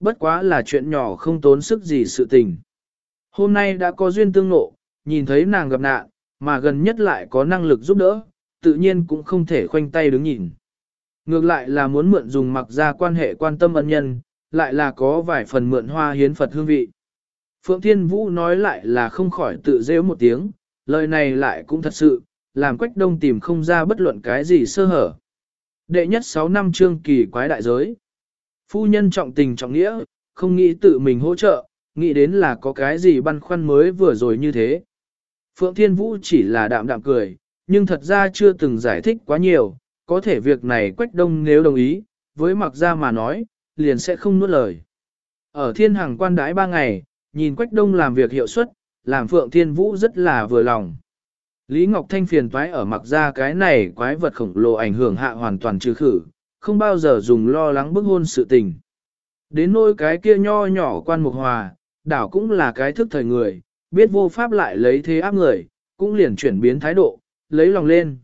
Bất quá là chuyện nhỏ không tốn sức gì sự tình. Hôm nay đã có duyên tương nộ, nhìn thấy nàng gặp nạn, mà gần nhất lại có năng lực giúp đỡ, tự nhiên cũng không thể khoanh tay đứng nhìn. Ngược lại là muốn mượn dùng mặc ra quan hệ quan tâm ân nhân, lại là có vài phần mượn hoa hiến Phật hương vị. Phượng Thiên Vũ nói lại là không khỏi tự rêu một tiếng, lời này lại cũng thật sự, làm quách đông tìm không ra bất luận cái gì sơ hở. Đệ nhất 6 năm trương kỳ quái đại giới. Phu nhân trọng tình trọng nghĩa, không nghĩ tự mình hỗ trợ, nghĩ đến là có cái gì băn khoăn mới vừa rồi như thế. Phượng Thiên Vũ chỉ là đạm đạm cười, nhưng thật ra chưa từng giải thích quá nhiều, có thể việc này Quách Đông nếu đồng ý, với mặc ra mà nói, liền sẽ không nuốt lời. Ở thiên hàng quan đái ba ngày, nhìn Quách Đông làm việc hiệu suất, làm Phượng Thiên Vũ rất là vừa lòng. Lý Ngọc Thanh phiền toái ở mặc ra cái này quái vật khổng lồ ảnh hưởng hạ hoàn toàn trừ khử, không bao giờ dùng lo lắng bức hôn sự tình. Đến nỗi cái kia nho nhỏ quan mục hòa, đảo cũng là cái thức thời người, biết vô pháp lại lấy thế áp người, cũng liền chuyển biến thái độ, lấy lòng lên.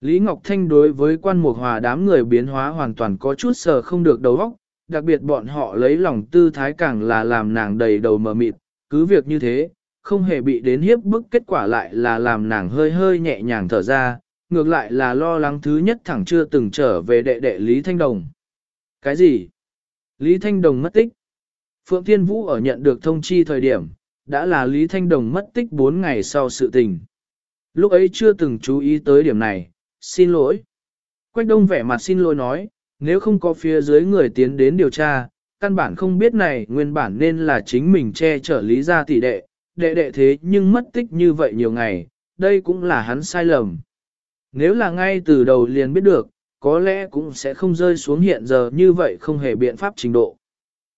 Lý Ngọc Thanh đối với quan mục hòa đám người biến hóa hoàn toàn có chút sờ không được đầu óc, đặc biệt bọn họ lấy lòng tư thái càng là làm nàng đầy đầu mờ mịt, cứ việc như thế, không hề bị đến hiếp bức kết quả lại là làm nàng hơi hơi nhẹ nhàng thở ra, ngược lại là lo lắng thứ nhất thẳng chưa từng trở về đệ đệ Lý Thanh Đồng. Cái gì? Lý Thanh Đồng mất tích. Phượng Thiên Vũ ở nhận được thông chi thời điểm, đã là Lý Thanh Đồng mất tích 4 ngày sau sự tình. Lúc ấy chưa từng chú ý tới điểm này, xin lỗi. Quách Đông vẻ mặt xin lỗi nói, nếu không có phía dưới người tiến đến điều tra, căn bản không biết này nguyên bản nên là chính mình che chở lý gia tỷ đệ, đệ đệ thế nhưng mất tích như vậy nhiều ngày, đây cũng là hắn sai lầm. Nếu là ngay từ đầu liền biết được, có lẽ cũng sẽ không rơi xuống hiện giờ như vậy không hề biện pháp trình độ.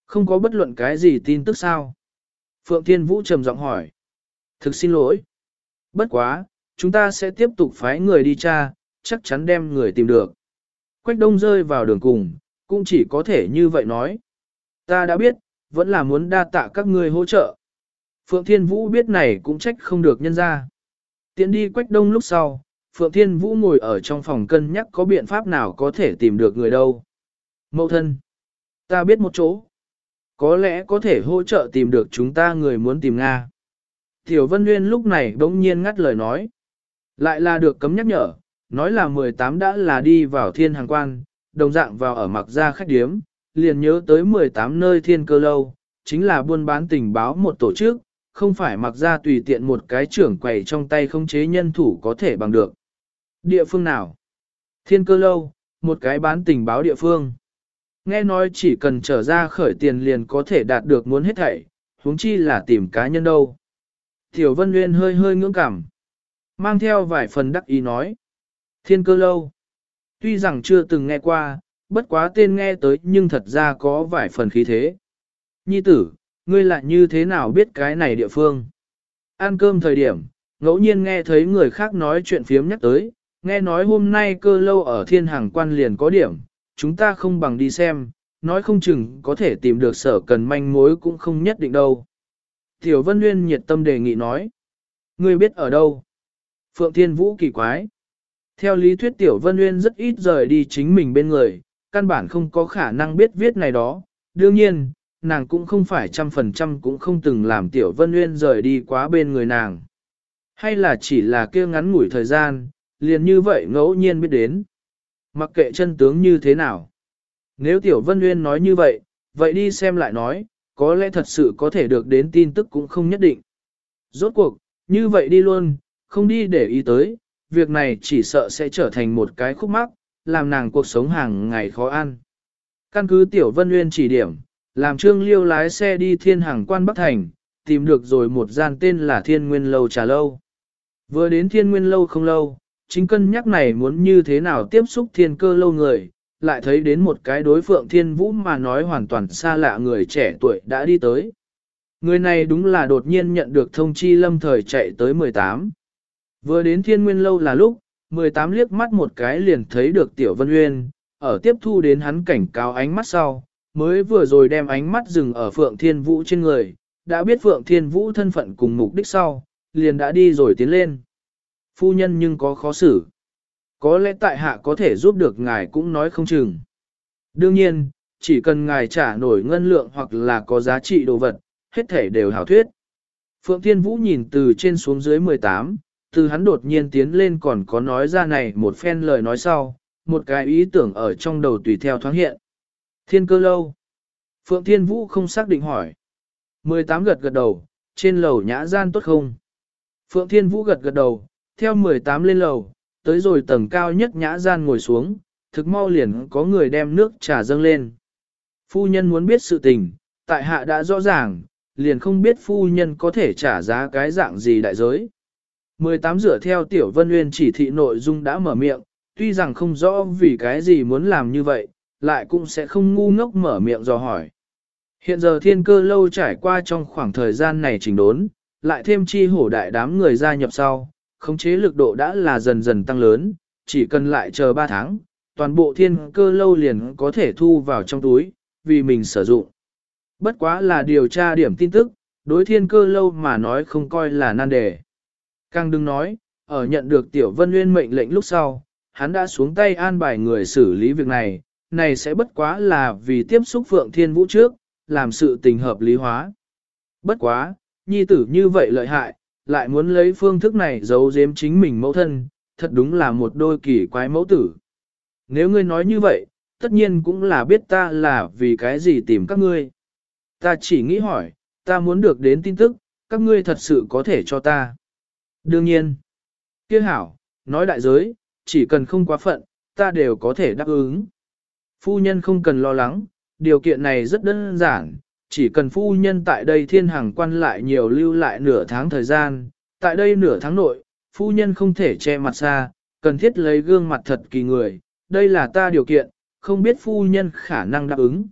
Không có bất luận cái gì tin tức sao? Phượng Thiên Vũ trầm giọng hỏi. Thực xin lỗi. Bất quá, chúng ta sẽ tiếp tục phái người đi tra, chắc chắn đem người tìm được. Quách đông rơi vào đường cùng, cũng chỉ có thể như vậy nói. Ta đã biết, vẫn là muốn đa tạ các ngươi hỗ trợ. Phượng Thiên Vũ biết này cũng trách không được nhân ra. Tiến đi quách đông lúc sau, Phượng Thiên Vũ ngồi ở trong phòng cân nhắc có biện pháp nào có thể tìm được người đâu. Mậu thân, ta biết một chỗ. Có lẽ có thể hỗ trợ tìm được chúng ta người muốn tìm Nga. Tiểu Vân Nguyên lúc này đống nhiên ngắt lời nói. Lại là được cấm nhắc nhở, nói là 18 đã là đi vào thiên hàng quan, đồng dạng vào ở mặc gia khách điếm, liền nhớ tới 18 nơi thiên cơ lâu, chính là buôn bán tình báo một tổ chức, không phải mặc ra tùy tiện một cái trưởng quầy trong tay không chế nhân thủ có thể bằng được. Địa phương nào? Thiên cơ lâu, một cái bán tình báo địa phương. Nghe nói chỉ cần trở ra khởi tiền liền có thể đạt được muốn hết thảy, huống chi là tìm cá nhân đâu. Tiểu Vân Nguyên hơi hơi ngưỡng cảm. Mang theo vài phần đắc ý nói. Thiên cơ lâu. Tuy rằng chưa từng nghe qua, bất quá tên nghe tới nhưng thật ra có vài phần khí thế. Nhi tử, ngươi lại như thế nào biết cái này địa phương? Ăn cơm thời điểm, ngẫu nhiên nghe thấy người khác nói chuyện phiếm nhắc tới, nghe nói hôm nay cơ lâu ở thiên hàng quan liền có điểm, chúng ta không bằng đi xem, nói không chừng có thể tìm được sở cần manh mối cũng không nhất định đâu. Tiểu Vân Nguyên nhiệt tâm đề nghị nói, ngươi biết ở đâu? Phượng Thiên Vũ kỳ quái. Theo lý thuyết Tiểu Vân Nguyên rất ít rời đi chính mình bên người, căn bản không có khả năng biết viết này đó. Đương nhiên, nàng cũng không phải trăm phần trăm cũng không từng làm Tiểu Vân Nguyên rời đi quá bên người nàng. Hay là chỉ là kia ngắn ngủi thời gian, liền như vậy ngẫu nhiên biết đến. Mặc kệ chân tướng như thế nào. Nếu Tiểu Vân Nguyên nói như vậy, vậy đi xem lại nói, có lẽ thật sự có thể được đến tin tức cũng không nhất định. Rốt cuộc, như vậy đi luôn, không đi để ý tới, việc này chỉ sợ sẽ trở thành một cái khúc mắc, làm nàng cuộc sống hàng ngày khó ăn. Căn cứ Tiểu Vân Nguyên chỉ điểm, làm Trương Liêu lái xe đi thiên hàng quan Bắc Thành, tìm được rồi một gian tên là Thiên Nguyên Lâu trà lâu. Vừa đến Thiên Nguyên Lâu không lâu, chính cân nhắc này muốn như thế nào tiếp xúc thiên cơ lâu người, lại thấy đến một cái đối phượng thiên vũ mà nói hoàn toàn xa lạ người trẻ tuổi đã đi tới. Người này đúng là đột nhiên nhận được thông chi lâm thời chạy tới 18. Vừa đến thiên nguyên lâu là lúc, 18 liếc mắt một cái liền thấy được tiểu vân uyên, ở tiếp thu đến hắn cảnh cáo ánh mắt sau, mới vừa rồi đem ánh mắt dừng ở Phượng Thiên Vũ trên người, đã biết Phượng Thiên Vũ thân phận cùng mục đích sau, liền đã đi rồi tiến lên. Phu nhân nhưng có khó xử. Có lẽ tại hạ có thể giúp được ngài cũng nói không chừng. Đương nhiên, chỉ cần ngài trả nổi ngân lượng hoặc là có giá trị đồ vật, hết thể đều hảo thuyết. Phượng Thiên Vũ nhìn từ trên xuống dưới 18, từ hắn đột nhiên tiến lên còn có nói ra này một phen lời nói sau, một cái ý tưởng ở trong đầu tùy theo thoáng hiện. Thiên cơ lâu. Phượng Thiên Vũ không xác định hỏi. 18 gật gật đầu, trên lầu nhã gian tốt không? Phượng Thiên Vũ gật gật đầu, theo 18 lên lầu, tới rồi tầng cao nhất nhã gian ngồi xuống, thực mau liền có người đem nước trà dâng lên. Phu nhân muốn biết sự tình, tại hạ đã rõ ràng, liền không biết phu nhân có thể trả giá cái dạng gì đại giới. 18 rửa theo Tiểu Vân Nguyên chỉ thị nội dung đã mở miệng, tuy rằng không rõ vì cái gì muốn làm như vậy, lại cũng sẽ không ngu ngốc mở miệng dò hỏi. Hiện giờ thiên cơ lâu trải qua trong khoảng thời gian này chỉnh đốn, lại thêm chi hổ đại đám người gia nhập sau, khống chế lực độ đã là dần dần tăng lớn, chỉ cần lại chờ 3 tháng, toàn bộ thiên cơ lâu liền có thể thu vào trong túi, vì mình sử dụng. Bất quá là điều tra điểm tin tức, đối thiên cơ lâu mà nói không coi là nan đề. Càng đừng nói, ở nhận được Tiểu Vân Nguyên mệnh lệnh lúc sau, hắn đã xuống tay an bài người xử lý việc này, này sẽ bất quá là vì tiếp xúc Phượng Thiên Vũ trước, làm sự tình hợp lý hóa. Bất quá, nhi tử như vậy lợi hại, lại muốn lấy phương thức này giấu giếm chính mình mẫu thân, thật đúng là một đôi kỳ quái mẫu tử. Nếu ngươi nói như vậy, tất nhiên cũng là biết ta là vì cái gì tìm các ngươi. Ta chỉ nghĩ hỏi, ta muốn được đến tin tức, các ngươi thật sự có thể cho ta. Đương nhiên, kia hảo, nói đại giới, chỉ cần không quá phận, ta đều có thể đáp ứng. Phu nhân không cần lo lắng, điều kiện này rất đơn giản, chỉ cần phu nhân tại đây thiên hàng quan lại nhiều lưu lại nửa tháng thời gian, tại đây nửa tháng nội, phu nhân không thể che mặt xa, cần thiết lấy gương mặt thật kỳ người, đây là ta điều kiện, không biết phu nhân khả năng đáp ứng.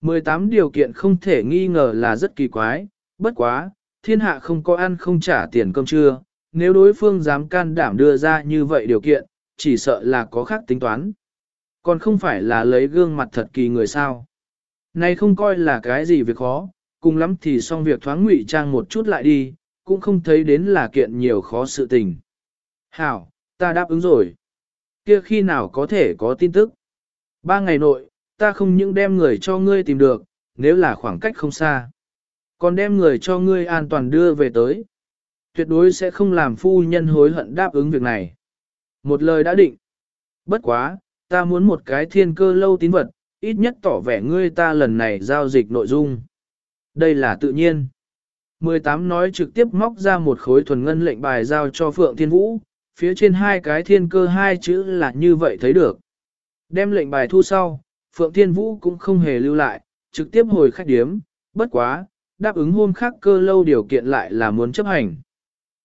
18 điều kiện không thể nghi ngờ là rất kỳ quái, bất quá, thiên hạ không có ăn không trả tiền cơm trưa, nếu đối phương dám can đảm đưa ra như vậy điều kiện, chỉ sợ là có khác tính toán. Còn không phải là lấy gương mặt thật kỳ người sao. Này không coi là cái gì việc khó, cùng lắm thì xong việc thoáng ngụy trang một chút lại đi, cũng không thấy đến là kiện nhiều khó sự tình. Hảo, ta đáp ứng rồi. Kia khi nào có thể có tin tức? Ba ngày nội, ta không những đem người cho ngươi tìm được, nếu là khoảng cách không xa. Còn đem người cho ngươi an toàn đưa về tới. Tuyệt đối sẽ không làm phu nhân hối hận đáp ứng việc này. Một lời đã định. Bất quá, ta muốn một cái thiên cơ lâu tín vật, ít nhất tỏ vẻ ngươi ta lần này giao dịch nội dung. Đây là tự nhiên. 18 nói trực tiếp móc ra một khối thuần ngân lệnh bài giao cho Phượng Thiên Vũ, phía trên hai cái thiên cơ hai chữ là như vậy thấy được. Đem lệnh bài thu sau, Phượng Thiên Vũ cũng không hề lưu lại, trực tiếp hồi khách điếm, bất quá, đáp ứng hôm khác cơ lâu điều kiện lại là muốn chấp hành.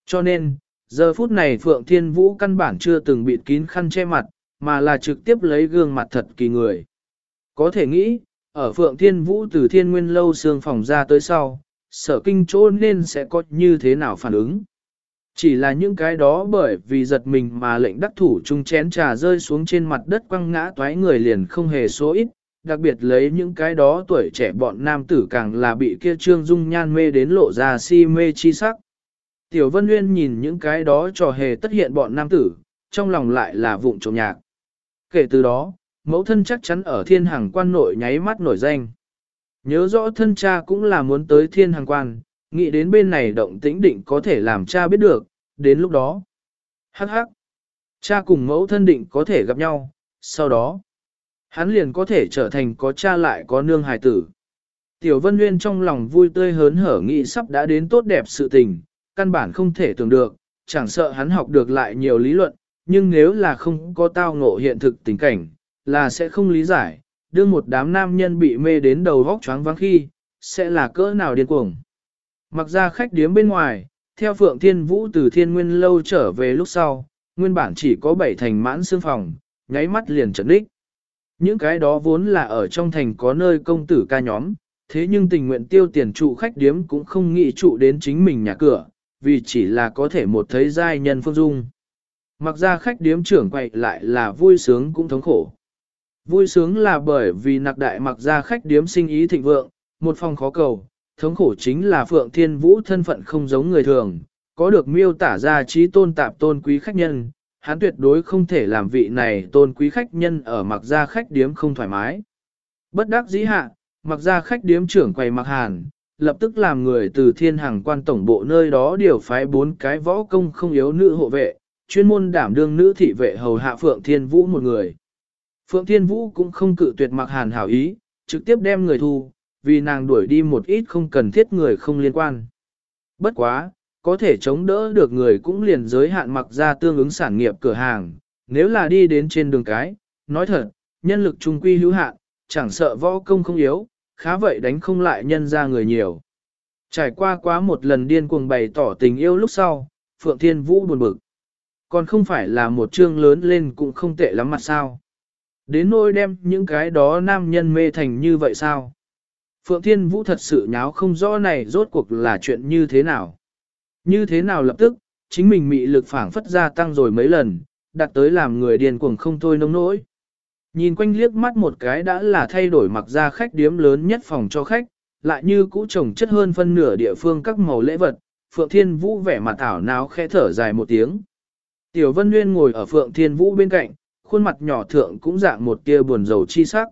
Cho nên, giờ phút này Phượng Thiên Vũ căn bản chưa từng bịt kín khăn che mặt, mà là trực tiếp lấy gương mặt thật kỳ người. Có thể nghĩ, ở Phượng Thiên Vũ từ thiên nguyên lâu xương phòng ra tới sau, sở kinh chỗ nên sẽ có như thế nào phản ứng. Chỉ là những cái đó bởi vì giật mình mà lệnh đắc thủ chung chén trà rơi xuống trên mặt đất quăng ngã toái người liền không hề số ít, đặc biệt lấy những cái đó tuổi trẻ bọn nam tử càng là bị kia trương dung nhan mê đến lộ ra si mê chi sắc. Tiểu Vân Nguyên nhìn những cái đó trò hề tất hiện bọn nam tử, trong lòng lại là vụng trộm nhạc. Kể từ đó, mẫu thân chắc chắn ở thiên hàng quan nội nháy mắt nổi danh. Nhớ rõ thân cha cũng là muốn tới thiên hàng quan, nghĩ đến bên này động tĩnh định có thể làm cha biết được, đến lúc đó. Hắc hắc, cha cùng mẫu thân định có thể gặp nhau, sau đó, hắn liền có thể trở thành có cha lại có nương hài tử. Tiểu Vân Nguyên trong lòng vui tươi hớn hở nghĩ sắp đã đến tốt đẹp sự tình, căn bản không thể tưởng được, chẳng sợ hắn học được lại nhiều lý luận, nhưng nếu là không có tao ngộ hiện thực tình cảnh, là sẽ không lý giải, đương một đám nam nhân bị mê đến đầu vóc choáng vắng khi, sẽ là cỡ nào điên cuồng. Mặc ra khách điếm bên ngoài, theo Phượng Thiên Vũ từ Thiên Nguyên lâu trở về lúc sau, nguyên bản chỉ có bảy thành mãn xương phòng, nháy mắt liền trận đích. Những cái đó vốn là ở trong thành có nơi công tử ca nhóm, thế nhưng tình nguyện tiêu tiền trụ khách điếm cũng không nghĩ trụ đến chính mình nhà cửa, vì chỉ là có thể một thấy giai nhân phương dung. Mặc ra khách điếm trưởng quậy lại là vui sướng cũng thống khổ. Vui sướng là bởi vì nặc đại mặc ra khách điếm sinh ý thịnh vượng, một phòng khó cầu, thống khổ chính là Phượng Thiên Vũ thân phận không giống người thường, có được miêu tả ra trí tôn tạp tôn quý khách nhân, hắn tuyệt đối không thể làm vị này tôn quý khách nhân ở mặc ra khách điếm không thoải mái. Bất đắc dĩ hạ, mặc ra khách điếm trưởng quầy mặc hàn, lập tức làm người từ thiên hàng quan tổng bộ nơi đó điều phái bốn cái võ công không yếu nữ hộ vệ, chuyên môn đảm đương nữ thị vệ hầu hạ Phượng Thiên Vũ một người. Phượng Thiên Vũ cũng không cự tuyệt mặc hàn hảo ý, trực tiếp đem người thu, vì nàng đuổi đi một ít không cần thiết người không liên quan. Bất quá, có thể chống đỡ được người cũng liền giới hạn mặc ra tương ứng sản nghiệp cửa hàng, nếu là đi đến trên đường cái, nói thật, nhân lực trung quy hữu hạn, chẳng sợ võ công không yếu, khá vậy đánh không lại nhân ra người nhiều. Trải qua quá một lần điên cuồng bày tỏ tình yêu lúc sau, Phượng Thiên Vũ buồn bực. Còn không phải là một chương lớn lên cũng không tệ lắm mặt sao. Đến nỗi đem những cái đó nam nhân mê thành như vậy sao? Phượng Thiên Vũ thật sự nháo không rõ này rốt cuộc là chuyện như thế nào. Như thế nào lập tức, chính mình mị lực phảng phất gia tăng rồi mấy lần, đặt tới làm người điên cuồng không thôi nông nỗi. Nhìn quanh liếc mắt một cái đã là thay đổi mặc ra khách điếm lớn nhất phòng cho khách, lại như cũ trồng chất hơn phân nửa địa phương các màu lễ vật, Phượng Thiên Vũ vẻ mặt ảo náo khẽ thở dài một tiếng. Tiểu Vân Nguyên ngồi ở Phượng Thiên Vũ bên cạnh, khuôn mặt nhỏ thượng cũng dạng một tia buồn rầu chi sắc.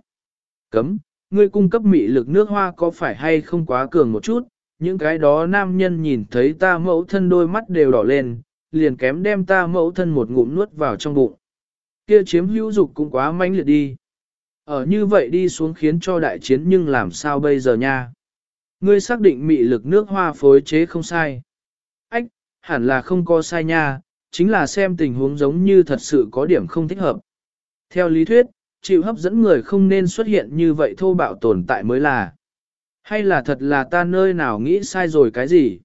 Cấm, ngươi cung cấp mị lực nước hoa có phải hay không quá cường một chút, những cái đó nam nhân nhìn thấy ta mẫu thân đôi mắt đều đỏ lên, liền kém đem ta mẫu thân một ngụm nuốt vào trong bụng. Kia chiếm hữu dục cũng quá mãnh liệt đi. Ở như vậy đi xuống khiến cho đại chiến nhưng làm sao bây giờ nha? Ngươi xác định mị lực nước hoa phối chế không sai. Ách, hẳn là không có sai nha, chính là xem tình huống giống như thật sự có điểm không thích hợp. Theo lý thuyết, chịu hấp dẫn người không nên xuất hiện như vậy thô bạo tồn tại mới là. Hay là thật là ta nơi nào nghĩ sai rồi cái gì?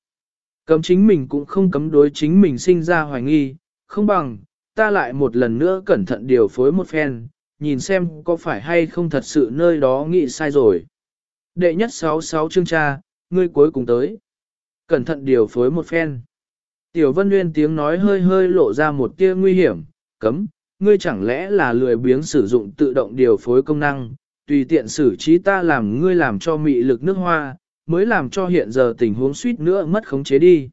Cấm chính mình cũng không cấm đối chính mình sinh ra hoài nghi, không bằng, ta lại một lần nữa cẩn thận điều phối một phen, nhìn xem có phải hay không thật sự nơi đó nghĩ sai rồi. Đệ nhất 66 chương cha, ngươi cuối cùng tới. Cẩn thận điều phối một phen. Tiểu Vân Nguyên tiếng nói hơi hơi lộ ra một tia nguy hiểm, cấm, ngươi chẳng lẽ là lười biếng sử dụng tự động điều phối công năng, tùy tiện xử trí ta làm ngươi làm cho mị lực nước hoa, mới làm cho hiện giờ tình huống suýt nữa mất khống chế đi.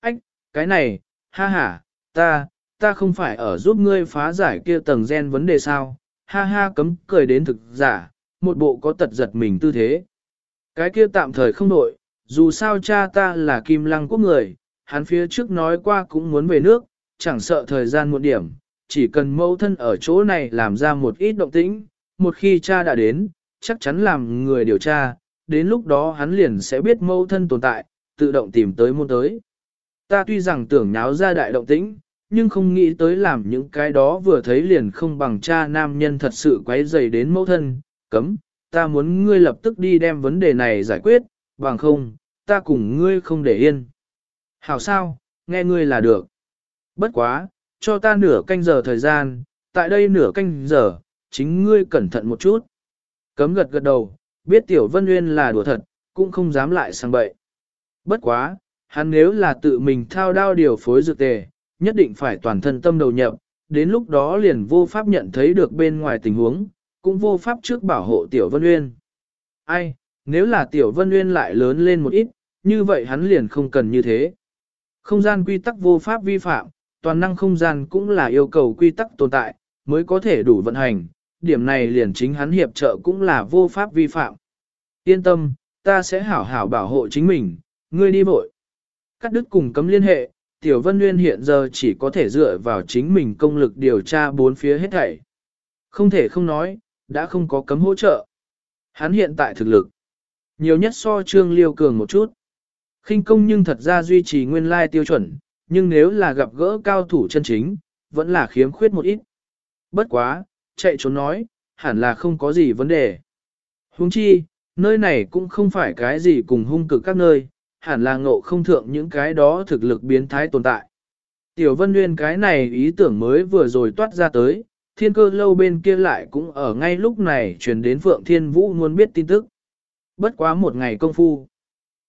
Ách, cái này, ha ha, ta, ta không phải ở giúp ngươi phá giải kia tầng gen vấn đề sao, ha ha cấm cười đến thực giả, một bộ có tật giật mình tư thế. Cái kia tạm thời không nội, dù sao cha ta là kim lăng quốc người, hắn phía trước nói qua cũng muốn về nước, chẳng sợ thời gian một điểm, chỉ cần mẫu thân ở chỗ này làm ra một ít động tĩnh, một khi cha đã đến, chắc chắn làm người điều tra, đến lúc đó hắn liền sẽ biết mẫu thân tồn tại, tự động tìm tới môn tới. Ta tuy rằng tưởng nháo ra đại động tĩnh, nhưng không nghĩ tới làm những cái đó vừa thấy liền không bằng cha nam nhân thật sự quấy dày đến mẫu thân, cấm, ta muốn ngươi lập tức đi đem vấn đề này giải quyết, bằng không, ta cùng ngươi không để yên. Hảo sao, nghe ngươi là được. Bất quá, cho ta nửa canh giờ thời gian, tại đây nửa canh giờ, chính ngươi cẩn thận một chút. Cấm gật gật đầu, biết Tiểu Vân Nguyên là đùa thật, cũng không dám lại sang bậy. Bất quá, hắn nếu là tự mình thao đao điều phối dược tề, nhất định phải toàn thân tâm đầu nhập, đến lúc đó liền vô pháp nhận thấy được bên ngoài tình huống, cũng vô pháp trước bảo hộ Tiểu Vân Nguyên. Ai, nếu là Tiểu Vân Nguyên lại lớn lên một ít, như vậy hắn liền không cần như thế. Không gian quy tắc vô pháp vi phạm, toàn năng không gian cũng là yêu cầu quy tắc tồn tại, mới có thể đủ vận hành, điểm này liền chính hắn hiệp trợ cũng là vô pháp vi phạm. Yên tâm, ta sẽ hảo hảo bảo hộ chính mình, ngươi đi vội. Cắt đứt cùng cấm liên hệ, Tiểu Vân Nguyên hiện giờ chỉ có thể dựa vào chính mình công lực điều tra bốn phía hết thảy. Không thể không nói, đã không có cấm hỗ trợ. Hắn hiện tại thực lực, nhiều nhất so trương liêu cường một chút khinh công nhưng thật ra duy trì nguyên lai tiêu chuẩn, nhưng nếu là gặp gỡ cao thủ chân chính, vẫn là khiếm khuyết một ít. Bất quá, chạy trốn nói, hẳn là không có gì vấn đề. Huống chi, nơi này cũng không phải cái gì cùng hung cực các nơi, hẳn là ngộ không thượng những cái đó thực lực biến thái tồn tại. Tiểu Vân Nguyên cái này ý tưởng mới vừa rồi toát ra tới, thiên cơ lâu bên kia lại cũng ở ngay lúc này truyền đến Phượng Thiên Vũ muốn biết tin tức. Bất quá một ngày công phu.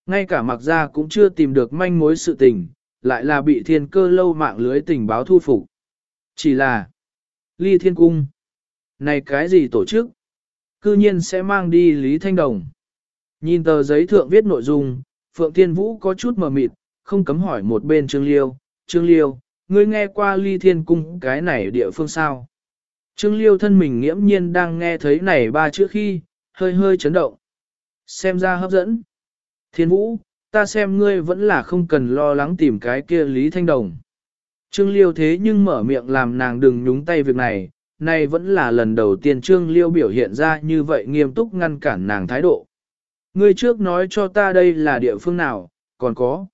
Ngay cả mặc ra cũng chưa tìm được manh mối sự tình, lại là bị thiên cơ lâu mạng lưới tình báo thu phục. Chỉ là, ly thiên cung. Này cái gì tổ chức? Cư nhiên sẽ mang đi Lý Thanh Đồng. Nhìn tờ giấy thượng viết nội dung, Phượng Thiên Vũ có chút mờ mịt, không cấm hỏi một bên Trương Liêu. Trương Liêu, ngươi nghe qua ly thiên cung cái này địa phương sao? Trương Liêu thân mình nghiễm nhiên đang nghe thấy này ba chữ khi, hơi hơi chấn động. Xem ra hấp dẫn. Thiên vũ, ta xem ngươi vẫn là không cần lo lắng tìm cái kia Lý Thanh Đồng. Trương Liêu thế nhưng mở miệng làm nàng đừng nhúng tay việc này, này vẫn là lần đầu tiên Trương Liêu biểu hiện ra như vậy nghiêm túc ngăn cản nàng thái độ. Ngươi trước nói cho ta đây là địa phương nào, còn có.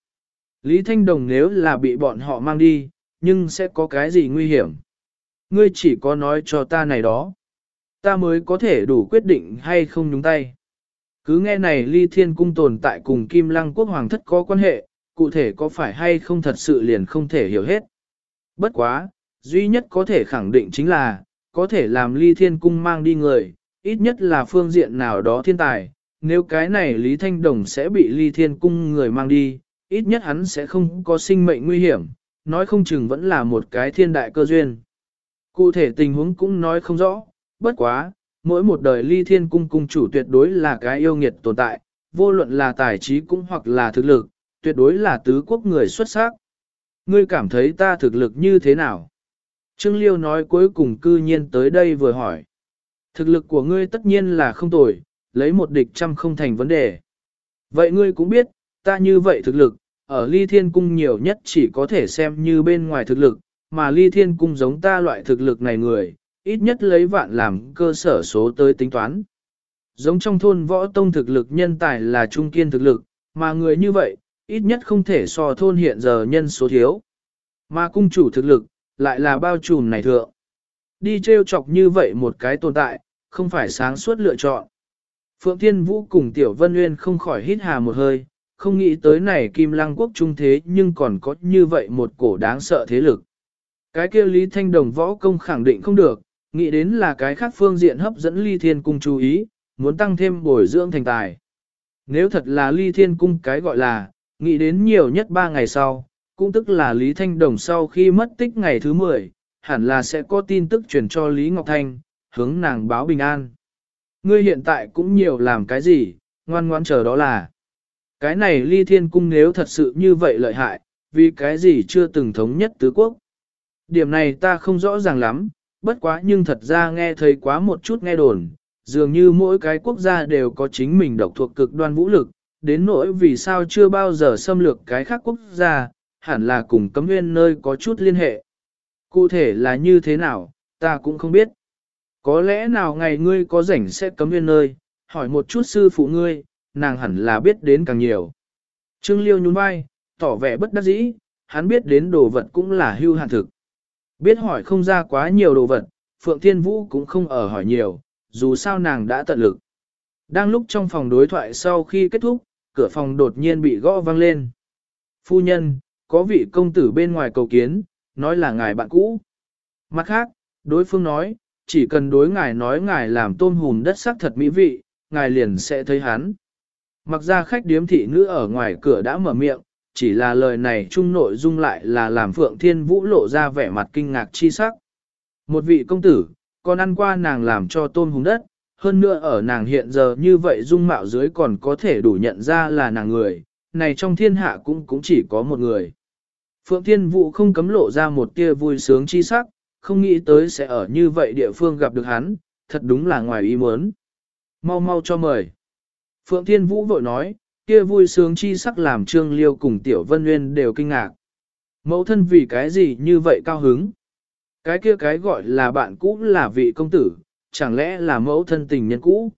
Lý Thanh Đồng nếu là bị bọn họ mang đi, nhưng sẽ có cái gì nguy hiểm. Ngươi chỉ có nói cho ta này đó. Ta mới có thể đủ quyết định hay không nhúng tay. Cứ nghe này ly thiên cung tồn tại cùng kim lăng quốc hoàng thất có quan hệ, cụ thể có phải hay không thật sự liền không thể hiểu hết. Bất quá, duy nhất có thể khẳng định chính là, có thể làm ly thiên cung mang đi người, ít nhất là phương diện nào đó thiên tài. Nếu cái này Lý Thanh Đồng sẽ bị ly thiên cung người mang đi, ít nhất hắn sẽ không có sinh mệnh nguy hiểm, nói không chừng vẫn là một cái thiên đại cơ duyên. Cụ thể tình huống cũng nói không rõ, bất quá, mỗi một đời ly thiên cung cung chủ tuyệt đối là cái yêu nghiệt tồn tại, vô luận là tài trí cũng hoặc là thực lực, tuyệt đối là tứ quốc người xuất sắc. Ngươi cảm thấy ta thực lực như thế nào? Trương Liêu nói cuối cùng cư nhiên tới đây vừa hỏi. Thực lực của ngươi tất nhiên là không tồi, lấy một địch trăm không thành vấn đề. Vậy ngươi cũng biết, ta như vậy thực lực, ở ly thiên cung nhiều nhất chỉ có thể xem như bên ngoài thực lực, mà ly thiên cung giống ta loại thực lực này người, ít nhất lấy vạn làm cơ sở số tới tính toán. Giống trong thôn võ tông thực lực nhân tài là trung kiên thực lực, mà người như vậy, ít nhất không thể so thôn hiện giờ nhân số thiếu. Mà cung chủ thực lực, lại là bao trùm này thượng. Đi treo chọc như vậy một cái tồn tại, không phải sáng suốt lựa chọn. Phượng Thiên Vũ cùng Tiểu Vân Nguyên không khỏi hít hà một hơi, không nghĩ tới này Kim Lăng Quốc trung thế nhưng còn có như vậy một cổ đáng sợ thế lực. Cái kia Lý Thanh Đồng võ công khẳng định không được, nghĩ đến là cái khác phương diện hấp dẫn Ly Thiên Cung chú ý, muốn tăng thêm bồi dưỡng thành tài. Nếu thật là Ly Thiên Cung cái gọi là, nghĩ đến nhiều nhất 3 ngày sau, cũng tức là Lý Thanh Đồng sau khi mất tích ngày thứ 10, hẳn là sẽ có tin tức truyền cho Lý Ngọc Thanh, hướng nàng báo bình an. Ngươi hiện tại cũng nhiều làm cái gì, ngoan ngoan chờ đó là. Cái này ly thiên cung nếu thật sự như vậy lợi hại, vì cái gì chưa từng thống nhất tứ quốc. Điểm này ta không rõ ràng lắm, bất quá nhưng thật ra nghe thấy quá một chút nghe đồn, dường như mỗi cái quốc gia đều có chính mình độc thuộc cực đoan vũ lực, đến nỗi vì sao chưa bao giờ xâm lược cái khác quốc gia, hẳn là cùng cấm nguyên nơi có chút liên hệ. Cụ thể là như thế nào, ta cũng không biết. Có lẽ nào ngày ngươi có rảnh sẽ cấm nguyên nơi, hỏi một chút sư phụ ngươi, nàng hẳn là biết đến càng nhiều. Trương Liêu nhún vai, tỏ vẻ bất đắc dĩ, hắn biết đến đồ vật cũng là hưu hạn thực. Biết hỏi không ra quá nhiều đồ vật, Phượng Thiên Vũ cũng không ở hỏi nhiều, dù sao nàng đã tận lực. Đang lúc trong phòng đối thoại sau khi kết thúc, cửa phòng đột nhiên bị gõ vang lên. Phu nhân, có vị công tử bên ngoài cầu kiến, nói là ngài bạn cũ. Mặt khác, đối phương nói, chỉ cần đối ngài nói ngài làm tôm hùm đất sắc thật mỹ vị, ngài liền sẽ thấy hắn. Mặc ra khách điếm thị nữ ở ngoài cửa đã mở miệng, chỉ là lời này chung nội dung lại là làm Phượng Thiên Vũ lộ ra vẻ mặt kinh ngạc chi sắc. Một vị công tử, còn ăn qua nàng làm cho tôm hùng đất, hơn nữa ở nàng hiện giờ như vậy dung mạo dưới còn có thể đủ nhận ra là nàng người, này trong thiên hạ cũng cũng chỉ có một người. Phượng Thiên Vũ không cấm lộ ra một tia vui sướng chi sắc, không nghĩ tới sẽ ở như vậy địa phương gặp được hắn, thật đúng là ngoài ý muốn. Mau mau cho mời. Phượng Thiên Vũ vội nói, kia vui sướng chi sắc làm Trương Liêu cùng Tiểu Vân Nguyên đều kinh ngạc. Mẫu thân vì cái gì như vậy cao hứng? Cái kia cái gọi là bạn cũ là vị công tử, chẳng lẽ là mẫu thân tình nhân cũ?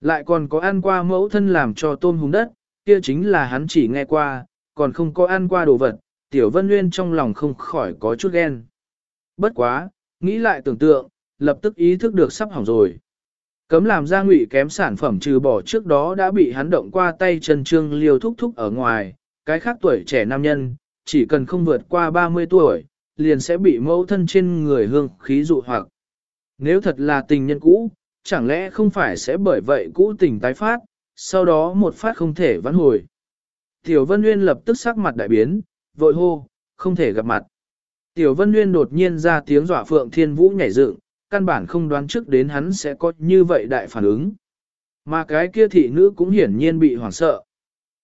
Lại còn có ăn qua mẫu thân làm cho tôm hùng đất, kia chính là hắn chỉ nghe qua, còn không có ăn qua đồ vật, Tiểu Vân Nguyên trong lòng không khỏi có chút ghen. Bất quá, nghĩ lại tưởng tượng, lập tức ý thức được sắp hỏng rồi. Cấm làm ra ngụy kém sản phẩm trừ bỏ trước đó đã bị hắn động qua tay chân trương liêu thúc thúc ở ngoài, cái khác tuổi trẻ nam nhân, chỉ cần không vượt qua 30 tuổi, liền sẽ bị mẫu thân trên người hương khí dụ hoặc. Nếu thật là tình nhân cũ, chẳng lẽ không phải sẽ bởi vậy cũ tình tái phát, sau đó một phát không thể vãn hồi. Tiểu Vân Nguyên lập tức sắc mặt đại biến, vội hô, không thể gặp mặt. Tiểu Vân Nguyên đột nhiên ra tiếng dọa Phượng Thiên Vũ nhảy dựng, căn bản không đoán trước đến hắn sẽ có như vậy đại phản ứng. Mà cái kia thị nữ cũng hiển nhiên bị hoảng sợ.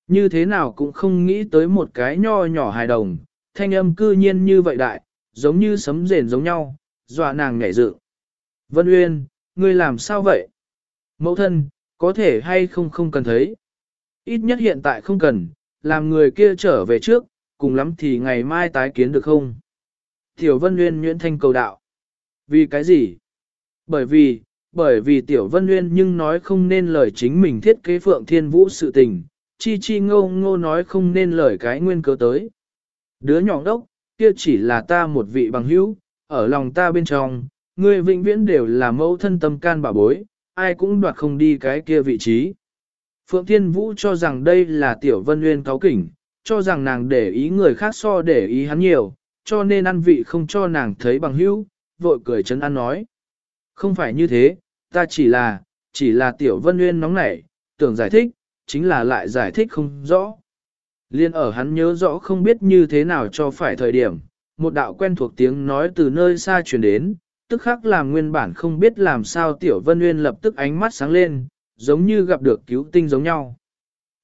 Như thế nào cũng không nghĩ tới một cái nho nhỏ hài đồng, thanh âm cư nhiên như vậy đại, giống như sấm rền giống nhau, dọa nàng nhảy dự. Vân Uyên, ngươi làm sao vậy? Mẫu thân, có thể hay không không cần thấy. Ít nhất hiện tại không cần, làm người kia trở về trước, cùng lắm thì ngày mai tái kiến được không? Tiểu Vân Uyên, nhuyễn thanh cầu đạo. Vì cái gì? Bởi vì, bởi vì Tiểu Vân Nguyên nhưng nói không nên lời chính mình thiết kế Phượng Thiên Vũ sự tình, chi chi ngô ngô nói không nên lời cái nguyên cớ tới. Đứa nhỏ đốc, kia chỉ là ta một vị bằng hữu, ở lòng ta bên trong, người vĩnh viễn đều là mẫu thân tâm can bà bối, ai cũng đoạt không đi cái kia vị trí. Phượng Thiên Vũ cho rằng đây là Tiểu Vân Nguyên cáo kỉnh, cho rằng nàng để ý người khác so để ý hắn nhiều, cho nên ăn vị không cho nàng thấy bằng hữu, vội cười chấn an nói. Không phải như thế, ta chỉ là, chỉ là Tiểu Vân Nguyên nóng nảy, tưởng giải thích, chính là lại giải thích không rõ. Liên ở hắn nhớ rõ không biết như thế nào cho phải thời điểm, một đạo quen thuộc tiếng nói từ nơi xa truyền đến, tức khắc làm nguyên bản không biết làm sao Tiểu Vân Nguyên lập tức ánh mắt sáng lên, giống như gặp được cứu tinh giống nhau.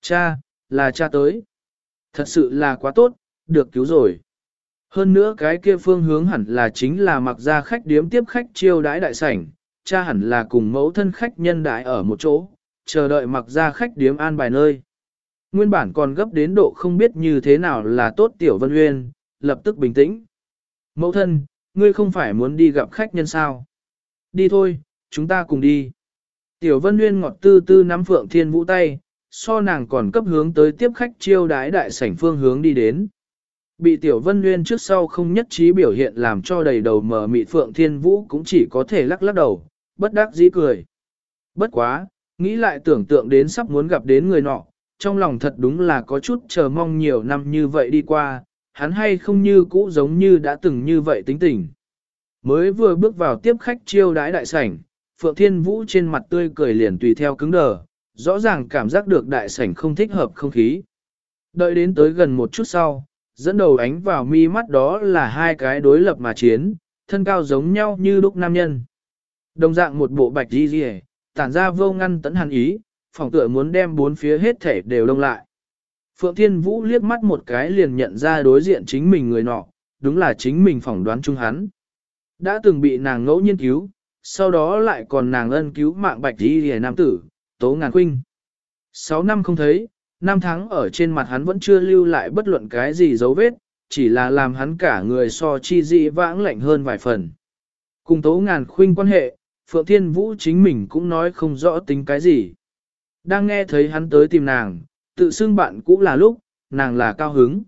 Cha, là cha tới. Thật sự là quá tốt, được cứu rồi. Hơn nữa cái kia phương hướng hẳn là chính là mặc ra khách điếm tiếp khách chiêu đãi đại sảnh, cha hẳn là cùng mẫu thân khách nhân đại ở một chỗ, chờ đợi mặc ra khách điếm an bài nơi. Nguyên bản còn gấp đến độ không biết như thế nào là tốt tiểu vân uyên, lập tức bình tĩnh. Mẫu thân, ngươi không phải muốn đi gặp khách nhân sao? Đi thôi, chúng ta cùng đi. Tiểu Vân uyên ngọt tư tư nắm Phượng Thiên Vũ tay, so nàng còn cấp hướng tới tiếp khách chiêu đái đại sảnh phương hướng đi đến. Bị Tiểu Vân Nguyên trước sau không nhất trí biểu hiện làm cho đầy đầu mờ mị Phượng Thiên Vũ cũng chỉ có thể lắc lắc đầu, bất đắc dĩ cười. Bất quá, nghĩ lại tưởng tượng đến sắp muốn gặp đến người nọ, trong lòng thật đúng là có chút chờ mong nhiều năm như vậy đi qua, hắn hay không như cũ giống như đã từng như vậy tính tình. Mới vừa bước vào tiếp khách chiêu đái đại sảnh, Phượng Thiên Vũ trên mặt tươi cười liền tùy theo cứng đờ, rõ ràng cảm giác được đại sảnh không thích hợp không khí. Đợi đến tới gần một chút sau, dẫn đầu ánh vào mi mắt đó là hai cái đối lập mà chiến, thân cao giống nhau như đúc nam nhân. Đồng dạng một bộ bạch di di tản ra vô ngăn tấn hàn ý, phòng tựa muốn đem bốn phía hết thể đều đông lại. Phượng Thiên Vũ liếc mắt một cái liền nhận ra đối diện chính mình người nọ, đúng là chính mình phỏng đoán chung hắn. Đã từng bị nàng ngẫu nhiên cứu, sau đó lại còn nàng ân cứu mạng bạch đi hề nam tử, tố ngàn khuynh. Sáu năm không thấy, năm tháng ở trên mặt hắn vẫn chưa lưu lại bất luận cái gì dấu vết, chỉ là làm hắn cả người so chi dị vãng lạnh hơn vài phần. Cùng tố ngàn khuynh quan hệ, Phượng Thiên Vũ chính mình cũng nói không rõ tính cái gì. Đang nghe thấy hắn tới tìm nàng, tự xưng bạn cũng là lúc, nàng là cao hứng.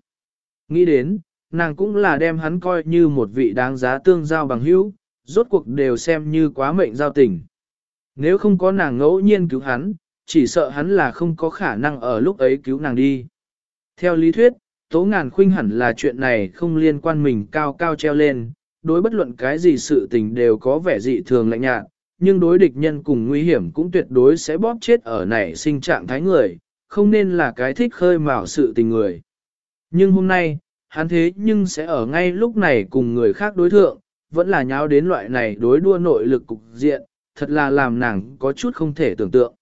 Nghĩ đến, nàng cũng là đem hắn coi như một vị đáng giá tương giao bằng hữu, rốt cuộc đều xem như quá mệnh giao tình. Nếu không có nàng ngẫu nhiên cứu hắn, chỉ sợ hắn là không có khả năng ở lúc ấy cứu nàng đi. Theo lý thuyết, tố ngàn khuynh hẳn là chuyện này không liên quan mình cao cao treo lên, đối bất luận cái gì sự tình đều có vẻ dị thường lạnh nhạt, nhưng đối địch nhân cùng nguy hiểm cũng tuyệt đối sẽ bóp chết ở nảy sinh trạng thái người, không nên là cái thích khơi mào sự tình người. Nhưng hôm nay, hắn thế nhưng sẽ ở ngay lúc này cùng người khác đối thượng, vẫn là nháo đến loại này đối đua nội lực cục diện, thật là làm nàng có chút không thể tưởng tượng.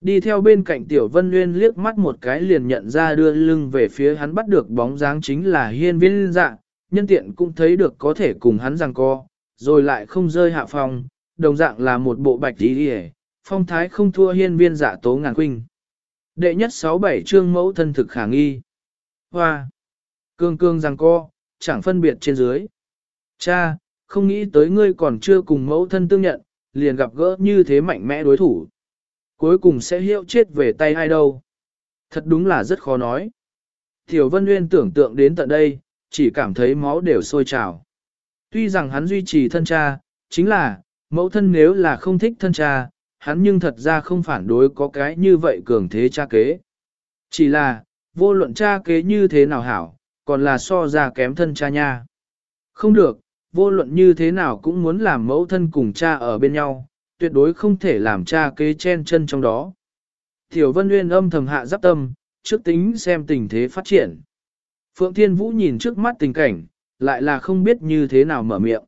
Đi theo bên cạnh Tiểu Vân Nguyên liếc mắt một cái liền nhận ra đưa lưng về phía hắn bắt được bóng dáng chính là hiên viên dạ, nhân tiện cũng thấy được có thể cùng hắn rằng co, rồi lại không rơi hạ phong, đồng dạng là một bộ bạch tí hề, phong thái không thua hiên viên dạ tố ngàn quinh. Đệ nhất sáu bảy chương mẫu thân thực khả nghi. Hoa! Cương cương rằng co, chẳng phân biệt trên dưới. Cha, không nghĩ tới ngươi còn chưa cùng mẫu thân tương nhận, liền gặp gỡ như thế mạnh mẽ đối thủ. Cuối cùng sẽ hiệu chết về tay ai đâu. Thật đúng là rất khó nói. Tiểu Vân Nguyên tưởng tượng đến tận đây, chỉ cảm thấy máu đều sôi trào. Tuy rằng hắn duy trì thân cha, chính là, mẫu thân nếu là không thích thân cha, hắn nhưng thật ra không phản đối có cái như vậy cường thế cha kế. Chỉ là, vô luận cha kế như thế nào hảo, còn là so ra kém thân cha nha. Không được, vô luận như thế nào cũng muốn làm mẫu thân cùng cha ở bên nhau, tuyệt đối không thể làm cha kế chen chân trong đó. Tiểu Vân Nguyên âm thầm hạ giáp tâm, trước tính xem tình thế phát triển. Phượng Thiên Vũ nhìn trước mắt tình cảnh, lại là không biết như thế nào mở miệng.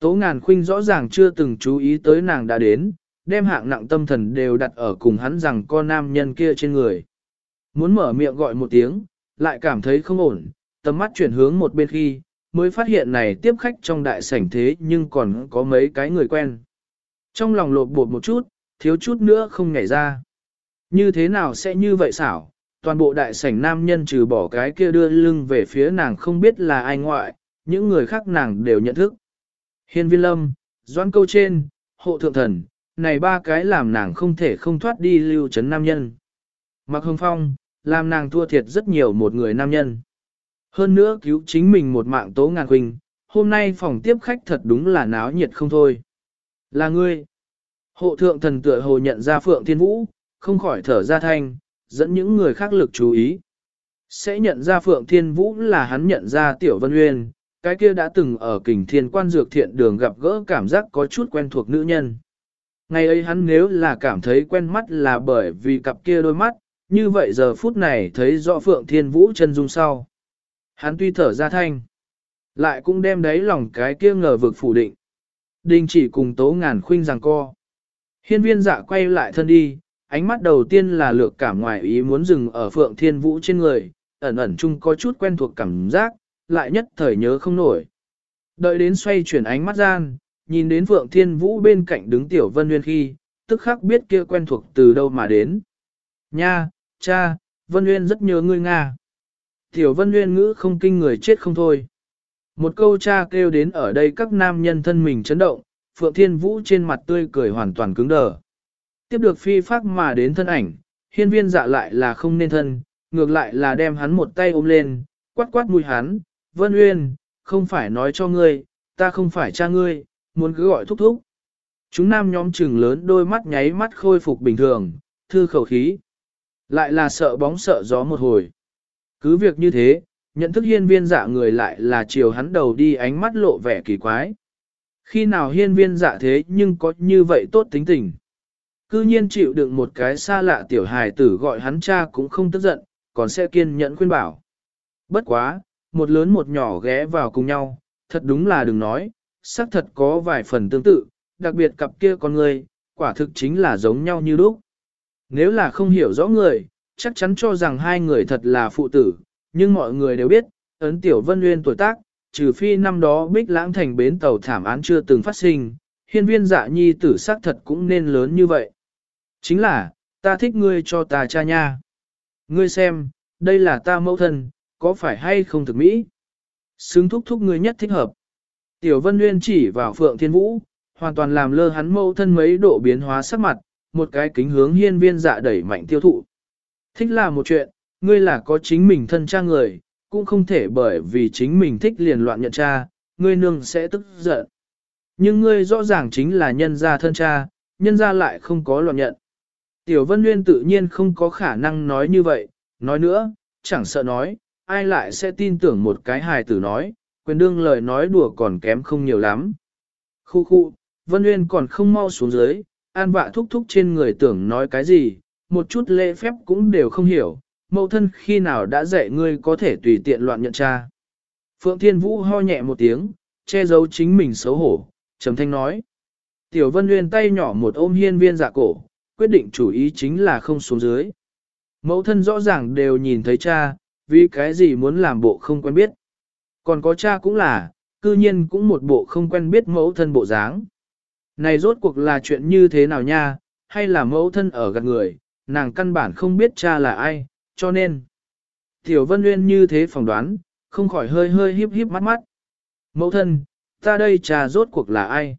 Tố ngàn khuynh rõ ràng chưa từng chú ý tới nàng đã đến, đem hạng nặng tâm thần đều đặt ở cùng hắn rằng con nam nhân kia trên người. Muốn mở miệng gọi một tiếng, lại cảm thấy không ổn, tầm mắt chuyển hướng một bên khi, mới phát hiện này tiếp khách trong đại sảnh thế nhưng còn có mấy cái người quen. Trong lòng lột bột một chút, thiếu chút nữa không nhảy ra. Như thế nào sẽ như vậy xảo, toàn bộ đại sảnh nam nhân trừ bỏ cái kia đưa lưng về phía nàng không biết là ai ngoại, những người khác nàng đều nhận thức. Hiên viên lâm, doan câu trên, hộ thượng thần, này ba cái làm nàng không thể không thoát đi lưu trấn nam nhân. Mặc hồng phong, làm nàng thua thiệt rất nhiều một người nam nhân. Hơn nữa cứu chính mình một mạng tố ngàn huynh, hôm nay phòng tiếp khách thật đúng là náo nhiệt không thôi. Là ngươi. Hộ thượng thần tựa hồ nhận ra Phượng Thiên Vũ, không khỏi thở ra thanh, dẫn những người khác lực chú ý. Sẽ nhận ra Phượng Thiên Vũ là hắn nhận ra Tiểu Vân Uyên, cái kia đã từng ở kình thiên quan dược thiện đường gặp gỡ cảm giác có chút quen thuộc nữ nhân. Ngày ấy hắn nếu là cảm thấy quen mắt là bởi vì cặp kia đôi mắt, như vậy giờ phút này thấy rõ Phượng Thiên Vũ chân dung sau. Hắn tuy thở ra thanh, lại cũng đem đáy lòng cái kia ngờ vực phủ định. Đình chỉ cùng tố ngàn khuynh rằng co. Hiên viên dạ quay lại thân đi, ánh mắt đầu tiên là lược cảm ngoài ý muốn dừng ở Phượng Thiên Vũ trên người, ẩn ẩn chung có chút quen thuộc cảm giác, lại nhất thời nhớ không nổi. Đợi đến xoay chuyển ánh mắt gian, nhìn đến Phượng Thiên Vũ bên cạnh đứng Tiểu Vân Nguyên khi, tức khắc biết kia quen thuộc từ đâu mà đến. Nha, cha, Vân Nguyên rất nhớ ngươi Nga. Tiểu Vân Nguyên ngữ không kinh người chết không thôi. Một câu cha kêu đến ở đây các nam nhân thân mình chấn động, Phượng Thiên Vũ trên mặt tươi cười hoàn toàn cứng đờ. Tiếp được phi pháp mà đến thân ảnh, hiên viên dạ lại là không nên thân, ngược lại là đem hắn một tay ôm lên, quát quát mùi hắn, Vân Uyên, không phải nói cho ngươi, ta không phải cha ngươi, muốn cứ gọi thúc thúc. Chúng nam nhóm trừng lớn đôi mắt nháy mắt khôi phục bình thường, thư khẩu khí. Lại là sợ bóng sợ gió một hồi. Cứ việc như thế, nhận thức hiên viên dạ người lại là chiều hắn đầu đi ánh mắt lộ vẻ kỳ quái. Khi nào hiên viên dạ thế nhưng có như vậy tốt tính tình. Cư nhiên chịu đựng một cái xa lạ tiểu hài tử gọi hắn cha cũng không tức giận, còn sẽ kiên nhẫn khuyên bảo. Bất quá, một lớn một nhỏ ghé vào cùng nhau, thật đúng là đừng nói, xác thật có vài phần tương tự, đặc biệt cặp kia con người, quả thực chính là giống nhau như lúc. Nếu là không hiểu rõ người, chắc chắn cho rằng hai người thật là phụ tử, nhưng mọi người đều biết, ấn tiểu vân nguyên tuổi tác, trừ phi năm đó bích lãng thành bến tàu thảm án chưa từng phát sinh, hiên viên dạ nhi tử sắc thật cũng nên lớn như vậy. Chính là, ta thích ngươi cho ta cha nha. Ngươi xem, đây là ta mẫu thân, có phải hay không thực mỹ? Xứng thúc thúc ngươi nhất thích hợp. Tiểu Vân Nguyên chỉ vào Phượng Thiên Vũ, hoàn toàn làm lơ hắn mẫu thân mấy độ biến hóa sắc mặt, một cái kính hướng hiên viên dạ đẩy mạnh tiêu thụ. Thích là một chuyện, ngươi là có chính mình thân cha người, cũng không thể bởi vì chính mình thích liền loạn nhận cha, ngươi nương sẽ tức giận. Nhưng ngươi rõ ràng chính là nhân gia thân cha, nhân gia lại không có loạn nhận. Tiểu Vân Nguyên tự nhiên không có khả năng nói như vậy, nói nữa, chẳng sợ nói, ai lại sẽ tin tưởng một cái hài tử nói, quyền đương lời nói đùa còn kém không nhiều lắm. Khu khu, Vân Nguyên còn không mau xuống dưới, an vạ thúc thúc trên người tưởng nói cái gì, một chút lễ phép cũng đều không hiểu, mẫu thân khi nào đã dạy ngươi có thể tùy tiện loạn nhận cha. Phượng Thiên Vũ ho nhẹ một tiếng, che giấu chính mình xấu hổ, trầm thanh nói. Tiểu Vân Nguyên tay nhỏ một ôm hiên viên dạ cổ, quyết định chủ ý chính là không xuống dưới. Mẫu thân rõ ràng đều nhìn thấy cha, vì cái gì muốn làm bộ không quen biết. Còn có cha cũng là, cư nhiên cũng một bộ không quen biết mẫu thân bộ dáng. Này rốt cuộc là chuyện như thế nào nha, hay là mẫu thân ở gần người, nàng căn bản không biết cha là ai, cho nên. Tiểu Vân Nguyên như thế phỏng đoán, không khỏi hơi hơi híp híp mắt mắt. Mẫu thân, ta đây trà rốt cuộc là ai?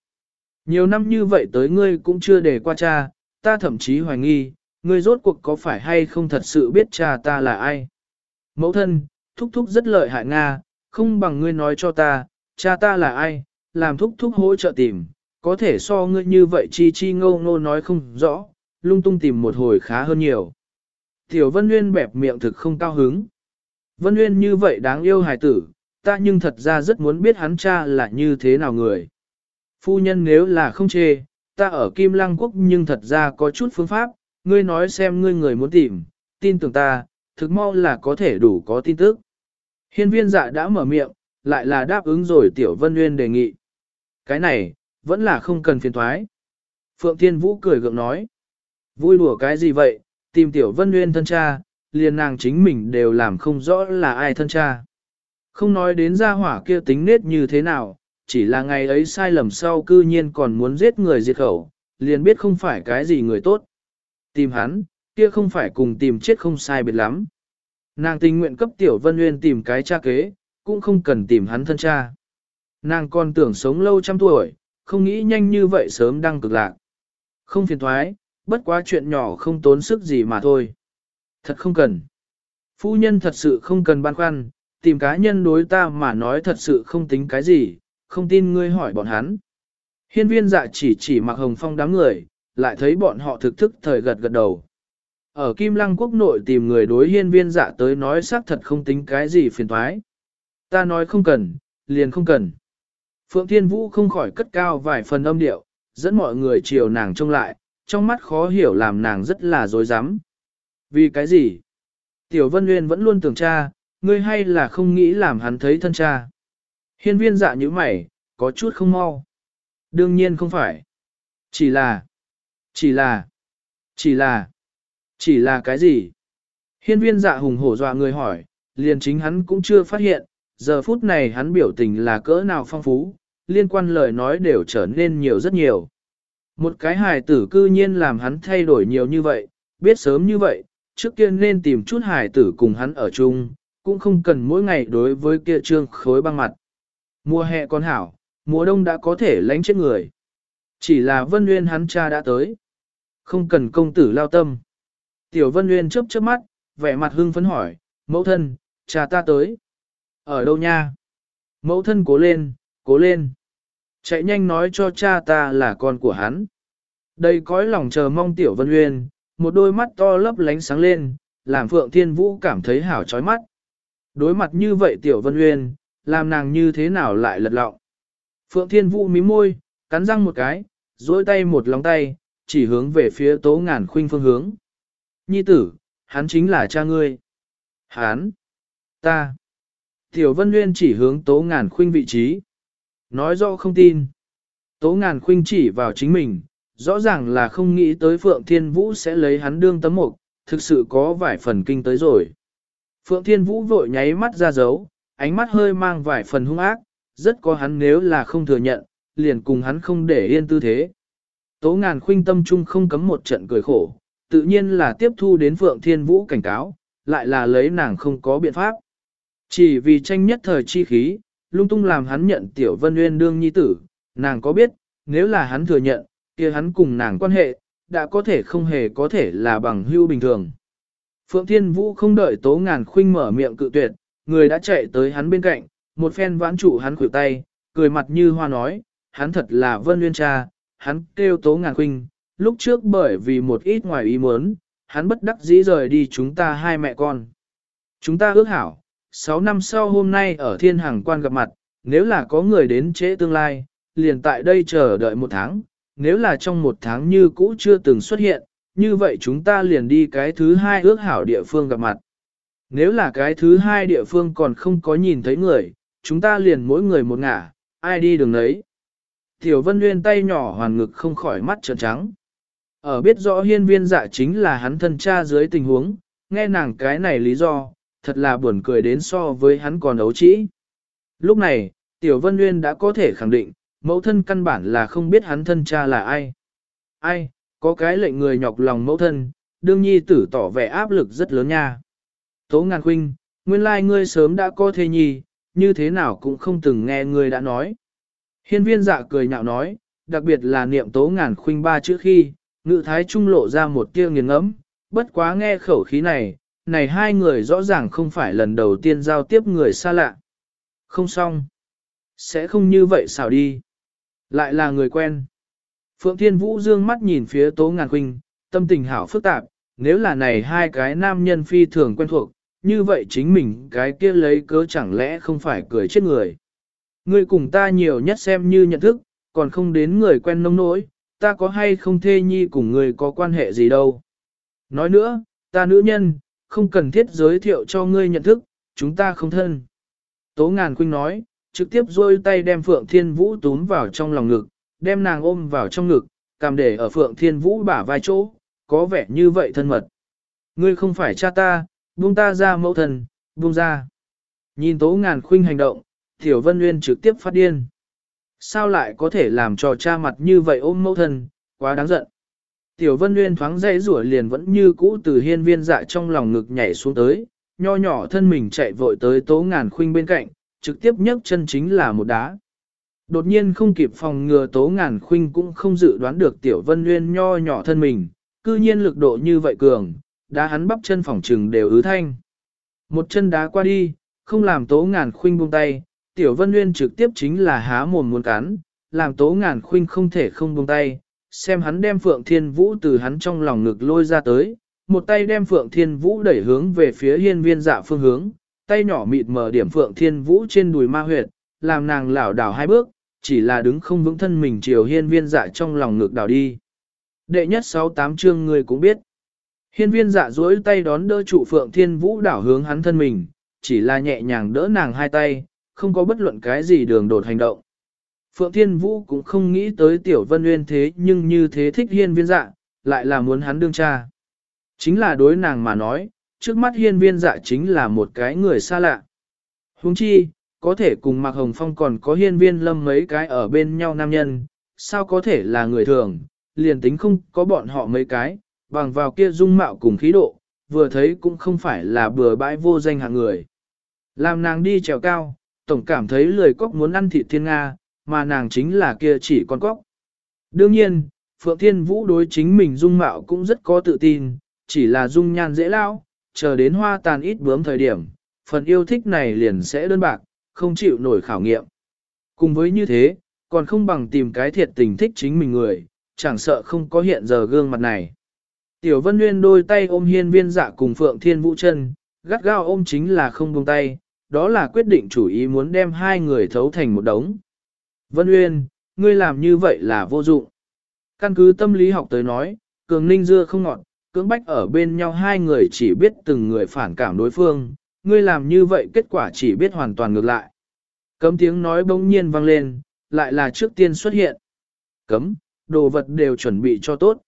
Nhiều năm như vậy tới ngươi cũng chưa để qua cha, ta thậm chí hoài nghi, ngươi rốt cuộc có phải hay không thật sự biết cha ta là ai? Mẫu thân, thúc thúc rất lợi hại Nga, không bằng ngươi nói cho ta, cha ta là ai, làm thúc thúc hỗ trợ tìm, có thể so ngươi như vậy chi chi ngô ngô nói không rõ, lung tung tìm một hồi khá hơn nhiều. Tiểu Vân Nguyên bẹp miệng thực không cao hứng. Vân Nguyên như vậy đáng yêu hài tử, ta nhưng thật ra rất muốn biết hắn cha là như thế nào người. Phu nhân nếu là không chê, ta ở Kim Lăng Quốc nhưng thật ra có chút phương pháp, ngươi nói xem ngươi người muốn tìm, tin tưởng ta, thực mau là có thể đủ có tin tức. Hiên viên dạ đã mở miệng, lại là đáp ứng rồi Tiểu Vân Nguyên đề nghị. Cái này, vẫn là không cần phiền thoái. Phượng Thiên Vũ cười gượng nói. Vui đùa cái gì vậy, tìm Tiểu Vân Nguyên thân cha, liền nàng chính mình đều làm không rõ là ai thân cha. Không nói đến gia hỏa kia tính nết như thế nào, chỉ là ngày ấy sai lầm sau cư nhiên còn muốn giết người diệt khẩu, liền biết không phải cái gì người tốt. Tìm hắn, kia không phải cùng tìm chết không sai biệt lắm. Nàng tình nguyện cấp Tiểu Vân Nguyên tìm cái cha kế, cũng không cần tìm hắn thân cha. Nàng còn tưởng sống lâu trăm tuổi, không nghĩ nhanh như vậy sớm đăng cực lạc. Không phiền thoái, bất quá chuyện nhỏ không tốn sức gì mà thôi. Thật không cần. Phu nhân thật sự không cần băn khoăn, tìm cá nhân đối ta mà nói thật sự không tính cái gì, không tin ngươi hỏi bọn hắn. Hiên viên dạ chỉ chỉ mặc hồng phong đám người, lại thấy bọn họ thực thức thời gật gật đầu. Ở Kim Lăng quốc nội tìm người đối hiên viên dạ tới nói xác thật không tính cái gì phiền thoái. Ta nói không cần, liền không cần. Phượng Thiên Vũ không khỏi cất cao vài phần âm điệu, dẫn mọi người chiều nàng trông lại, trong mắt khó hiểu làm nàng rất là dối rắm Vì cái gì? Tiểu Vân Nguyên vẫn luôn tưởng cha, ngươi hay là không nghĩ làm hắn thấy thân cha. Hiên viên dạ như mày, có chút không mau. Đương nhiên không phải. Chỉ là, chỉ là, chỉ là, chỉ là cái gì? Hiên viên dạ hùng hổ dọa người hỏi, liền chính hắn cũng chưa phát hiện, giờ phút này hắn biểu tình là cỡ nào phong phú, liên quan lời nói đều trở nên nhiều rất nhiều. Một cái hài tử cư nhiên làm hắn thay đổi nhiều như vậy, biết sớm như vậy, trước kia nên tìm chút hài tử cùng hắn ở chung, cũng không cần mỗi ngày đối với kia trương khối băng mặt. Mùa hè còn hảo, mùa đông đã có thể lánh chết người. Chỉ là Vân Nguyên hắn cha đã tới. Không cần công tử lao tâm. Tiểu Vân Nguyên chớp chớp mắt, vẻ mặt hưng phấn hỏi, mẫu thân, cha ta tới. Ở đâu nha? Mẫu thân cố lên, cố lên. Chạy nhanh nói cho cha ta là con của hắn. Đây cõi lòng chờ mong Tiểu Vân uyên một đôi mắt to lấp lánh sáng lên, làm Phượng Thiên Vũ cảm thấy hảo chói mắt. Đối mặt như vậy Tiểu Vân uyên làm nàng như thế nào lại lật lọng. Phượng Thiên Vũ mím môi, cắn răng một cái, duỗi tay một lòng tay, chỉ hướng về phía tố ngàn khuynh phương hướng. Nhi tử, hắn chính là cha ngươi. Hắn, ta. Tiểu Vân uyên chỉ hướng tố ngàn khuynh vị trí. Nói rõ không tin. Tố ngàn khuynh chỉ vào chính mình, rõ ràng là không nghĩ tới Phượng Thiên Vũ sẽ lấy hắn đương tấm mục, thực sự có vài phần kinh tới rồi. Phượng Thiên Vũ vội nháy mắt ra dấu, ánh mắt hơi mang vài phần hung ác, rất có hắn nếu là không thừa nhận, liền cùng hắn không để yên tư thế. Tố ngàn khuynh tâm trung không cấm một trận cười khổ, tự nhiên là tiếp thu đến Phượng Thiên Vũ cảnh cáo, lại là lấy nàng không có biện pháp. Chỉ vì tranh nhất thời chi khí, lung tung làm hắn nhận Tiểu Vân Nguyên đương nhi tử, nàng có biết, nếu là hắn thừa nhận, kia hắn cùng nàng quan hệ, đã có thể không hề có thể là bằng hưu bình thường. Phượng Thiên Vũ không đợi Tố Ngàn Khuynh mở miệng cự tuyệt, người đã chạy tới hắn bên cạnh, một phen vãn trụ hắn khuỷu tay, cười mặt như hoa nói, hắn thật là Vân Nguyên cha, hắn kêu Tố Ngàn Khuynh, lúc trước bởi vì một ít ngoài ý muốn, hắn bất đắc dĩ rời đi chúng ta hai mẹ con. Chúng ta ước hảo, 6 năm sau hôm nay ở thiên hàng quan gặp mặt, nếu là có người đến trễ tương lai, liền tại đây chờ đợi một tháng, nếu là trong một tháng như cũ chưa từng xuất hiện, như vậy chúng ta liền đi cái thứ hai ước hảo địa phương gặp mặt. Nếu là cái thứ hai địa phương còn không có nhìn thấy người, chúng ta liền mỗi người một ngả, ai đi đường đấy. Tiểu Vân Nguyên tay nhỏ hoàn ngực không khỏi mắt trợn trắng. Ở biết rõ hiên viên dạ chính là hắn thân cha dưới tình huống, nghe nàng cái này lý do, thật là buồn cười đến so với hắn còn ấu trĩ. Lúc này, Tiểu Vân Nguyên đã có thể khẳng định, mẫu thân căn bản là không biết hắn thân cha là ai. Ai, có cái lệnh người nhọc lòng mẫu thân, đương nhi tử tỏ vẻ áp lực rất lớn nha. Tố ngàn huynh, nguyên lai ngươi sớm đã có thê nhi, như thế nào cũng không từng nghe ngươi đã nói. Hiên viên dạ cười nhạo nói, đặc biệt là niệm tố ngàn khuynh ba chữ khi, ngự thái trung lộ ra một tia nghiền ngẫm, bất quá nghe khẩu khí này, này hai người rõ ràng không phải lần đầu tiên giao tiếp người xa lạ. Không xong. Sẽ không như vậy sao đi. Lại là người quen. Phượng Thiên Vũ dương mắt nhìn phía Tố Ngàn Khuynh, tâm tình hảo phức tạp, nếu là này hai cái nam nhân phi thường quen thuộc, như vậy chính mình cái kia lấy cớ chẳng lẽ không phải cười chết người. Ngươi cùng ta nhiều nhất xem như nhận thức, còn không đến người quen nông nỗi, ta có hay không thê nhi cùng người có quan hệ gì đâu. Nói nữa, ta nữ nhân, không cần thiết giới thiệu cho ngươi nhận thức, chúng ta không thân. Tố ngàn khuynh nói, trực tiếp rôi tay đem Phượng Thiên Vũ túm vào trong lòng ngực, đem nàng ôm vào trong ngực, cầm để ở Phượng Thiên Vũ bả vai chỗ, có vẻ như vậy thân mật. Ngươi không phải cha ta, buông ta ra mẫu thần, buông ra. Nhìn tố ngàn khuynh hành động, Tiểu Vân Nguyên trực tiếp phát điên. Sao lại có thể làm cho cha mặt như vậy ôm mẫu thân, quá đáng giận. Tiểu Vân Nguyên thoáng dây rủa liền vẫn như cũ từ hiên viên dạ trong lòng ngực nhảy xuống tới, nho nhỏ thân mình chạy vội tới tố ngàn khuynh bên cạnh, trực tiếp nhấc chân chính là một đá. Đột nhiên không kịp phòng ngừa tố ngàn khuynh cũng không dự đoán được Tiểu Vân Nguyên nho nhỏ thân mình, cư nhiên lực độ như vậy cường, đá hắn bắp chân phòng trừng đều ứ thanh. Một chân đá qua đi, không làm tố ngàn khuynh buông tay, Tiểu Vân Nguyên trực tiếp chính là há mồm muốn cắn, làm tố ngàn khuynh không thể không buông tay, xem hắn đem Phượng Thiên Vũ từ hắn trong lòng ngực lôi ra tới, một tay đem Phượng Thiên Vũ đẩy hướng về phía hiên viên dạ phương hướng, tay nhỏ mịt mở điểm Phượng Thiên Vũ trên đùi ma huyệt, làm nàng lảo đảo hai bước, chỉ là đứng không vững thân mình chiều hiên viên dạ trong lòng ngực đảo đi. Đệ nhất sáu tám chương người cũng biết. Hiên viên dạ duỗi tay đón đỡ trụ Phượng Thiên Vũ đảo hướng hắn thân mình, chỉ là nhẹ nhàng đỡ nàng hai tay, không có bất luận cái gì đường đột hành động. Phượng Thiên Vũ cũng không nghĩ tới Tiểu Vân Nguyên thế nhưng như thế thích hiên viên dạ, lại là muốn hắn đương cha. Chính là đối nàng mà nói, trước mắt hiên viên dạ chính là một cái người xa lạ. Huống chi, có thể cùng Mạc Hồng Phong còn có hiên viên lâm mấy cái ở bên nhau nam nhân, sao có thể là người thường, liền tính không có bọn họ mấy cái, bằng vào kia dung mạo cùng khí độ, vừa thấy cũng không phải là bừa bãi vô danh hạng người. Làm nàng đi trèo cao, tổng cảm thấy lười cóc muốn ăn thịt thiên Nga, mà nàng chính là kia chỉ con cóc. Đương nhiên, Phượng Thiên Vũ đối chính mình dung mạo cũng rất có tự tin, chỉ là dung nhan dễ lao, chờ đến hoa tàn ít bướm thời điểm, phần yêu thích này liền sẽ đơn bạc, không chịu nổi khảo nghiệm. Cùng với như thế, còn không bằng tìm cái thiệt tình thích chính mình người, chẳng sợ không có hiện giờ gương mặt này. Tiểu Vân Nguyên đôi tay ôm hiên viên dạ cùng Phượng Thiên Vũ chân, gắt gao ôm chính là không buông tay, đó là quyết định chủ ý muốn đem hai người thấu thành một đống. Vân Uyên, ngươi làm như vậy là vô dụng. Căn cứ tâm lý học tới nói, cường ninh dưa không ngọt, cưỡng bách ở bên nhau hai người chỉ biết từng người phản cảm đối phương, ngươi làm như vậy kết quả chỉ biết hoàn toàn ngược lại. Cấm tiếng nói bỗng nhiên vang lên, lại là trước tiên xuất hiện. Cấm, đồ vật đều chuẩn bị cho tốt.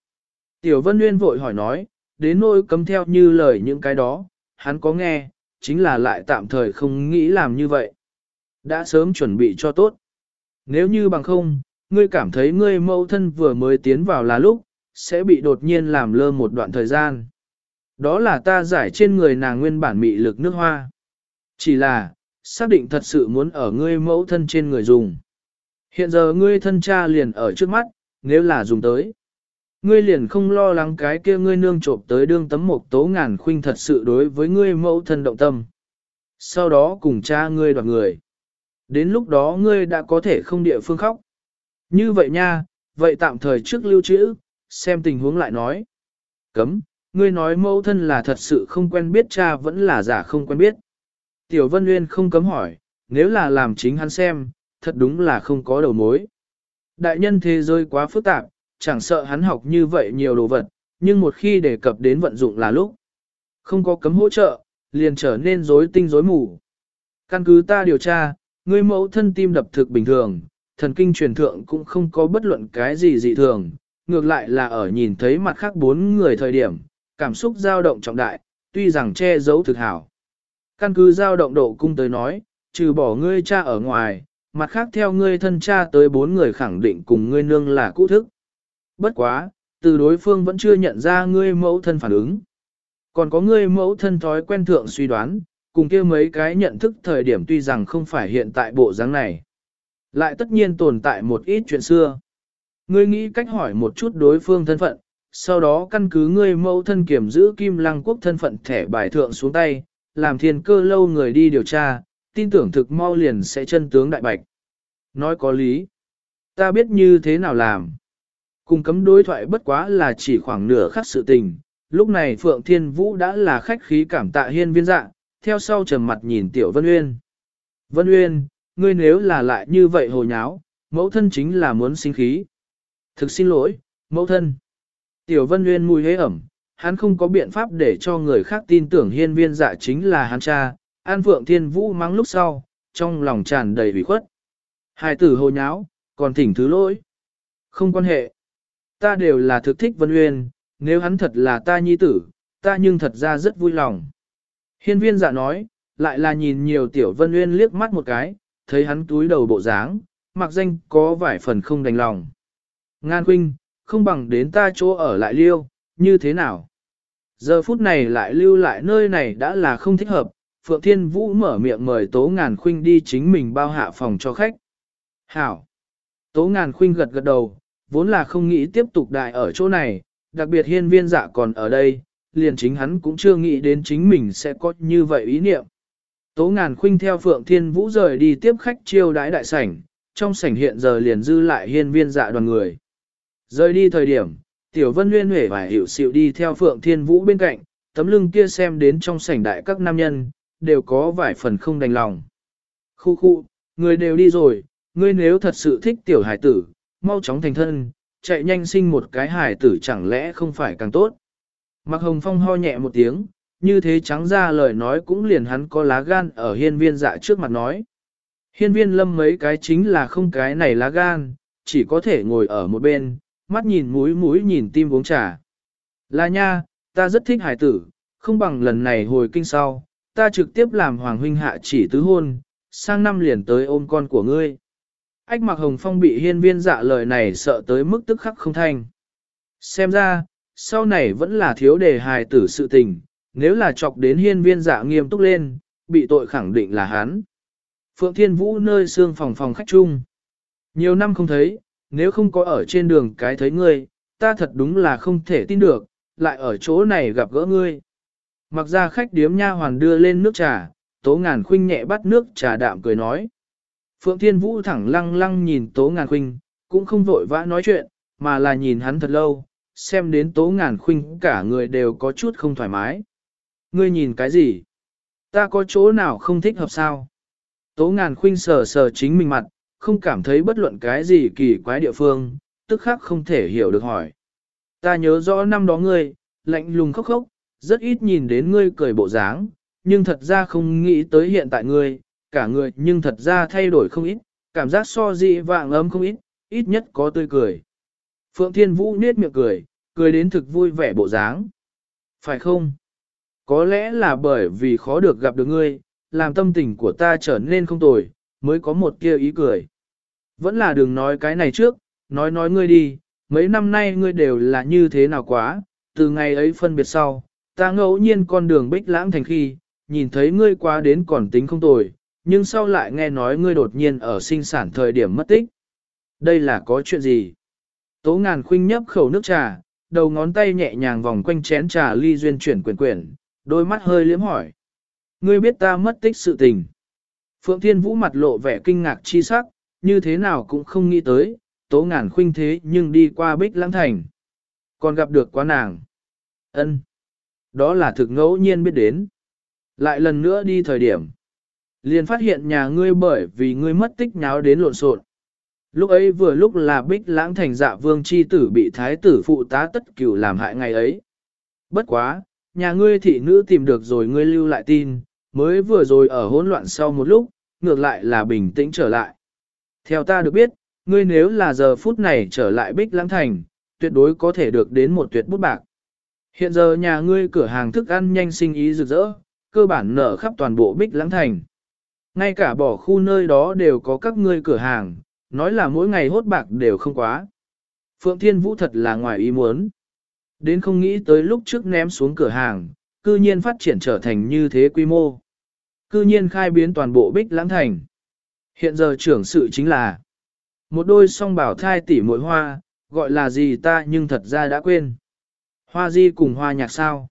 Tiểu Vân Nguyên vội hỏi nói, đến nỗi cấm theo như lời những cái đó, hắn có nghe, chính là lại tạm thời không nghĩ làm như vậy. Đã sớm chuẩn bị cho tốt. Nếu như bằng không, ngươi cảm thấy ngươi mẫu thân vừa mới tiến vào là lúc, sẽ bị đột nhiên làm lơ một đoạn thời gian. Đó là ta giải trên người nàng nguyên bản mị lực nước hoa. Chỉ là, xác định thật sự muốn ở ngươi mẫu thân trên người dùng. Hiện giờ ngươi thân cha liền ở trước mắt, nếu là dùng tới. Ngươi liền không lo lắng cái kia ngươi nương trộm tới đương tấm một tố ngàn khuynh thật sự đối với ngươi mẫu thân động tâm. Sau đó cùng cha ngươi đoạt người. Đến lúc đó ngươi đã có thể không địa phương khóc. Như vậy nha, vậy tạm thời trước lưu trữ, xem tình huống lại nói. Cấm, ngươi nói mẫu thân là thật sự không quen biết cha vẫn là giả không quen biết. Tiểu Vân Nguyên không cấm hỏi, nếu là làm chính hắn xem, thật đúng là không có đầu mối. Đại nhân thế giới quá phức tạp, chẳng sợ hắn học như vậy nhiều đồ vật, nhưng một khi đề cập đến vận dụng là lúc. Không có cấm hỗ trợ, liền trở nên rối tinh rối mù. Căn cứ ta điều tra, ngươi mẫu thân tim đập thực bình thường, thần kinh truyền thượng cũng không có bất luận cái gì dị thường, ngược lại là ở nhìn thấy mặt khác bốn người thời điểm, cảm xúc dao động trọng đại, tuy rằng che giấu thực hảo. Căn cứ dao động độ cung tới nói, trừ bỏ ngươi cha ở ngoài, mặt khác theo ngươi thân cha tới bốn người khẳng định cùng ngươi nương là cũ thức. Bất quá, từ đối phương vẫn chưa nhận ra ngươi mẫu thân phản ứng. Còn có ngươi mẫu thân thói quen thượng suy đoán, cùng kia mấy cái nhận thức thời điểm tuy rằng không phải hiện tại bộ dáng này. Lại tất nhiên tồn tại một ít chuyện xưa. Ngươi nghĩ cách hỏi một chút đối phương thân phận, sau đó căn cứ ngươi mẫu thân kiểm giữ kim lăng quốc thân phận thẻ bài thượng xuống tay, làm thiên cơ lâu người đi điều tra, tin tưởng thực mau liền sẽ chân tướng đại bạch. Nói có lý. Ta biết như thế nào làm. Cùng cấm đối thoại bất quá là chỉ khoảng nửa khắc sự tình. Lúc này Phượng Thiên Vũ đã là khách khí cảm tạ hiên viên dạ, theo sau trầm mặt nhìn Tiểu Vân Uyên. Vân Uyên, ngươi nếu là lại như vậy hồ nháo, mẫu thân chính là muốn sinh khí. Thực xin lỗi, mẫu thân. Tiểu Vân Uyên mùi hế ẩm, hắn không có biện pháp để cho người khác tin tưởng hiên viên dạ chính là hắn cha, An Phượng Thiên Vũ mắng lúc sau, trong lòng tràn đầy ủy khuất. Hai tử hồ nháo, còn thỉnh thứ lỗi. Không quan hệ. Ta đều là thực thích Vân Uyên, nếu hắn thật là ta nhi tử, ta nhưng thật ra rất vui lòng. Hiên viên dạ nói, lại là nhìn nhiều tiểu Vân Uyên liếc mắt một cái, thấy hắn túi đầu bộ dáng, mặc danh có vài phần không đành lòng. Ngan huynh, không bằng đến ta chỗ ở lại liêu, như thế nào? Giờ phút này lại lưu lại nơi này đã là không thích hợp, Phượng Thiên Vũ mở miệng mời Tố Ngàn Khuynh đi chính mình bao hạ phòng cho khách. Hảo! Tố Ngàn Khuynh gật gật đầu, vốn là không nghĩ tiếp tục đại ở chỗ này, đặc biệt hiên viên dạ còn ở đây, liền chính hắn cũng chưa nghĩ đến chính mình sẽ có như vậy ý niệm. Tố Ngàn Khuynh theo Phượng Thiên Vũ rời đi tiếp khách chiêu đái đại sảnh, trong sảnh hiện giờ liền dư lại hiên viên dạ đoàn người. Rời đi thời điểm, Tiểu Vân Nguyên Huệ và Hiểu Siệu đi theo Phượng Thiên Vũ bên cạnh, tấm lưng kia xem đến trong sảnh đại các nam nhân, đều có vài phần không đành lòng. Khu khu, người đều đi rồi, ngươi nếu thật sự thích tiểu hải tử, mau chóng thành thân, chạy nhanh sinh một cái hải tử chẳng lẽ không phải càng tốt. Mạc Hồng Phong ho nhẹ một tiếng, như thế trắng ra lời nói cũng liền hắn có lá gan ở hiên viên dạ trước mặt nói. Hiên viên lâm mấy cái chính là không cái này lá gan, chỉ có thể ngồi ở một bên, mắt nhìn mũi mũi nhìn tim uống trà. Là nha, ta rất thích hải tử, không bằng lần này hồi kinh sau, ta trực tiếp làm hoàng huynh hạ chỉ tứ hôn, sang năm liền tới ôm con của ngươi. Ách mặc hồng phong bị hiên viên dạ lời này sợ tới mức tức khắc không thanh. Xem ra, sau này vẫn là thiếu đề hài tử sự tình, nếu là chọc đến hiên viên dạ nghiêm túc lên, bị tội khẳng định là hắn. Phượng Thiên Vũ nơi xương phòng phòng khách chung. Nhiều năm không thấy, nếu không có ở trên đường cái thấy ngươi, ta thật đúng là không thể tin được, lại ở chỗ này gặp gỡ ngươi. Mặc ra khách điếm nha hoàn đưa lên nước trà, tố ngàn khuynh nhẹ bắt nước trà đạm cười nói. Phượng Thiên Vũ thẳng lăng lăng nhìn tố ngàn khuynh, cũng không vội vã nói chuyện, mà là nhìn hắn thật lâu, xem đến tố ngàn khuynh cả người đều có chút không thoải mái. Ngươi nhìn cái gì? Ta có chỗ nào không thích hợp sao? Tố ngàn khuynh sờ sờ chính mình mặt, không cảm thấy bất luận cái gì kỳ quái địa phương, tức khác không thể hiểu được hỏi. Ta nhớ rõ năm đó ngươi, lạnh lùng khóc khóc, rất ít nhìn đến ngươi cười bộ dáng, nhưng thật ra không nghĩ tới hiện tại ngươi, cả người nhưng thật ra thay đổi không ít, cảm giác so dị vạng ấm không ít, ít nhất có tươi cười. Phượng Thiên Vũ nết miệng cười, cười đến thực vui vẻ bộ dáng. Phải không? Có lẽ là bởi vì khó được gặp được ngươi, làm tâm tình của ta trở nên không tồi, mới có một kia ý cười. Vẫn là đừng nói cái này trước, nói nói ngươi đi, mấy năm nay ngươi đều là như thế nào quá, từ ngày ấy phân biệt sau, ta ngẫu nhiên con đường bích lãng thành khi, nhìn thấy ngươi quá đến còn tính không tồi, nhưng sau lại nghe nói ngươi đột nhiên ở sinh sản thời điểm mất tích. Đây là có chuyện gì? Tố ngàn khuynh nhấp khẩu nước trà, đầu ngón tay nhẹ nhàng vòng quanh chén trà ly duyên chuyển quyển quyển, đôi mắt hơi liếm hỏi. Ngươi biết ta mất tích sự tình. Phượng Thiên Vũ mặt lộ vẻ kinh ngạc chi sắc, như thế nào cũng không nghĩ tới, tố ngàn khuynh thế nhưng đi qua bích lãng thành. Còn gặp được quá nàng. ân Đó là thực ngẫu nhiên biết đến. Lại lần nữa đi thời điểm. Liền phát hiện nhà ngươi bởi vì ngươi mất tích nháo đến lộn xộn. Lúc ấy vừa lúc là bích lãng thành dạ vương chi tử bị thái tử phụ tá tất cửu làm hại ngày ấy. Bất quá, nhà ngươi thị nữ tìm được rồi ngươi lưu lại tin, mới vừa rồi ở hỗn loạn sau một lúc, ngược lại là bình tĩnh trở lại. Theo ta được biết, ngươi nếu là giờ phút này trở lại Bích Lãng Thành, tuyệt đối có thể được đến một tuyệt bút bạc. Hiện giờ nhà ngươi cửa hàng thức ăn nhanh sinh ý rực rỡ, cơ bản nở khắp toàn bộ Bích Lãng Thành. Ngay cả bỏ khu nơi đó đều có các ngươi cửa hàng, nói là mỗi ngày hốt bạc đều không quá. Phượng Thiên Vũ thật là ngoài ý muốn. Đến không nghĩ tới lúc trước ném xuống cửa hàng, cư nhiên phát triển trở thành như thế quy mô. Cư nhiên khai biến toàn bộ bích lãng thành. Hiện giờ trưởng sự chính là một đôi song bảo thai tỷ muội hoa, gọi là gì ta nhưng thật ra đã quên. Hoa di cùng hoa nhạc sao?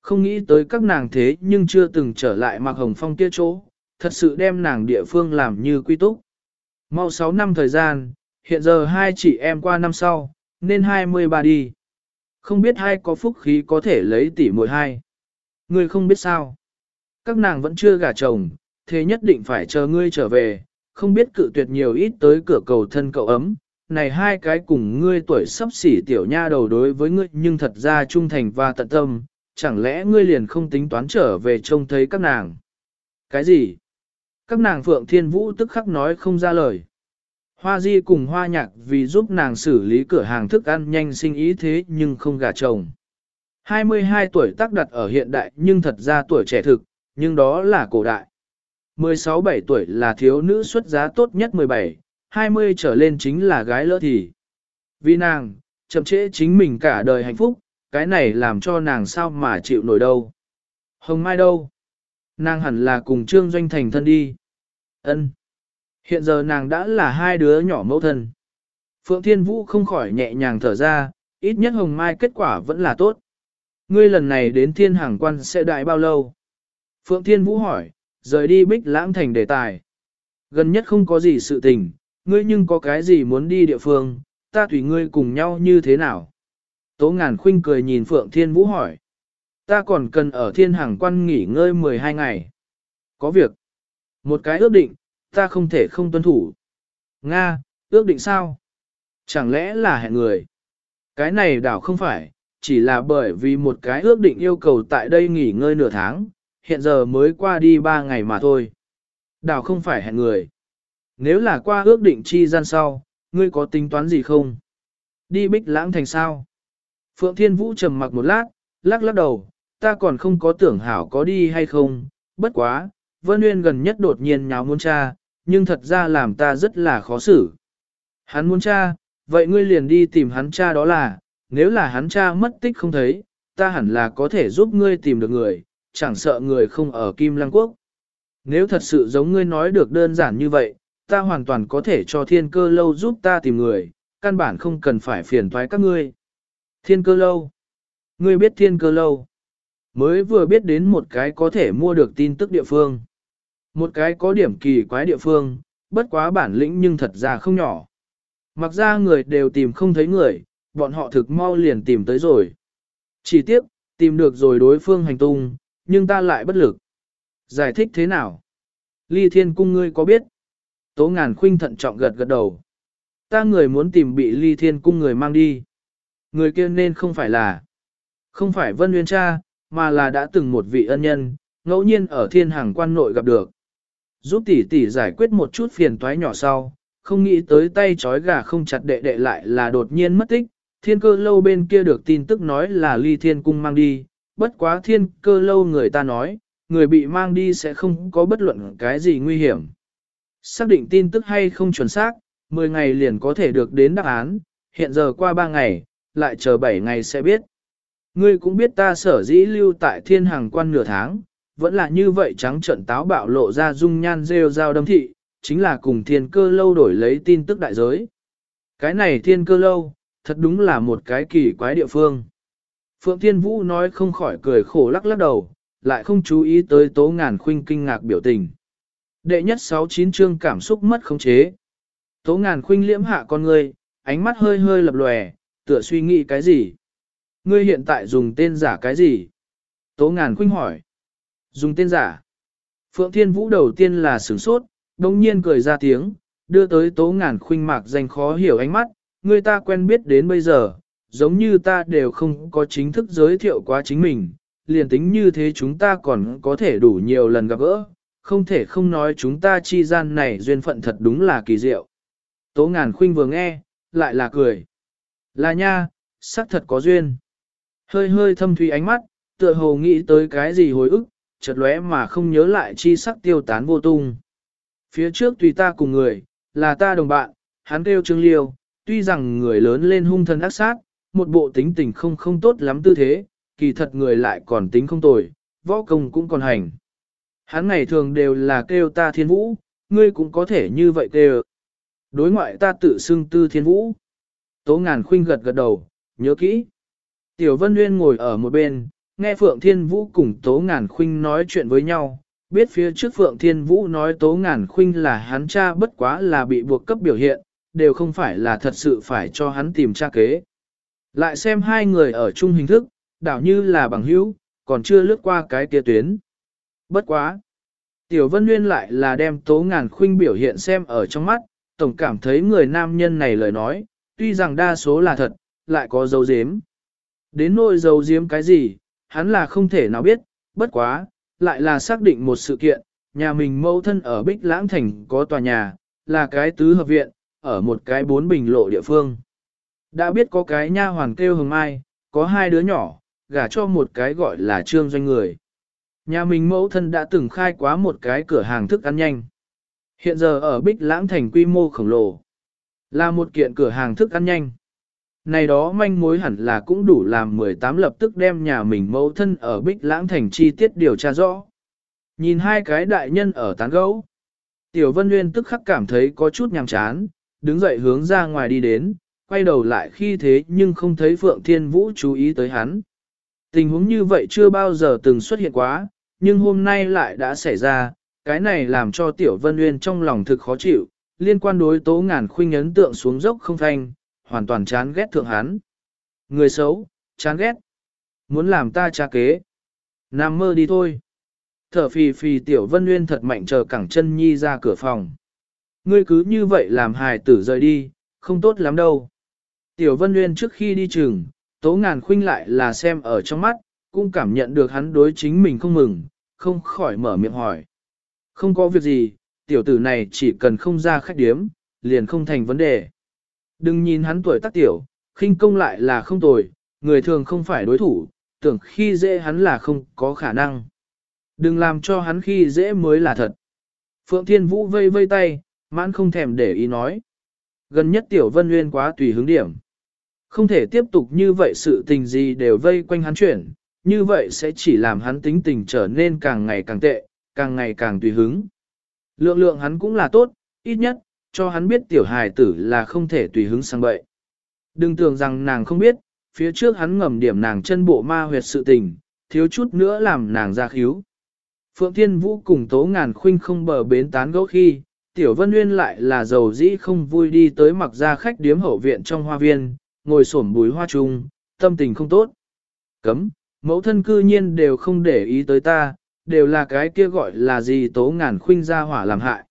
Không nghĩ tới các nàng thế nhưng chưa từng trở lại mặc hồng phong kia chỗ, thật sự đem nàng địa phương làm như quy túc. Mau 6 năm thời gian, hiện giờ hai chị em qua năm sau, nên 23 đi. Không biết hai có phúc khí có thể lấy tỷ muội hai. Ngươi không biết sao. Các nàng vẫn chưa gả chồng, thế nhất định phải chờ ngươi trở về, không biết cự tuyệt nhiều ít tới cửa cầu thân cậu ấm. Này hai cái cùng ngươi tuổi sắp xỉ tiểu nha đầu đối với ngươi nhưng thật ra trung thành và tận tâm, chẳng lẽ ngươi liền không tính toán trở về trông thấy các nàng? Cái gì? Các nàng Phượng Thiên Vũ tức khắc nói không ra lời. Hoa Di cùng Hoa Nhạc vì giúp nàng xử lý cửa hàng thức ăn nhanh sinh ý thế nhưng không gả chồng. 22 tuổi tác đặt ở hiện đại nhưng thật ra tuổi trẻ thực, nhưng đó là cổ đại. 16-17 tuổi là thiếu nữ xuất giá tốt nhất 17, 20 trở lên chính là gái lỡ thì. Vì nàng, chậm trễ chính mình cả đời hạnh phúc, cái này làm cho nàng sao mà chịu nổi đâu. Hồng Mai đâu? Nàng hẳn là cùng Trương Doanh thành thân đi. Ân. Hiện giờ nàng đã là hai đứa nhỏ mẫu thân. Phượng Thiên Vũ không khỏi nhẹ nhàng thở ra, ít nhất Hồng Mai kết quả vẫn là tốt. Ngươi lần này đến thiên hàng quan sẽ đại bao lâu? Phượng Thiên Vũ hỏi, rời đi bích lãng thành đề tài. Gần nhất không có gì sự tình, ngươi nhưng có cái gì muốn đi địa phương, ta tùy ngươi cùng nhau như thế nào? Tố ngàn khuynh cười nhìn Phượng Thiên Vũ hỏi. Ta còn cần ở thiên hàng quan nghỉ ngơi 12 ngày. Có việc. Một cái ước định, ta không thể không tuân thủ. Nga, ước định sao? Chẳng lẽ là hẹn người? Cái này đảo không phải, chỉ là bởi vì một cái ước định yêu cầu tại đây nghỉ ngơi nửa tháng, hiện giờ mới qua đi ba ngày mà thôi. Đảo không phải hẹn người. Nếu là qua ước định chi gian sau, ngươi có tính toán gì không? Đi bích lãng thành sao? Phượng Thiên Vũ trầm mặc một lát, lắc lắc đầu, ta còn không có tưởng hảo có đi hay không, bất quá, Vân Nguyên gần nhất đột nhiên nháo muốn cha, nhưng thật ra làm ta rất là khó xử. Hắn muốn cha, vậy ngươi liền đi tìm hắn cha đó là, nếu là hắn cha mất tích không thấy, ta hẳn là có thể giúp ngươi tìm được người, chẳng sợ người không ở Kim Lăng Quốc. Nếu thật sự giống ngươi nói được đơn giản như vậy, ta hoàn toàn có thể cho thiên cơ lâu giúp ta tìm người, căn bản không cần phải phiền thoái các ngươi. Thiên cơ lâu. Ngươi biết thiên cơ lâu. Mới vừa biết đến một cái có thể mua được tin tức địa phương. Một cái có điểm kỳ quái địa phương, bất quá bản lĩnh nhưng thật ra không nhỏ. Mặc ra người đều tìm không thấy người, bọn họ thực mau liền tìm tới rồi. Chỉ tiếp, tìm được rồi đối phương hành tung, nhưng ta lại bất lực. Giải thích thế nào? Ly thiên cung ngươi có biết? Tố ngàn khuynh thận trọng gật gật đầu. Ta người muốn tìm bị ly thiên cung người mang đi. Người kia nên không phải là, không phải vân nguyên cha, mà là đã từng một vị ân nhân, ngẫu nhiên ở thiên hàng quan nội gặp được. Giúp tỷ tỷ giải quyết một chút phiền toái nhỏ sau, không nghĩ tới tay chói gà không chặt đệ đệ lại là đột nhiên mất tích, thiên cơ lâu bên kia được tin tức nói là ly thiên cung mang đi, bất quá thiên cơ lâu người ta nói, người bị mang đi sẽ không có bất luận cái gì nguy hiểm. Xác định tin tức hay không chuẩn xác, 10 ngày liền có thể được đến đáp án, hiện giờ qua 3 ngày, lại chờ 7 ngày sẽ biết. Ngươi cũng biết ta sở dĩ lưu tại thiên hàng quan nửa tháng, vẫn là như vậy trắng trận táo bạo lộ ra dung nhan rêu rao đâm thị, chính là cùng thiên cơ lâu đổi lấy tin tức đại giới. Cái này thiên cơ lâu, thật đúng là một cái kỳ quái địa phương. Phượng Thiên Vũ nói không khỏi cười khổ lắc lắc đầu, lại không chú ý tới tố ngàn khuynh kinh ngạc biểu tình. Đệ nhất sáu chín chương cảm xúc mất khống chế. Tố ngàn khuynh liễm hạ con ngươi, ánh mắt hơi hơi lập lòe, tựa suy nghĩ cái gì. Ngươi hiện tại dùng tên giả cái gì? Tố ngàn khuynh hỏi. Dùng tên giả. Phượng Thiên Vũ đầu tiên là sửng sốt, đồng nhiên cười ra tiếng, đưa tới tố ngàn khuynh mạc danh khó hiểu ánh mắt, người ta quen biết đến bây giờ, giống như ta đều không có chính thức giới thiệu quá chính mình, liền tính như thế chúng ta còn có thể đủ nhiều lần gặp gỡ, không thể không nói chúng ta chi gian này duyên phận thật đúng là kỳ diệu. Tố ngàn khuynh vừa nghe, lại là cười. Là nha, sắc thật có duyên. Hơi hơi thâm thủy ánh mắt, tựa hồ nghĩ tới cái gì hồi ức, chợt lóe mà không nhớ lại chi sắc tiêu tán vô tung. Phía trước tùy ta cùng người, là ta đồng bạn, hắn kêu Trương Liêu, tuy rằng người lớn lên hung thần ác sát, một bộ tính tình không không tốt lắm tư thế, kỳ thật người lại còn tính không tồi, võ công cũng còn hành. Hắn ngày thường đều là kêu ta thiên vũ, ngươi cũng có thể như vậy kêu. Đối ngoại ta tự xưng tư thiên vũ. Tố ngàn khuynh gật gật đầu, nhớ kỹ. Tiểu Vân Nguyên ngồi ở một bên, nghe Phượng Thiên Vũ cùng Tố Ngàn Khuynh nói chuyện với nhau, biết phía trước Phượng Thiên Vũ nói Tố Ngàn Khuynh là hắn cha bất quá là bị buộc cấp biểu hiện, đều không phải là thật sự phải cho hắn tìm cha kế. Lại xem hai người ở chung hình thức, đảo như là bằng hữu, còn chưa lướt qua cái kia tuyến. Bất quá. Tiểu Vân Nguyên lại là đem Tố Ngàn Khuynh biểu hiện xem ở trong mắt, tổng cảm thấy người nam nhân này lời nói, tuy rằng đa số là thật, lại có dấu dếm. Đến nỗi dấu diếm cái gì, hắn là không thể nào biết, bất quá, lại là xác định một sự kiện, nhà mình mâu thân ở Bích Lãng Thành có tòa nhà, là cái tứ hợp viện, ở một cái bốn bình lộ địa phương. Đã biết có cái nha hoàn kêu hồng mai, có hai đứa nhỏ, gả cho một cái gọi là trương doanh người. Nhà mình mẫu thân đã từng khai quá một cái cửa hàng thức ăn nhanh. Hiện giờ ở Bích Lãng Thành quy mô khổng lồ, là một kiện cửa hàng thức ăn nhanh. Này đó manh mối hẳn là cũng đủ làm 18 lập tức đem nhà mình mẫu thân ở Bích Lãng Thành chi tiết điều tra rõ. Nhìn hai cái đại nhân ở tán gấu. Tiểu Vân Nguyên tức khắc cảm thấy có chút nhàm chán, đứng dậy hướng ra ngoài đi đến, quay đầu lại khi thế nhưng không thấy Phượng Thiên Vũ chú ý tới hắn. Tình huống như vậy chưa bao giờ từng xuất hiện quá, nhưng hôm nay lại đã xảy ra, cái này làm cho Tiểu Vân Nguyên trong lòng thực khó chịu, liên quan đối tố ngàn khuynh ấn tượng xuống dốc không thanh, hoàn toàn chán ghét thượng hắn. Người xấu, chán ghét, muốn làm ta tra kế. Nam mơ đi thôi. Thở phì phì Tiểu Vân Nguyên thật mạnh chờ cẳng chân nhi ra cửa phòng. Ngươi cứ như vậy làm hài tử rời đi, không tốt lắm đâu. Tiểu Vân Nguyên trước khi đi trường, Tố Ngàn Khuynh lại là xem ở trong mắt, cũng cảm nhận được hắn đối chính mình không mừng, không khỏi mở miệng hỏi. Không có việc gì, tiểu tử này chỉ cần không ra khách điếm, liền không thành vấn đề. Đừng nhìn hắn tuổi tác tiểu, khinh công lại là không tồi, người thường không phải đối thủ, tưởng khi dễ hắn là không có khả năng. Đừng làm cho hắn khi dễ mới là thật. Phượng Thiên Vũ vây vây tay, mãn không thèm để ý nói. Gần nhất tiểu vân nguyên quá tùy hứng điểm. Không thể tiếp tục như vậy sự tình gì đều vây quanh hắn chuyển, như vậy sẽ chỉ làm hắn tính tình trở nên càng ngày càng tệ, càng ngày càng tùy hứng. Lượng lượng hắn cũng là tốt, ít nhất, cho hắn biết tiểu hài tử là không thể tùy hứng sang bậy. Đừng tưởng rằng nàng không biết, phía trước hắn ngầm điểm nàng chân bộ ma huyệt sự tình, thiếu chút nữa làm nàng ra khíu. Phượng Thiên Vũ cùng Tố Ngàn Khuynh không bờ bến tán gẫu khi, Tiểu Vân Nguyên lại là giàu dĩ không vui đi tới mặc ra khách điếm hậu viện trong hoa viên, ngồi xổm bùi hoa trung, tâm tình không tốt. Cấm, mẫu thân cư nhiên đều không để ý tới ta, đều là cái kia gọi là gì Tố Ngàn Khuynh ra hỏa làm hại.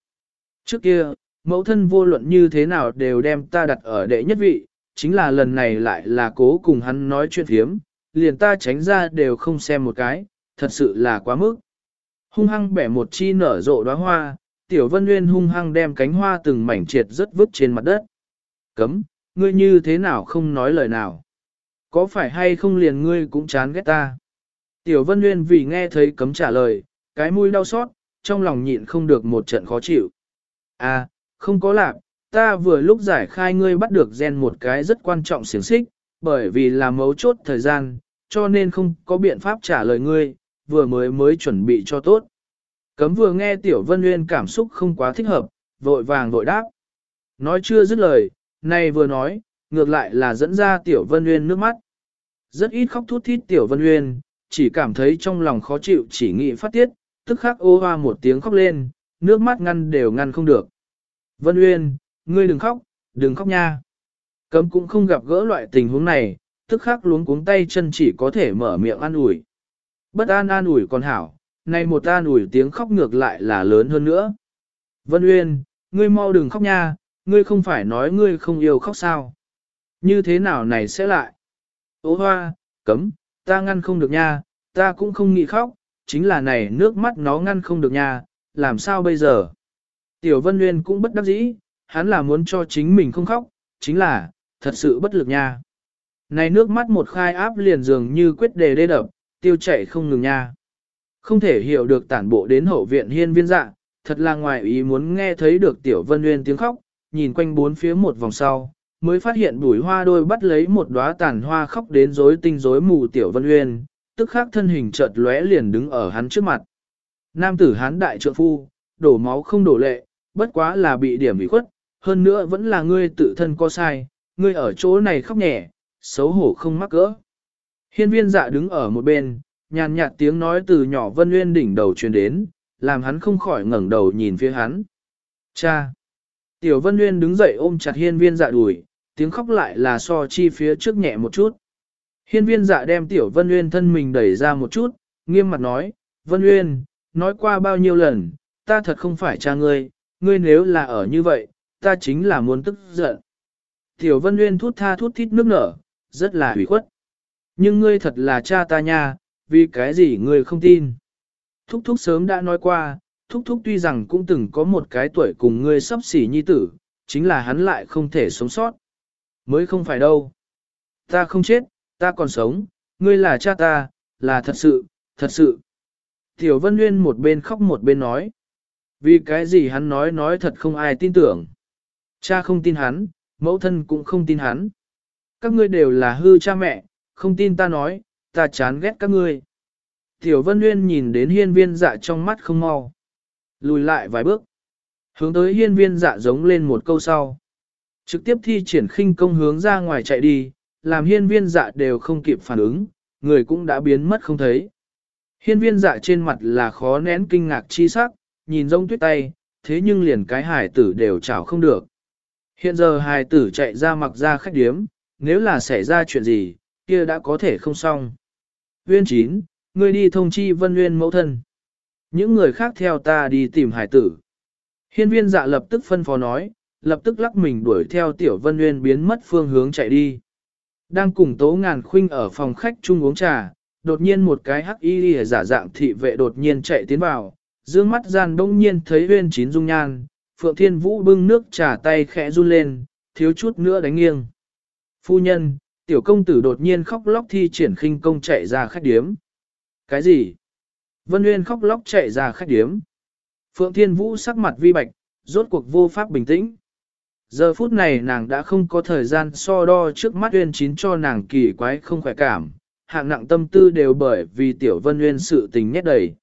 Trước kia, mẫu thân vô luận như thế nào đều đem ta đặt ở đệ nhất vị, chính là lần này lại là cố cùng hắn nói chuyện thiếm, liền ta tránh ra đều không xem một cái, thật sự là quá mức. Hung hăng bẻ một chi nở rộ đóa hoa, tiểu vân nguyên hung hăng đem cánh hoa từng mảnh triệt rất vứt trên mặt đất. Cấm, ngươi như thế nào không nói lời nào? Có phải hay không liền ngươi cũng chán ghét ta? Tiểu vân nguyên vì nghe thấy cấm trả lời, cái mũi đau xót, trong lòng nhịn không được một trận khó chịu. À, không có lạc, ta vừa lúc giải khai ngươi bắt được gen một cái rất quan trọng xiềng xích, bởi vì là mấu chốt thời gian, cho nên không có biện pháp trả lời ngươi, vừa mới mới chuẩn bị cho tốt. Cấm vừa nghe Tiểu Vân Nguyên cảm xúc không quá thích hợp, vội vàng vội đáp. Nói chưa dứt lời, nay vừa nói, ngược lại là dẫn ra Tiểu Vân Nguyên nước mắt. Rất ít khóc thút thít Tiểu Vân Nguyên, chỉ cảm thấy trong lòng khó chịu chỉ nghĩ phát tiết, tức khắc ô hoa một tiếng khóc lên, nước mắt ngăn đều ngăn không được. Vân Uyên, ngươi đừng khóc, đừng khóc nha. Cấm cũng không gặp gỡ loại tình huống này, tức khắc luống cuống tay chân chỉ có thể mở miệng an ủi. Bất an an ủi còn hảo, nay một an ủi tiếng khóc ngược lại là lớn hơn nữa. Vân Uyên, ngươi mau đừng khóc nha, ngươi không phải nói ngươi không yêu khóc sao. Như thế nào này sẽ lại? Ô hoa, cấm, ta ngăn không được nha, ta cũng không nghĩ khóc, chính là này nước mắt nó ngăn không được nha, làm sao bây giờ? Tiểu Vân Nguyên cũng bất đắc dĩ, hắn là muốn cho chính mình không khóc, chính là, thật sự bất lực nha. Này nước mắt một khai áp liền dường như quyết đề đê đập, tiêu chảy không ngừng nha. Không thể hiểu được tản bộ đến hậu viện hiên viên dạ, thật là ngoài ý muốn nghe thấy được Tiểu Vân Nguyên tiếng khóc, nhìn quanh bốn phía một vòng sau, mới phát hiện bùi hoa đôi bắt lấy một đóa tàn hoa khóc đến rối tinh rối mù Tiểu Vân Nguyên, tức khắc thân hình chợt lóe liền đứng ở hắn trước mặt. Nam tử hán đại trượng phu, đổ máu không đổ lệ, bất quá là bị điểm bị khuất, hơn nữa vẫn là ngươi tự thân có sai, ngươi ở chỗ này khóc nhẹ, xấu hổ không mắc cỡ. Hiên viên dạ đứng ở một bên, nhàn nhạt tiếng nói từ nhỏ vân nguyên đỉnh đầu truyền đến, làm hắn không khỏi ngẩng đầu nhìn phía hắn. Cha! Tiểu vân nguyên đứng dậy ôm chặt hiên viên dạ đùi, tiếng khóc lại là so chi phía trước nhẹ một chút. Hiên viên dạ đem tiểu vân nguyên thân mình đẩy ra một chút, nghiêm mặt nói, vân nguyên, nói qua bao nhiêu lần, ta thật không phải cha ngươi, ngươi nếu là ở như vậy, ta chính là muốn tức giận. Tiểu Vân Nguyên thút tha thút thít nước nở, rất là hủy khuất. Nhưng ngươi thật là cha ta nha, vì cái gì ngươi không tin. Thúc thúc sớm đã nói qua, thúc thúc tuy rằng cũng từng có một cái tuổi cùng ngươi sắp xỉ nhi tử, chính là hắn lại không thể sống sót. Mới không phải đâu. Ta không chết, ta còn sống, ngươi là cha ta, là thật sự, thật sự. Tiểu Vân Nguyên một bên khóc một bên nói. Vì cái gì hắn nói nói thật không ai tin tưởng. Cha không tin hắn, mẫu thân cũng không tin hắn. các ngươi đều là hư cha mẹ, không tin ta nói, ta chán ghét các ngươi. Tiểu Vân Nguyên nhìn đến hiên viên dạ trong mắt không mau. Lùi lại vài bước. Hướng tới hiên viên dạ giống lên một câu sau. Trực tiếp thi triển khinh công hướng ra ngoài chạy đi, làm hiên viên dạ đều không kịp phản ứng, người cũng đã biến mất không thấy. Hiên viên dạ trên mặt là khó nén kinh ngạc chi sắc, nhìn rông tuyết tay, thế nhưng liền cái hải tử đều chảo không được. Hiện giờ hải tử chạy ra mặc ra khách điếm, nếu là xảy ra chuyện gì, kia đã có thể không xong. uyên chín ngươi đi thông chi vân nguyên mẫu thân. Những người khác theo ta đi tìm hải tử. Hiên viên dạ lập tức phân phó nói, lập tức lắc mình đuổi theo tiểu vân nguyên biến mất phương hướng chạy đi. Đang cùng tố ngàn khuynh ở phòng khách chung uống trà, đột nhiên một cái hắc y giả dạng thị vệ đột nhiên chạy tiến vào, dương mắt gian đông nhiên thấy huyên chín dung nhan, Phượng Thiên Vũ bưng nước trà tay khẽ run lên, thiếu chút nữa đánh nghiêng. Phu nhân, tiểu công tử đột nhiên khóc lóc thi triển khinh công chạy ra khách điếm. Cái gì? Vân Nguyên khóc lóc chạy ra khách điếm. Phượng Thiên Vũ sắc mặt vi bạch, rốt cuộc vô pháp bình tĩnh. Giờ phút này nàng đã không có thời gian so đo trước mắt Uyên Chín cho nàng kỳ quái không khỏe cảm, hạng nặng tâm tư đều bởi vì tiểu Vân Uyên sự tình nhét đầy.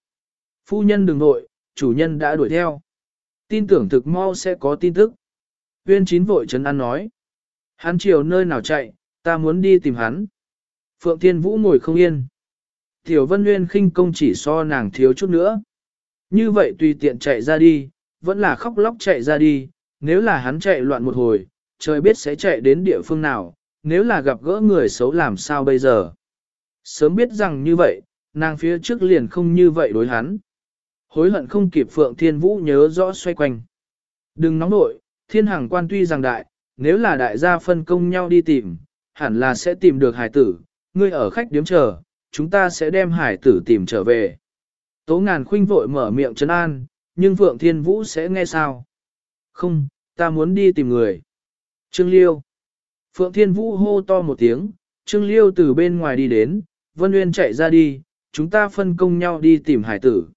Phu nhân đừng nội, chủ nhân đã đuổi theo. Tin tưởng thực mau sẽ có tin tức. Viên Chín vội chấn an nói. Hắn chiều nơi nào chạy, ta muốn đi tìm hắn. Phượng Thiên Vũ ngồi không yên. Tiểu Vân Nguyên khinh công chỉ so nàng thiếu chút nữa. Như vậy tùy tiện chạy ra đi, vẫn là khóc lóc chạy ra đi, nếu là hắn chạy loạn một hồi, trời biết sẽ chạy đến địa phương nào, nếu là gặp gỡ người xấu làm sao bây giờ. Sớm biết rằng như vậy, nàng phía trước liền không như vậy đối hắn. Hối hận không kịp Phượng Thiên Vũ nhớ rõ xoay quanh. Đừng nóng nội, thiên hàng quan tuy rằng đại, nếu là đại gia phân công nhau đi tìm, hẳn là sẽ tìm được hải tử, ngươi ở khách điếm chờ, chúng ta sẽ đem hải tử tìm trở về. Tố ngàn khuynh vội mở miệng trấn an, nhưng Phượng Thiên Vũ sẽ nghe sao? Không, ta muốn đi tìm người. Trương Liêu. Phượng Thiên Vũ hô to một tiếng, Trương Liêu từ bên ngoài đi đến, Vân Nguyên chạy ra đi, chúng ta phân công nhau đi tìm hải tử.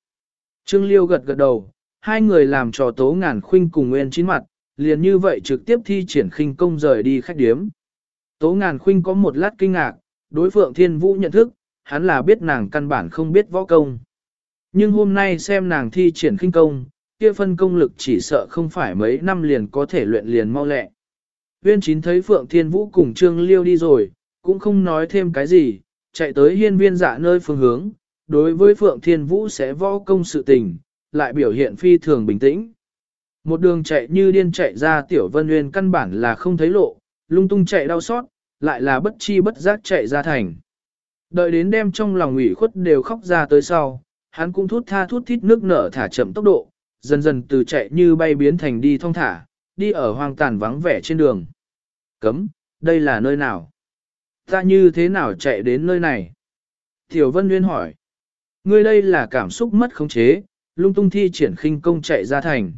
Trương Liêu gật gật đầu, hai người làm trò tố ngàn khuynh cùng Nguyên chín mặt, liền như vậy trực tiếp thi triển khinh công rời đi khách điếm. Tố ngàn khuynh có một lát kinh ngạc, đối Phượng Thiên Vũ nhận thức, hắn là biết nàng căn bản không biết võ công. Nhưng hôm nay xem nàng thi triển khinh công, kia phân công lực chỉ sợ không phải mấy năm liền có thể luyện liền mau lẹ. Huyên chín thấy Phượng Thiên Vũ cùng Trương Liêu đi rồi, cũng không nói thêm cái gì, chạy tới hiên viên dạ nơi phương hướng, đối với Phượng Thiên Vũ sẽ võ công sự tình, lại biểu hiện phi thường bình tĩnh. Một đường chạy như điên chạy ra tiểu vân nguyên căn bản là không thấy lộ, lung tung chạy đau xót, lại là bất chi bất giác chạy ra thành. Đợi đến đêm trong lòng ủy khuất đều khóc ra tới sau, hắn cũng thút tha thút thít nước nở thả chậm tốc độ, dần dần từ chạy như bay biến thành đi thong thả, đi ở hoang tàn vắng vẻ trên đường. Cấm, đây là nơi nào? Ta như thế nào chạy đến nơi này? Tiểu Vân Nguyên hỏi. Ngươi đây là cảm xúc mất khống chế, lung tung thi triển khinh công chạy ra thành.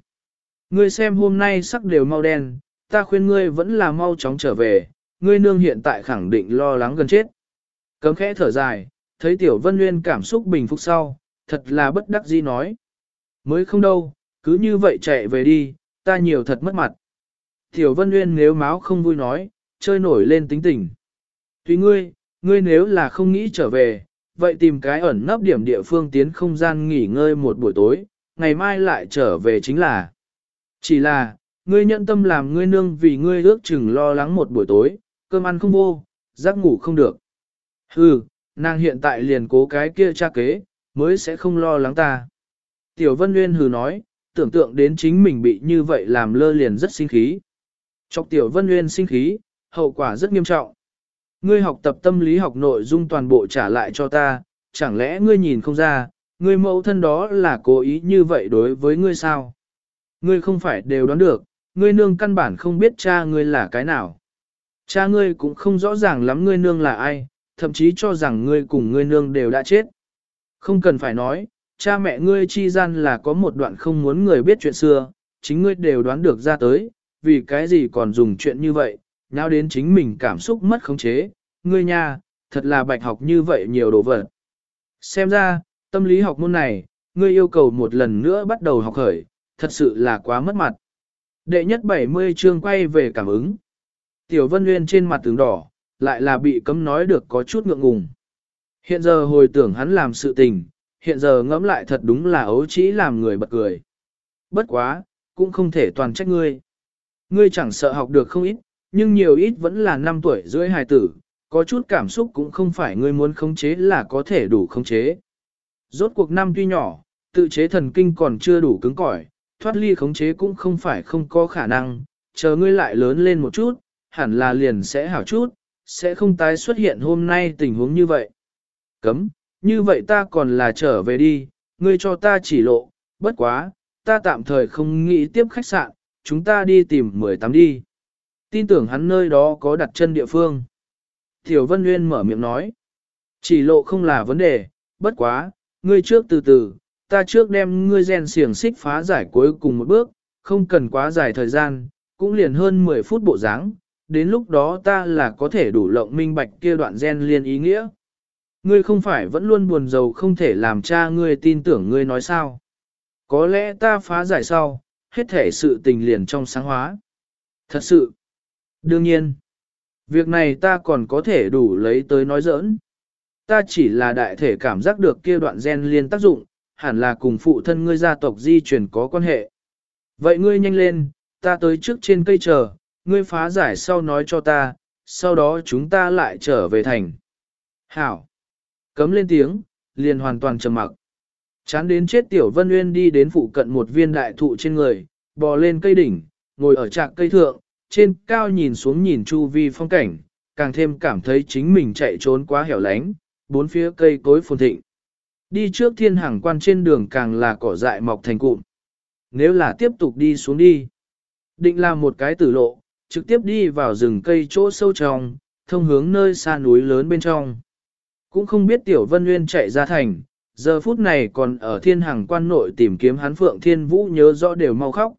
Ngươi xem hôm nay sắc đều mau đen, ta khuyên ngươi vẫn là mau chóng trở về, ngươi nương hiện tại khẳng định lo lắng gần chết. Cấm khẽ thở dài, thấy Tiểu Vân Nguyên cảm xúc bình phục sau, thật là bất đắc dĩ nói. Mới không đâu, cứ như vậy chạy về đi, ta nhiều thật mất mặt. Tiểu Vân Nguyên nếu máu không vui nói, chơi nổi lên tính tình. Tuy ngươi, ngươi nếu là không nghĩ trở về, vậy tìm cái ẩn nấp điểm địa phương tiến không gian nghỉ ngơi một buổi tối, ngày mai lại trở về chính là. Chỉ là, ngươi nhận tâm làm ngươi nương vì ngươi ước chừng lo lắng một buổi tối, cơm ăn không vô, giấc ngủ không được. Hừ, nàng hiện tại liền cố cái kia cha kế, mới sẽ không lo lắng ta. Tiểu Vân Nguyên hừ nói, tưởng tượng đến chính mình bị như vậy làm lơ liền rất sinh khí. Chọc Tiểu Vân Nguyên sinh khí, hậu quả rất nghiêm trọng. Ngươi học tập tâm lý học nội dung toàn bộ trả lại cho ta, chẳng lẽ ngươi nhìn không ra, ngươi mẫu thân đó là cố ý như vậy đối với ngươi sao? Ngươi không phải đều đoán được, ngươi nương căn bản không biết cha ngươi là cái nào. Cha ngươi cũng không rõ ràng lắm ngươi nương là ai, thậm chí cho rằng ngươi cùng ngươi nương đều đã chết. Không cần phải nói, cha mẹ ngươi chi gian là có một đoạn không muốn người biết chuyện xưa, chính ngươi đều đoán được ra tới, vì cái gì còn dùng chuyện như vậy, nào đến chính mình cảm xúc mất khống chế, ngươi nha, thật là bạch học như vậy nhiều đồ vật. Xem ra, tâm lý học môn này, ngươi yêu cầu một lần nữa bắt đầu học khởi, thật sự là quá mất mặt. Đệ nhất 70 chương quay về cảm ứng. Tiểu Vân Nguyên trên mặt tướng đỏ, lại là bị cấm nói được có chút ngượng ngùng. Hiện giờ hồi tưởng hắn làm sự tình, hiện giờ ngẫm lại thật đúng là ấu trĩ làm người bật cười. Bất quá, cũng không thể toàn trách ngươi. Ngươi chẳng sợ học được không ít, nhưng nhiều ít vẫn là năm tuổi rưỡi hài tử, có chút cảm xúc cũng không phải ngươi muốn khống chế là có thể đủ khống chế. Rốt cuộc năm tuy nhỏ, tự chế thần kinh còn chưa đủ cứng cỏi, thoát ly khống chế cũng không phải không có khả năng, chờ ngươi lại lớn lên một chút, hẳn là liền sẽ hảo chút, sẽ không tái xuất hiện hôm nay tình huống như vậy. Cấm, như vậy ta còn là trở về đi, ngươi cho ta chỉ lộ, bất quá, ta tạm thời không nghĩ tiếp khách sạn, chúng ta đi tìm 18 đi. Tin tưởng hắn nơi đó có đặt chân địa phương. Tiểu Vân Nguyên mở miệng nói, chỉ lộ không là vấn đề, bất quá, ngươi trước từ từ, ta trước đem ngươi rèn xiềng xích phá giải cuối cùng một bước, không cần quá dài thời gian, cũng liền hơn 10 phút bộ dáng, đến lúc đó ta là có thể đủ lộng minh bạch kia đoạn gen liên ý nghĩa. Ngươi không phải vẫn luôn buồn giàu không thể làm cha ngươi tin tưởng ngươi nói sao. Có lẽ ta phá giải sau, hết thể sự tình liền trong sáng hóa. Thật sự. Đương nhiên. Việc này ta còn có thể đủ lấy tới nói giỡn. Ta chỉ là đại thể cảm giác được kia đoạn gen liên tác dụng, hẳn là cùng phụ thân ngươi gia tộc di truyền có quan hệ. Vậy ngươi nhanh lên, ta tới trước trên cây chờ, ngươi phá giải sau nói cho ta, sau đó chúng ta lại trở về thành. Hảo! Cấm lên tiếng, liền hoàn toàn trầm mặc. Chán đến chết tiểu vân uyên đi đến phụ cận một viên đại thụ trên người, bò lên cây đỉnh, ngồi ở trạc cây thượng, trên cao nhìn xuống nhìn chu vi phong cảnh, càng thêm cảm thấy chính mình chạy trốn quá hẻo lánh, bốn phía cây cối phồn thịnh. Đi trước thiên hàng quan trên đường càng là cỏ dại mọc thành cụm. Nếu là tiếp tục đi xuống đi, định làm một cái tử lộ, trực tiếp đi vào rừng cây chỗ sâu trong, thông hướng nơi xa núi lớn bên trong. Cũng không biết Tiểu Vân Nguyên chạy ra thành, giờ phút này còn ở thiên hàng quan nội tìm kiếm hắn Phượng Thiên Vũ nhớ rõ đều mau khóc.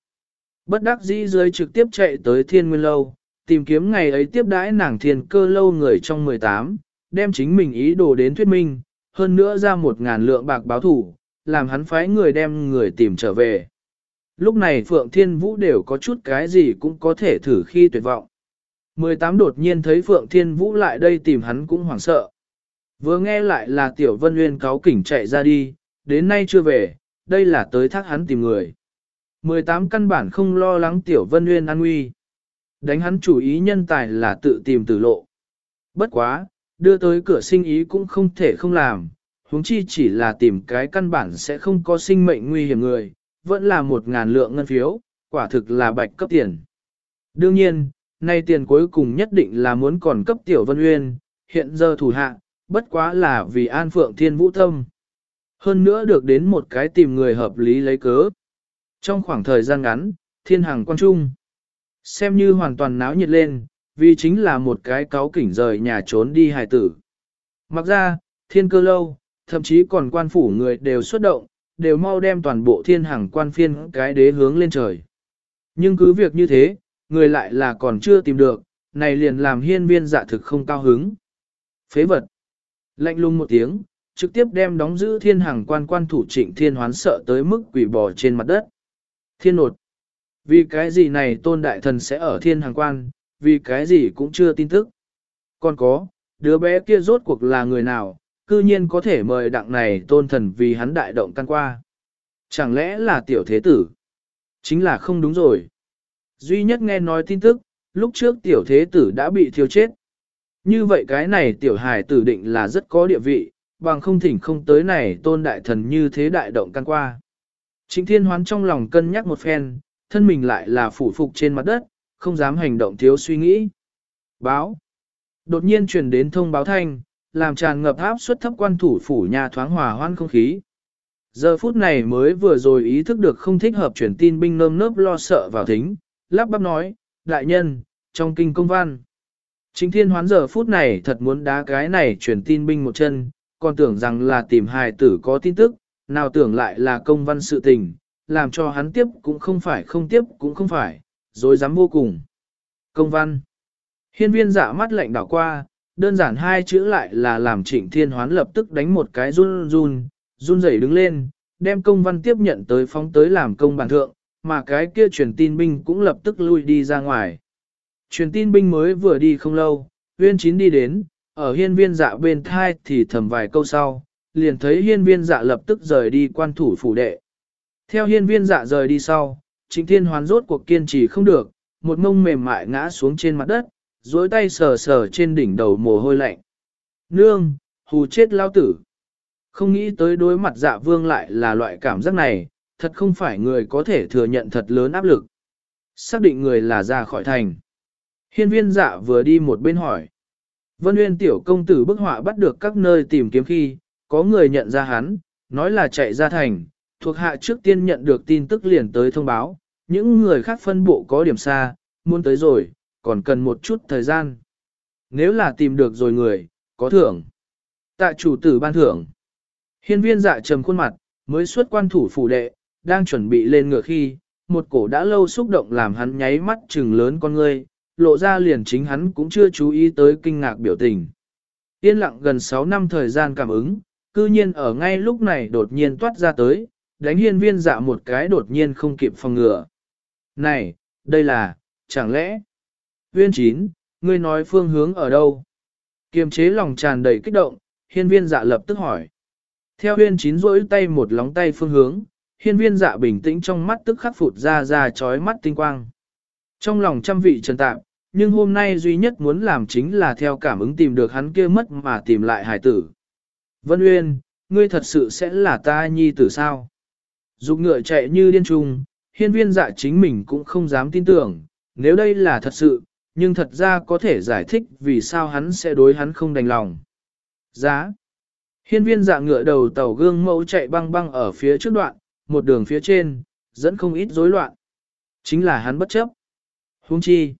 Bất đắc dĩ dưới trực tiếp chạy tới thiên nguyên lâu, tìm kiếm ngày ấy tiếp đãi nàng thiên cơ lâu người trong 18, đem chính mình ý đồ đến thuyết minh, hơn nữa ra một ngàn lượng bạc báo thủ, làm hắn phái người đem người tìm trở về. Lúc này Phượng Thiên Vũ đều có chút cái gì cũng có thể thử khi tuyệt vọng. 18 đột nhiên thấy Phượng Thiên Vũ lại đây tìm hắn cũng hoảng sợ. Vừa nghe lại là Tiểu Vân Nguyên cáo kỉnh chạy ra đi, đến nay chưa về, đây là tới thác hắn tìm người. 18 căn bản không lo lắng Tiểu Vân Nguyên an nguy. Đánh hắn chủ ý nhân tài là tự tìm tử lộ. Bất quá, đưa tới cửa sinh ý cũng không thể không làm, huống chi chỉ là tìm cái căn bản sẽ không có sinh mệnh nguy hiểm người, vẫn là một ngàn lượng ngân phiếu, quả thực là bạch cấp tiền. Đương nhiên, nay tiền cuối cùng nhất định là muốn còn cấp tiểu vân uyên, hiện giờ thủ hạ, bất quá là vì an phượng thiên vũ tâm. Hơn nữa được đến một cái tìm người hợp lý lấy cớ. Trong khoảng thời gian ngắn, thiên hàng quan trung, xem như hoàn toàn náo nhiệt lên, vì chính là một cái cáo kỉnh rời nhà trốn đi hài tử. Mặc ra, thiên cơ lâu, thậm chí còn quan phủ người đều xuất động, đều mau đem toàn bộ thiên hàng quan phiên cái đế hướng lên trời. Nhưng cứ việc như thế, người lại là còn chưa tìm được, này liền làm hiên viên dạ thực không cao hứng. Phế vật. Lạnh lùng một tiếng, trực tiếp đem đóng giữ thiên hàng quan quan thủ trịnh thiên hoán sợ tới mức quỷ bò trên mặt đất. Thiên nột. Vì cái gì này tôn đại thần sẽ ở thiên hàng quan, vì cái gì cũng chưa tin tức. Còn có, đứa bé kia rốt cuộc là người nào, cư nhiên có thể mời đặng này tôn thần vì hắn đại động căn qua. Chẳng lẽ là tiểu thế tử? Chính là không đúng rồi. Duy nhất nghe nói tin tức, lúc trước tiểu thế tử đã bị thiêu chết. Như vậy cái này tiểu hài tử định là rất có địa vị, bằng không thỉnh không tới này tôn đại thần như thế đại động căn qua. Trịnh thiên hoán trong lòng cân nhắc một phen, thân mình lại là phủ phục trên mặt đất, không dám hành động thiếu suy nghĩ. Báo. Đột nhiên truyền đến thông báo thanh, làm tràn ngập áp suất thấp quan thủ phủ nhà thoáng hòa hoan không khí. Giờ phút này mới vừa rồi ý thức được không thích hợp truyền tin binh nơm nớp lo sợ vào thính, lắp bắp nói, đại nhân, trong kinh công văn. Chính thiên hoán giờ phút này thật muốn đá cái này truyền tin binh một chân, còn tưởng rằng là tìm hài tử có tin tức, nào tưởng lại là công văn sự tình, làm cho hắn tiếp cũng không phải không tiếp cũng không phải, rồi dám vô cùng. Công văn. Hiên viên dạ mắt lạnh đảo qua, đơn giản hai chữ lại là làm trịnh thiên hoán lập tức đánh một cái run run, run rẩy đứng lên, đem công văn tiếp nhận tới phóng tới làm công bản thượng, mà cái kia truyền tin binh cũng lập tức lui đi ra ngoài. Truyền tin binh mới vừa đi không lâu, Viên chín đi đến, ở hiên viên dạ bên thai thì thầm vài câu sau, liền thấy hiên viên dạ lập tức rời đi quan thủ phủ đệ. Theo hiên viên dạ rời đi sau, trịnh thiên hoán rốt cuộc kiên trì không được, một mông mềm mại ngã xuống trên mặt đất, duỗi tay sờ sờ trên đỉnh đầu mồ hôi lạnh. Nương, hù chết lao tử. Không nghĩ tới đối mặt dạ vương lại là loại cảm giác này, thật không phải người có thể thừa nhận thật lớn áp lực. Xác định người là ra khỏi thành. Hiên viên dạ vừa đi một bên hỏi. Vân Nguyên tiểu công tử bức họa bắt được các nơi tìm kiếm khi, có người nhận ra hắn, nói là chạy ra thành, thuộc hạ trước tiên nhận được tin tức liền tới thông báo, những người khác phân bộ có điểm xa, muốn tới rồi, còn cần một chút thời gian. Nếu là tìm được rồi người, có thưởng. Tạ chủ tử ban thưởng. Hiên viên dạ trầm khuôn mặt, mới xuất quan thủ phủ đệ, đang chuẩn bị lên ngựa khi, một cổ đã lâu xúc động làm hắn nháy mắt trừng lớn con ngươi, lộ ra liền chính hắn cũng chưa chú ý tới kinh ngạc biểu tình. Yên lặng gần 6 năm thời gian cảm ứng, cư nhiên ở ngay lúc này đột nhiên toát ra tới, đánh hiên viên dạ một cái đột nhiên không kịp phòng ngừa. Này, đây là, chẳng lẽ? Viên chín, ngươi nói phương hướng ở đâu? Kiềm chế lòng tràn đầy kích động, hiên viên dạ lập tức hỏi. Theo huyên chín rỗi tay một lóng tay phương hướng, hiên viên dạ bình tĩnh trong mắt tức khắc phụt ra ra chói mắt tinh quang. Trong lòng trăm vị trần tạm, nhưng hôm nay duy nhất muốn làm chính là theo cảm ứng tìm được hắn kia mất mà tìm lại hải tử. Vân Uyên, ngươi thật sự sẽ là ta nhi tử sao? Dục ngựa chạy như điên trùng, hiên viên dạ chính mình cũng không dám tin tưởng, nếu đây là thật sự, nhưng thật ra có thể giải thích vì sao hắn sẽ đối hắn không đành lòng. Giá. Hiên viên dạ ngựa đầu tàu gương mẫu chạy băng băng ở phía trước đoạn, một đường phía trên, dẫn không ít rối loạn. Chính là hắn bất chấp. Huống chi.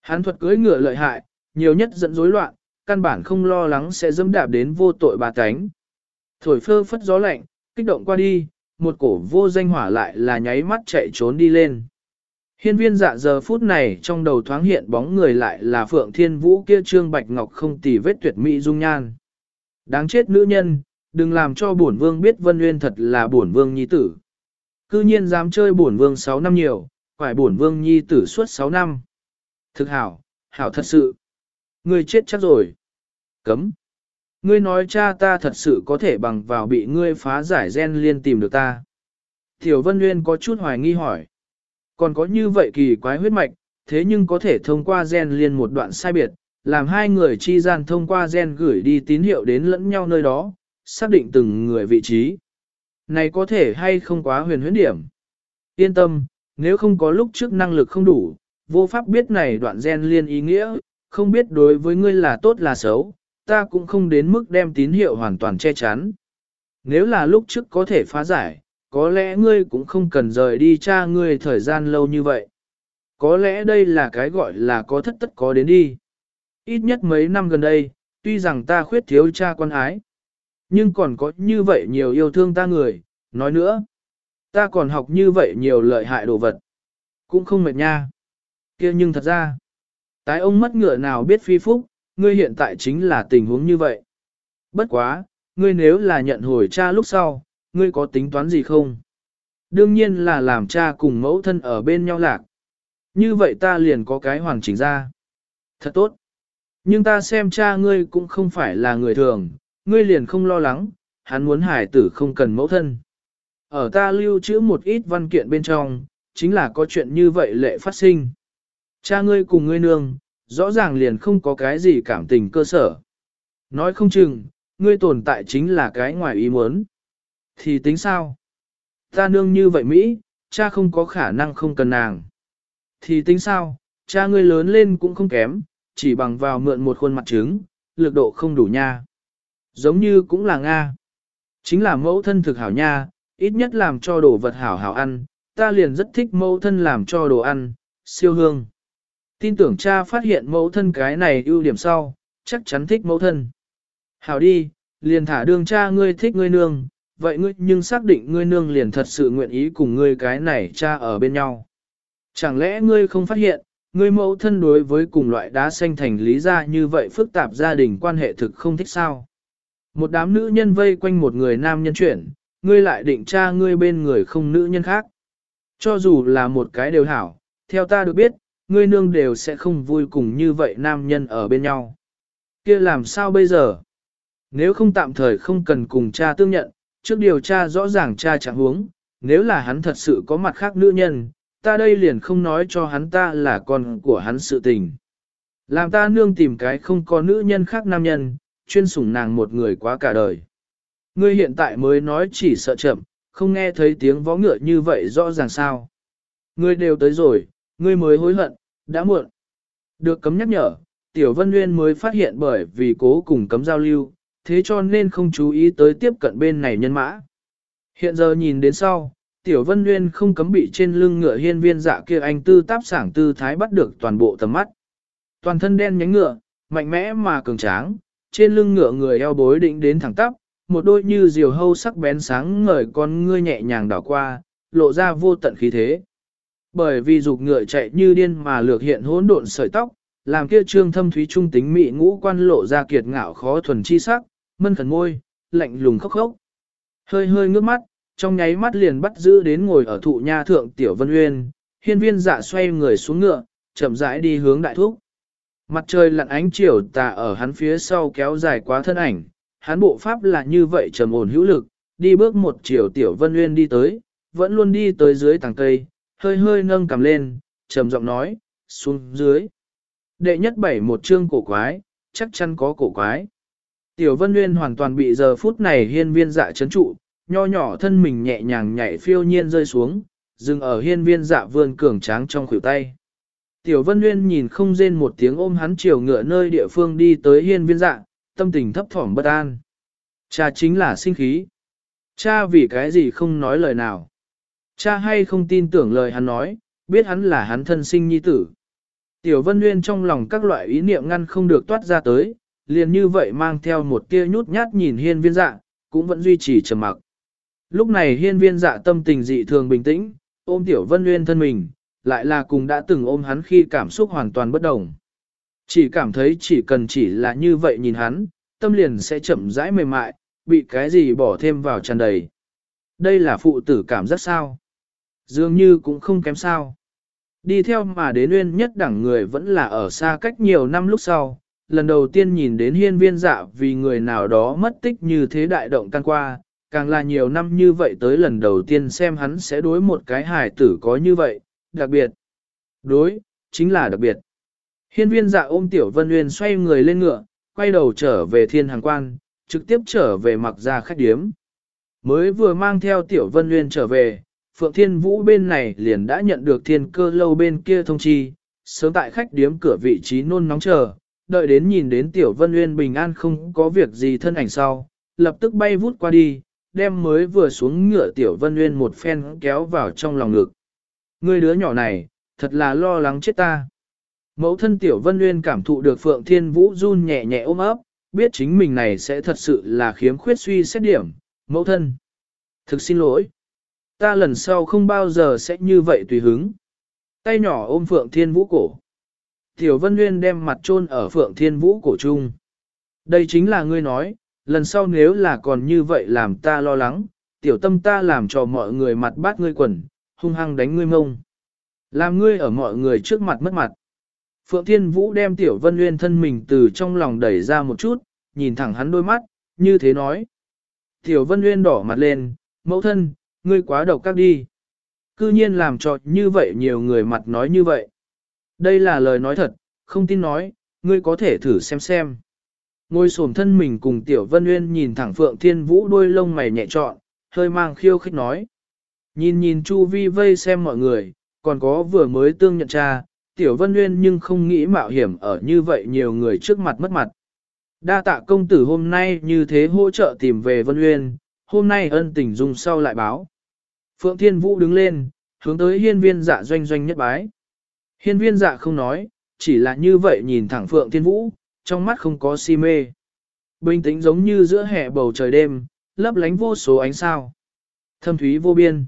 Hắn thuật cưỡi ngựa lợi hại, nhiều nhất dẫn rối loạn, căn bản không lo lắng sẽ dẫm đạp đến vô tội bà cánh. Thổi phơ phất gió lạnh, kích động qua đi, một cổ vô danh hỏa lại là nháy mắt chạy trốn đi lên. Hiên viên dạ giờ phút này trong đầu thoáng hiện bóng người lại là Phượng Thiên Vũ kia trương bạch ngọc không tì vết tuyệt mỹ dung nhan. Đáng chết nữ nhân, đừng làm cho bổn vương biết Vân Nguyên thật là bổn vương nhi tử. Cư nhiên dám chơi bổn vương 6 năm nhiều, phải bổn vương nhi tử suốt 6 năm. Thực hảo, hảo thật sự. Ngươi chết chắc rồi. Cấm. Ngươi nói cha ta thật sự có thể bằng vào bị ngươi phá giải gen liên tìm được ta. Tiểu Vân Nguyên có chút hoài nghi hỏi. Còn có như vậy kỳ quái huyết mạch, thế nhưng có thể thông qua gen liên một đoạn sai biệt, làm hai người chi gian thông qua gen gửi đi tín hiệu đến lẫn nhau nơi đó, xác định từng người vị trí. Này có thể hay không quá huyền huyễn điểm. Yên tâm, nếu không có lúc trước năng lực không đủ, vô pháp biết này đoạn gen liên ý nghĩa, không biết đối với ngươi là tốt là xấu, ta cũng không đến mức đem tín hiệu hoàn toàn che chắn. Nếu là lúc trước có thể phá giải, có lẽ ngươi cũng không cần rời đi cha ngươi thời gian lâu như vậy. Có lẽ đây là cái gọi là có thất tất có đến đi. Ít nhất mấy năm gần đây, tuy rằng ta khuyết thiếu cha quan ái, nhưng còn có như vậy nhiều yêu thương ta người, nói nữa, ta còn học như vậy nhiều lợi hại đồ vật, cũng không mệt nha. kia nhưng thật ra, tái ông mất ngựa nào biết phi phúc, ngươi hiện tại chính là tình huống như vậy. Bất quá, ngươi nếu là nhận hồi cha lúc sau, ngươi có tính toán gì không? Đương nhiên là làm cha cùng mẫu thân ở bên nhau lạc. Như vậy ta liền có cái hoàn chỉnh ra. Thật tốt. Nhưng ta xem cha ngươi cũng không phải là người thường, ngươi liền không lo lắng, hắn muốn hải tử không cần mẫu thân. Ở ta lưu trữ một ít văn kiện bên trong, chính là có chuyện như vậy lệ phát sinh. Cha ngươi cùng ngươi nương, rõ ràng liền không có cái gì cảm tình cơ sở. Nói không chừng, ngươi tồn tại chính là cái ngoài ý muốn. Thì tính sao? Ta nương như vậy Mỹ, cha không có khả năng không cần nàng. Thì tính sao? Cha ngươi lớn lên cũng không kém, chỉ bằng vào mượn một khuôn mặt trứng, lực độ không đủ nha. Giống như cũng là Nga. Chính là mẫu thân thực hảo nha, ít nhất làm cho đồ vật hảo hảo ăn, ta liền rất thích mẫu thân làm cho đồ ăn, siêu hương. Tin tưởng cha phát hiện mẫu thân cái này ưu điểm sau, chắc chắn thích mẫu thân. Hảo đi, liền thả đường cha ngươi thích ngươi nương, vậy ngươi nhưng xác định ngươi nương liền thật sự nguyện ý cùng ngươi cái này cha ở bên nhau. Chẳng lẽ ngươi không phát hiện, ngươi mẫu thân đối với cùng loại đá xanh thành lý ra như vậy phức tạp gia đình quan hệ thực không thích sao? Một đám nữ nhân vây quanh một người nam nhân chuyển, ngươi lại định cha ngươi bên người không nữ nhân khác. Cho dù là một cái đều hảo, theo ta được biết, ngươi nương đều sẽ không vui cùng như vậy nam nhân ở bên nhau. kia làm sao bây giờ? Nếu không tạm thời không cần cùng cha tương nhận, trước điều tra rõ ràng cha chẳng huống, nếu là hắn thật sự có mặt khác nữ nhân, ta đây liền không nói cho hắn ta là con của hắn sự tình. Làm ta nương tìm cái không có nữ nhân khác nam nhân, chuyên sủng nàng một người quá cả đời. Ngươi hiện tại mới nói chỉ sợ chậm, không nghe thấy tiếng vó ngựa như vậy rõ ràng sao. Ngươi đều tới rồi, ngươi mới hối hận, đã muộn. Được cấm nhắc nhở, Tiểu Vân Nguyên mới phát hiện bởi vì cố cùng cấm giao lưu, thế cho nên không chú ý tới tiếp cận bên này nhân mã. Hiện giờ nhìn đến sau, Tiểu Vân Nguyên không cấm bị trên lưng ngựa hiên viên dạ kia anh tư táp sảng tư thái bắt được toàn bộ tầm mắt. Toàn thân đen nhánh ngựa, mạnh mẽ mà cường tráng, trên lưng ngựa người eo bối định đến thẳng tắp, một đôi như diều hâu sắc bén sáng ngời con ngươi nhẹ nhàng đảo qua, lộ ra vô tận khí thế. Bởi vì dục ngựa chạy như điên mà lược hiện hỗn độn sợi tóc, làm kia trương thâm thúy trung tính mị ngũ quan lộ ra kiệt ngạo khó thuần chi sắc, mân khẩn môi, lạnh lùng khóc khóc. Hơi hơi ngước mắt, trong nháy mắt liền bắt giữ đến ngồi ở thụ nha thượng tiểu vân uyên, hiên viên dạ xoay người xuống ngựa, chậm rãi đi hướng đại thúc. Mặt trời lặn ánh chiều tà ở hắn phía sau kéo dài quá thân ảnh, hắn bộ pháp là như vậy trầm ổn hữu lực, đi bước một chiều tiểu vân uyên đi tới, vẫn luôn đi tới dưới tàng cây, hơi hơi nâng cầm lên, trầm giọng nói, xuống dưới. Đệ nhất bảy một chương cổ quái, chắc chắn có cổ quái. Tiểu Vân Nguyên hoàn toàn bị giờ phút này hiên viên dạ chấn trụ, nho nhỏ thân mình nhẹ nhàng nhảy phiêu nhiên rơi xuống, dừng ở hiên viên dạ vươn cường tráng trong khuỷu tay. Tiểu Vân Nguyên nhìn không rên một tiếng ôm hắn chiều ngựa nơi địa phương đi tới hiên viên dạ, tâm tình thấp thỏm bất an. Cha chính là sinh khí. Cha vì cái gì không nói lời nào. Cha hay không tin tưởng lời hắn nói, biết hắn là hắn thân sinh nhi tử. Tiểu Vân Nguyên trong lòng các loại ý niệm ngăn không được toát ra tới, liền như vậy mang theo một tia nhút nhát nhìn hiên viên dạ, cũng vẫn duy trì trầm mặc. Lúc này hiên viên dạ tâm tình dị thường bình tĩnh, ôm Tiểu Vân Nguyên thân mình, lại là cùng đã từng ôm hắn khi cảm xúc hoàn toàn bất đồng. Chỉ cảm thấy chỉ cần chỉ là như vậy nhìn hắn, tâm liền sẽ chậm rãi mềm mại, bị cái gì bỏ thêm vào tràn đầy. Đây là phụ tử cảm giác sao? Dường như cũng không kém sao. Đi theo mà đến nguyên nhất đẳng người vẫn là ở xa cách nhiều năm lúc sau, lần đầu tiên nhìn đến hiên viên dạ vì người nào đó mất tích như thế đại động tan qua, càng là nhiều năm như vậy tới lần đầu tiên xem hắn sẽ đối một cái hài tử có như vậy, đặc biệt. Đối, chính là đặc biệt. Hiên viên dạ ôm tiểu vân nguyên xoay người lên ngựa, quay đầu trở về thiên hàng quan, trực tiếp trở về mặc ra khách điếm. Mới vừa mang theo tiểu vân nguyên trở về, Phượng Thiên Vũ bên này liền đã nhận được thiên cơ lâu bên kia thông chi, sớm tại khách điếm cửa vị trí nôn nóng chờ, đợi đến nhìn đến Tiểu Vân Uyên bình an không có việc gì thân ảnh sau, lập tức bay vút qua đi, đem mới vừa xuống ngựa Tiểu Vân Uyên một phen kéo vào trong lòng ngực. Người đứa nhỏ này, thật là lo lắng chết ta. Mẫu thân Tiểu Vân Uyên cảm thụ được Phượng Thiên Vũ run nhẹ nhẹ ôm ấp, biết chính mình này sẽ thật sự là khiếm khuyết suy xét điểm. Mẫu thân, thực xin lỗi. Ta lần sau không bao giờ sẽ như vậy tùy hứng. Tay nhỏ ôm Phượng Thiên Vũ cổ. Tiểu Vân Nguyên đem mặt chôn ở Phượng Thiên Vũ cổ chung. Đây chính là ngươi nói, lần sau nếu là còn như vậy làm ta lo lắng, tiểu tâm ta làm cho mọi người mặt bát ngươi quần, hung hăng đánh ngươi mông. Làm ngươi ở mọi người trước mặt mất mặt. Phượng Thiên Vũ đem Tiểu Vân Nguyên thân mình từ trong lòng đẩy ra một chút, nhìn thẳng hắn đôi mắt, như thế nói. Tiểu Vân Nguyên đỏ mặt lên, mẫu thân, ngươi quá độc các đi. Cư nhiên làm cho như vậy nhiều người mặt nói như vậy. Đây là lời nói thật, không tin nói, ngươi có thể thử xem xem. Ngôi sổm thân mình cùng Tiểu Vân Uyên nhìn thẳng Phượng Thiên Vũ đôi lông mày nhẹ trọn, hơi mang khiêu khích nói. Nhìn nhìn Chu Vi vây xem mọi người, còn có vừa mới tương nhận cha, Tiểu Vân Uyên nhưng không nghĩ mạo hiểm ở như vậy nhiều người trước mặt mất mặt. Đa tạ công tử hôm nay như thế hỗ trợ tìm về Vân Uyên, hôm nay ân tình dùng sau lại báo. Phượng Thiên Vũ đứng lên, hướng tới hiên viên dạ doanh doanh nhất bái. Hiên viên dạ không nói, chỉ là như vậy nhìn thẳng Phượng Thiên Vũ, trong mắt không có si mê. Bình tĩnh giống như giữa hè bầu trời đêm, lấp lánh vô số ánh sao. Thâm thúy vô biên.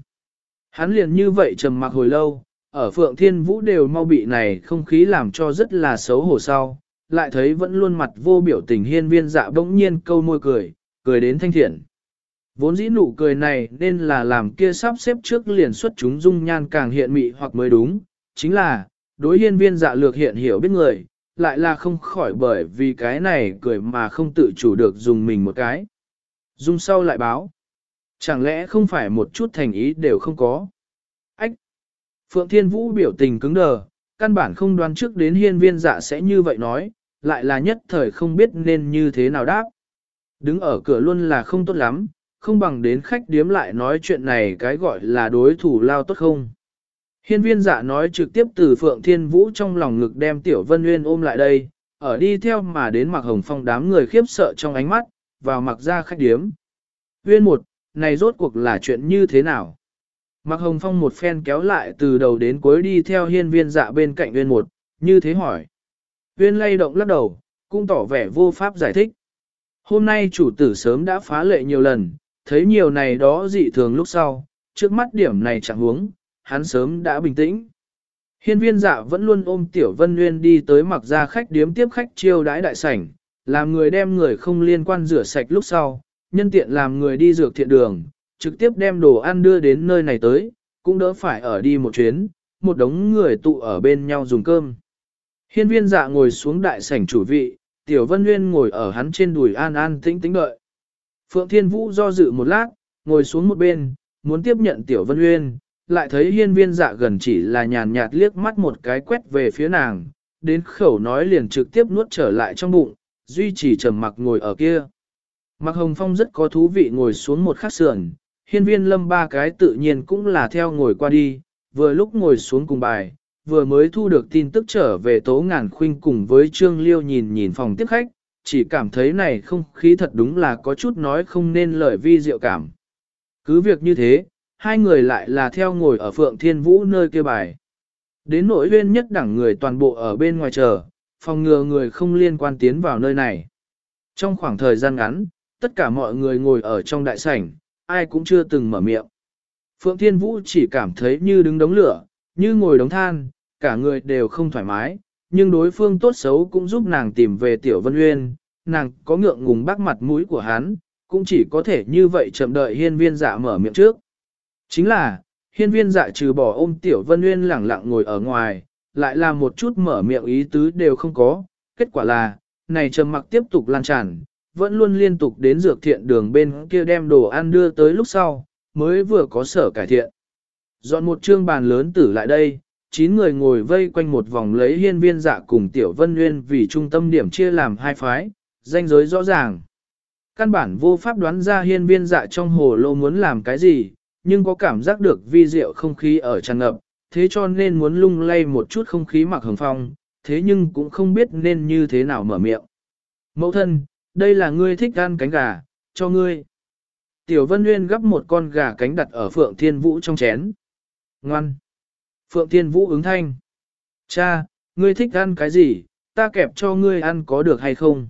Hắn liền như vậy trầm mặc hồi lâu, ở Phượng Thiên Vũ đều mau bị này không khí làm cho rất là xấu hổ sau, lại thấy vẫn luôn mặt vô biểu tình hiên viên dạ bỗng nhiên câu môi cười, cười đến thanh thiện. Vốn dĩ nụ cười này nên là làm kia sắp xếp trước liền xuất chúng dung nhan càng hiện mị hoặc mới đúng, chính là, đối hiên viên dạ lược hiện hiểu biết người, lại là không khỏi bởi vì cái này cười mà không tự chủ được dùng mình một cái. Dung sau lại báo. Chẳng lẽ không phải một chút thành ý đều không có? Ách! Phượng Thiên Vũ biểu tình cứng đờ, căn bản không đoán trước đến hiên viên dạ sẽ như vậy nói, lại là nhất thời không biết nên như thế nào đáp. Đứng ở cửa luôn là không tốt lắm, không bằng đến khách điếm lại nói chuyện này cái gọi là đối thủ lao tốt không. Hiên viên dạ nói trực tiếp từ Phượng Thiên Vũ trong lòng ngực đem Tiểu Vân Nguyên ôm lại đây, ở đi theo mà đến mặc hồng phong đám người khiếp sợ trong ánh mắt, vào mặc ra khách điếm. Nguyên một, này rốt cuộc là chuyện như thế nào? Mặc hồng phong một phen kéo lại từ đầu đến cuối đi theo hiên viên dạ bên cạnh Nguyên một, như thế hỏi. Nguyên lay động lắc đầu, cũng tỏ vẻ vô pháp giải thích. Hôm nay chủ tử sớm đã phá lệ nhiều lần, thấy nhiều này đó dị thường lúc sau, trước mắt điểm này chẳng huống, hắn sớm đã bình tĩnh. Hiên viên dạ vẫn luôn ôm Tiểu Vân Nguyên đi tới mặc ra khách điếm tiếp khách chiêu đãi đại sảnh, làm người đem người không liên quan rửa sạch lúc sau, nhân tiện làm người đi dược thiện đường, trực tiếp đem đồ ăn đưa đến nơi này tới, cũng đỡ phải ở đi một chuyến, một đống người tụ ở bên nhau dùng cơm. Hiên viên dạ ngồi xuống đại sảnh chủ vị, Tiểu Vân Nguyên ngồi ở hắn trên đùi an an tĩnh tĩnh đợi. Phượng Thiên Vũ do dự một lát, ngồi xuống một bên, muốn tiếp nhận Tiểu Vân Uyên, lại thấy hiên viên dạ gần chỉ là nhàn nhạt liếc mắt một cái quét về phía nàng, đến khẩu nói liền trực tiếp nuốt trở lại trong bụng, duy trì trầm mặc ngồi ở kia. Mặc hồng phong rất có thú vị ngồi xuống một khắc sườn, hiên viên lâm ba cái tự nhiên cũng là theo ngồi qua đi, vừa lúc ngồi xuống cùng bài, vừa mới thu được tin tức trở về tố ngàn khuynh cùng với trương liêu nhìn nhìn phòng tiếp khách, chỉ cảm thấy này không khí thật đúng là có chút nói không nên lời vi diệu cảm. Cứ việc như thế, hai người lại là theo ngồi ở Phượng Thiên Vũ nơi kia bài. Đến nỗi huyên nhất đẳng người toàn bộ ở bên ngoài chờ, phòng ngừa người không liên quan tiến vào nơi này. Trong khoảng thời gian ngắn, tất cả mọi người ngồi ở trong đại sảnh, ai cũng chưa từng mở miệng. Phượng Thiên Vũ chỉ cảm thấy như đứng đống lửa, như ngồi đống than, cả người đều không thoải mái, nhưng đối phương tốt xấu cũng giúp nàng tìm về Tiểu Vân Uyên, nàng có ngượng ngùng bác mặt mũi của hắn, cũng chỉ có thể như vậy chậm đợi hiên viên dạ mở miệng trước. Chính là, hiên viên dạ trừ bỏ ôm tiểu vân Uyên lẳng lặng ngồi ở ngoài, lại là một chút mở miệng ý tứ đều không có, kết quả là, này trầm mặc tiếp tục lan tràn, vẫn luôn liên tục đến dược thiện đường bên kia đem đồ ăn đưa tới lúc sau, mới vừa có sở cải thiện. Dọn một trương bàn lớn tử lại đây, chín người ngồi vây quanh một vòng lấy hiên viên dạ cùng tiểu vân nguyên vì trung tâm điểm chia làm hai phái, danh giới rõ ràng. Căn bản vô pháp đoán ra hiên viên dạ trong hồ lô muốn làm cái gì, nhưng có cảm giác được vi diệu không khí ở tràn ngập, thế cho nên muốn lung lay một chút không khí mặc hồng phong, thế nhưng cũng không biết nên như thế nào mở miệng. Mẫu thân, đây là ngươi thích ăn cánh gà, cho ngươi. Tiểu Vân Nguyên gấp một con gà cánh đặt ở Phượng Thiên Vũ trong chén. Ngoan. Phượng Thiên Vũ ứng thanh. Cha, ngươi thích ăn cái gì, ta kẹp cho ngươi ăn có được hay không?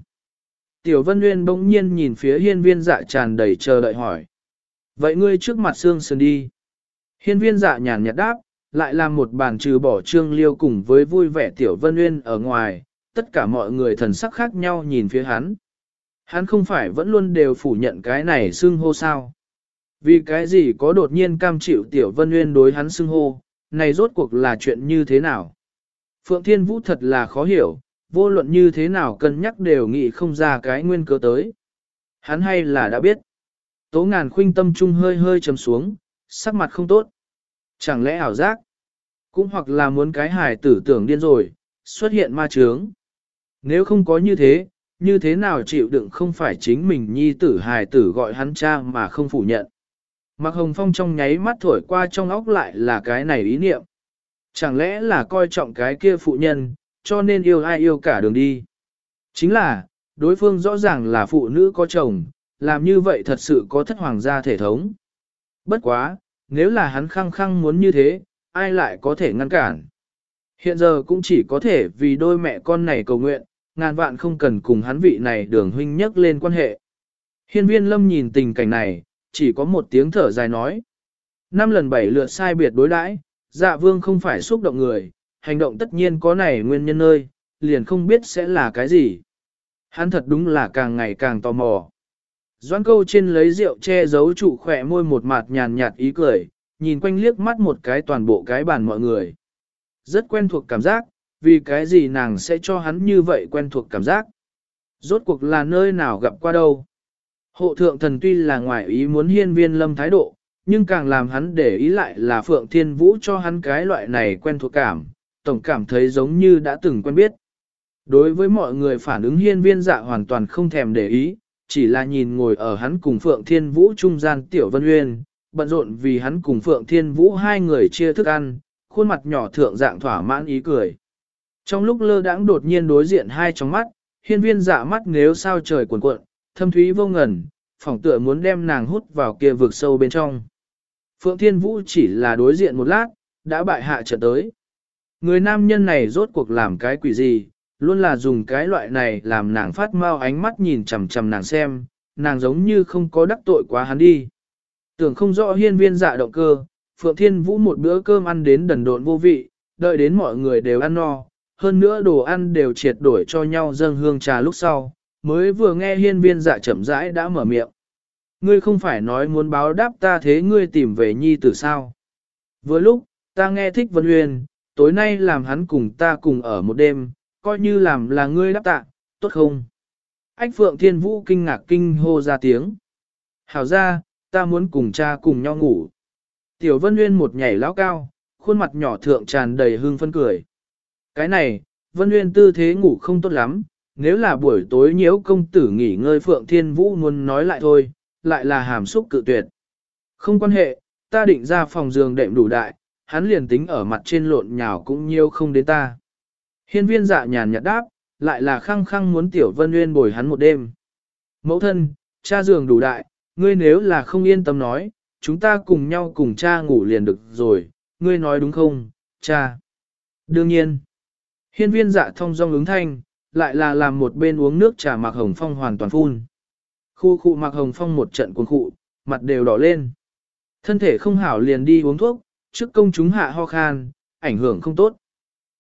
Tiểu Vân Nguyên bỗng nhiên nhìn phía hiên viên dạ tràn đầy chờ đợi hỏi. Vậy ngươi trước mặt xương sườn đi. Hiên viên dạ nhàn nhạt đáp, lại làm một bàn trừ bỏ trương liêu cùng với vui vẻ tiểu vân uyên ở ngoài, tất cả mọi người thần sắc khác nhau nhìn phía hắn. Hắn không phải vẫn luôn đều phủ nhận cái này xưng hô sao. Vì cái gì có đột nhiên cam chịu tiểu vân uyên đối hắn xưng hô, này rốt cuộc là chuyện như thế nào? Phượng Thiên Vũ thật là khó hiểu, vô luận như thế nào cân nhắc đều nghĩ không ra cái nguyên cớ tới. Hắn hay là đã biết. Tố ngàn khuynh tâm trung hơi hơi trầm xuống, sắc mặt không tốt. Chẳng lẽ ảo giác? Cũng hoặc là muốn cái hài tử tưởng điên rồi, xuất hiện ma trướng. Nếu không có như thế, như thế nào chịu đựng không phải chính mình nhi tử hài tử gọi hắn cha mà không phủ nhận. Mặc hồng phong trong nháy mắt thổi qua trong óc lại là cái này ý niệm. Chẳng lẽ là coi trọng cái kia phụ nhân, cho nên yêu ai yêu cả đường đi. Chính là, đối phương rõ ràng là phụ nữ có chồng, làm như vậy thật sự có thất hoàng gia thể thống. Bất quá, nếu là hắn khăng khăng muốn như thế, ai lại có thể ngăn cản. Hiện giờ cũng chỉ có thể vì đôi mẹ con này cầu nguyện, ngàn vạn không cần cùng hắn vị này đường huynh nhắc lên quan hệ. Hiên viên lâm nhìn tình cảnh này, chỉ có một tiếng thở dài nói. Năm lần bảy lượt sai biệt đối đãi, dạ vương không phải xúc động người, hành động tất nhiên có này nguyên nhân nơi, liền không biết sẽ là cái gì. Hắn thật đúng là càng ngày càng tò mò. Doãn câu trên lấy rượu che giấu trụ khỏe môi một mặt nhàn nhạt ý cười, nhìn quanh liếc mắt một cái toàn bộ cái bàn mọi người. Rất quen thuộc cảm giác, vì cái gì nàng sẽ cho hắn như vậy quen thuộc cảm giác. Rốt cuộc là nơi nào gặp qua đâu. Hộ thượng thần tuy là ngoại ý muốn hiên viên lâm thái độ, nhưng càng làm hắn để ý lại là Phượng Thiên Vũ cho hắn cái loại này quen thuộc cảm, tổng cảm thấy giống như đã từng quen biết. Đối với mọi người phản ứng hiên viên dạ hoàn toàn không thèm để ý, chỉ là nhìn ngồi ở hắn cùng Phượng Thiên Vũ trung gian Tiểu Vân Uyên, bận rộn vì hắn cùng Phượng Thiên Vũ hai người chia thức ăn, khuôn mặt nhỏ thượng dạng thỏa mãn ý cười. Trong lúc lơ đãng đột nhiên đối diện hai trong mắt, hiên viên dạ mắt nếu sao trời cuộn cuộn, thâm thúy vô ngần, phỏng tựa muốn đem nàng hút vào kia vực sâu bên trong. Phượng Thiên Vũ chỉ là đối diện một lát, đã bại hạ trận tới. Người nam nhân này rốt cuộc làm cái quỷ gì, luôn là dùng cái loại này làm nàng phát mau ánh mắt nhìn chằm chằm nàng xem, nàng giống như không có đắc tội quá hắn đi. Tưởng không rõ hiên viên dạ động cơ, Phượng Thiên Vũ một bữa cơm ăn đến đần độn vô vị, đợi đến mọi người đều ăn no, hơn nữa đồ ăn đều triệt đổi cho nhau dâng hương trà lúc sau, mới vừa nghe hiên viên dạ chậm rãi đã mở miệng. Ngươi không phải nói muốn báo đáp ta thế ngươi tìm về nhi tử sao. Vừa lúc, ta nghe thích Vân Huyền, tối nay làm hắn cùng ta cùng ở một đêm, coi như làm là ngươi đáp tạ, tốt không? Ách Phượng Thiên Vũ kinh ngạc kinh hô ra tiếng. Hảo ra, ta muốn cùng cha cùng nhau ngủ. Tiểu Vân Nguyên một nhảy lão cao, khuôn mặt nhỏ thượng tràn đầy hương phân cười. Cái này, Vân Nguyên tư thế ngủ không tốt lắm, nếu là buổi tối nhiễu công tử nghỉ ngơi Phượng Thiên Vũ muốn nói lại thôi, lại là hàm xúc cự tuyệt. Không quan hệ, ta định ra phòng giường đệm đủ đại, hắn liền tính ở mặt trên lộn nhào cũng nhiêu không đến ta. Hiên viên dạ nhàn nhạt đáp, lại là khăng khăng muốn tiểu vân nguyên bồi hắn một đêm. Mẫu thân, cha giường đủ đại, ngươi nếu là không yên tâm nói, chúng ta cùng nhau cùng cha ngủ liền được rồi, ngươi nói đúng không, cha? Đương nhiên, hiên viên dạ thông dong ứng thanh, lại là làm một bên uống nước trà mạc hồng phong hoàn toàn phun. Khu khu mạc hồng phong một trận cuồng khụ, mặt đều đỏ lên. Thân thể không hảo liền đi uống thuốc, trước công chúng hạ ho khan, ảnh hưởng không tốt.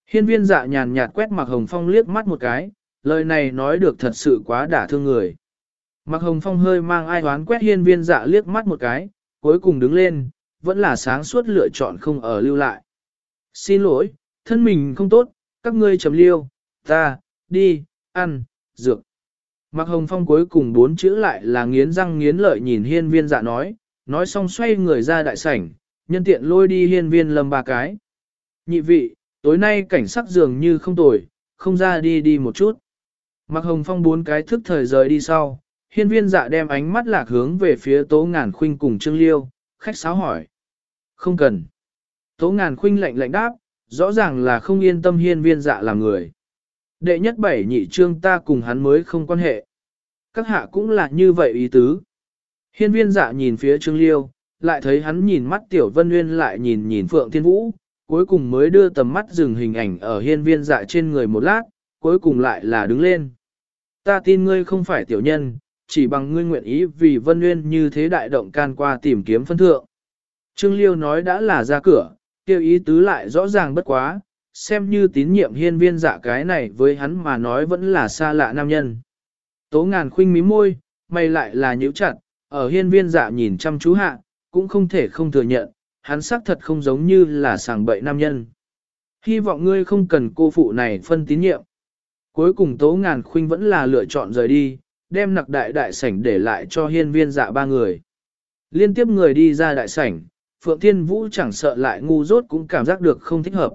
Hiên viên dạ nhàn nhạt quét Mạc Hồng Phong liếc mắt một cái, lời này nói được thật sự quá đả thương người. Mạc Hồng Phong hơi mang ai hoán quét hiên viên dạ liếc mắt một cái, cuối cùng đứng lên, vẫn là sáng suốt lựa chọn không ở lưu lại. Xin lỗi, thân mình không tốt, các ngươi chấm liêu, ta, đi, ăn, dược. Mạc Hồng Phong cuối cùng bốn chữ lại là nghiến răng nghiến lợi nhìn hiên viên dạ nói, nói xong xoay người ra đại sảnh, nhân tiện lôi đi hiên viên lâm ba cái. Nhị vị, tối nay cảnh sắc dường như không tồi, không ra đi đi một chút. Mạc Hồng Phong bốn cái thức thời rời đi sau, hiên viên dạ đem ánh mắt lạc hướng về phía tố ngàn khuynh cùng Trương Liêu, khách sáo hỏi. Không cần. Tố ngàn khuynh lạnh lạnh đáp, rõ ràng là không yên tâm hiên viên dạ là người. Đệ nhất bảy nhị trương ta cùng hắn mới không quan hệ. Các hạ cũng là như vậy ý tứ. Hiên viên dạ nhìn phía Trương Liêu, lại thấy hắn nhìn mắt Tiểu Vân Nguyên lại nhìn nhìn Phượng Thiên Vũ, cuối cùng mới đưa tầm mắt dừng hình ảnh ở hiên viên dạ trên người một lát, cuối cùng lại là đứng lên. Ta tin ngươi không phải tiểu nhân, chỉ bằng ngươi nguyện ý vì Vân Nguyên như thế đại động can qua tìm kiếm phân thượng. Trương Liêu nói đã là ra cửa, kêu ý tứ lại rõ ràng bất quá, xem như tín nhiệm hiên viên dạ cái này với hắn mà nói vẫn là xa lạ nam nhân. Tố ngàn khuynh mí môi, mày lại là nhíu chặt, ở hiên viên dạ nhìn chăm chú hạ, cũng không thể không thừa nhận, hắn xác thật không giống như là sàng bậy nam nhân. Hy vọng ngươi không cần cô phụ này phân tín nhiệm. Cuối cùng tố ngàn khuynh vẫn là lựa chọn rời đi, đem nặc đại đại sảnh để lại cho hiên viên dạ ba người. Liên tiếp người đi ra đại sảnh, Phượng Thiên Vũ chẳng sợ lại ngu rốt cũng cảm giác được không thích hợp.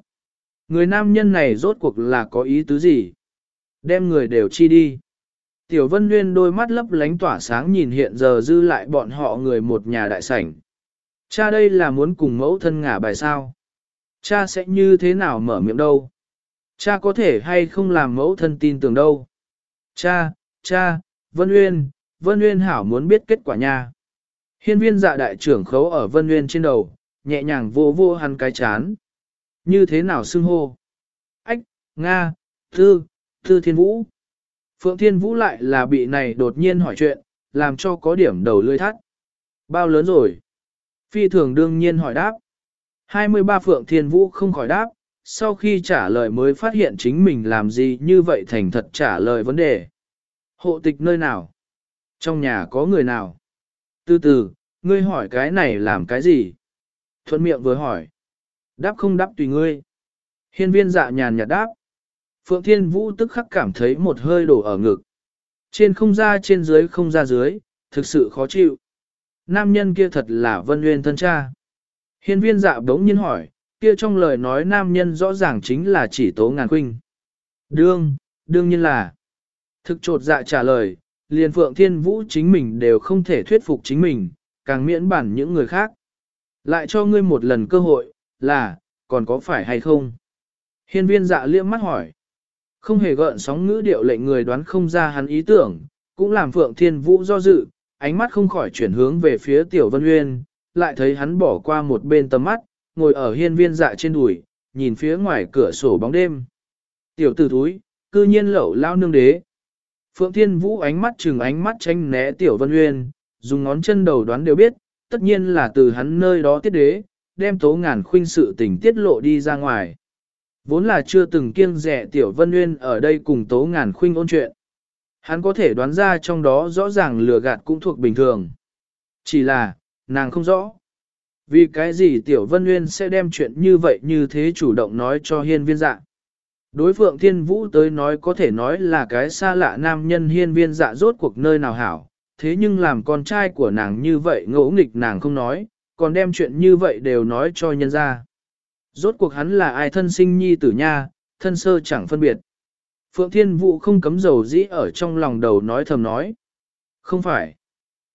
Người nam nhân này rốt cuộc là có ý tứ gì? Đem người đều chi đi. Tiểu Vân Nguyên đôi mắt lấp lánh tỏa sáng nhìn hiện giờ dư lại bọn họ người một nhà đại sảnh. Cha đây là muốn cùng mẫu thân ngả bài sao? Cha sẽ như thế nào mở miệng đâu? Cha có thể hay không làm mẫu thân tin tưởng đâu? Cha, cha, Vân Uyên, Vân Uyên hảo muốn biết kết quả nha. Hiên viên dạ đại trưởng khấu ở Vân Uyên trên đầu, nhẹ nhàng vô vô hắn cái chán. Như thế nào xưng hô? Ách, Nga, Thư, Thư Thiên Vũ. Phượng Thiên Vũ lại là bị này đột nhiên hỏi chuyện, làm cho có điểm đầu lưỡi thắt. Bao lớn rồi? Phi thường đương nhiên hỏi đáp. 23 Phượng Thiên Vũ không khỏi đáp, sau khi trả lời mới phát hiện chính mình làm gì như vậy thành thật trả lời vấn đề. Hộ tịch nơi nào? Trong nhà có người nào? Từ từ, ngươi hỏi cái này làm cái gì? Thuận miệng vừa hỏi. Đáp không đáp tùy ngươi. Hiên viên dạ nhàn nhạt đáp. Phượng Thiên Vũ tức khắc cảm thấy một hơi đổ ở ngực. Trên không ra trên dưới không ra dưới, thực sự khó chịu. Nam nhân kia thật là vân nguyên thân cha. Hiên viên dạ đống nhiên hỏi, kia trong lời nói nam nhân rõ ràng chính là chỉ tố ngàn khuynh. Đương, đương nhiên là. Thực trột dạ trả lời, liền Phượng Thiên Vũ chính mình đều không thể thuyết phục chính mình, càng miễn bản những người khác. Lại cho ngươi một lần cơ hội, là, còn có phải hay không? Hiên viên dạ liếc mắt hỏi. Không hề gợn sóng ngữ điệu lệnh người đoán không ra hắn ý tưởng, cũng làm Phượng Thiên Vũ do dự, ánh mắt không khỏi chuyển hướng về phía Tiểu Vân Uyên, lại thấy hắn bỏ qua một bên tầm mắt, ngồi ở hiên viên dạ trên đùi, nhìn phía ngoài cửa sổ bóng đêm. Tiểu tử thúi, cư nhiên lẩu lao nương đế. Phượng Thiên Vũ ánh mắt chừng ánh mắt tranh né Tiểu Vân Uyên, dùng ngón chân đầu đoán đều biết, tất nhiên là từ hắn nơi đó tiết đế, đem tố ngàn khuynh sự tình tiết lộ đi ra ngoài. Vốn là chưa từng kiêng rẻ Tiểu Vân Nguyên ở đây cùng tố ngàn khuynh ôn chuyện. Hắn có thể đoán ra trong đó rõ ràng lừa gạt cũng thuộc bình thường. Chỉ là, nàng không rõ. Vì cái gì Tiểu Vân Nguyên sẽ đem chuyện như vậy như thế chủ động nói cho hiên viên dạ. Đối phượng thiên vũ tới nói có thể nói là cái xa lạ nam nhân hiên viên dạ rốt cuộc nơi nào hảo, thế nhưng làm con trai của nàng như vậy ngỗ nghịch nàng không nói, còn đem chuyện như vậy đều nói cho nhân ra. Rốt cuộc hắn là ai thân sinh nhi tử nha, thân sơ chẳng phân biệt. Phượng Thiên Vũ không cấm dầu dĩ ở trong lòng đầu nói thầm nói. Không phải.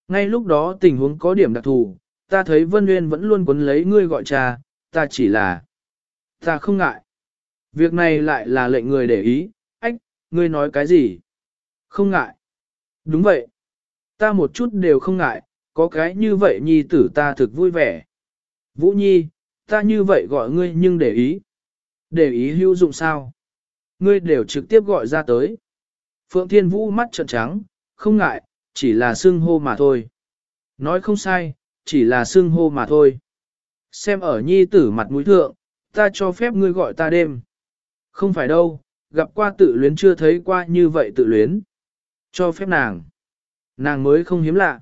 Ngay lúc đó tình huống có điểm đặc thù, ta thấy Vân Nguyên vẫn luôn quấn lấy ngươi gọi cha, ta chỉ là... Ta không ngại. Việc này lại là lệnh người để ý, ách, ngươi nói cái gì? Không ngại. Đúng vậy. Ta một chút đều không ngại, có cái như vậy nhi tử ta thực vui vẻ. Vũ Nhi, ta như vậy gọi ngươi nhưng để ý. Để ý hữu dụng sao? Ngươi đều trực tiếp gọi ra tới. Phượng Thiên Vũ mắt trợn trắng, không ngại, chỉ là xưng hô mà thôi. Nói không sai, chỉ là xưng hô mà thôi. Xem ở nhi tử mặt mũi thượng, ta cho phép ngươi gọi ta đêm. Không phải đâu, gặp qua tự luyến chưa thấy qua như vậy tự luyến. Cho phép nàng. Nàng mới không hiếm lạ.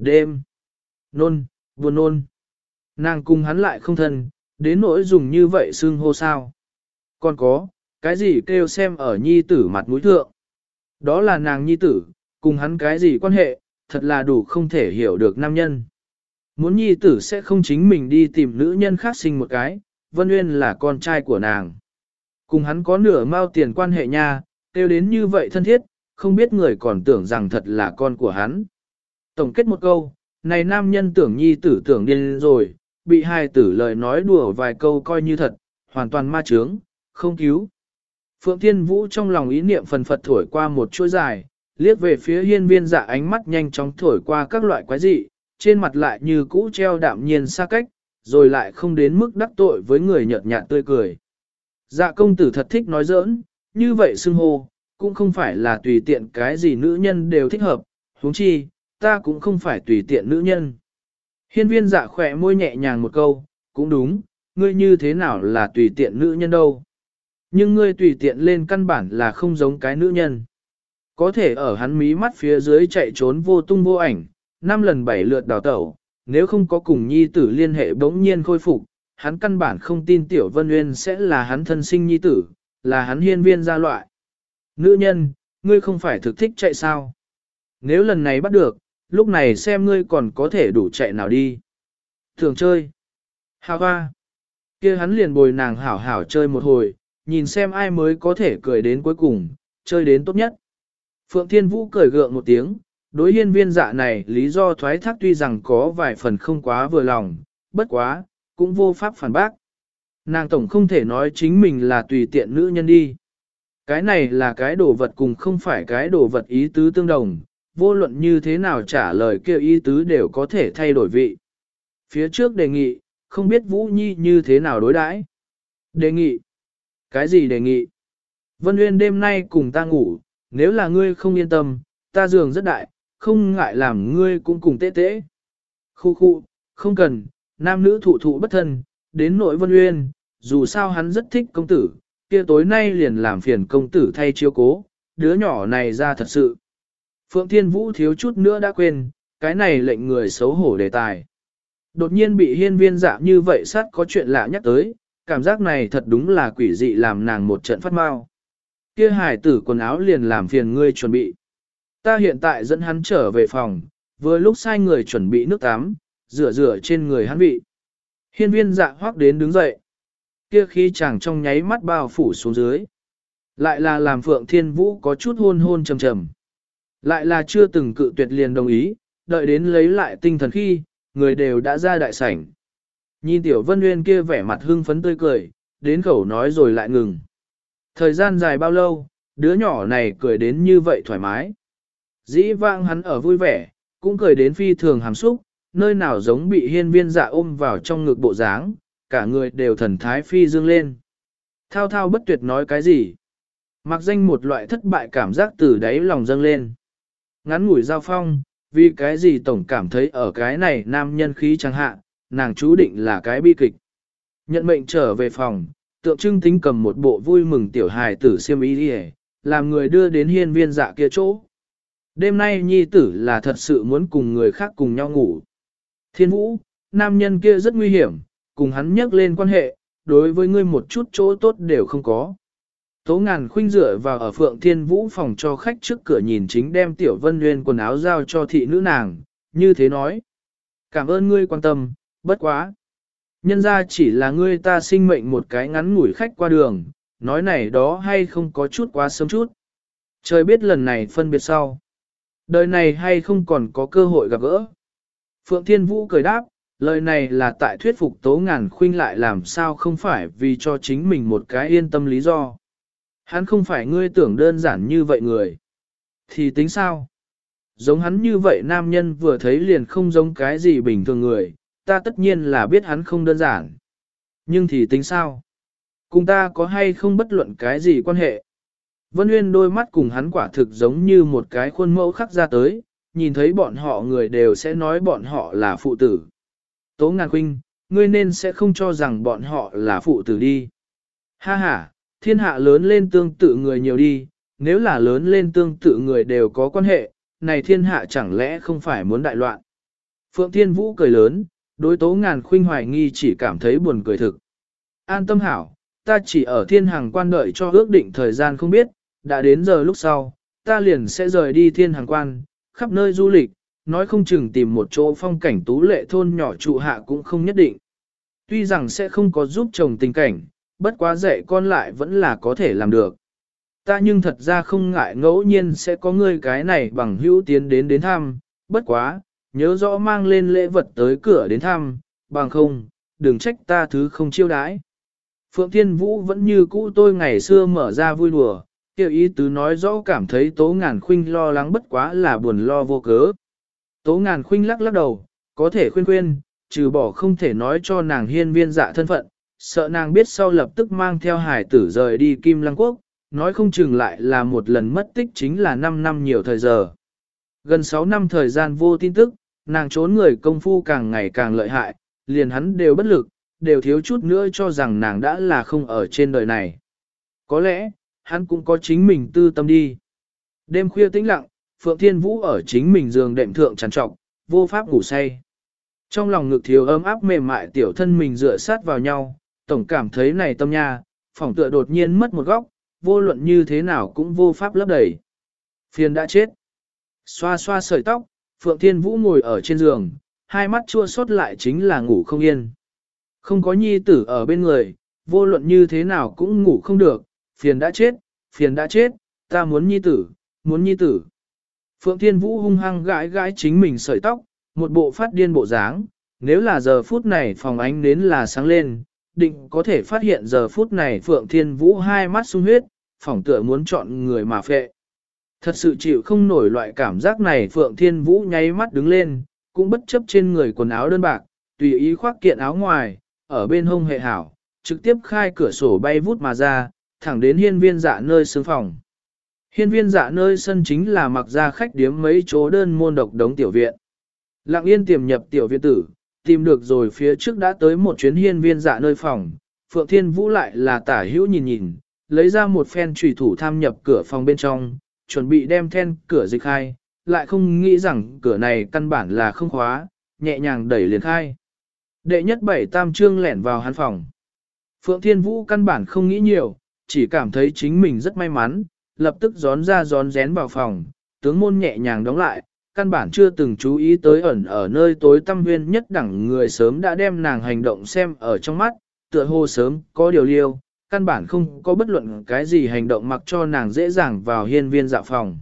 Đêm. Nôn, buồn nôn. Nàng cùng hắn lại không thân, đến nỗi dùng như vậy xưng hô sao. Còn có, cái gì kêu xem ở nhi tử mặt mũi thượng. Đó là nàng nhi tử, cùng hắn cái gì quan hệ, thật là đủ không thể hiểu được nam nhân. Muốn nhi tử sẽ không chính mình đi tìm nữ nhân khác sinh một cái, Vân Nguyên là con trai của nàng. Cùng hắn có nửa mao tiền quan hệ nha, kêu đến như vậy thân thiết, không biết người còn tưởng rằng thật là con của hắn. Tổng kết một câu, này nam nhân tưởng nhi tử tưởng điên rồi, bị hai tử lời nói đùa vài câu coi như thật, hoàn toàn ma trướng, không cứu. Phượng Thiên Vũ trong lòng ý niệm phần phật thổi qua một chuỗi dài, liếc về phía hiên viên dạ ánh mắt nhanh chóng thổi qua các loại quái dị, trên mặt lại như cũ treo đạm nhiên xa cách, rồi lại không đến mức đắc tội với người nhợt nhạt tươi cười. Dạ công tử thật thích nói giỡn, như vậy xưng hô, cũng không phải là tùy tiện cái gì nữ nhân đều thích hợp, huống chi, ta cũng không phải tùy tiện nữ nhân. Hiên viên dạ khỏe môi nhẹ nhàng một câu, cũng đúng, ngươi như thế nào là tùy tiện nữ nhân đâu. Nhưng ngươi tùy tiện lên căn bản là không giống cái nữ nhân. Có thể ở hắn mí mắt phía dưới chạy trốn vô tung vô ảnh, năm lần bảy lượt đào tẩu, nếu không có cùng nhi tử liên hệ bỗng nhiên khôi phục, hắn căn bản không tin Tiểu Vân Nguyên sẽ là hắn thân sinh nhi tử, là hắn hiên viên gia loại. Nữ nhân, ngươi không phải thực thích chạy sao? Nếu lần này bắt được, lúc này xem ngươi còn có thể đủ chạy nào đi. Thường chơi. Hà hoa. kia hắn liền bồi nàng hảo hảo chơi một hồi, nhìn xem ai mới có thể cười đến cuối cùng, chơi đến tốt nhất. Phượng Thiên Vũ cười gượng một tiếng, đối hiên viên dạ này lý do thoái thác tuy rằng có vài phần không quá vừa lòng, bất quá, cũng vô pháp phản bác. Nàng tổng không thể nói chính mình là tùy tiện nữ nhân đi. Cái này là cái đồ vật cùng không phải cái đồ vật ý tứ tương đồng, vô luận như thế nào trả lời kêu ý tứ đều có thể thay đổi vị. Phía trước đề nghị, không biết Vũ Nhi như thế nào đối đãi. Đề nghị. Cái gì đề nghị? Vân Nguyên đêm nay cùng ta ngủ, nếu là ngươi không yên tâm, ta giường rất đại, không ngại làm ngươi cũng cùng tê tê. Khu khu, không cần, nam nữ thụ thụ bất thân, đến nội Vân Nguyên, dù sao hắn rất thích công tử, kia tối nay liền làm phiền công tử thay chiếu cố, đứa nhỏ này ra thật sự. Phượng Thiên Vũ thiếu chút nữa đã quên, cái này lệnh người xấu hổ đề tài. Đột nhiên bị hiên viên dạ như vậy sát có chuyện lạ nhắc tới, cảm giác này thật đúng là quỷ dị làm nàng một trận phát mau. kia hải tử quần áo liền làm phiền ngươi chuẩn bị. Ta hiện tại dẫn hắn trở về phòng, vừa lúc sai người chuẩn bị nước tắm, rửa rửa trên người hắn vị. Hiên viên dạ hoác đến đứng dậy. Kia khi chàng trong nháy mắt bao phủ xuống dưới. Lại là làm Phượng Thiên Vũ có chút hôn hôn trầm trầm. Lại là chưa từng cự tuyệt liền đồng ý, đợi đến lấy lại tinh thần khi, người đều đã ra đại sảnh. Nhìn Tiểu Vân Nguyên kia vẻ mặt hưng phấn tươi cười, đến khẩu nói rồi lại ngừng. Thời gian dài bao lâu, đứa nhỏ này cười đến như vậy thoải mái. Dĩ vãng hắn ở vui vẻ, cũng cười đến phi thường hàm xúc, nơi nào giống bị hiên viên dạ ôm vào trong ngực bộ dáng, cả người đều thần thái phi dương lên. Thao thao bất tuyệt nói cái gì? Mặc danh một loại thất bại cảm giác từ đáy lòng dâng lên. Ngắn ngủi giao phong, vì cái gì tổng cảm thấy ở cái này nam nhân khí chẳng hạn, nàng chú định là cái bi kịch. Nhận mệnh trở về phòng, tượng trưng tính cầm một bộ vui mừng tiểu hài tử siêm ý đi làm người đưa đến hiên viên dạ kia chỗ. Đêm nay nhi tử là thật sự muốn cùng người khác cùng nhau ngủ. Thiên vũ, nam nhân kia rất nguy hiểm, cùng hắn nhắc lên quan hệ, đối với ngươi một chút chỗ tốt đều không có. Tố ngàn khuynh dựa vào ở phượng thiên vũ phòng cho khách trước cửa nhìn chính đem tiểu vân nguyên quần áo giao cho thị nữ nàng, như thế nói. Cảm ơn ngươi quan tâm, bất quá. Nhân ra chỉ là ngươi ta sinh mệnh một cái ngắn ngủi khách qua đường, nói này đó hay không có chút quá sớm chút. Trời biết lần này phân biệt sau. Đời này hay không còn có cơ hội gặp gỡ. Phượng Thiên Vũ cười đáp, lời này là tại thuyết phục tố ngàn khuynh lại làm sao không phải vì cho chính mình một cái yên tâm lý do. Hắn không phải ngươi tưởng đơn giản như vậy người. Thì tính sao? Giống hắn như vậy nam nhân vừa thấy liền không giống cái gì bình thường người, ta tất nhiên là biết hắn không đơn giản. Nhưng thì tính sao? Cùng ta có hay không bất luận cái gì quan hệ? Vân Nguyên đôi mắt cùng hắn quả thực giống như một cái khuôn mẫu khắc ra tới, nhìn thấy bọn họ người đều sẽ nói bọn họ là phụ tử. Tố ngàn huynh, ngươi nên sẽ không cho rằng bọn họ là phụ tử đi. Ha ha, thiên hạ lớn lên tương tự người nhiều đi, nếu là lớn lên tương tự người đều có quan hệ, này thiên hạ chẳng lẽ không phải muốn đại loạn. Phượng Thiên Vũ cười lớn, đối tố ngàn khuynh hoài nghi chỉ cảm thấy buồn cười thực. An tâm hảo, ta chỉ ở thiên hàng quan đợi cho ước định thời gian không biết, đã đến giờ lúc sau, ta liền sẽ rời đi thiên hàng quan, khắp nơi du lịch, nói không chừng tìm một chỗ phong cảnh tú lệ thôn nhỏ trụ hạ cũng không nhất định. Tuy rằng sẽ không có giúp chồng tình cảnh, bất quá dạy con lại vẫn là có thể làm được. Ta nhưng thật ra không ngại ngẫu nhiên sẽ có người cái này bằng hữu tiến đến đến thăm, bất quá, nhớ rõ mang lên lễ vật tới cửa đến thăm, bằng không, đừng trách ta thứ không chiêu đãi. Phượng Thiên Vũ vẫn như cũ tôi ngày xưa mở ra vui đùa, kêu ý tứ nói rõ cảm thấy tố ngàn khuynh lo lắng bất quá là buồn lo vô cớ. Tố ngàn khuynh lắc lắc đầu, có thể khuyên khuyên, trừ bỏ không thể nói cho nàng hiên viên dạ thân phận, sợ nàng biết sau lập tức mang theo hải tử rời đi Kim Lăng Quốc, nói không chừng lại là một lần mất tích chính là 5 năm nhiều thời giờ. Gần 6 năm thời gian vô tin tức, nàng trốn người công phu càng ngày càng lợi hại, liền hắn đều bất lực, đều thiếu chút nữa cho rằng nàng đã là không ở trên đời này. Có lẽ, hắn cũng có chính mình tư tâm đi. Đêm khuya tĩnh lặng, Phượng Thiên Vũ ở chính mình giường đệm thượng trằn trọc, vô pháp ngủ say. Trong lòng ngực thiếu ấm áp mềm mại tiểu thân mình dựa sát vào nhau, tổng cảm thấy này tâm nha, phòng tựa đột nhiên mất một góc, vô luận như thế nào cũng vô pháp lấp đầy. Phiền đã chết. Xoa xoa sợi tóc, Phượng Thiên Vũ ngồi ở trên giường, hai mắt chua xót lại chính là ngủ không yên. Không có nhi tử ở bên người, vô luận như thế nào cũng ngủ không được, phiền đã chết, phiền đã chết, ta muốn nhi tử, muốn nhi tử. Phượng Thiên Vũ hung hăng gãi gãi chính mình sợi tóc, một bộ phát điên bộ dáng, nếu là giờ phút này phòng ánh nến là sáng lên, định có thể phát hiện giờ phút này Phượng Thiên Vũ hai mắt sung huyết, phỏng tựa muốn chọn người mà phệ. Thật sự chịu không nổi loại cảm giác này Phượng Thiên Vũ nháy mắt đứng lên, cũng bất chấp trên người quần áo đơn bạc, tùy ý khoác kiện áo ngoài, ở bên hông hệ hảo, trực tiếp khai cửa sổ bay vút mà ra, thẳng đến hiên viên dạ nơi sướng phòng. Hiên viên dạ nơi sân chính là mặc ra khách điếm mấy chỗ đơn môn độc đống tiểu viện. Lặng yên tiềm nhập tiểu viện tử, tìm được rồi phía trước đã tới một chuyến hiên viên dạ nơi phòng, Phượng Thiên Vũ lại là tả hữu nhìn nhìn, lấy ra một phen trùy thủ tham nhập cửa phòng bên trong, chuẩn bị đem then cửa dịch khai, lại không nghĩ rằng cửa này căn bản là không khóa, nhẹ nhàng đẩy liền khai. Đệ nhất bảy tam trương lẻn vào hắn phòng. Phượng Thiên Vũ căn bản không nghĩ nhiều, chỉ cảm thấy chính mình rất may mắn, lập tức gión ra gión rén vào phòng, tướng môn nhẹ nhàng đóng lại, căn bản chưa từng chú ý tới ẩn ở nơi tối tăm huyên nhất đẳng người sớm đã đem nàng hành động xem ở trong mắt, tựa hồ sớm có điều liêu, căn bản không có bất luận cái gì hành động mặc cho nàng dễ dàng vào hiên viên dạ phòng.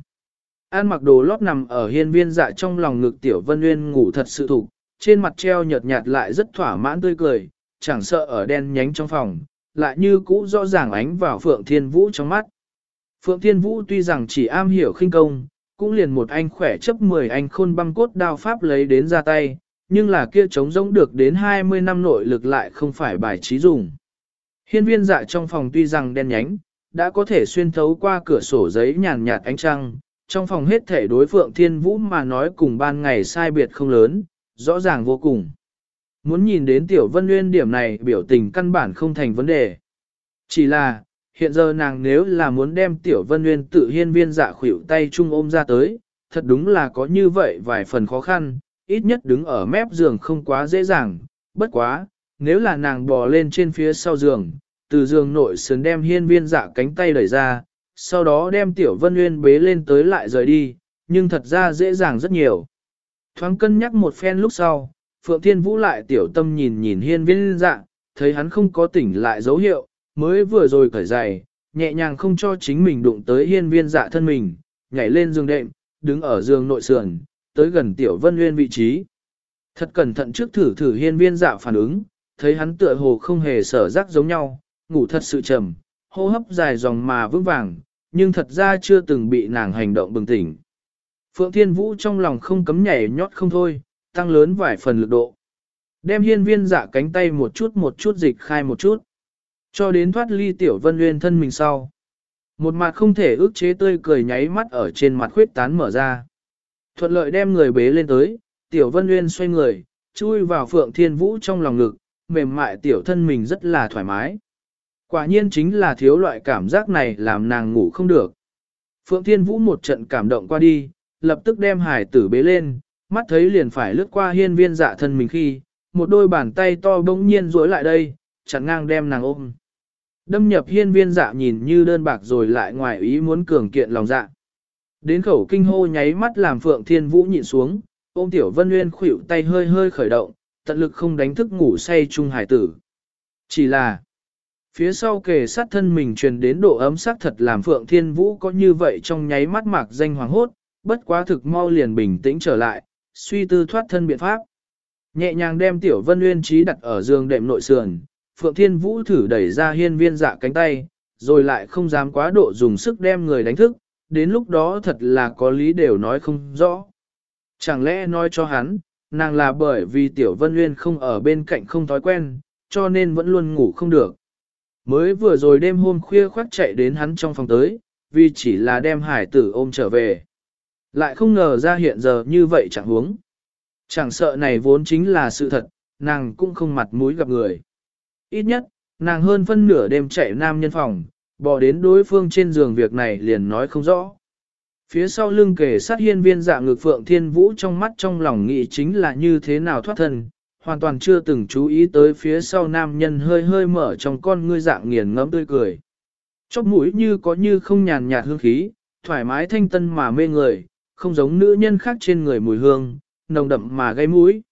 An mặc đồ lót nằm ở hiên viên dạ trong lòng ngực tiểu vân nguyên ngủ thật sự thục, trên mặt treo nhợt nhạt lại rất thỏa mãn tươi cười, chẳng sợ ở đen nhánh trong phòng, lại như cũ rõ ràng ánh vào Phượng Thiên Vũ trong mắt. Phượng Thiên Vũ tuy rằng chỉ am hiểu khinh công, cũng liền một anh khỏe chấp 10 anh khôn băng cốt đao pháp lấy đến ra tay, nhưng là kia chống rỗng được đến 20 năm nội lực lại không phải bài trí dùng. Hiên viên dạ trong phòng tuy rằng đen nhánh, đã có thể xuyên thấu qua cửa sổ giấy nhàn nhạt ánh trăng, trong phòng hết thể đối Phượng Thiên Vũ mà nói cùng ban ngày sai biệt không lớn, rõ ràng vô cùng. Muốn nhìn đến Tiểu Vân Nguyên điểm này biểu tình căn bản không thành vấn đề. Chỉ là, hiện giờ nàng nếu là muốn đem Tiểu Vân Nguyên tự hiên viên dạ khuỷu tay chung ôm ra tới, thật đúng là có như vậy vài phần khó khăn, ít nhất đứng ở mép giường không quá dễ dàng, bất quá, nếu là nàng bò lên trên phía sau giường, từ giường nội sườn đem hiên viên dạ cánh tay đẩy ra, sau đó đem Tiểu Vân Nguyên bế lên tới lại rời đi, nhưng thật ra dễ dàng rất nhiều. Thoáng cân nhắc một phen lúc sau, Phượng Thiên Vũ lại tiểu tâm nhìn nhìn hiên viên dạ, thấy hắn không có tỉnh lại dấu hiệu, mới vừa rồi cởi giày, nhẹ nhàng không cho chính mình đụng tới hiên viên dạ thân mình, nhảy lên giường đệm, đứng ở giường nội sườn, tới gần tiểu vân nguyên vị trí. Thật cẩn thận trước thử thử hiên viên dạ phản ứng, thấy hắn tựa hồ không hề sở rắc giống nhau, ngủ thật sự trầm, hô hấp dài dòng mà vững vàng, nhưng thật ra chưa từng bị nàng hành động bừng tỉnh. Phượng Thiên Vũ trong lòng không cấm nhảy nhót không thôi, tăng lớn vài phần lực độ. Đem hiên viên dạ cánh tay một chút một chút dịch khai một chút. Cho đến thoát ly tiểu vân nguyên thân mình sau. Một mặt không thể ước chế tươi cười nháy mắt ở trên mặt khuyết tán mở ra. Thuận lợi đem người bế lên tới, tiểu vân nguyên xoay người, chui vào phượng thiên vũ trong lòng ngực, mềm mại tiểu thân mình rất là thoải mái. Quả nhiên chính là thiếu loại cảm giác này làm nàng ngủ không được. Phượng Thiên Vũ một trận cảm động qua đi, lập tức đem hải tử bế lên, mắt thấy liền phải lướt qua hiên viên dạ thân mình khi, một đôi bàn tay to bỗng nhiên duỗi lại đây, chặn ngang đem nàng ôm. Đâm nhập hiên viên dạ nhìn như đơn bạc rồi lại ngoài ý muốn cường kiện lòng dạ. Đến khẩu kinh hô nháy mắt làm Phượng Thiên Vũ nhịn xuống, ôm Tiểu Vân Nguyên khuỷu tay hơi hơi khởi động, tận lực không đánh thức ngủ say trung hải tử. Chỉ là, phía sau kề sát thân mình truyền đến độ ấm sắc thật làm Phượng Thiên Vũ có như vậy trong nháy mắt mạc danh hoàng hốt, bất quá thực mau liền bình tĩnh trở lại, suy tư thoát thân biện pháp. Nhẹ nhàng đem Tiểu Vân Nguyên trí đặt ở giường đệm nội sườn, Phượng Thiên Vũ thử đẩy ra hiên viên dạ cánh tay, rồi lại không dám quá độ dùng sức đem người đánh thức, đến lúc đó thật là có lý đều nói không rõ. Chẳng lẽ nói cho hắn, nàng là bởi vì Tiểu Vân Nguyên không ở bên cạnh không thói quen, cho nên vẫn luôn ngủ không được. Mới vừa rồi đêm hôm khuya khoác chạy đến hắn trong phòng tới, vì chỉ là đem hải tử ôm trở về. Lại không ngờ ra hiện giờ như vậy chẳng huống. Chẳng sợ này vốn chính là sự thật, nàng cũng không mặt mũi gặp người. Ít nhất, nàng hơn phân nửa đêm chạy nam nhân phòng, bỏ đến đối phương trên giường việc này liền nói không rõ. Phía sau lưng kề sát hiên viên dạ ngực phượng thiên vũ trong mắt trong lòng nghĩ chính là như thế nào thoát thân, hoàn toàn chưa từng chú ý tới phía sau nam nhân hơi hơi mở trong con ngươi dạng nghiền ngẫm tươi cười. Chóp mũi như có như không nhàn nhạt hương khí, thoải mái thanh tân mà mê người, không giống nữ nhân khác trên người mùi hương, nồng đậm mà gây mũi.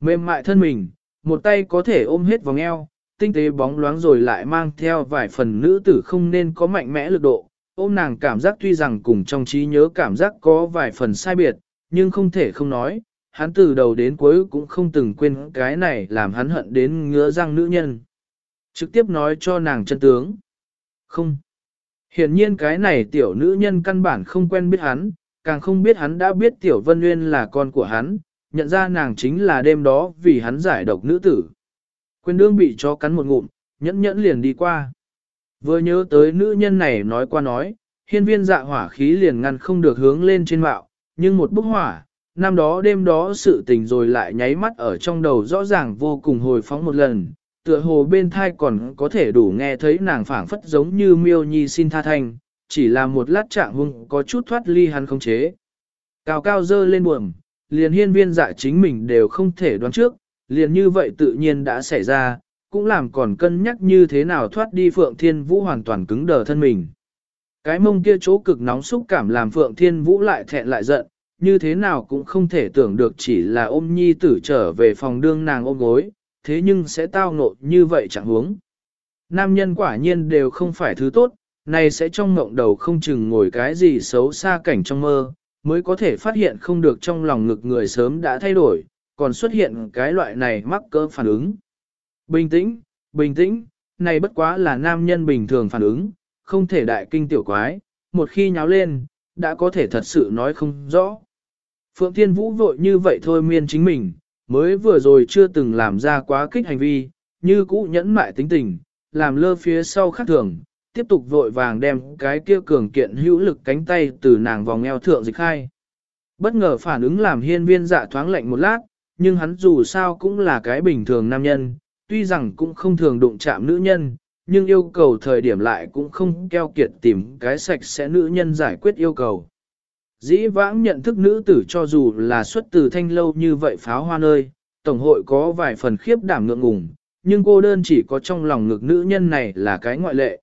Mềm mại thân mình, một tay có thể ôm hết vòng eo, tinh tế bóng loáng rồi lại mang theo vài phần nữ tử không nên có mạnh mẽ lực độ. Ôm nàng cảm giác tuy rằng cùng trong trí nhớ cảm giác có vài phần sai biệt, nhưng không thể không nói, hắn từ đầu đến cuối cũng không từng quên cái này làm hắn hận đến ngứa răng nữ nhân. Trực tiếp nói cho nàng chân tướng. Không. Hiển nhiên cái này tiểu nữ nhân căn bản không quen biết hắn, càng không biết hắn đã biết tiểu vân nguyên là con của hắn, nhận ra nàng chính là đêm đó vì hắn giải độc nữ tử. Quyền đương bị chó cắn một ngụm, nhẫn nhẫn liền đi qua. Vừa nhớ tới nữ nhân này nói qua nói, hiên viên dạ hỏa khí liền ngăn không được hướng lên trên mạo, nhưng một bức hỏa, năm đó đêm đó sự tình rồi lại nháy mắt ở trong đầu rõ ràng vô cùng hồi phóng một lần, tựa hồ bên thai còn có thể đủ nghe thấy nàng phảng phất giống như miêu nhi xin tha thành, chỉ là một lát trạng hung có chút thoát ly hắn không chế. Cao cao dơ lên buồm, liền hiên viên dạ chính mình đều không thể đoán trước, liền như vậy tự nhiên đã xảy ra, cũng làm còn cân nhắc như thế nào thoát đi Phượng Thiên Vũ hoàn toàn cứng đờ thân mình. Cái mông kia chỗ cực nóng xúc cảm làm Phượng Thiên Vũ lại thẹn lại giận, như thế nào cũng không thể tưởng được chỉ là ôm nhi tử trở về phòng đương nàng ôm gối, thế nhưng sẽ tao ngộ như vậy chẳng huống. Nam nhân quả nhiên đều không phải thứ tốt, này sẽ trong mộng đầu không chừng ngồi cái gì xấu xa cảnh trong mơ, mới có thể phát hiện không được trong lòng ngực người sớm đã thay đổi, còn xuất hiện cái loại này mắc cỡ phản ứng. Bình tĩnh, bình tĩnh, này bất quá là nam nhân bình thường phản ứng, không thể đại kinh tiểu quái, một khi nháo lên, đã có thể thật sự nói không rõ. Phượng Thiên Vũ vội như vậy thôi miên chính mình, mới vừa rồi chưa từng làm ra quá kích hành vi, như cũ nhẫn mại tính tình, làm lơ phía sau khác thường, tiếp tục vội vàng đem cái kia cường kiện hữu lực cánh tay từ nàng vòng eo thượng dịch khai. Bất ngờ phản ứng làm hiên viên dạ thoáng lạnh một lát, nhưng hắn dù sao cũng là cái bình thường nam nhân, tuy rằng cũng không thường đụng chạm nữ nhân, nhưng yêu cầu thời điểm lại cũng không keo kiệt tìm cái sạch sẽ nữ nhân giải quyết yêu cầu. Dĩ vãng nhận thức nữ tử cho dù là xuất từ thanh lâu như vậy pháo hoa nơi, Tổng hội có vài phần khiếp đảm ngượng ngùng, nhưng cô đơn chỉ có trong lòng ngực nữ nhân này là cái ngoại lệ.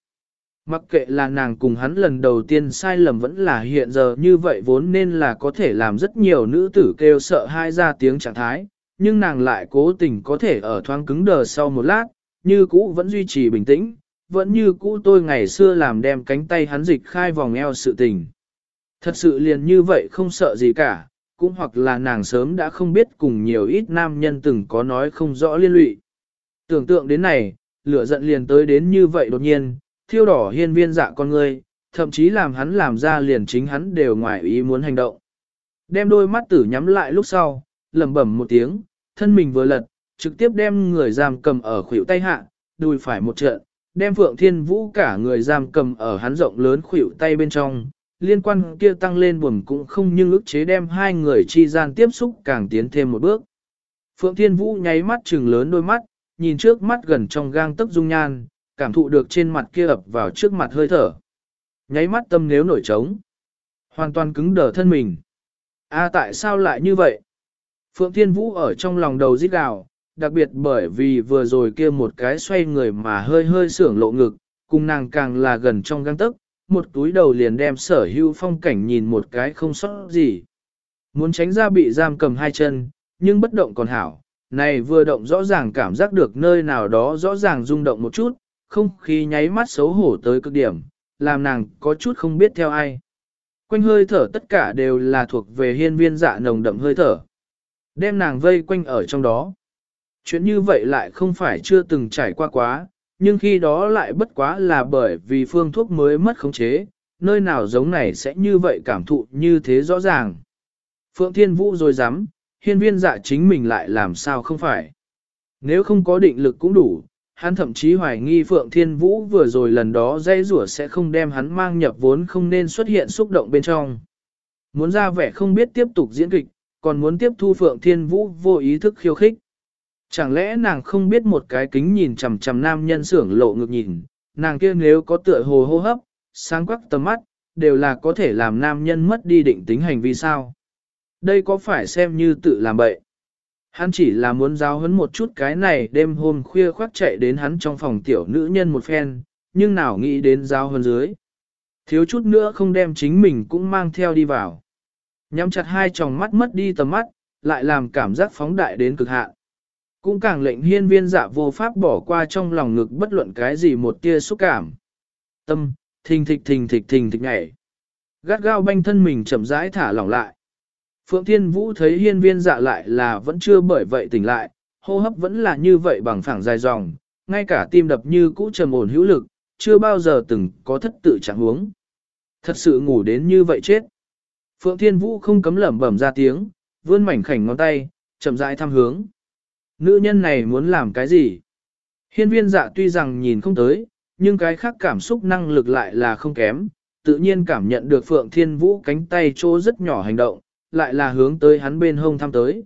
Mặc kệ là nàng cùng hắn lần đầu tiên sai lầm vẫn là hiện giờ như vậy vốn nên là có thể làm rất nhiều nữ tử kêu sợ hai ra tiếng trạng thái, nhưng nàng lại cố tình có thể ở thoáng cứng đờ sau một lát, như cũ vẫn duy trì bình tĩnh, vẫn như cũ tôi ngày xưa làm đem cánh tay hắn dịch khai vòng eo sự tình. Thật sự liền như vậy không sợ gì cả, cũng hoặc là nàng sớm đã không biết cùng nhiều ít nam nhân từng có nói không rõ liên lụy. Tưởng tượng đến này, lửa giận liền tới đến như vậy đột nhiên, thiêu đỏ hiên viên dạ con người, thậm chí làm hắn làm ra liền chính hắn đều ngoài ý muốn hành động. Đem đôi mắt tử nhắm lại lúc sau, lẩm bẩm một tiếng, thân mình vừa lật, trực tiếp đem người giam cầm ở khuỷu tay hạ, đùi phải một trận, đem Phượng Thiên Vũ cả người giam cầm ở hắn rộng lớn khuỷu tay bên trong, liên quan kia tăng lên buồm cũng không nhưng ức chế đem hai người chi gian tiếp xúc càng tiến thêm một bước. Phượng Thiên Vũ nháy mắt trừng lớn đôi mắt, nhìn trước mắt gần trong gang tấc dung nhan, cảm thụ được trên mặt kia ập vào trước mặt hơi thở. Nháy mắt tâm nếu nổi trống. Hoàn toàn cứng đờ thân mình. a tại sao lại như vậy? Phượng Thiên Vũ ở trong lòng đầu rít gào, đặc biệt bởi vì vừa rồi kia một cái xoay người mà hơi hơi sưởng lộ ngực, cùng nàng càng là gần trong găng tấc, một túi đầu liền đem sở hữu phong cảnh nhìn một cái không sót gì. Muốn tránh ra bị giam cầm hai chân, nhưng bất động còn hảo, này vừa động rõ ràng cảm giác được nơi nào đó rõ ràng rung động một chút, không khí nháy mắt xấu hổ tới cực điểm, làm nàng có chút không biết theo ai. Quanh hơi thở tất cả đều là thuộc về hiên viên dạ nồng đậm hơi thở. Đem nàng vây quanh ở trong đó. Chuyện như vậy lại không phải chưa từng trải qua quá, nhưng khi đó lại bất quá là bởi vì phương thuốc mới mất khống chế, nơi nào giống này sẽ như vậy cảm thụ như thế rõ ràng. Phượng Thiên Vũ rồi dám, hiên viên dạ chính mình lại làm sao không phải. Nếu không có định lực cũng đủ, hắn thậm chí hoài nghi Phượng Thiên Vũ vừa rồi lần đó dây rủa sẽ không đem hắn mang nhập vốn không nên xuất hiện xúc động bên trong. Muốn ra vẻ không biết tiếp tục diễn kịch, còn muốn tiếp thu Phượng Thiên Vũ vô ý thức khiêu khích. Chẳng lẽ nàng không biết một cái kính nhìn chằm chằm nam nhân sưởng lộ ngược nhìn, nàng kia nếu có tựa hồ hô hấp, sáng quắc tầm mắt, đều là có thể làm nam nhân mất đi định tính hành vi sao. Đây có phải xem như tự làm bậy? Hắn chỉ là muốn giáo huấn một chút cái này đêm hôm khuya khoác chạy đến hắn trong phòng tiểu nữ nhân một phen, nhưng nào nghĩ đến giáo huấn dưới. Thiếu chút nữa không đem chính mình cũng mang theo đi vào. Nhắm chặt hai tròng mắt mất đi tầm mắt, lại làm cảm giác phóng đại đến cực hạn. Cũng càng lệnh hiên viên dạ vô pháp bỏ qua trong lòng ngực bất luận cái gì một tia xúc cảm. Tâm, thình thịch thình thịch thình thịch nhảy. Gắt gao banh thân mình chậm rãi thả lỏng lại. Phượng Thiên Vũ thấy hiên viên dạ lại là vẫn chưa bởi vậy tỉnh lại, hô hấp vẫn là như vậy bằng phẳng dài dòng, ngay cả tim đập như cũ trầm ổn hữu lực, chưa bao giờ từng có thất tự trạng huống. Thật sự ngủ đến như vậy chết. Phượng Thiên Vũ không cấm lẩm bẩm ra tiếng, vươn mảnh khảnh ngón tay, chậm rãi thăm hướng. Nữ nhân này muốn làm cái gì? Hiên viên dạ tuy rằng nhìn không tới, nhưng cái khác cảm xúc năng lực lại là không kém, tự nhiên cảm nhận được Phượng Thiên Vũ cánh tay chỗ rất nhỏ hành động, lại là hướng tới hắn bên hông thăm tới.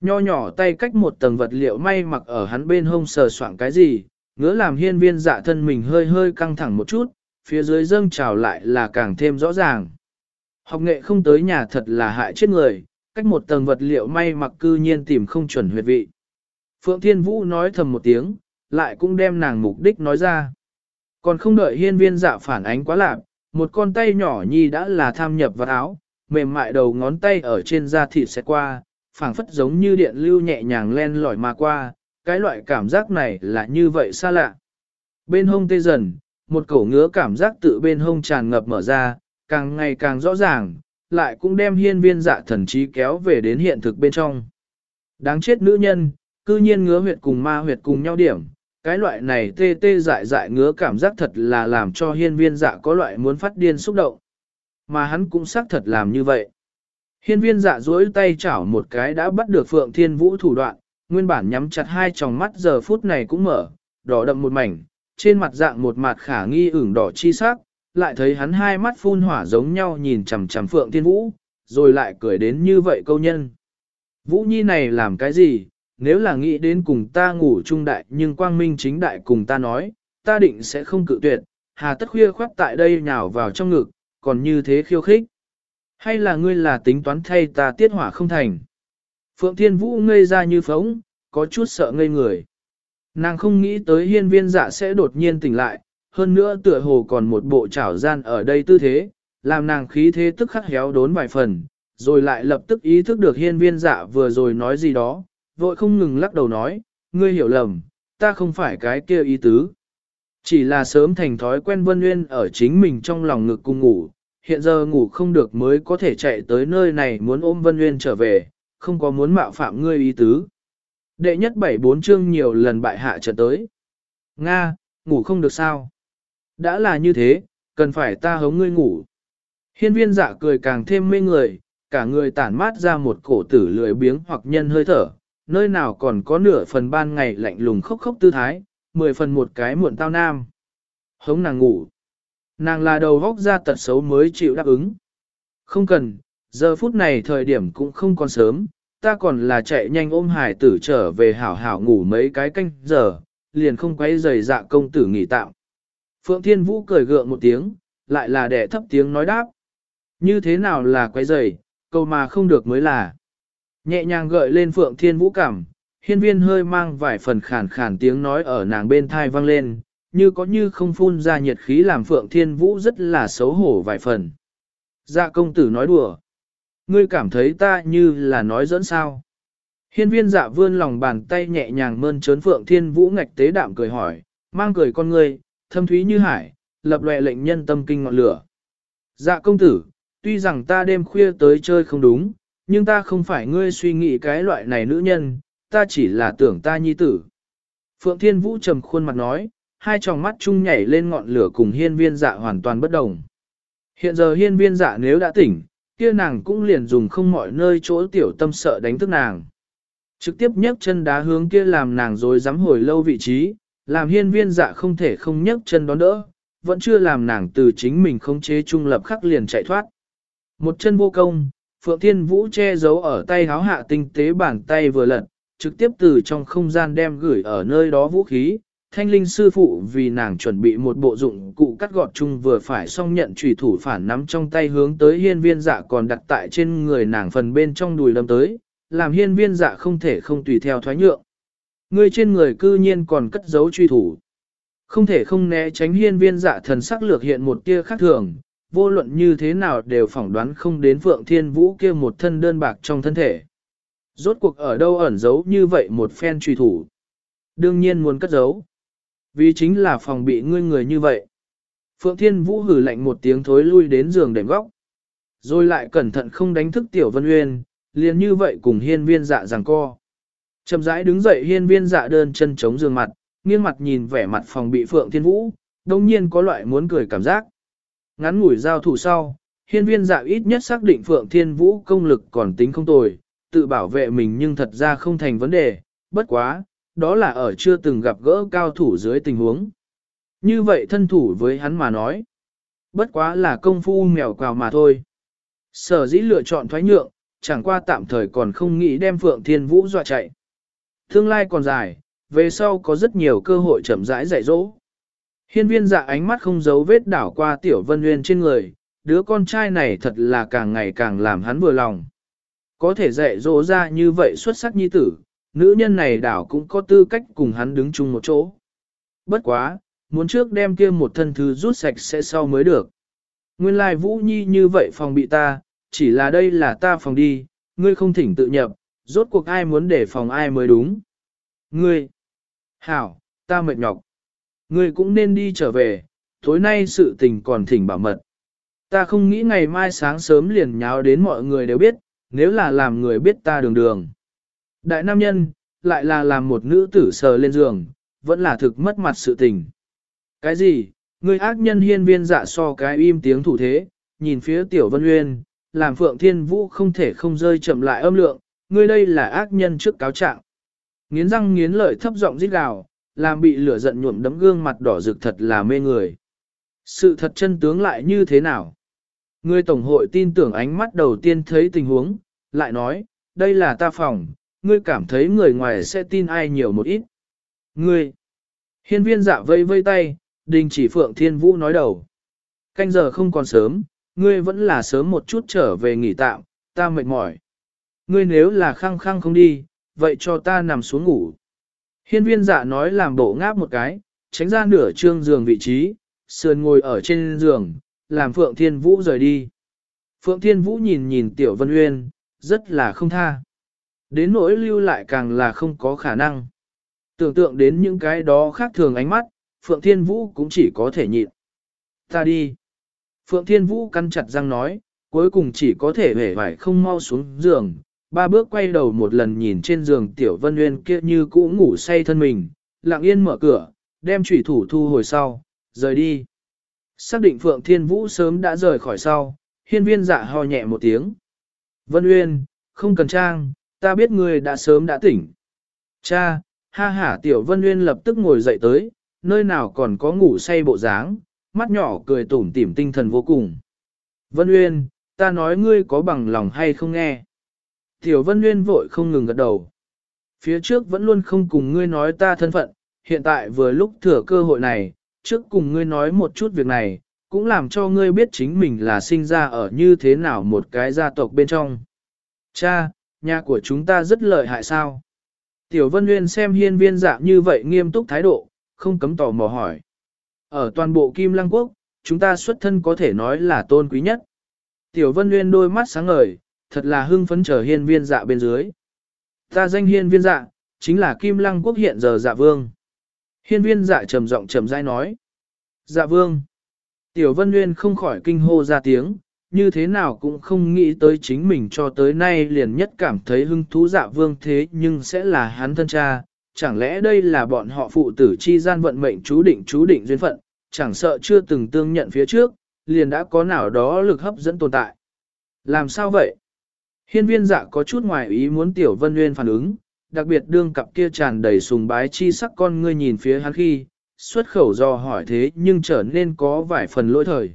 Nho nhỏ tay cách một tầng vật liệu may mặc ở hắn bên hông sờ soạng cái gì, ngứa làm hiên viên dạ thân mình hơi hơi căng thẳng một chút, phía dưới dâng trào lại là càng thêm rõ ràng. Học nghệ không tới nhà thật là hại chết người, cách một tầng vật liệu may mặc cư nhiên tìm không chuẩn huyệt vị. Phượng Thiên Vũ nói thầm một tiếng, lại cũng đem nàng mục đích nói ra. Còn không đợi hiên viên dạ phản ánh quá lạc, một con tay nhỏ nhi đã là tham nhập vào áo, mềm mại đầu ngón tay ở trên da thịt sẽ qua, phảng phất giống như điện lưu nhẹ nhàng len lỏi mà qua, cái loại cảm giác này là như vậy xa lạ. Bên hông tê dần, một cổ ngứa cảm giác tự bên hông tràn ngập mở ra, càng ngày càng rõ ràng, lại cũng đem hiên viên dạ thần trí kéo về đến hiện thực bên trong. Đáng chết nữ nhân, cư nhiên ngứa huyệt cùng ma huyệt cùng nhau điểm, cái loại này tê tê dại dại ngứa cảm giác thật là làm cho hiên viên dạ có loại muốn phát điên xúc động. Mà hắn cũng xác thật làm như vậy. Hiên viên dạ duỗi tay chảo một cái đã bắt được Phượng Thiên Vũ thủ đoạn, nguyên bản nhắm chặt hai tròng mắt giờ phút này cũng mở, đỏ đậm một mảnh, trên mặt dạng một mặt khả nghi ửng đỏ chi sắc, lại thấy hắn hai mắt phun hỏa giống nhau nhìn chằm chằm Phượng Thiên Vũ, rồi lại cười đến như vậy câu nhân. Vũ Nhi này làm cái gì, nếu là nghĩ đến cùng ta ngủ chung đại nhưng quang minh chính đại cùng ta nói, ta định sẽ không cự tuyệt, hà tất khuya khoác tại đây nhào vào trong ngực, còn như thế khiêu khích. Hay là ngươi là tính toán thay ta tiết hỏa không thành? Phượng Thiên Vũ ngây ra như phóng, có chút sợ ngây người. Nàng không nghĩ tới hiên viên dạ sẽ đột nhiên tỉnh lại, hơn nữa tựa hồ còn một bộ trảo gian ở đây tư thế, làm nàng khí thế tức khắc héo đốn vài phần, rồi lại lập tức ý thức được hiên viên dạ vừa rồi nói gì đó, vội không ngừng lắc đầu nói, ngươi hiểu lầm, ta không phải cái kia ý tứ. Chỉ là sớm thành thói quen Vân Nguyên ở chính mình trong lòng ngực cùng ngủ, hiện giờ ngủ không được mới có thể chạy tới nơi này muốn ôm Vân Nguyên trở về, không có muốn mạo phạm ngươi ý tứ. Đệ nhất bảy bốn chương nhiều lần bại hạ trở tới. Nga, ngủ không được sao? Đã là như thế, cần phải ta hống ngươi ngủ. Hiên viên dạ cười càng thêm mê người, cả người tản mát ra một cổ tử lười biếng hoặc nhân hơi thở, nơi nào còn có nửa phần ban ngày lạnh lùng khốc khốc tư thái, mười phần một cái muộn tao nam. Hống nàng ngủ. Nàng là đầu góc ra tật xấu mới chịu đáp ứng. Không cần, giờ phút này thời điểm cũng không còn sớm, ta còn là chạy nhanh ôm hải tử trở về hảo hảo ngủ mấy cái canh giờ, liền không quay giày dạ công tử nghỉ tạm. Phượng Thiên Vũ cười gượng một tiếng, lại là đẻ thấp tiếng nói đáp. Như thế nào là quay giày, câu mà không được mới là. Nhẹ nhàng gợi lên Phượng Thiên Vũ cảm, hiên viên hơi mang vài phần khàn khàn tiếng nói ở nàng bên thai vang lên, như có như không phun ra nhiệt khí làm Phượng Thiên Vũ rất là xấu hổ vài phần. Dạ công tử nói đùa. Ngươi cảm thấy ta như là nói dẫn sao. Hiên viên dạ vươn lòng bàn tay nhẹ nhàng mơn trớn Phượng Thiên Vũ ngạch tế đạm cười hỏi, mang cười con ngươi, thâm thúy như hải, lập lệ lệnh nhân tâm kinh ngọn lửa. Dạ công tử, tuy rằng ta đêm khuya tới chơi không đúng, nhưng ta không phải ngươi suy nghĩ cái loại này nữ nhân, ta chỉ là tưởng ta nhi tử. Phượng Thiên Vũ trầm khuôn mặt nói, hai tròng mắt chung nhảy lên ngọn lửa cùng hiên viên dạ hoàn toàn bất đồng. Hiện giờ hiên viên dạ nếu đã tỉnh, kia nàng cũng liền dùng không mọi nơi chỗ tiểu tâm sợ đánh thức nàng. Trực tiếp nhấc chân đá hướng kia làm nàng rồi dám hồi lâu vị trí, làm hiên viên dạ không thể không nhấc chân đón đỡ, vẫn chưa làm nàng từ chính mình không chế trung lập khắc liền chạy thoát. Một chân vô công, Phượng Thiên Vũ che giấu ở tay háo hạ tinh tế bàn tay vừa lật, trực tiếp từ trong không gian đem gửi ở nơi đó vũ khí. Thanh linh sư phụ vì nàng chuẩn bị một bộ dụng cụ cắt gọt chung vừa phải xong nhận trùy thủ phản nắm trong tay hướng tới hiên viên dạ còn đặt tại trên người nàng phần bên trong đùi lâm tới, làm hiên viên dạ không thể không tùy theo thoái nhượng. Người trên người cư nhiên còn cất giấu truy thủ. Không thể không né tránh hiên viên dạ thần sắc lược hiện một tia khác thường, vô luận như thế nào đều phỏng đoán không đến Phượng Thiên Vũ kia một thân đơn bạc trong thân thể. Rốt cuộc ở đâu ẩn giấu như vậy một phen truy thủ. Đương nhiên muốn cất giấu. Vì chính là phòng bị ngươi người như vậy. Phượng Thiên Vũ hử lạnh một tiếng thối lui đến giường đệm góc. Rồi lại cẩn thận không đánh thức Tiểu Vân Uyên, liền như vậy cùng hiên viên dạ giằng co. Chậm rãi đứng dậy hiên viên dạ đơn chân chống giường mặt, nghiêng mặt nhìn vẻ mặt phòng bị Phượng Thiên Vũ, đồng nhiên có loại muốn cười cảm giác. Ngắn ngủi giao thủ sau, hiên viên dạ ít nhất xác định Phượng Thiên Vũ công lực còn tính không tồi, tự bảo vệ mình nhưng thật ra không thành vấn đề, bất quá, đó là ở chưa từng gặp gỡ cao thủ dưới tình huống. Như vậy thân thủ với hắn mà nói, bất quá là công phu mèo quào mà thôi. Sở dĩ lựa chọn thoái nhượng, chẳng qua tạm thời còn không nghĩ đem Phượng Thiên Vũ dọa chạy. Tương lai còn dài, về sau có rất nhiều cơ hội chậm rãi dạy dỗ. Hiên viên dạ ánh mắt không giấu vết đảo qua tiểu vân nguyên trên người, đứa con trai này thật là càng ngày càng làm hắn vừa lòng. Có thể dạy dỗ ra như vậy xuất sắc nhi tử, nữ nhân này đảo cũng có tư cách cùng hắn đứng chung một chỗ. Bất quá, muốn trước đem kia một thân thứ rút sạch sẽ sau mới được. Nguyên lai Vũ Nhi như vậy phòng bị ta, chỉ là đây là ta phòng đi, ngươi không thỉnh tự nhập, rốt cuộc ai muốn để phòng ai mới đúng. Ngươi, hảo, ta mệt nhọc. Ngươi cũng nên đi trở về, tối nay sự tình còn thỉnh bảo mật. Ta không nghĩ ngày mai sáng sớm liền nháo đến mọi người đều biết, nếu là làm người biết ta đường đường. Đại nam nhân, lại là làm một nữ tử sờ lên giường, vẫn là thực mất mặt sự tình. Cái gì, người ác nhân hiên viên dạ so cái im tiếng thủ thế, nhìn phía tiểu vân uyên, làm phượng thiên vũ không thể không rơi chậm lại âm lượng, ngươi đây là ác nhân trước cáo trạng. Nghiến răng nghiến lợi thấp giọng rít gào, làm bị lửa giận nhuộm đấm gương mặt đỏ rực thật là mê người. Sự thật chân tướng lại như thế nào? Người tổng hội tin tưởng ánh mắt đầu tiên thấy tình huống, lại nói, đây là ta phòng, ngươi cảm thấy người ngoài sẽ tin ai nhiều một ít. Ngươi, hiên viên dạ vây vây tay, đình chỉ Phượng Thiên Vũ nói đầu. Canh giờ không còn sớm, ngươi vẫn là sớm một chút trở về nghỉ tạm, ta mệt mỏi. Ngươi nếu là khăng khăng không đi, vậy cho ta nằm xuống ngủ. Hiên viên dạ nói làm bộ ngáp một cái, tránh ra nửa trương giường vị trí, sườn ngồi ở trên giường, làm Phượng Thiên Vũ rời đi. Phượng Thiên Vũ nhìn nhìn Tiểu Vân Uyên, rất là không tha. Đến nỗi lưu lại càng là không có khả năng. Tưởng tượng đến những cái đó khác thường ánh mắt, Phượng Thiên Vũ cũng chỉ có thể nhịn. Ta đi. Phượng Thiên Vũ căn chặt răng nói, cuối cùng chỉ có thể vẻ vải không mau xuống giường. Ba bước quay đầu một lần nhìn trên giường Tiểu Vân Uyên kia như cũ ngủ say thân mình, lặng yên mở cửa, đem chủy thủ thu hồi sau, rời đi. Xác định Phượng Thiên Vũ sớm đã rời khỏi sau, hiên viên dạ ho nhẹ một tiếng. Vân Uyên, không cần trang, ta biết ngươi đã sớm đã tỉnh. Cha, ha ha tiểu Vân Uyên lập tức ngồi dậy tới, nơi nào còn có ngủ say bộ dáng, mắt nhỏ cười tủm tỉm tinh thần vô cùng. Vân Uyên, ta nói ngươi có bằng lòng hay không nghe. Tiểu Vân Uyên vội không ngừng gật đầu. Phía trước vẫn luôn không cùng ngươi nói ta thân phận, hiện tại vừa lúc thừa cơ hội này, trước cùng ngươi nói một chút việc này, cũng làm cho ngươi biết chính mình là sinh ra ở như thế nào một cái gia tộc bên trong. Cha, nhà của chúng ta rất lợi hại sao? Tiểu Vân Nguyên xem hiên viên dạ như vậy nghiêm túc thái độ, không cấm tỏ mò hỏi. Ở toàn bộ Kim Lăng Quốc, chúng ta xuất thân có thể nói là tôn quý nhất. Tiểu Vân Nguyên đôi mắt sáng ngời, thật là hưng phấn chờ hiên viên dạ bên dưới. Ta danh hiên viên dạ, chính là Kim Lăng Quốc hiện giờ dạ vương. Hiên viên dạ trầm giọng trầm dai nói. Dạ vương. Tiểu Vân Nguyên không khỏi kinh hô ra tiếng, như thế nào cũng không nghĩ tới chính mình cho tới nay liền nhất cảm thấy hưng thú dạ vương thế nhưng sẽ là hắn thân cha. Chẳng lẽ đây là bọn họ phụ tử chi gian vận mệnh chú định chú định duyên phận, chẳng sợ chưa từng tương nhận phía trước, liền đã có nào đó lực hấp dẫn tồn tại. Làm sao vậy? Hiên viên dạ có chút ngoài ý muốn Tiểu Vân Nguyên phản ứng, đặc biệt đương cặp kia tràn đầy sùng bái chi sắc con ngươi nhìn phía hắn khi, xuất khẩu do hỏi thế nhưng trở nên có vài phần lỗi thời.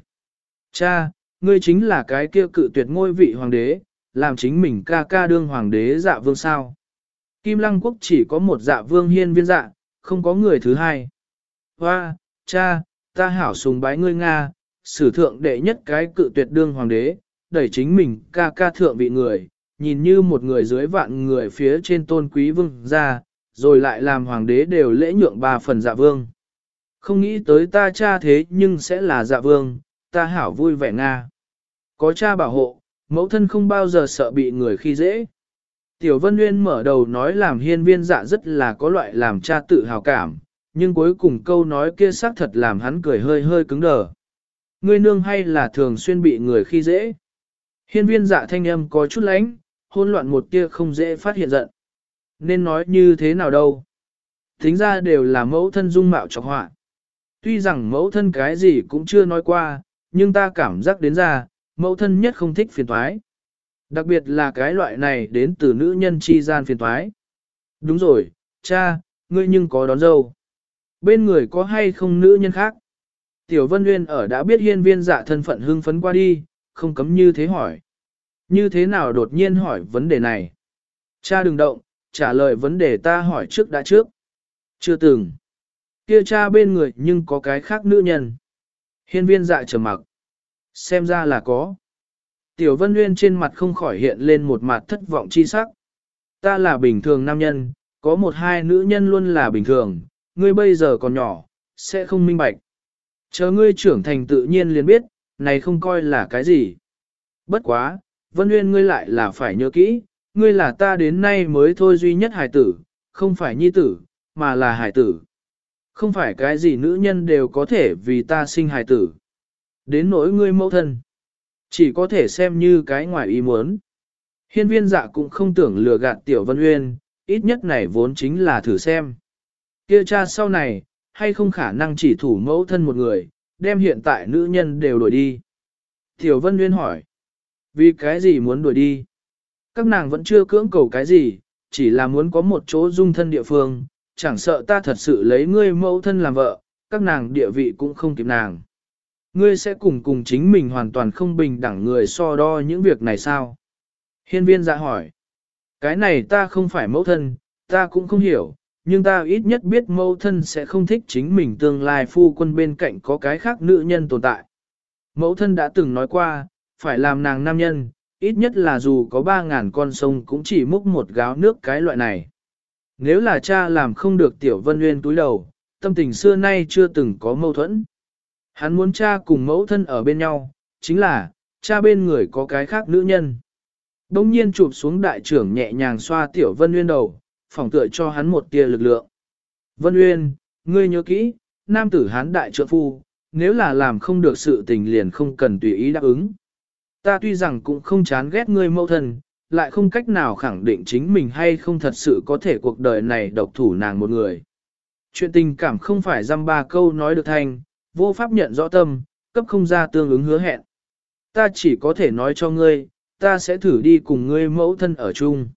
Cha, ngươi chính là cái kia cự tuyệt ngôi vị hoàng đế, làm chính mình ca ca đương hoàng đế dạ vương sao. Kim Lăng Quốc chỉ có một dạ vương hiên viên dạ, không có người thứ hai. Hoa, cha, ta hảo sùng bái ngươi Nga, sử thượng đệ nhất cái cự tuyệt đương hoàng đế, đẩy chính mình ca ca thượng vị người, nhìn như một người dưới vạn người phía trên tôn quý vương ra, rồi lại làm hoàng đế đều lễ nhượng ba phần dạ vương. Không nghĩ tới ta cha thế nhưng sẽ là dạ vương, ta hảo vui vẻ Nga. Có cha bảo hộ, mẫu thân không bao giờ sợ bị người khi dễ. Tiểu Vân Nguyên mở đầu nói làm hiên viên dạ rất là có loại làm cha tự hào cảm, nhưng cuối cùng câu nói kia xác thật làm hắn cười hơi hơi cứng đờ. Ngươi nương hay là thường xuyên bị người khi dễ? Hiên viên dạ thanh âm có chút lánh, hôn loạn một tia không dễ phát hiện giận. Nên nói như thế nào đâu? thính ra đều là mẫu thân dung mạo trọc họa. Tuy rằng mẫu thân cái gì cũng chưa nói qua, nhưng ta cảm giác đến ra, mẫu thân nhất không thích phiền thoái. Đặc biệt là cái loại này đến từ nữ nhân chi gian phiền thoái. Đúng rồi, cha, ngươi nhưng có đón dâu. Bên người có hay không nữ nhân khác? Tiểu Vân Nguyên ở đã biết hiên viên dạ thân phận hưng phấn qua đi, không cấm như thế hỏi. Như thế nào đột nhiên hỏi vấn đề này? Cha đừng động, trả lời vấn đề ta hỏi trước đã trước. Chưa từng. Kia cha bên người nhưng có cái khác nữ nhân. Hiên viên dạ trầm mặc. Xem ra là có. Tiểu Vân Nguyên trên mặt không khỏi hiện lên một mặt thất vọng chi sắc. Ta là bình thường nam nhân, có một hai nữ nhân luôn là bình thường, ngươi bây giờ còn nhỏ, sẽ không minh bạch. Chờ ngươi trưởng thành tự nhiên liền biết, này không coi là cái gì. Bất quá, Vân Nguyên ngươi lại là phải nhớ kỹ, ngươi là ta đến nay mới thôi duy nhất hải tử, không phải nhi tử, mà là hải tử. Không phải cái gì nữ nhân đều có thể vì ta sinh hải tử. Đến nỗi ngươi mẫu thân, chỉ có thể xem như cái ngoài ý muốn. Hiên viên dạ cũng không tưởng lừa gạt tiểu Vân Nguyên, ít nhất này vốn chính là thử xem. Kia cha sau này, hay không khả năng chỉ thủ mẫu thân một người, đem hiện tại nữ nhân đều đuổi đi. Tiểu Vân Nguyên hỏi, vì cái gì muốn đuổi đi? Các nàng vẫn chưa cưỡng cầu cái gì, chỉ là muốn có một chỗ dung thân địa phương, chẳng sợ ta thật sự lấy ngươi mẫu thân làm vợ, các nàng địa vị cũng không kịp nàng. Ngươi sẽ cùng cùng chính mình hoàn toàn không bình đẳng người so đo những việc này sao? Hiên viên dạ hỏi, cái này ta không phải mẫu thân, ta cũng không hiểu, nhưng ta ít nhất biết mẫu thân sẽ không thích chính mình tương lai phu quân bên cạnh có cái khác nữ nhân tồn tại. Mẫu thân đã từng nói qua, phải làm nàng nam nhân, ít nhất là dù có 3.000 con sông cũng chỉ múc một gáo nước cái loại này. Nếu là cha làm không được tiểu vân nguyên túi đầu, tâm tình xưa nay chưa từng có mâu thuẫn. Hắn muốn cha cùng mẫu thân ở bên nhau, chính là, cha bên người có cái khác nữ nhân. Đông nhiên chụp xuống đại trưởng nhẹ nhàng xoa tiểu vân nguyên đầu, phỏng tựa cho hắn một tia lực lượng. Vân Uyên, ngươi nhớ kỹ, nam tử hán đại trợ phu, nếu là làm không được sự tình liền không cần tùy ý đáp ứng. Ta tuy rằng cũng không chán ghét ngươi mẫu thân, lại không cách nào khẳng định chính mình hay không thật sự có thể cuộc đời này độc thủ nàng một người. Chuyện tình cảm không phải dăm ba câu nói được thành, vô pháp nhận rõ tâm, cấp không ra tương ứng hứa hẹn. Ta chỉ có thể nói cho ngươi, ta sẽ thử đi cùng ngươi mẫu thân ở chung.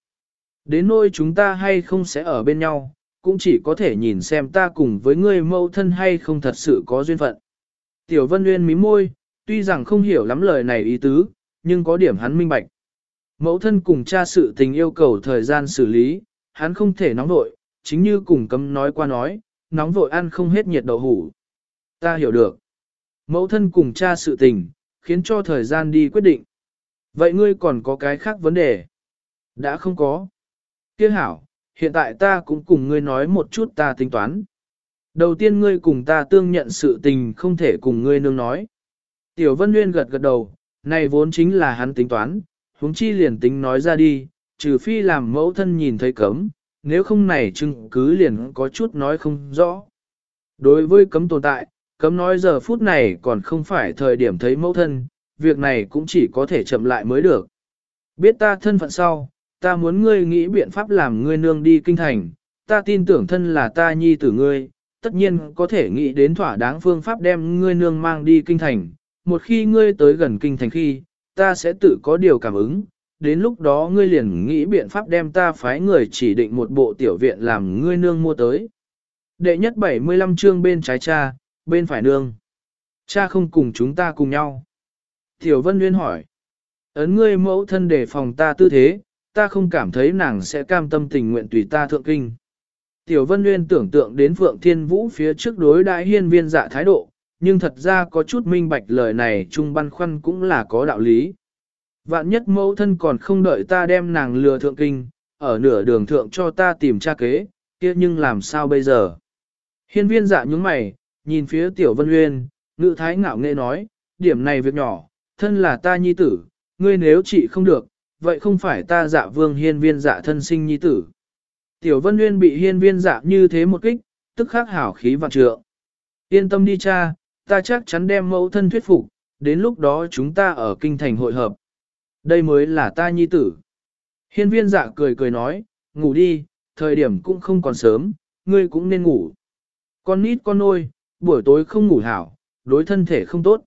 Đến nỗi chúng ta hay không sẽ ở bên nhau, cũng chỉ có thể nhìn xem ta cùng với ngươi mẫu thân hay không thật sự có duyên phận. Tiểu Vân Nguyên mím môi, tuy rằng không hiểu lắm lời này ý tứ, nhưng có điểm hắn minh bạch. Mẫu thân cùng cha sự tình yêu cầu thời gian xử lý, hắn không thể nóng vội, chính như cùng cấm nói qua nói, nóng vội ăn không hết nhiệt đậu hủ. Ta hiểu được. Mẫu thân cùng cha sự tình, khiến cho thời gian đi quyết định. Vậy ngươi còn có cái khác vấn đề? Đã không có kia hảo, hiện tại ta cũng cùng ngươi nói một chút ta tính toán. Đầu tiên ngươi cùng ta tương nhận sự tình không thể cùng ngươi nương nói. Tiểu Vân Nguyên gật gật đầu, này vốn chính là hắn tính toán, huống chi liền tính nói ra đi, trừ phi làm mẫu thân nhìn thấy cấm, nếu không này chứng cứ liền có chút nói không rõ. Đối với cấm tồn tại, cấm nói giờ phút này còn không phải thời điểm thấy mẫu thân, việc này cũng chỉ có thể chậm lại mới được. Biết ta thân phận sau, ta muốn ngươi nghĩ biện pháp làm ngươi nương đi kinh thành, ta tin tưởng thân là ta nhi tử ngươi, tất nhiên có thể nghĩ đến thỏa đáng phương pháp đem ngươi nương mang đi kinh thành. Một khi ngươi tới gần kinh thành khi, ta sẽ tự có điều cảm ứng, đến lúc đó ngươi liền nghĩ biện pháp đem ta phái người chỉ định một bộ tiểu viện làm ngươi nương mua tới. Đệ nhất 75 chương bên trái cha, bên phải nương. Cha không cùng chúng ta cùng nhau. Tiểu Vân Nguyên hỏi. Ấn ngươi mẫu thân để phòng ta tư thế, ta không cảm thấy nàng sẽ cam tâm tình nguyện tùy ta thượng kinh. Tiểu Vân Nguyên tưởng tượng đến Phượng Thiên Vũ phía trước đối đại hiên viên dạ thái độ, nhưng thật ra có chút minh bạch lời này trung băn khoăn cũng là có đạo lý. Vạn nhất mẫu thân còn không đợi ta đem nàng lừa thượng kinh, ở nửa đường thượng cho ta tìm tra kế, kia nhưng làm sao bây giờ? Hiên viên dạ nhúng mày, nhìn phía Tiểu Vân uyên ngự thái ngạo nghệ nói, điểm này việc nhỏ, thân là ta nhi tử, ngươi nếu chỉ không được, vậy không phải ta dạ vương hiên viên dạ thân sinh nhi tử. Tiểu Vân uyên bị hiên viên dạ như thế một kích, tức khắc hảo khí vạn trượng. Yên tâm đi cha, ta chắc chắn đem mẫu thân thuyết phục, đến lúc đó chúng ta ở kinh thành hội hợp. Đây mới là ta nhi tử. Hiên viên dạ cười cười nói, ngủ đi, thời điểm cũng không còn sớm, ngươi cũng nên ngủ. Con nít con nôi, buổi tối không ngủ hảo, đối thân thể không tốt.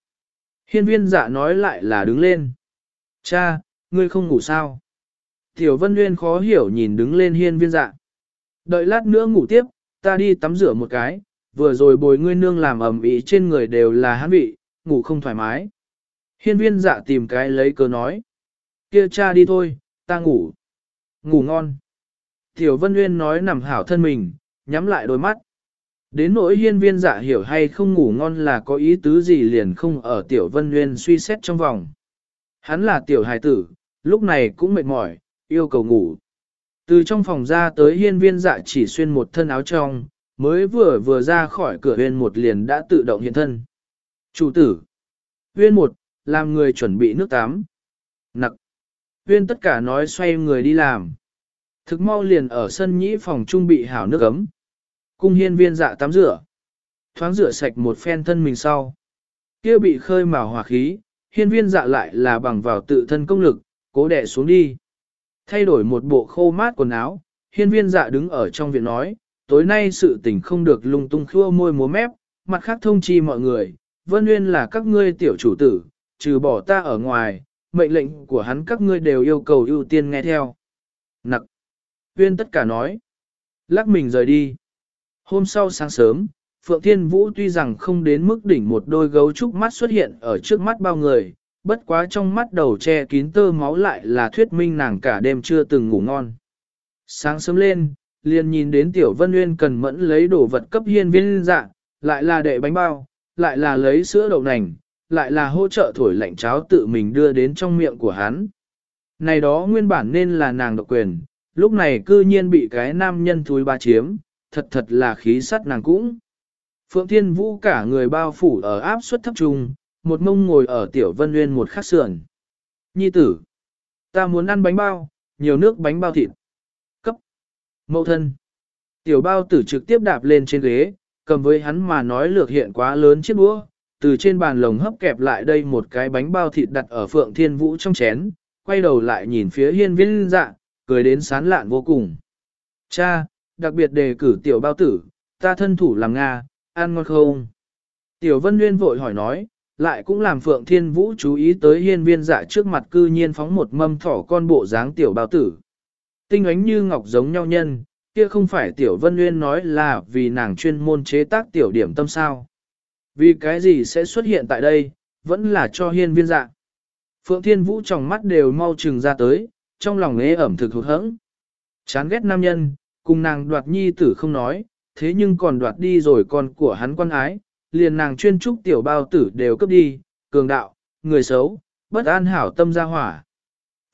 Hiên viên dạ nói lại là đứng lên. Cha, ngươi không ngủ sao? Tiểu Vân Nguyên khó hiểu nhìn đứng lên hiên viên dạ. Đợi lát nữa ngủ tiếp, ta đi tắm rửa một cái, vừa rồi bồi ngươi nương làm ẩm ý trên người đều là hán vị, ngủ không thoải mái. Hiên viên dạ tìm cái lấy cớ nói. Kia cha đi thôi, ta ngủ. Ngủ ngon. Tiểu Vân Nguyên nói nằm hảo thân mình, nhắm lại đôi mắt. Đến nỗi hiên viên dạ hiểu hay không ngủ ngon là có ý tứ gì liền không ở Tiểu Vân Nguyên suy xét trong vòng. Hắn là tiểu Hải tử, lúc này cũng mệt mỏi, yêu cầu ngủ. Từ trong phòng ra tới hiên viên dạ chỉ xuyên một thân áo trong, mới vừa vừa ra khỏi cửa huyên một liền đã tự động hiện thân. Chủ tử. Huyên một, làm người chuẩn bị nước tắm. Nặc. Huyên tất cả nói xoay người đi làm. Thực mau liền ở sân nhĩ phòng trung bị hảo nước ấm. Cung hiên viên dạ tắm rửa. Thoáng rửa sạch một phen thân mình sau. kia bị khơi mào hỏa khí, hiên viên dạ lại là bằng vào tự thân công lực, cố đẻ xuống đi. Thay đổi một bộ khô mát quần áo, hiên viên dạ đứng ở trong viện nói, tối nay sự tình không được lung tung khua môi múa mép, mặt khác thông chi mọi người, vân nguyên là các ngươi tiểu chủ tử, trừ bỏ ta ở ngoài, mệnh lệnh của hắn các ngươi đều yêu cầu ưu tiên nghe theo. Nặc. nguyên tất cả nói. Lắc mình rời đi. Hôm sau sáng sớm, Phượng Thiên Vũ tuy rằng không đến mức đỉnh một đôi gấu trúc mắt xuất hiện ở trước mắt bao người, bất quá trong mắt đầu che kín tơ máu lại là thuyết minh nàng cả đêm chưa từng ngủ ngon. Sáng sớm lên, liền nhìn đến Tiểu Vân Nguyên cần mẫn lấy đồ vật cấp hiên viên dạ, lại là đệ bánh bao, lại là lấy sữa đậu nành, lại là hỗ trợ thổi lạnh cháo tự mình đưa đến trong miệng của hắn. Này đó nguyên bản nên là nàng độc quyền, lúc này cư nhiên bị cái nam nhân thúi ba chiếm, thật thật là khí sắt nàng cũng. Phượng Thiên Vũ cả người bao phủ ở áp suất thấp trung, một mông ngồi ở tiểu vân nguyên một khắc sườn. Nhi tử, ta muốn ăn bánh bao, nhiều nước bánh bao thịt mẫu thân. Tiểu bao tử trực tiếp đạp lên trên ghế, cầm với hắn mà nói lược hiện quá lớn chiếc đũa, từ trên bàn lồng hấp kẹp lại đây một cái bánh bao thịt đặt ở Phượng Thiên Vũ trong chén, quay đầu lại nhìn phía hiên viên dạ, cười đến sán lạn vô cùng. Cha, đặc biệt đề cử tiểu bao tử, ta thân thủ làm Nga, ăn ngon không? Tiểu Vân Nguyên vội hỏi nói, lại cũng làm Phượng Thiên Vũ chú ý tới hiên viên dạ trước mặt cư nhiên phóng một mâm thỏ con bộ dáng tiểu bao tử. Tinh ánh như ngọc giống nhau nhân, kia không phải tiểu Vân Nguyên nói là vì nàng chuyên môn chế tác tiểu điểm tâm sao. Vì cái gì sẽ xuất hiện tại đây, vẫn là cho hiên viên dạ. Phượng Thiên Vũ trong mắt đều mau trừng ra tới, trong lòng ế ẩm thực hụt hẫng. Chán ghét nam nhân, cùng nàng đoạt nhi tử không nói, thế nhưng còn đoạt đi rồi con của hắn quan ái, liền nàng chuyên trúc tiểu bao tử đều cấp đi, cường đạo, người xấu, bất an hảo tâm ra hỏa.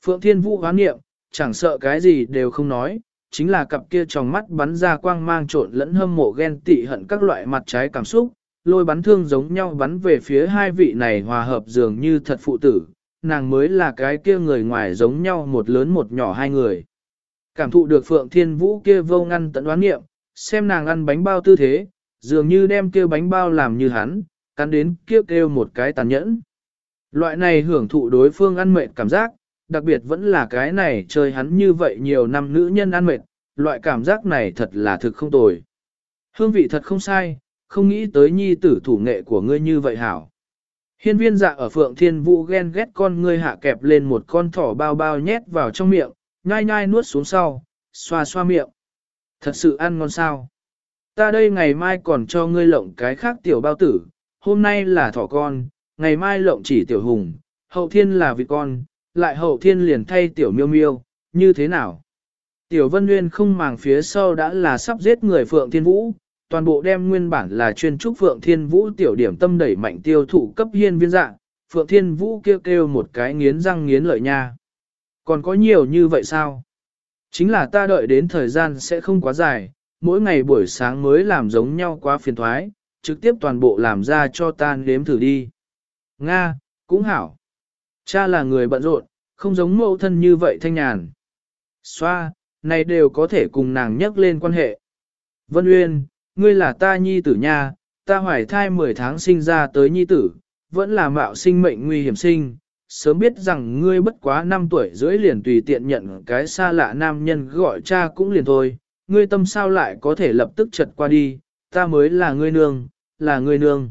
Phượng Thiên Vũ hoán niệm, chẳng sợ cái gì đều không nói, chính là cặp kia trong mắt bắn ra quang mang trộn lẫn hâm mộ ghen tị hận các loại mặt trái cảm xúc, lôi bắn thương giống nhau bắn về phía hai vị này hòa hợp dường như thật phụ tử, nàng mới là cái kia người ngoài giống nhau một lớn một nhỏ hai người. Cảm thụ được Phượng Thiên Vũ kia vô ngăn tận đoán nghiệm, xem nàng ăn bánh bao tư thế, dường như đem kia bánh bao làm như hắn, cắn đến kia kêu một cái tàn nhẫn. Loại này hưởng thụ đối phương ăn mệt cảm giác, đặc biệt vẫn là cái này chơi hắn như vậy nhiều năm nữ nhân ăn mệt, loại cảm giác này thật là thực không tồi. Hương vị thật không sai, không nghĩ tới nhi tử thủ nghệ của ngươi như vậy hảo. Hiên viên dạ ở phượng thiên vũ ghen ghét con ngươi hạ kẹp lên một con thỏ bao bao nhét vào trong miệng, nhai nhai nuốt xuống sau, xoa xoa miệng. Thật sự ăn ngon sao? Ta đây ngày mai còn cho ngươi lộng cái khác tiểu bao tử, hôm nay là thỏ con, ngày mai lộng chỉ tiểu hùng, hậu thiên là vịt con, lại hậu thiên liền thay tiểu miêu miêu, như thế nào? Tiểu Vân Nguyên không màng phía sau đã là sắp giết người Phượng Thiên Vũ, toàn bộ đem nguyên bản là chuyên trúc Phượng Thiên Vũ tiểu điểm tâm đẩy mạnh tiêu thụ cấp hiên viên dạng, Phượng Thiên Vũ kêu kêu một cái nghiến răng nghiến lợi nha. Còn có nhiều như vậy sao? Chính là ta đợi đến thời gian sẽ không quá dài, mỗi ngày buổi sáng mới làm giống nhau quá phiền thoái, trực tiếp toàn bộ làm ra cho ta nếm thử đi. Nga, cũng hảo. Cha là người bận rộn, không giống mẫu thân như vậy thanh nhàn. Xoa, này đều có thể cùng nàng nhắc lên quan hệ. Vân Uyên, ngươi là ta nhi tử nha, ta hoài thai 10 tháng sinh ra tới nhi tử, vẫn là mạo sinh mệnh nguy hiểm sinh, sớm biết rằng ngươi bất quá 5 tuổi rưỡi liền tùy tiện nhận cái xa lạ nam nhân gọi cha cũng liền thôi, ngươi tâm sao lại có thể lập tức chật qua đi, ta mới là ngươi nương, là ngươi nương.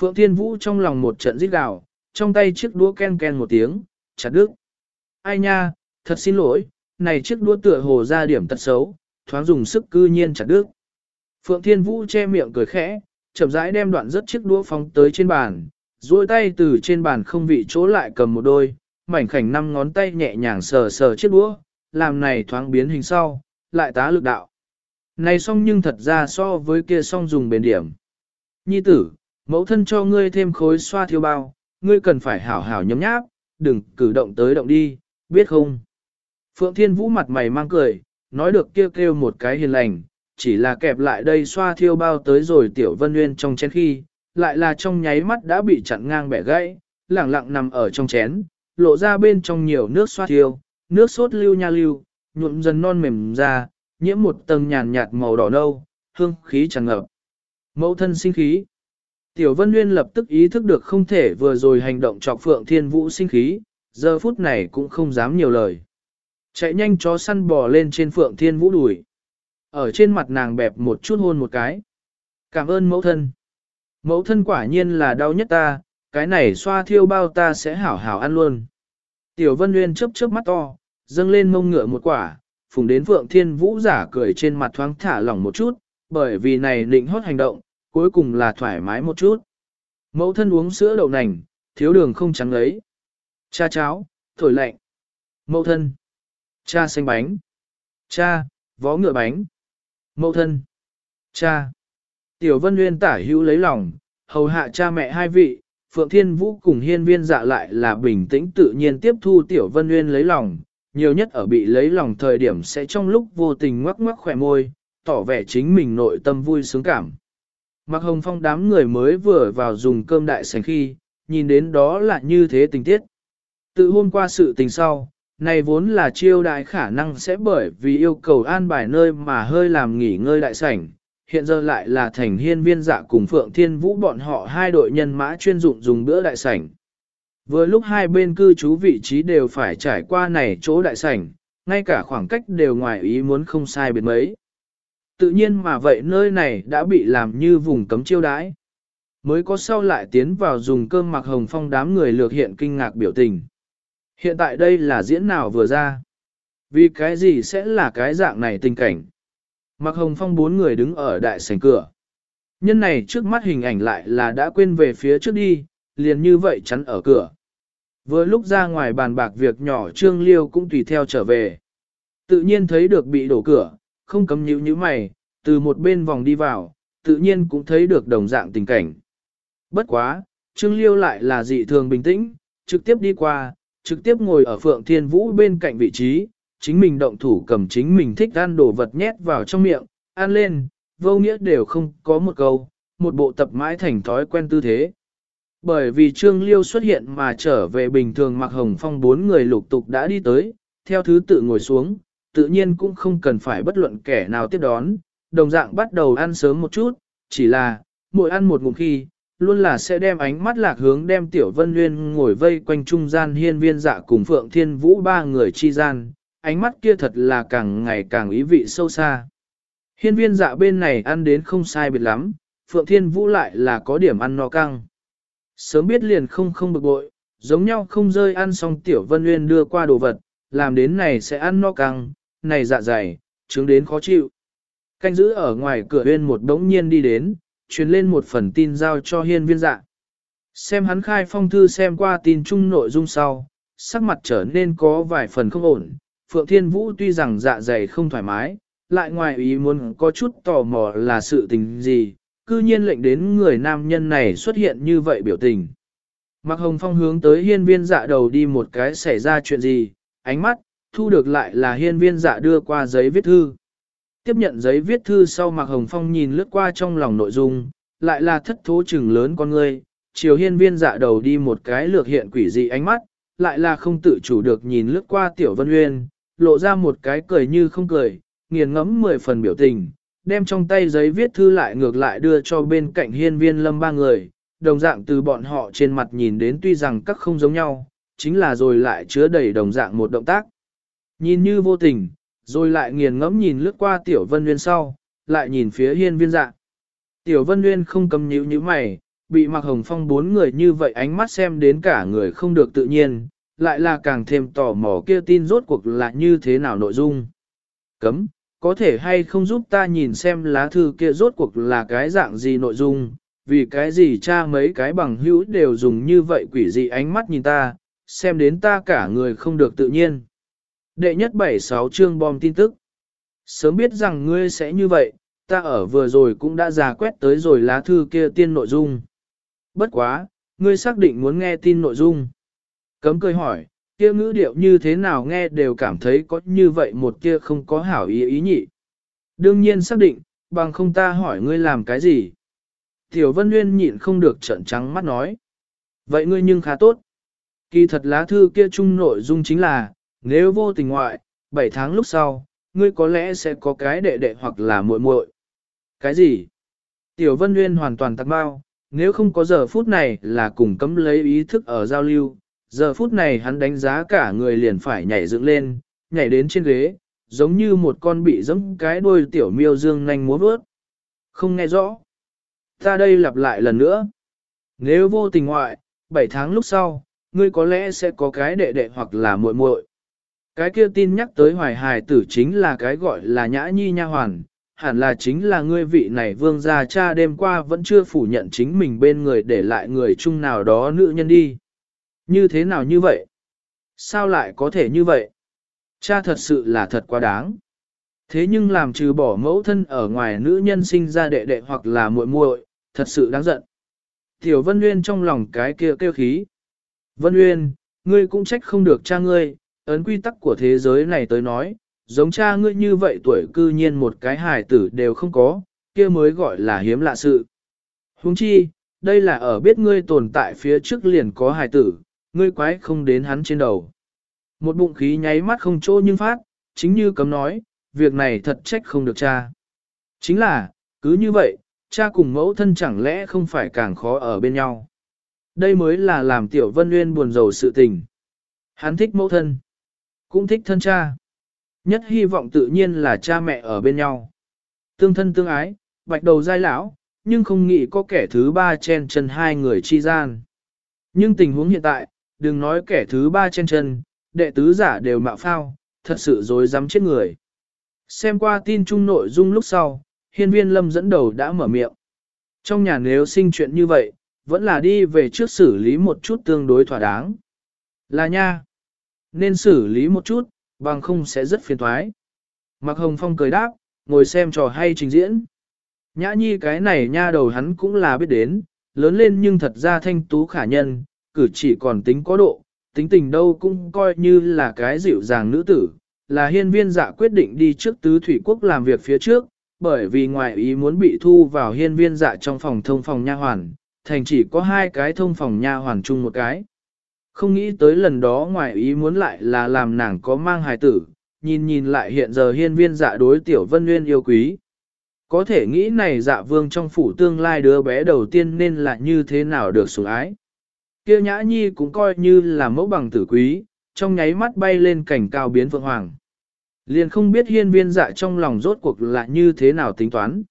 Phượng Thiên Vũ trong lòng một trận giết gào, trong tay chiếc đũa ken ken một tiếng, chặt đứt. Ai nha, thật xin lỗi, này chiếc đũa tựa hồ ra điểm tật xấu, thoáng dùng sức cư nhiên chặt đứt. Phượng Thiên Vũ che miệng cười khẽ, chậm rãi đem đoạn rất chiếc đũa phóng tới trên bàn, duỗi tay từ trên bàn không vị chỗ lại cầm một đôi, mảnh khảnh năm ngón tay nhẹ nhàng sờ sờ chiếc đũa, làm này thoáng biến hình sau, lại tá lực đạo. Này xong nhưng thật ra so với kia xong dùng bền điểm. Nhi tử, mẫu thân cho ngươi thêm khối xoa thiêu bao, ngươi cần phải hảo hảo nhấm nháp, đừng cử động tới động đi, biết không? Phượng Thiên Vũ mặt mày mang cười, nói được kêu kêu một cái hiền lành, chỉ là kẹp lại đây xoa thiêu bao tới rồi tiểu vân nguyên trong chén khi, lại là trong nháy mắt đã bị chặn ngang bẻ gãy, lẳng lặng nằm ở trong chén, lộ ra bên trong nhiều nước xoa thiêu, nước sốt lưu nha lưu, nhuộm dần non mềm ra, nhiễm một tầng nhàn nhạt màu đỏ nâu, hương khí tràn ngập. Mẫu thân sinh khí. Tiểu Vân Nguyên lập tức ý thức được không thể vừa rồi hành động chọc Phượng Thiên Vũ sinh khí, giờ phút này cũng không dám nhiều lời. Chạy nhanh chó săn bò lên trên Phượng Thiên Vũ đùi. Ở trên mặt nàng bẹp một chút hôn một cái. Cảm ơn mẫu thân. Mẫu thân quả nhiên là đau nhất ta, cái này xoa thiêu bao ta sẽ hảo hảo ăn luôn. Tiểu Vân Nguyên chớp chớp mắt to, dâng lên mông ngựa một quả, phùng đến Phượng Thiên Vũ giả cười trên mặt thoáng thả lỏng một chút, bởi vì này định hót hành động, cuối cùng là thoải mái một chút. Mẫu thân uống sữa đậu nành, thiếu đường không trắng lấy. Cha cháo, thổi lạnh. Mẫu thân. Cha xanh bánh. Cha, vó ngựa bánh. Mẫu thân. Cha. Tiểu Vân Nguyên tả hữu lấy lòng, hầu hạ cha mẹ hai vị, Phượng Thiên Vũ cùng hiên viên dạ lại là bình tĩnh tự nhiên tiếp thu Tiểu Vân Nguyên lấy lòng, nhiều nhất ở bị lấy lòng thời điểm sẽ trong lúc vô tình ngoắc ngoắc khỏe môi, tỏ vẻ chính mình nội tâm vui sướng cảm. Mặc hồng phong đám người mới vừa vào dùng cơm đại sảnh khi, nhìn đến đó là như thế tình tiết. Tự hôm qua sự tình sau, này vốn là chiêu đại khả năng sẽ bởi vì yêu cầu an bài nơi mà hơi làm nghỉ ngơi đại sảnh, hiện giờ lại là thành hiên viên dạ cùng Phượng Thiên Vũ bọn họ hai đội nhân mã chuyên dụng dùng bữa đại sảnh. Vừa lúc hai bên cư trú vị trí đều phải trải qua này chỗ đại sảnh, ngay cả khoảng cách đều ngoài ý muốn không sai biệt mấy. Tự nhiên mà vậy nơi này đã bị làm như vùng cấm chiêu đãi. Mới có sau lại tiến vào dùng cơm mặc hồng phong đám người lược hiện kinh ngạc biểu tình. Hiện tại đây là diễn nào vừa ra? Vì cái gì sẽ là cái dạng này tình cảnh? Mặc hồng phong bốn người đứng ở đại sảnh cửa. Nhân này trước mắt hình ảnh lại là đã quên về phía trước đi, liền như vậy chắn ở cửa. Vừa lúc ra ngoài bàn bạc việc nhỏ Trương Liêu cũng tùy theo trở về. Tự nhiên thấy được bị đổ cửa, không cấm nhíu nhíu mày, từ một bên vòng đi vào, tự nhiên cũng thấy được đồng dạng tình cảnh. Bất quá, Trương Liêu lại là dị thường bình tĩnh, trực tiếp đi qua, trực tiếp ngồi ở Phượng Thiên Vũ bên cạnh vị trí, chính mình động thủ cầm chính mình thích ăn đồ vật nhét vào trong miệng, ăn lên, vô nghĩa đều không có một câu, một bộ tập mãi thành thói quen tư thế. Bởi vì Trương Liêu xuất hiện mà trở về bình thường mặc hồng phong bốn người lục tục đã đi tới, theo thứ tự ngồi xuống, tự nhiên cũng không cần phải bất luận kẻ nào tiếp đón, đồng dạng bắt đầu ăn sớm một chút, chỉ là, mỗi ăn một ngụm khi, luôn là sẽ đem ánh mắt lạc hướng đem Tiểu Vân Nguyên ngồi vây quanh trung gian hiên viên dạ cùng Phượng Thiên Vũ ba người chi gian, ánh mắt kia thật là càng ngày càng ý vị sâu xa. Hiên viên dạ bên này ăn đến không sai biệt lắm, Phượng Thiên Vũ lại là có điểm ăn no căng. Sớm biết liền không không bực bội, giống nhau không rơi ăn xong Tiểu Vân Nguyên đưa qua đồ vật, làm đến này sẽ ăn no căng, này dạ dày, chứng đến khó chịu. Canh giữ ở ngoài cửa huyên một đống nhiên đi đến, truyền lên một phần tin giao cho hiên viên dạ. Xem hắn khai phong thư xem qua tin chung nội dung sau, sắc mặt trở nên có vài phần không ổn. Phượng Thiên Vũ tuy rằng dạ dày không thoải mái, lại ngoài ý muốn có chút tò mò là sự tình gì, cư nhiên lệnh đến người nam nhân này xuất hiện như vậy biểu tình. Mạc Hồng Phong hướng tới hiên viên dạ đầu đi một cái xảy ra chuyện gì, ánh mắt, thu được lại là hiên viên dạ đưa qua giấy viết thư. Tiếp nhận giấy viết thư sau Mạc Hồng Phong nhìn lướt qua trong lòng nội dung, lại là thất thố chừng lớn con ngươi, chiều hiên viên dạ đầu đi một cái lược hiện quỷ dị ánh mắt, lại là không tự chủ được nhìn lướt qua tiểu vân uyên, lộ ra một cái cười như không cười, nghiền ngẫm mười phần biểu tình, đem trong tay giấy viết thư lại ngược lại đưa cho bên cạnh hiên viên lâm ba người, đồng dạng từ bọn họ trên mặt nhìn đến tuy rằng các không giống nhau, chính là rồi lại chứa đầy đồng dạng một động tác. Nhìn như vô tình, rồi lại nghiền ngẫm nhìn lướt qua tiểu vân nguyên sau, lại nhìn phía hiên viên dạ. Tiểu vân nguyên không cầm nhíu như mày, bị mặc hồng phong bốn người như vậy ánh mắt xem đến cả người không được tự nhiên, lại là càng thêm tò mò kia tin rốt cuộc là như thế nào nội dung. Cấm, có thể hay không giúp ta nhìn xem lá thư kia rốt cuộc là cái dạng gì nội dung, vì cái gì cha mấy cái bằng hữu đều dùng như vậy quỷ dị ánh mắt nhìn ta, xem đến ta cả người không được tự nhiên. Đệ nhất bảy sáu chương bom tin tức. Sớm biết rằng ngươi sẽ như vậy, ta ở vừa rồi cũng đã giả quét tới rồi lá thư kia tiên nội dung. Bất quá, ngươi xác định muốn nghe tin nội dung. Cấm cười hỏi, kia ngữ điệu như thế nào nghe đều cảm thấy có như vậy một kia không có hảo ý ý nhị. Đương nhiên xác định, bằng không ta hỏi ngươi làm cái gì. Tiểu Vân Nguyên nhịn không được trợn trắng mắt nói. Vậy ngươi nhưng khá tốt. Kỳ thật lá thư kia chung nội dung chính là, nếu vô tình ngoại, 7 tháng lúc sau, ngươi có lẽ sẽ có cái đệ đệ hoặc là muội muội. Cái gì? Tiểu Vân Nguyên hoàn toàn tắt bao, nếu không có giờ phút này là cùng cấm lấy ý thức ở giao lưu, giờ phút này hắn đánh giá cả người liền phải nhảy dựng lên, nhảy đến trên ghế, giống như một con bị giẫm cái đuôi tiểu miêu dương nhanh múa vớt. Không nghe rõ. Ta đây lặp lại lần nữa. Nếu vô tình ngoại, 7 tháng lúc sau, ngươi có lẽ sẽ có cái đệ đệ hoặc là muội muội. Cái kia tin nhắc tới hoài hài tử chính là cái gọi là nhã nhi nha hoàn, hẳn là chính là ngươi vị này vương gia cha đêm qua vẫn chưa phủ nhận chính mình bên người để lại người chung nào đó nữ nhân đi. Như thế nào như vậy? Sao lại có thể như vậy? Cha thật sự là thật quá đáng. Thế nhưng làm trừ bỏ mẫu thân ở ngoài nữ nhân sinh ra đệ đệ hoặc là muội muội, thật sự đáng giận. Tiểu Vân Nguyên trong lòng cái kia kêu khí. Vân Nguyên, ngươi cũng trách không được cha ngươi, ấn quy tắc của thế giới này tới nói, giống cha ngươi như vậy tuổi cư nhiên một cái hài tử đều không có, kia mới gọi là hiếm lạ sự. Huống chi, đây là ở biết ngươi tồn tại phía trước liền có hài tử, ngươi quái không đến hắn trên đầu. Một bụng khí nháy mắt không chỗ nhưng phát, chính như cấm nói, việc này thật trách không được cha. Chính là, cứ như vậy, cha cùng mẫu thân chẳng lẽ không phải càng khó ở bên nhau. Đây mới là làm tiểu vân nguyên buồn rầu sự tình. Hắn thích mẫu thân, cũng thích thân cha. Nhất hy vọng tự nhiên là cha mẹ ở bên nhau. Tương thân tương ái, bạch đầu giai lão, nhưng không nghĩ có kẻ thứ ba chen chân hai người chi gian. Nhưng tình huống hiện tại, đừng nói kẻ thứ ba chen chân, đệ tứ giả đều mạo phao, thật sự dối dám chết người. Xem qua tin chung nội dung lúc sau, hiên viên lâm dẫn đầu đã mở miệng. Trong nhà nếu sinh chuyện như vậy, vẫn là đi về trước xử lý một chút tương đối thỏa đáng. Là nha. Nên xử lý một chút, bằng không sẽ rất phiền thoái. Mạc Hồng Phong cười đáp, ngồi xem trò hay trình diễn. Nhã nhi cái này nha đầu hắn cũng là biết đến, lớn lên nhưng thật ra thanh tú khả nhân, cử chỉ còn tính có độ, tính tình đâu cũng coi như là cái dịu dàng nữ tử, là hiên viên dạ quyết định đi trước tứ thủy quốc làm việc phía trước, bởi vì ngoài ý muốn bị thu vào hiên viên dạ trong phòng thông phòng nha hoàn, thành chỉ có hai cái thông phòng nha hoàn chung một cái. Không nghĩ tới lần đó ngoài ý muốn lại là làm nàng có mang hài tử, nhìn nhìn lại hiện giờ hiên viên dạ đối tiểu vân nguyên yêu quý. Có thể nghĩ này dạ vương trong phủ tương lai đứa bé đầu tiên nên là như thế nào được sủng ái. Kia nhã nhi cũng coi như là mẫu bằng tử quý, trong nháy mắt bay lên cảnh cao biến vượng hoàng. Liền không biết hiên viên dạ trong lòng rốt cuộc là như thế nào tính toán.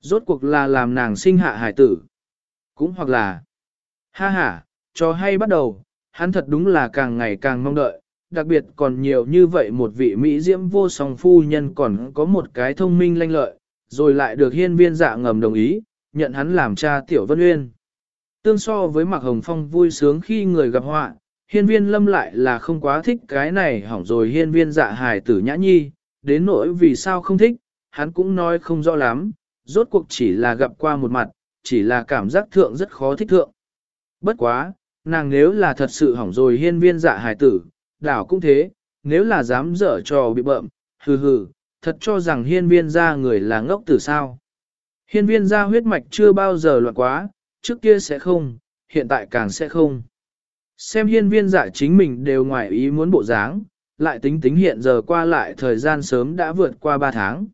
Rốt cuộc là làm nàng sinh hạ hải tử. Cũng hoặc là, ha ha, cho hay bắt đầu, hắn thật đúng là càng ngày càng mong đợi, đặc biệt còn nhiều như vậy một vị Mỹ diễm vô song phu nhân còn có một cái thông minh lanh lợi, rồi lại được hiên viên dạ ngầm đồng ý, nhận hắn làm cha tiểu vân uyên. Tương so với Mạc Hồng Phong vui sướng khi người gặp họa, hiên viên lâm lại là không quá thích cái này hỏng rồi hiên viên dạ hài tử nhã nhi, đến nỗi vì sao không thích, hắn cũng nói không rõ lắm, rốt cuộc chỉ là gặp qua một mặt, chỉ là cảm giác thượng rất khó thích thượng. Bất quá, nàng nếu là thật sự hỏng rồi hiên viên dạ hài tử, đảo cũng thế, nếu là dám dở trò bị bợm, hừ hừ, thật cho rằng hiên viên ra người là ngốc tử sao. Hiên viên ra huyết mạch chưa bao giờ loạn quá, trước kia sẽ không, hiện tại càng sẽ không. Xem hiên viên dạ chính mình đều ngoài ý muốn bộ dáng, lại tính tính hiện giờ qua lại thời gian sớm đã vượt qua 3 tháng.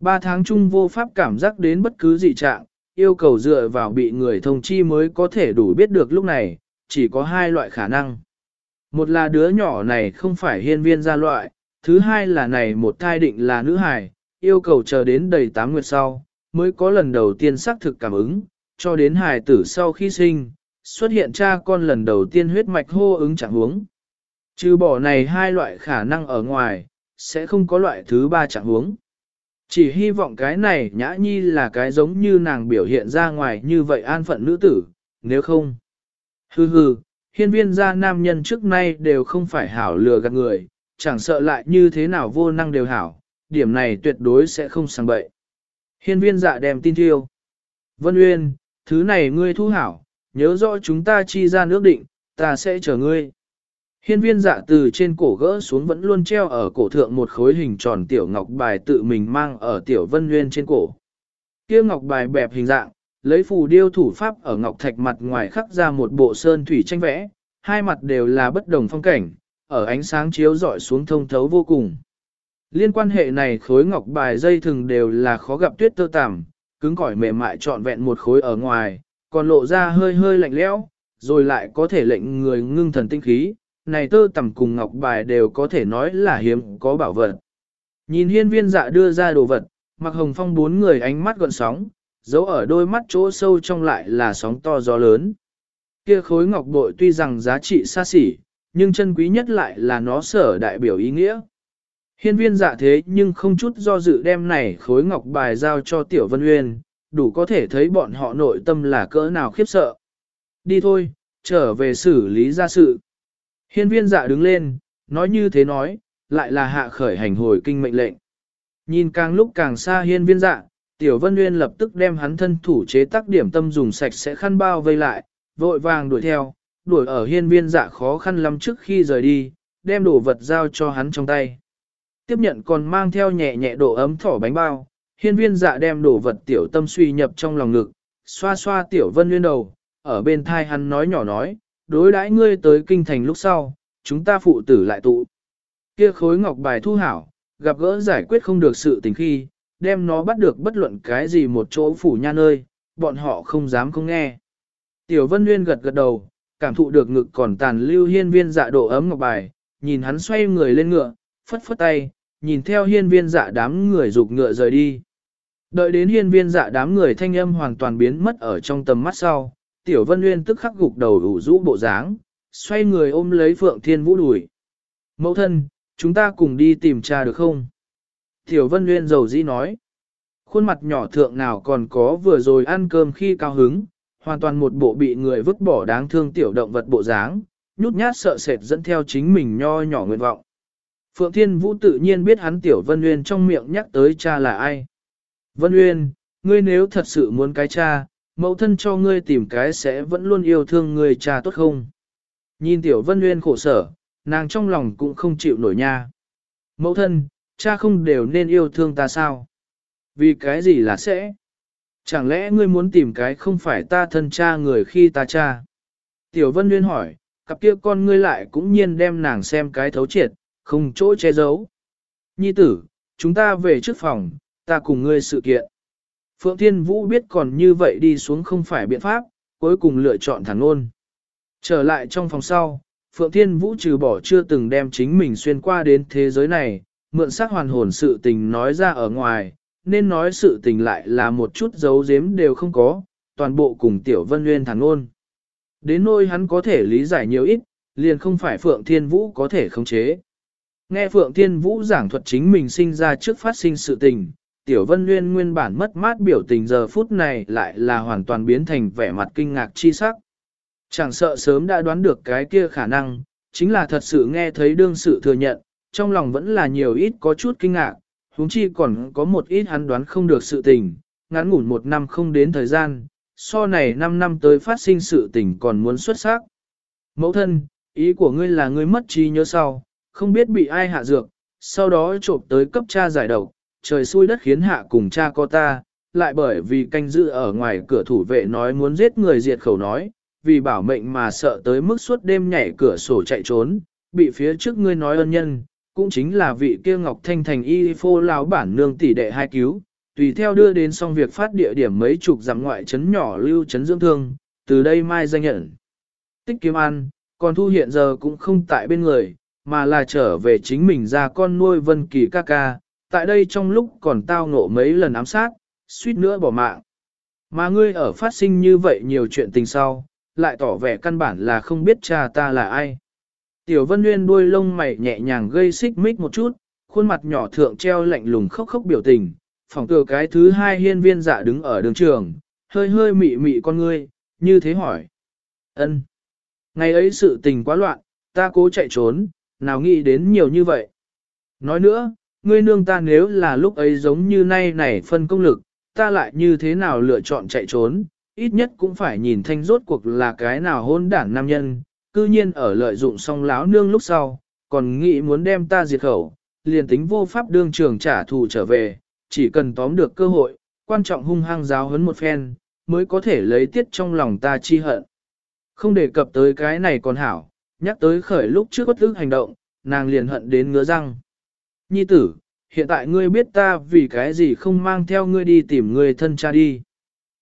3 tháng chung vô pháp cảm giác đến bất cứ dị trạng, yêu cầu dựa vào bị người thông chi mới có thể đủ biết được lúc này, chỉ có hai loại khả năng. Một là đứa nhỏ này không phải hiên viên gia loại, thứ hai là này một thai định là nữ hài, yêu cầu chờ đến đầy 8 nguyệt sau, mới có lần đầu tiên xác thực cảm ứng, cho đến hài tử sau khi sinh, xuất hiện cha con lần đầu tiên huyết mạch hô ứng trạng huống. Trừ bỏ này hai loại khả năng ở ngoài, sẽ không có loại thứ ba trạng huống. Chỉ hy vọng cái này nhã nhi là cái giống như nàng biểu hiện ra ngoài như vậy an phận nữ tử, nếu không. Hừ hừ, hiên viên gia nam nhân trước nay đều không phải hảo lừa gạt người, chẳng sợ lại như thế nào vô năng đều hảo, điểm này tuyệt đối sẽ không sang bậy. Hiên viên dạ đem tin thiêu. Vân Uyên, thứ này ngươi thu hảo, nhớ rõ chúng ta chi ra nước định, ta sẽ chờ ngươi. Hiên viên dạ từ trên cổ gỡ xuống vẫn luôn treo ở cổ thượng một khối hình tròn tiểu ngọc bài tự mình mang ở tiểu vân nguyên trên cổ. Kia ngọc bài bẹp hình dạng, lấy phù điêu thủ pháp ở ngọc thạch mặt ngoài khắc ra một bộ sơn thủy tranh vẽ, hai mặt đều là bất đồng phong cảnh, ở ánh sáng chiếu rọi xuống thông thấu vô cùng. Liên quan hệ này khối ngọc bài dây thường đều là khó gặp tuyết tơ tằm, cứng cỏi mềm mại trọn vẹn một khối ở ngoài, còn lộ ra hơi hơi lạnh lẽo, rồi lại có thể lệnh người ngưng thần tinh khí, này tơ tằm cùng ngọc bài đều có thể nói là hiếm có bảo vật. Nhìn hiên viên dạ đưa ra đồ vật, mặc hồng phong bốn người ánh mắt gọn sóng, dấu ở đôi mắt chỗ sâu trong lại là sóng to gió lớn. Kia khối ngọc bội tuy rằng giá trị xa xỉ, nhưng chân quý nhất lại là nó sở đại biểu ý nghĩa. Hiên viên dạ thế nhưng không chút do dự đem này khối ngọc bài giao cho Tiểu Vân Uyên, đủ có thể thấy bọn họ nội tâm là cỡ nào khiếp sợ. Đi thôi, trở về xử lý ra sự. Hiên viên dạ đứng lên, nói như thế nói, lại là hạ khởi hành hồi kinh mệnh lệnh. Nhìn càng lúc càng xa hiên viên dạ, Tiểu Vân Nguyên lập tức đem hắn thân thủ chế tác điểm tâm dùng sạch sẽ khăn bao vây lại, vội vàng đuổi theo, đuổi ở hiên viên dạ khó khăn lắm trước khi rời đi, đem đồ vật giao cho hắn trong tay. Tiếp nhận còn mang theo nhẹ nhẹ độ ấm thỏ bánh bao, hiên viên dạ đem đồ vật tiểu tâm suy nhập trong lòng ngực, xoa xoa tiểu vân nguyên đầu, ở bên thai hắn nói nhỏ nói, đối đãi ngươi tới kinh thành lúc sau, chúng ta phụ tử lại tụ. Kia khối ngọc bài thu hảo, gặp gỡ giải quyết không được sự tình khi, đem nó bắt được bất luận cái gì một chỗ phủ nha nơi, bọn họ không dám không nghe. Tiểu Vân Nguyên gật gật đầu, cảm thụ được ngực còn tàn lưu hiên viên dạ độ ấm ngọc bài, nhìn hắn xoay người lên ngựa, phất phất tay, nhìn theo hiên viên dạ đám người rục ngựa rời đi. Đợi đến hiên viên dạ đám người thanh âm hoàn toàn biến mất ở trong tầm mắt sau, Tiểu Vân Nguyên tức khắc gục đầu ủ rũ bộ dáng, xoay người ôm lấy Phượng Thiên Vũ đuổi. Mẫu thân, chúng ta cùng đi tìm cha được không? Tiểu Vân Nguyên dầu dĩ nói. Khuôn mặt nhỏ thượng nào còn có vừa rồi ăn cơm khi cao hứng, hoàn toàn một bộ bị người vứt bỏ đáng thương tiểu động vật bộ dáng, nhút nhát sợ sệt dẫn theo chính mình nho nhỏ nguyện vọng. Phượng Thiên Vũ tự nhiên biết hắn tiểu Vân Nguyên trong miệng nhắc tới cha là ai. Vân Nguyên, ngươi nếu thật sự muốn cái cha, mẫu thân cho ngươi tìm cái sẽ vẫn luôn yêu thương ngươi cha tốt không? Nhìn tiểu Vân Nguyên khổ sở, nàng trong lòng cũng không chịu nổi nha. Mẫu thân, cha không đều nên yêu thương ta sao? Vì cái gì là sẽ? Chẳng lẽ ngươi muốn tìm cái không phải ta thân cha người khi ta cha? Tiểu Vân Nguyên hỏi, cặp kia con ngươi lại cũng nhiên đem nàng xem cái thấu triệt, không chỗ che giấu. Nhi tử, chúng ta về trước phòng, ta cùng ngươi sự kiện. Phượng Thiên Vũ biết còn như vậy đi xuống không phải biện pháp, cuối cùng lựa chọn thẳng ôn. Trở lại trong phòng sau, Phượng Thiên Vũ trừ bỏ chưa từng đem chính mình xuyên qua đến thế giới này, mượn xác hoàn hồn sự tình nói ra ở ngoài, nên nói sự tình lại là một chút giấu giếm đều không có, toàn bộ cùng Tiểu Vân Nguyên thẳng ôn. Đến nôi hắn có thể lý giải nhiều ít, liền không phải Phượng Thiên Vũ có thể khống chế. Nghe Phượng Thiên Vũ giảng thuật chính mình sinh ra trước phát sinh sự tình, Tiểu Vân Nguyên nguyên bản mất mát biểu tình giờ phút này lại là hoàn toàn biến thành vẻ mặt kinh ngạc chi sắc. Chẳng sợ sớm đã đoán được cái kia khả năng, chính là thật sự nghe thấy đương sự thừa nhận, trong lòng vẫn là nhiều ít có chút kinh ngạc, huống chi còn có một ít hắn đoán không được sự tình, ngắn ngủn một năm không đến thời gian, so này 5 năm tới phát sinh sự tình còn muốn xuất sắc. Mẫu thân, ý của ngươi là ngươi mất trí nhớ sau, không biết bị ai hạ dược, sau đó trộm tới cấp cha giải độc, trời xui đất khiến hạ cùng cha có ta, lại bởi vì canh giữ ở ngoài cửa thủ vệ nói muốn giết người diệt khẩu nói, vì bảo mệnh mà sợ tới mức suốt đêm nhảy cửa sổ chạy trốn, bị phía trước ngươi nói ân nhân, cũng chính là vị kia Ngọc Thanh Thành y phô lão bản nương tỷ đệ hai cứu, tùy theo đưa đến xong việc phát địa điểm mấy chục dặm ngoại trấn nhỏ lưu trấn dưỡng thương, từ đây mai danh nhận. Tích kiếm ăn, còn thu hiện giờ cũng không tại bên người, mà là trở về chính mình ra con nuôi Vân Kỳ ca ca, tại đây trong lúc còn tao ngộ mấy lần ám sát, suýt nữa bỏ mạng. Mà ngươi ở phát sinh như vậy nhiều chuyện tình sau, lại tỏ vẻ căn bản là không biết cha ta là ai. Tiểu Vân Nguyên đuôi lông mày nhẹ nhàng gây xích mích một chút, khuôn mặt nhỏ thượng treo lạnh lùng khóc khóc biểu tình, phòng tựa cái thứ hai hiên viên dạ đứng ở đường trường, hơi hơi mị mị con ngươi, như thế hỏi. ân Ngày ấy sự tình quá loạn, ta cố chạy trốn, nào nghĩ đến nhiều như vậy. Nói nữa, ngươi nương ta nếu là lúc ấy giống như nay này phân công lực, ta lại như thế nào lựa chọn chạy trốn, ít nhất cũng phải nhìn thanh rốt cuộc là cái nào hôn đản nam nhân, cư nhiên ở lợi dụng xong láo nương lúc sau, còn nghĩ muốn đem ta diệt khẩu, liền tính vô pháp đương trường trả thù trở về, chỉ cần tóm được cơ hội, quan trọng hung hăng giáo huấn một phen, mới có thể lấy tiết trong lòng ta chi hận. Không đề cập tới cái này còn hảo, nhắc tới khởi lúc trước bất ức hành động, nàng liền hận đến ngứa răng. Nhi tử, hiện tại ngươi biết ta vì cái gì không mang theo ngươi đi tìm ngươi thân cha đi.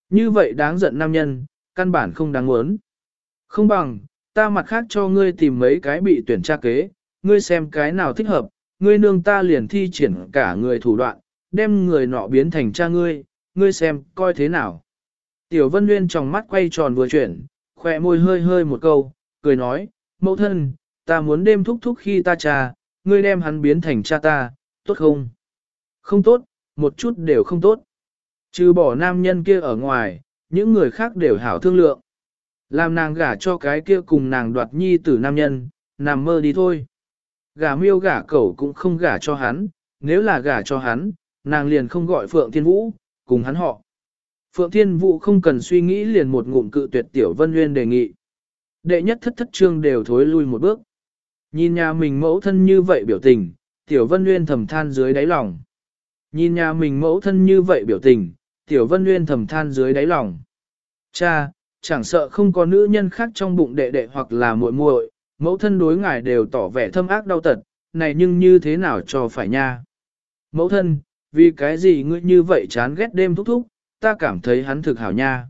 Như vậy đáng giận nam nhân, căn bản không đáng muốn. Không bằng, ta mặt khác cho ngươi tìm mấy cái bị tuyển tra kế, ngươi xem cái nào thích hợp, ngươi nương ta liền thi triển cả người thủ đoạn, đem người nọ biến thành cha ngươi, ngươi xem, coi thế nào. Tiểu Vân Nguyên trong mắt quay tròn vừa chuyển, khỏe môi hơi hơi một câu, cười nói, mẫu thân, ta muốn đêm thúc thúc khi ta cha, ngươi đem hắn biến thành cha ta, tốt không? Không tốt, một chút đều không tốt. Trừ bỏ nam nhân kia ở ngoài, những người khác đều hảo thương lượng. Làm nàng gả cho cái kia cùng nàng đoạt nhi tử nam nhân, nằm mơ đi thôi. Gả miêu gả cẩu cũng không gả cho hắn, nếu là gả cho hắn, nàng liền không gọi Phượng Thiên Vũ, cùng hắn họ. Phượng Thiên Vũ không cần suy nghĩ liền một ngụm cự tuyệt Tiểu Vân Nguyên đề nghị. Đệ nhất thất thất trương đều thối lui một bước. Nhìn nhà mình mẫu thân như vậy biểu tình, Tiểu Vân Nguyên thầm than dưới đáy lòng. Nhìn nhà mình mẫu thân như vậy biểu tình, Tiểu Vân Nguyên thầm than dưới đáy lòng. Cha, chẳng sợ không có nữ nhân khác trong bụng đệ đệ hoặc là muội muội, mẫu thân đối ngài đều tỏ vẻ thâm ác đau tật, này nhưng như thế nào cho phải nha. Mẫu thân, vì cái gì ngươi như vậy chán ghét đêm thúc thúc, ta cảm thấy hắn thực hảo nha.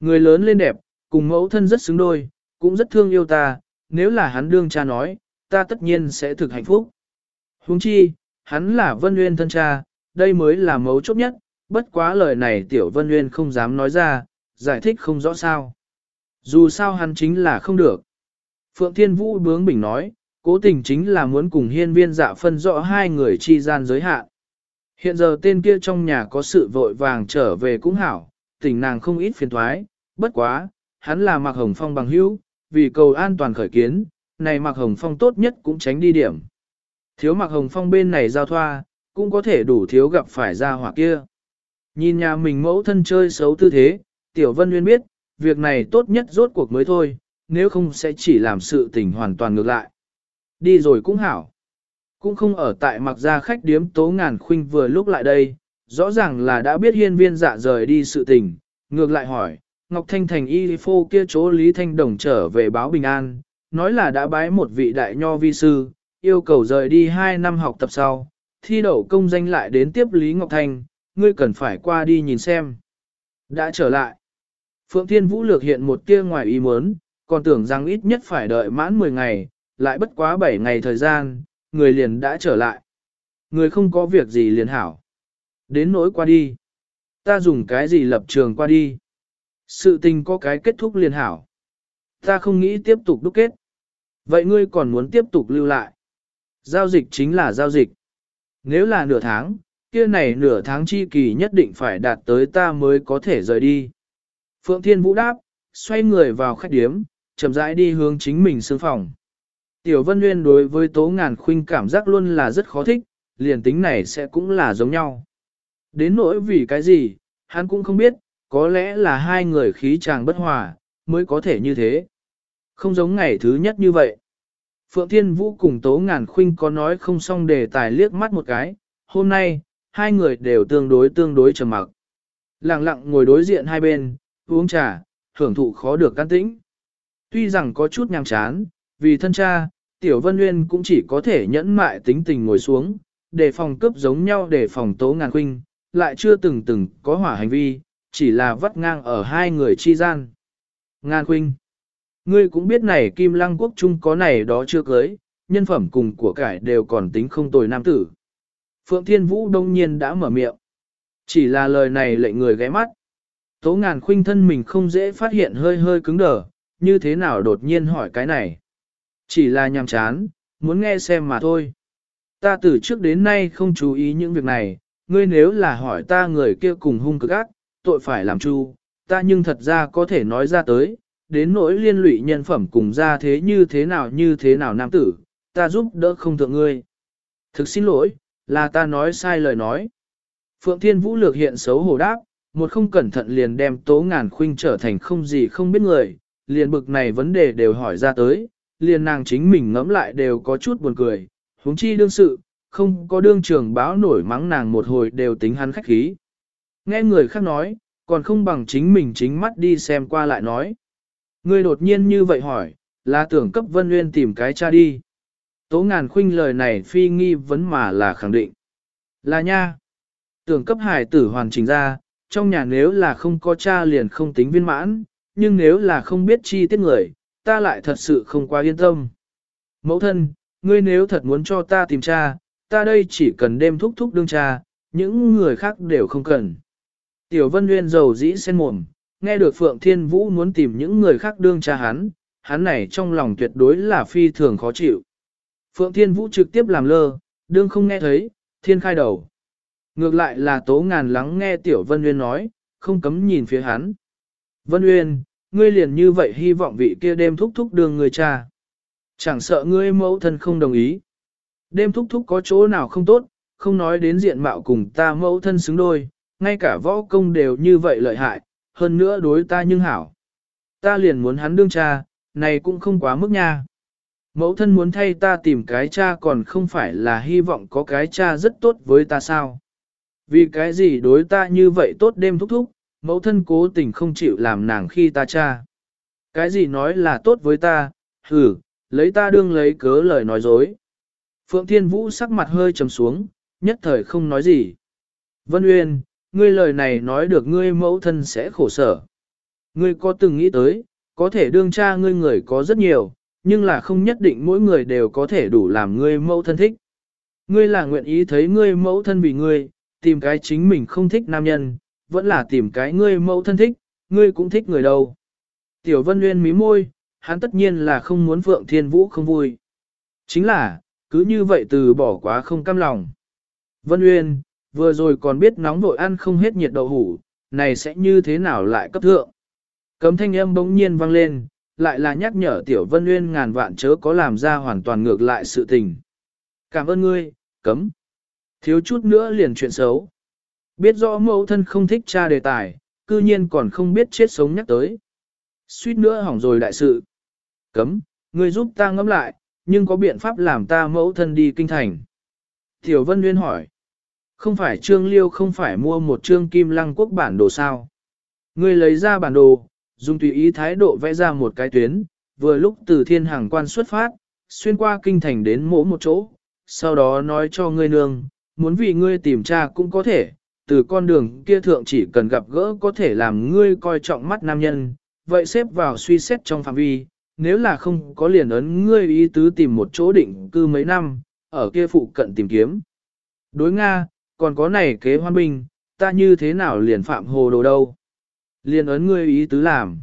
Người lớn lên đẹp, cùng mẫu thân rất xứng đôi, cũng rất thương yêu ta, nếu là hắn đương cha nói, ta tất nhiên sẽ thực hạnh phúc. Huống chi, hắn là Vân Nguyên thân cha, đây mới là mấu chốt nhất, bất quá lời này Tiểu Vân Nguyên không dám nói ra, giải thích không rõ sao. Dù sao hắn chính là không được. Phượng Thiên Vũ bướng bỉnh nói, cố tình chính là muốn cùng hiên viên dạ phân rõ hai người chi gian giới hạn. Hiện giờ tên kia trong nhà có sự vội vàng trở về cũng hảo, tình nàng không ít phiền thoái, bất quá, hắn là Mạc Hồng Phong bằng hữu, vì cầu an toàn khởi kiến, này Mạc Hồng Phong tốt nhất cũng tránh đi điểm. Thiếu Mạc Hồng Phong bên này giao thoa, cũng có thể đủ thiếu gặp phải ra hỏa kia. Nhìn nhà mình mẫu thân chơi xấu tư thế, Tiểu Vân Nguyên biết, việc này tốt nhất rốt cuộc mới thôi, nếu không sẽ chỉ làm sự tình hoàn toàn ngược lại. Đi rồi cũng hảo. Cũng không ở tại mặc ra khách điếm tố ngàn khuynh vừa lúc lại đây, rõ ràng là đã biết hiên viên dạ rời đi sự tình, ngược lại hỏi, Ngọc Thanh Thành y phô kia chỗ Lý Thanh Đồng trở về báo bình an, nói là đã bái một vị đại nho vi sư, yêu cầu rời đi 2 năm học tập sau, thi đậu công danh lại đến tiếp Lý Ngọc Thanh, ngươi cần phải qua đi nhìn xem. Đã trở lại. Phượng Thiên Vũ lược hiện một tia ngoài ý muốn, còn tưởng rằng ít nhất phải đợi mãn 10 ngày, lại bất quá 7 ngày thời gian, người liền đã trở lại. Người không có việc gì liền hảo. Đến nỗi qua đi. Ta dùng cái gì lập trường qua đi. Sự tình có cái kết thúc liền hảo. Ta không nghĩ tiếp tục đúc kết. Vậy ngươi còn muốn tiếp tục lưu lại. Giao dịch chính là giao dịch. Nếu là nửa tháng, kia này nửa tháng chi kỳ nhất định phải đạt tới ta mới có thể rời đi. Phượng Thiên Vũ đáp, xoay người vào khách điếm, chậm rãi đi hướng chính mình sương phòng. Tiểu Vân Nguyên đối với Tố Ngàn Khuynh cảm giác luôn là rất khó thích, liền tính này sẽ cũng là giống nhau. Đến nỗi vì cái gì, hắn cũng không biết, có lẽ là hai người khí chàng bất hòa, mới có thể như thế. Không giống ngày thứ nhất như vậy. Phượng Thiên Vũ cùng Tố Ngàn Khuynh có nói không xong đề tài liếc mắt một cái, hôm nay, hai người đều tương đối tương đối trầm mặc. Lặng lặng ngồi đối diện hai bên, uống trà, hưởng thụ khó được can tĩnh. Tuy rằng có chút nhàm chán, vì thân cha, Tiểu Vân Nguyên cũng chỉ có thể nhẫn mại tính tình ngồi xuống, để phòng cướp giống nhau để phòng tố ngàn khuynh, lại chưa từng từng có hỏa hành vi, chỉ là vắt ngang ở hai người chi gian. Ngàn khuynh, ngươi cũng biết này Kim Lăng Quốc Trung có này đó chưa cưới, nhân phẩm cùng của cải đều còn tính không tồi nam tử. Phượng Thiên Vũ đông nhiên đã mở miệng. Chỉ là lời này lệnh người ghé mắt. Tố ngàn khuynh thân mình không dễ phát hiện hơi hơi cứng đờ, như thế nào đột nhiên hỏi cái này. Chỉ là nhàm chán, muốn nghe xem mà thôi. Ta từ trước đến nay không chú ý những việc này, ngươi nếu là hỏi ta người kia cùng hung cực ác, tội phải làm chu, ta nhưng thật ra có thể nói ra tới, đến nỗi liên lụy nhân phẩm cùng ra thế như thế nào như thế nào nam tử, ta giúp đỡ không thượng ngươi. Thực xin lỗi, là ta nói sai lời nói. Phượng Thiên Vũ lược hiện xấu hổ đáp, một không cẩn thận liền đem tố ngàn khuynh trở thành không gì không biết người, liền bực này vấn đề đều hỏi ra tới, liền nàng chính mình ngẫm lại đều có chút buồn cười, huống chi đương sự, không có đương trường báo nổi mắng nàng một hồi đều tính hắn khách khí. Nghe người khác nói, còn không bằng chính mình chính mắt đi xem qua lại nói. Ngươi đột nhiên như vậy hỏi, là tưởng cấp Vân Nguyên tìm cái cha đi. Tố ngàn khuynh lời này phi nghi vấn mà là khẳng định. Là nha. Tưởng cấp hải tử hoàn chỉnh ra, trong nhà nếu là không có cha liền không tính viên mãn, nhưng nếu là không biết chi tiết người, ta lại thật sự không quá yên tâm. Mẫu thân, ngươi nếu thật muốn cho ta tìm cha, ta đây chỉ cần đêm thúc thúc đương cha, những người khác đều không cần. Tiểu Vân Nguyên giàu dĩ sen mồm, nghe được Phượng Thiên Vũ muốn tìm những người khác đương cha hắn, hắn này trong lòng tuyệt đối là phi thường khó chịu. Phượng Thiên Vũ trực tiếp làm lơ, đương không nghe thấy, thiên khai đầu. Ngược lại là tố ngàn lắng nghe Tiểu Vân Nguyên nói, không cấm nhìn phía hắn. Vân Nguyên, ngươi liền như vậy hy vọng vị kia đêm thúc thúc đường người cha. Chẳng sợ ngươi mẫu thân không đồng ý. Đêm thúc thúc có chỗ nào không tốt, không nói đến diện mạo cùng ta mẫu thân xứng đôi, ngay cả võ công đều như vậy lợi hại, hơn nữa đối ta nhưng hảo. Ta liền muốn hắn đương cha, này cũng không quá mức nha. Mẫu thân muốn thay ta tìm cái cha còn không phải là hy vọng có cái cha rất tốt với ta sao. Vì cái gì đối ta như vậy tốt đêm thúc thúc, mẫu thân cố tình không chịu làm nàng khi ta cha. Cái gì nói là tốt với ta, hử, lấy ta đương lấy cớ lời nói dối. Phượng Thiên Vũ sắc mặt hơi trầm xuống, nhất thời không nói gì. Vân Uyên, ngươi lời này nói được ngươi mẫu thân sẽ khổ sở. Ngươi có từng nghĩ tới, có thể đương cha ngươi người có rất nhiều, nhưng là không nhất định mỗi người đều có thể đủ làm ngươi mẫu thân thích. Ngươi là nguyện ý thấy ngươi mẫu thân vì ngươi, tìm cái chính mình không thích nam nhân, vẫn là tìm cái ngươi mẫu thân thích, ngươi cũng thích người đâu. Tiểu Vân Nguyên mí môi, hắn tất nhiên là không muốn Phượng Thiên Vũ không vui. Chính là, cứ như vậy từ bỏ quá không cam lòng. Vân Nguyên, vừa rồi còn biết nóng vội ăn không hết nhiệt đậu hủ, này sẽ như thế nào lại cấp thượng. Cấm thanh âm bỗng nhiên vang lên, lại là nhắc nhở Tiểu Vân Nguyên ngàn vạn chớ có làm ra hoàn toàn ngược lại sự tình. Cảm ơn ngươi, cấm. Thiếu chút nữa liền chuyện xấu. Biết rõ mẫu thân không thích cha đề tài, cư nhiên còn không biết chết sống nhắc tới. Suýt nữa hỏng rồi đại sự. Cấm, người giúp ta ngẫm lại, nhưng có biện pháp làm ta mẫu thân đi kinh thành. Tiểu Vân Nguyên hỏi. Không phải Trương Liêu không phải mua một trương kim lăng quốc bản đồ sao. Ngươi lấy ra bản đồ, dùng tùy ý thái độ vẽ ra một cái tuyến, vừa lúc từ thiên hàng quan xuất phát, xuyên qua kinh thành đến mỗi một chỗ, sau đó nói cho ngươi nương, muốn vì ngươi tìm cha cũng có thể, từ con đường kia thượng chỉ cần gặp gỡ có thể làm ngươi coi trọng mắt nam nhân, vậy xếp vào suy xét trong phạm vi, nếu là không có liền ấn ngươi ý tứ tìm một chỗ định cư mấy năm, ở kia phụ cận tìm kiếm. Đối Nga, còn có này kế hoan binh, ta như thế nào liền phạm hồ đồ đâu. Liền ấn ngươi ý tứ làm.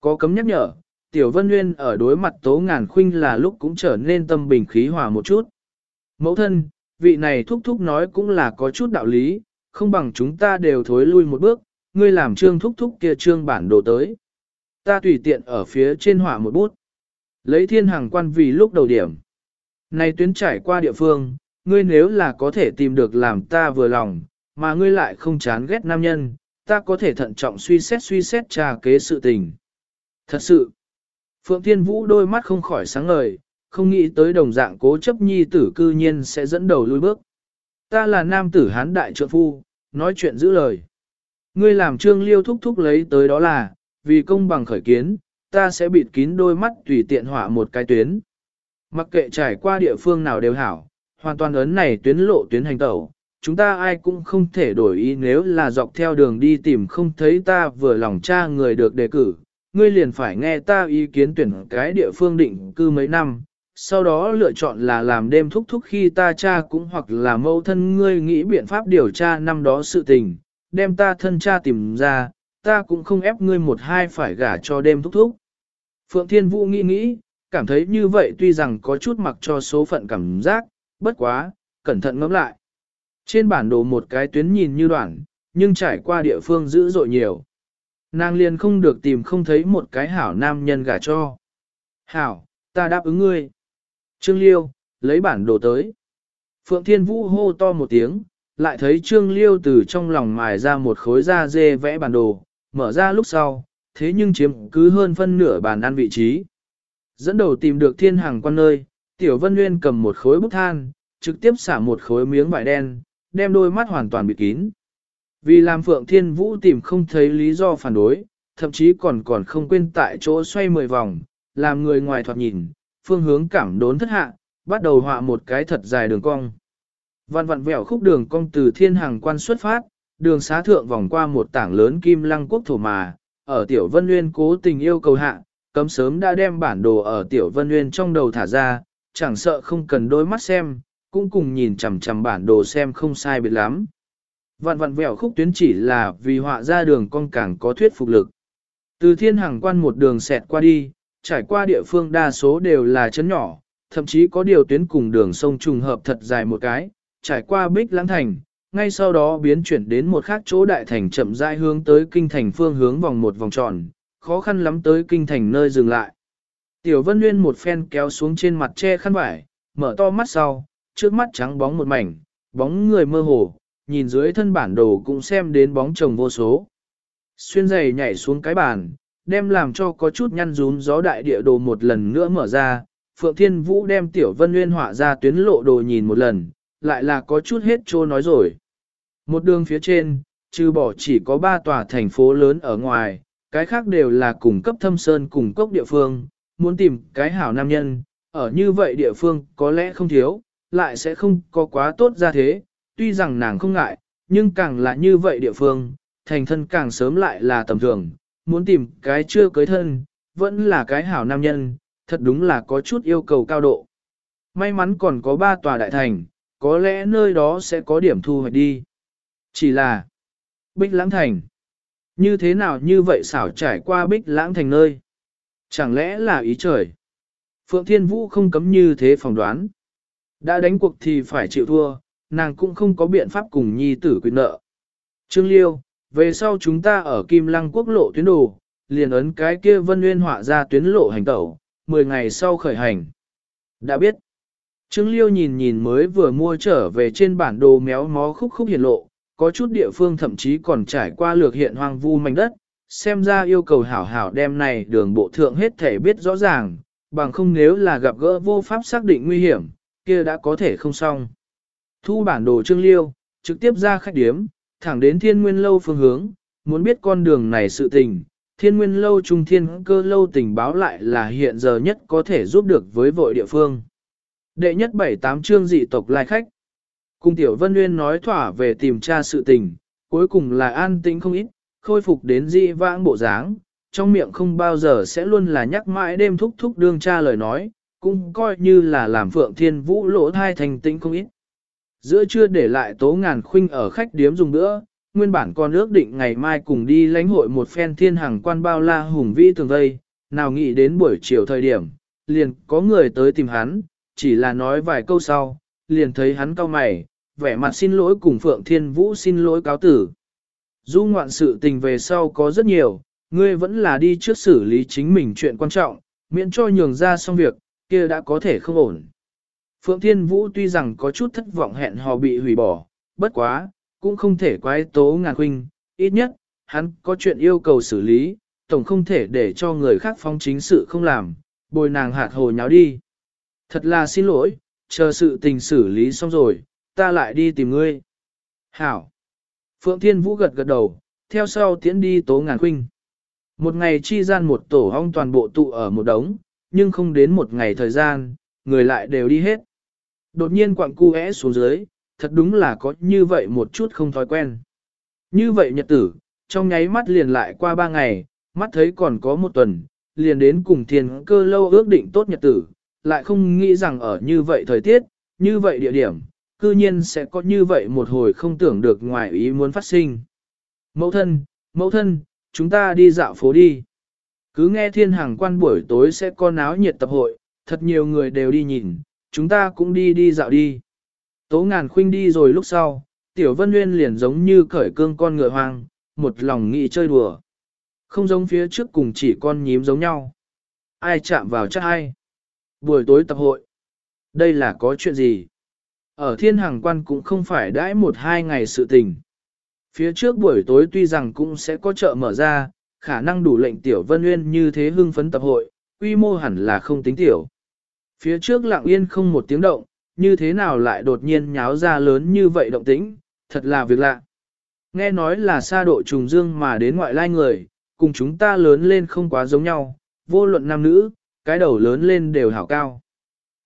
Có cấm nhắc nhở, Tiểu Vân Nguyên ở đối mặt Tố Ngàn Khuynh là lúc cũng trở nên tâm bình khí hòa một chút. Mẫu thân, vị này thúc thúc nói cũng là có chút đạo lý, không bằng chúng ta đều thối lui một bước, ngươi làm trương thúc thúc kia trương bản đồ tới. Ta tùy tiện ở phía trên hỏa một bút. Lấy thiên hàng quan vì lúc đầu điểm. Này tuyến trải qua địa phương, ngươi nếu là có thể tìm được làm ta vừa lòng, mà ngươi lại không chán ghét nam nhân, ta có thể thận trọng suy xét suy xét trà kế sự tình. Thật sự, Phượng Thiên Vũ đôi mắt không khỏi sáng ngời, không nghĩ tới đồng dạng cố chấp nhi tử cư nhiên sẽ dẫn đầu lui bước. Ta là nam tử hán đại trượng phu, nói chuyện giữ lời. Ngươi làm trương liêu thúc thúc lấy tới đó là, vì công bằng khởi kiến, ta sẽ bịt kín đôi mắt tùy tiện họa một cái tuyến. Mặc kệ trải qua địa phương nào đều hảo, hoàn toàn ấn này tuyến lộ tuyến hành tẩu, chúng ta ai cũng không thể đổi ý nếu là dọc theo đường đi tìm không thấy ta vừa lòng cha người được đề cử, ngươi liền phải nghe ta ý kiến tuyển cái địa phương định cư mấy năm, sau đó lựa chọn là làm đêm thúc thúc khi ta cha cũng hoặc là mâu thân ngươi nghĩ biện pháp điều tra năm đó sự tình, đem ta thân cha tìm ra, ta cũng không ép ngươi một hai phải gả cho đêm thúc thúc. Phượng Thiên Vũ nghĩ nghĩ, cảm thấy như vậy tuy rằng có chút mặc cho số phận cảm giác, bất quá, cẩn thận ngẫm lại. Trên bản đồ một cái tuyến nhìn như đoạn, nhưng trải qua địa phương dữ dội nhiều. Nàng liền không được tìm không thấy một cái hảo nam nhân gả cho. Hảo, ta đáp ứng ngươi. Trương Liêu, lấy bản đồ tới. Phượng Thiên Vũ hô to một tiếng, lại thấy Trương Liêu từ trong lòng mài ra một khối da dê vẽ bản đồ, mở ra lúc sau, thế nhưng chiếm cứ hơn phân nửa bàn ăn vị trí. Dẫn đầu tìm được thiên hàng quan nơi, Tiểu Vân Nguyên cầm một khối bút than, trực tiếp xả một khối miếng vải đen, đem đôi mắt hoàn toàn bịt kín. Vì làm Phượng Thiên Vũ tìm không thấy lý do phản đối, thậm chí còn còn không quên tại chỗ xoay mười vòng, làm người ngoài thoạt nhìn, phương hướng cảm đốn thất hạ, bắt đầu họa một cái thật dài đường cong. Vạn vặn vẹo khúc đường cong từ thiên hàng quan xuất phát, đường xá thượng vòng qua một tảng lớn kim lăng quốc thổ mà, ở Tiểu Vân Nguyên cố tình yêu cầu hạ, cấm sớm đã đem bản đồ ở Tiểu Vân Nguyên trong đầu thả ra, chẳng sợ không cần đôi mắt xem, cũng cùng nhìn chằm chằm bản đồ xem không sai biệt lắm. Vạn vạn vẹo khúc tuyến chỉ là vì họa ra đường cong càng có thuyết phục lực. Từ thiên hàng quan một đường xẹt qua đi, trải qua địa phương đa số đều là chấn nhỏ, thậm chí có điều tuyến cùng đường sông trùng hợp thật dài một cái, trải qua bích lãng thành, ngay sau đó biến chuyển đến một khác chỗ đại thành chậm rãi hướng tới kinh thành phương hướng vòng một vòng tròn, khó khăn lắm tới kinh thành nơi dừng lại. Tiểu Vân Nguyên một phen kéo xuống trên mặt che khăn vải, mở to mắt sau, trước mắt trắng bóng một mảnh, bóng người mơ hồ, nhìn dưới thân bản đồ cũng xem đến bóng chồng vô số. Xuyên giày nhảy xuống cái bàn, đem làm cho có chút nhăn rúm gió đại địa đồ một lần nữa mở ra, Phượng Thiên Vũ đem Tiểu Vân Nguyên họa ra tuyến lộ đồ nhìn một lần, lại là có chút hết trô nói rồi. Một đường phía trên, trừ bỏ chỉ có ba tòa thành phố lớn ở ngoài, cái khác đều là cùng cấp thâm sơn cùng cốc địa phương, muốn tìm cái hảo nam nhân, ở như vậy địa phương có lẽ không thiếu, lại sẽ không có quá tốt ra thế, tuy rằng nàng không ngại, nhưng càng là như vậy địa phương, thành thân càng sớm lại là tầm thường, muốn tìm cái chưa cưới thân, vẫn là cái hảo nam nhân, thật đúng là có chút yêu cầu cao độ. May mắn còn có ba tòa đại thành, có lẽ nơi đó sẽ có điểm thu hoạch đi. Chỉ là Bích Lãng Thành. Như thế nào như vậy xảo trải qua Bích Lãng Thành nơi? Chẳng lẽ là ý trời? Phượng Thiên Vũ không cấm như thế phỏng đoán. Đã đánh cuộc thì phải chịu thua, nàng cũng không có biện pháp cùng nhi tử quyết nợ. Trương Liêu, về sau chúng ta ở Kim Lăng quốc lộ tuyến đồ, liền ấn cái kia vân nguyên họa ra tuyến lộ hành tẩu, 10 ngày sau khởi hành. Đã biết. Trương Liêu nhìn nhìn mới vừa mua trở về trên bản đồ méo mó khúc khúc hiện lộ, có chút địa phương thậm chí còn trải qua lược hiện hoang vu mảnh đất, xem ra yêu cầu hảo hảo đem này đường bộ thượng hết thể biết rõ ràng, bằng không nếu là gặp gỡ vô pháp xác định nguy hiểm, kia đã có thể không xong. Thu bản đồ Trương Liêu, trực tiếp ra khách điếm, thẳng đến thiên nguyên lâu phương hướng, muốn biết con đường này sự tình, thiên nguyên lâu trung thiên cơ lâu tình báo lại là hiện giờ nhất có thể giúp được với vội địa phương. Đệ nhất bảy tám chương dị tộc lai khách. Cùng Tiểu Vân Nguyên nói thỏa về tìm tra sự tình, cuối cùng là an tĩnh không ít, khôi phục đến dị vãng bộ dáng, trong miệng không bao giờ sẽ luôn là nhắc mãi đêm thúc thúc đương tra lời nói, cũng coi như là làm Phượng Thiên Vũ lỗ thai thành tĩnh không ít. Giữa trưa để lại tố ngàn khuynh ở khách điếm dùng nữa, nguyên bản con ước định ngày mai cùng đi lãnh hội một phen thiên hàng quan bao la hùng vĩ thường vây, nào nghĩ đến buổi chiều thời điểm, liền có người tới tìm hắn, chỉ là nói vài câu sau, liền thấy hắn cau mày, vẻ mặt xin lỗi cùng Phượng Thiên Vũ xin lỗi cáo tử. Du ngoạn sự tình về sau có rất nhiều, ngươi vẫn là đi trước xử lý chính mình chuyện quan trọng, miễn cho nhường ra xong việc, kia đã có thể không ổn. Phượng Thiên Vũ tuy rằng có chút thất vọng hẹn hò bị hủy bỏ, bất quá, cũng không thể quái tố ngàn huynh, ít nhất, hắn có chuyện yêu cầu xử lý, tổng không thể để cho người khác phong chính sự không làm, bồi nàng hạt hồ nháo đi. Thật là xin lỗi, chờ sự tình xử lý xong rồi, ta lại đi tìm ngươi. Hảo. Phượng Thiên Vũ gật gật đầu, theo sau tiến đi tố ngàn huynh. Một ngày chi gian một tổ hong toàn bộ tụ ở một đống, nhưng không đến một ngày thời gian, người lại đều đi hết. Đột nhiên quặng cu é xuống dưới, thật đúng là có như vậy một chút không thói quen. Như vậy nhật tử, trong nháy mắt liền lại qua ba ngày, mắt thấy còn có một tuần, liền đến cùng thiên cơ lâu ước định tốt nhật tử, lại không nghĩ rằng ở như vậy thời tiết, như vậy địa điểm, cư nhiên sẽ có như vậy một hồi không tưởng được ngoài ý muốn phát sinh. Mẫu thân, mẫu thân, chúng ta đi dạo phố đi. Cứ nghe thiên hàng quan buổi tối sẽ có náo nhiệt tập hội, thật nhiều người đều đi nhìn, chúng ta cũng đi đi dạo đi. Tố ngàn khuynh đi rồi lúc sau, tiểu vân nguyên liền giống như cởi cương con ngựa hoang, một lòng nghĩ chơi đùa. Không giống phía trước cùng chỉ con nhím giống nhau. Ai chạm vào chắc ai. Buổi tối tập hội. Đây là có chuyện gì? Ở thiên hàng quan cũng không phải đãi một hai ngày sự tình. Phía trước buổi tối tuy rằng cũng sẽ có chợ mở ra, khả năng đủ lệnh tiểu vân nguyên như thế hưng phấn tập hội, quy mô hẳn là không tính tiểu. Phía trước lặng yên không một tiếng động, như thế nào lại đột nhiên nháo ra lớn như vậy động tĩnh, thật là việc lạ. Nghe nói là xa độ trùng dương mà đến ngoại lai người, cùng chúng ta lớn lên không quá giống nhau, vô luận nam nữ, cái đầu lớn lên đều hảo cao.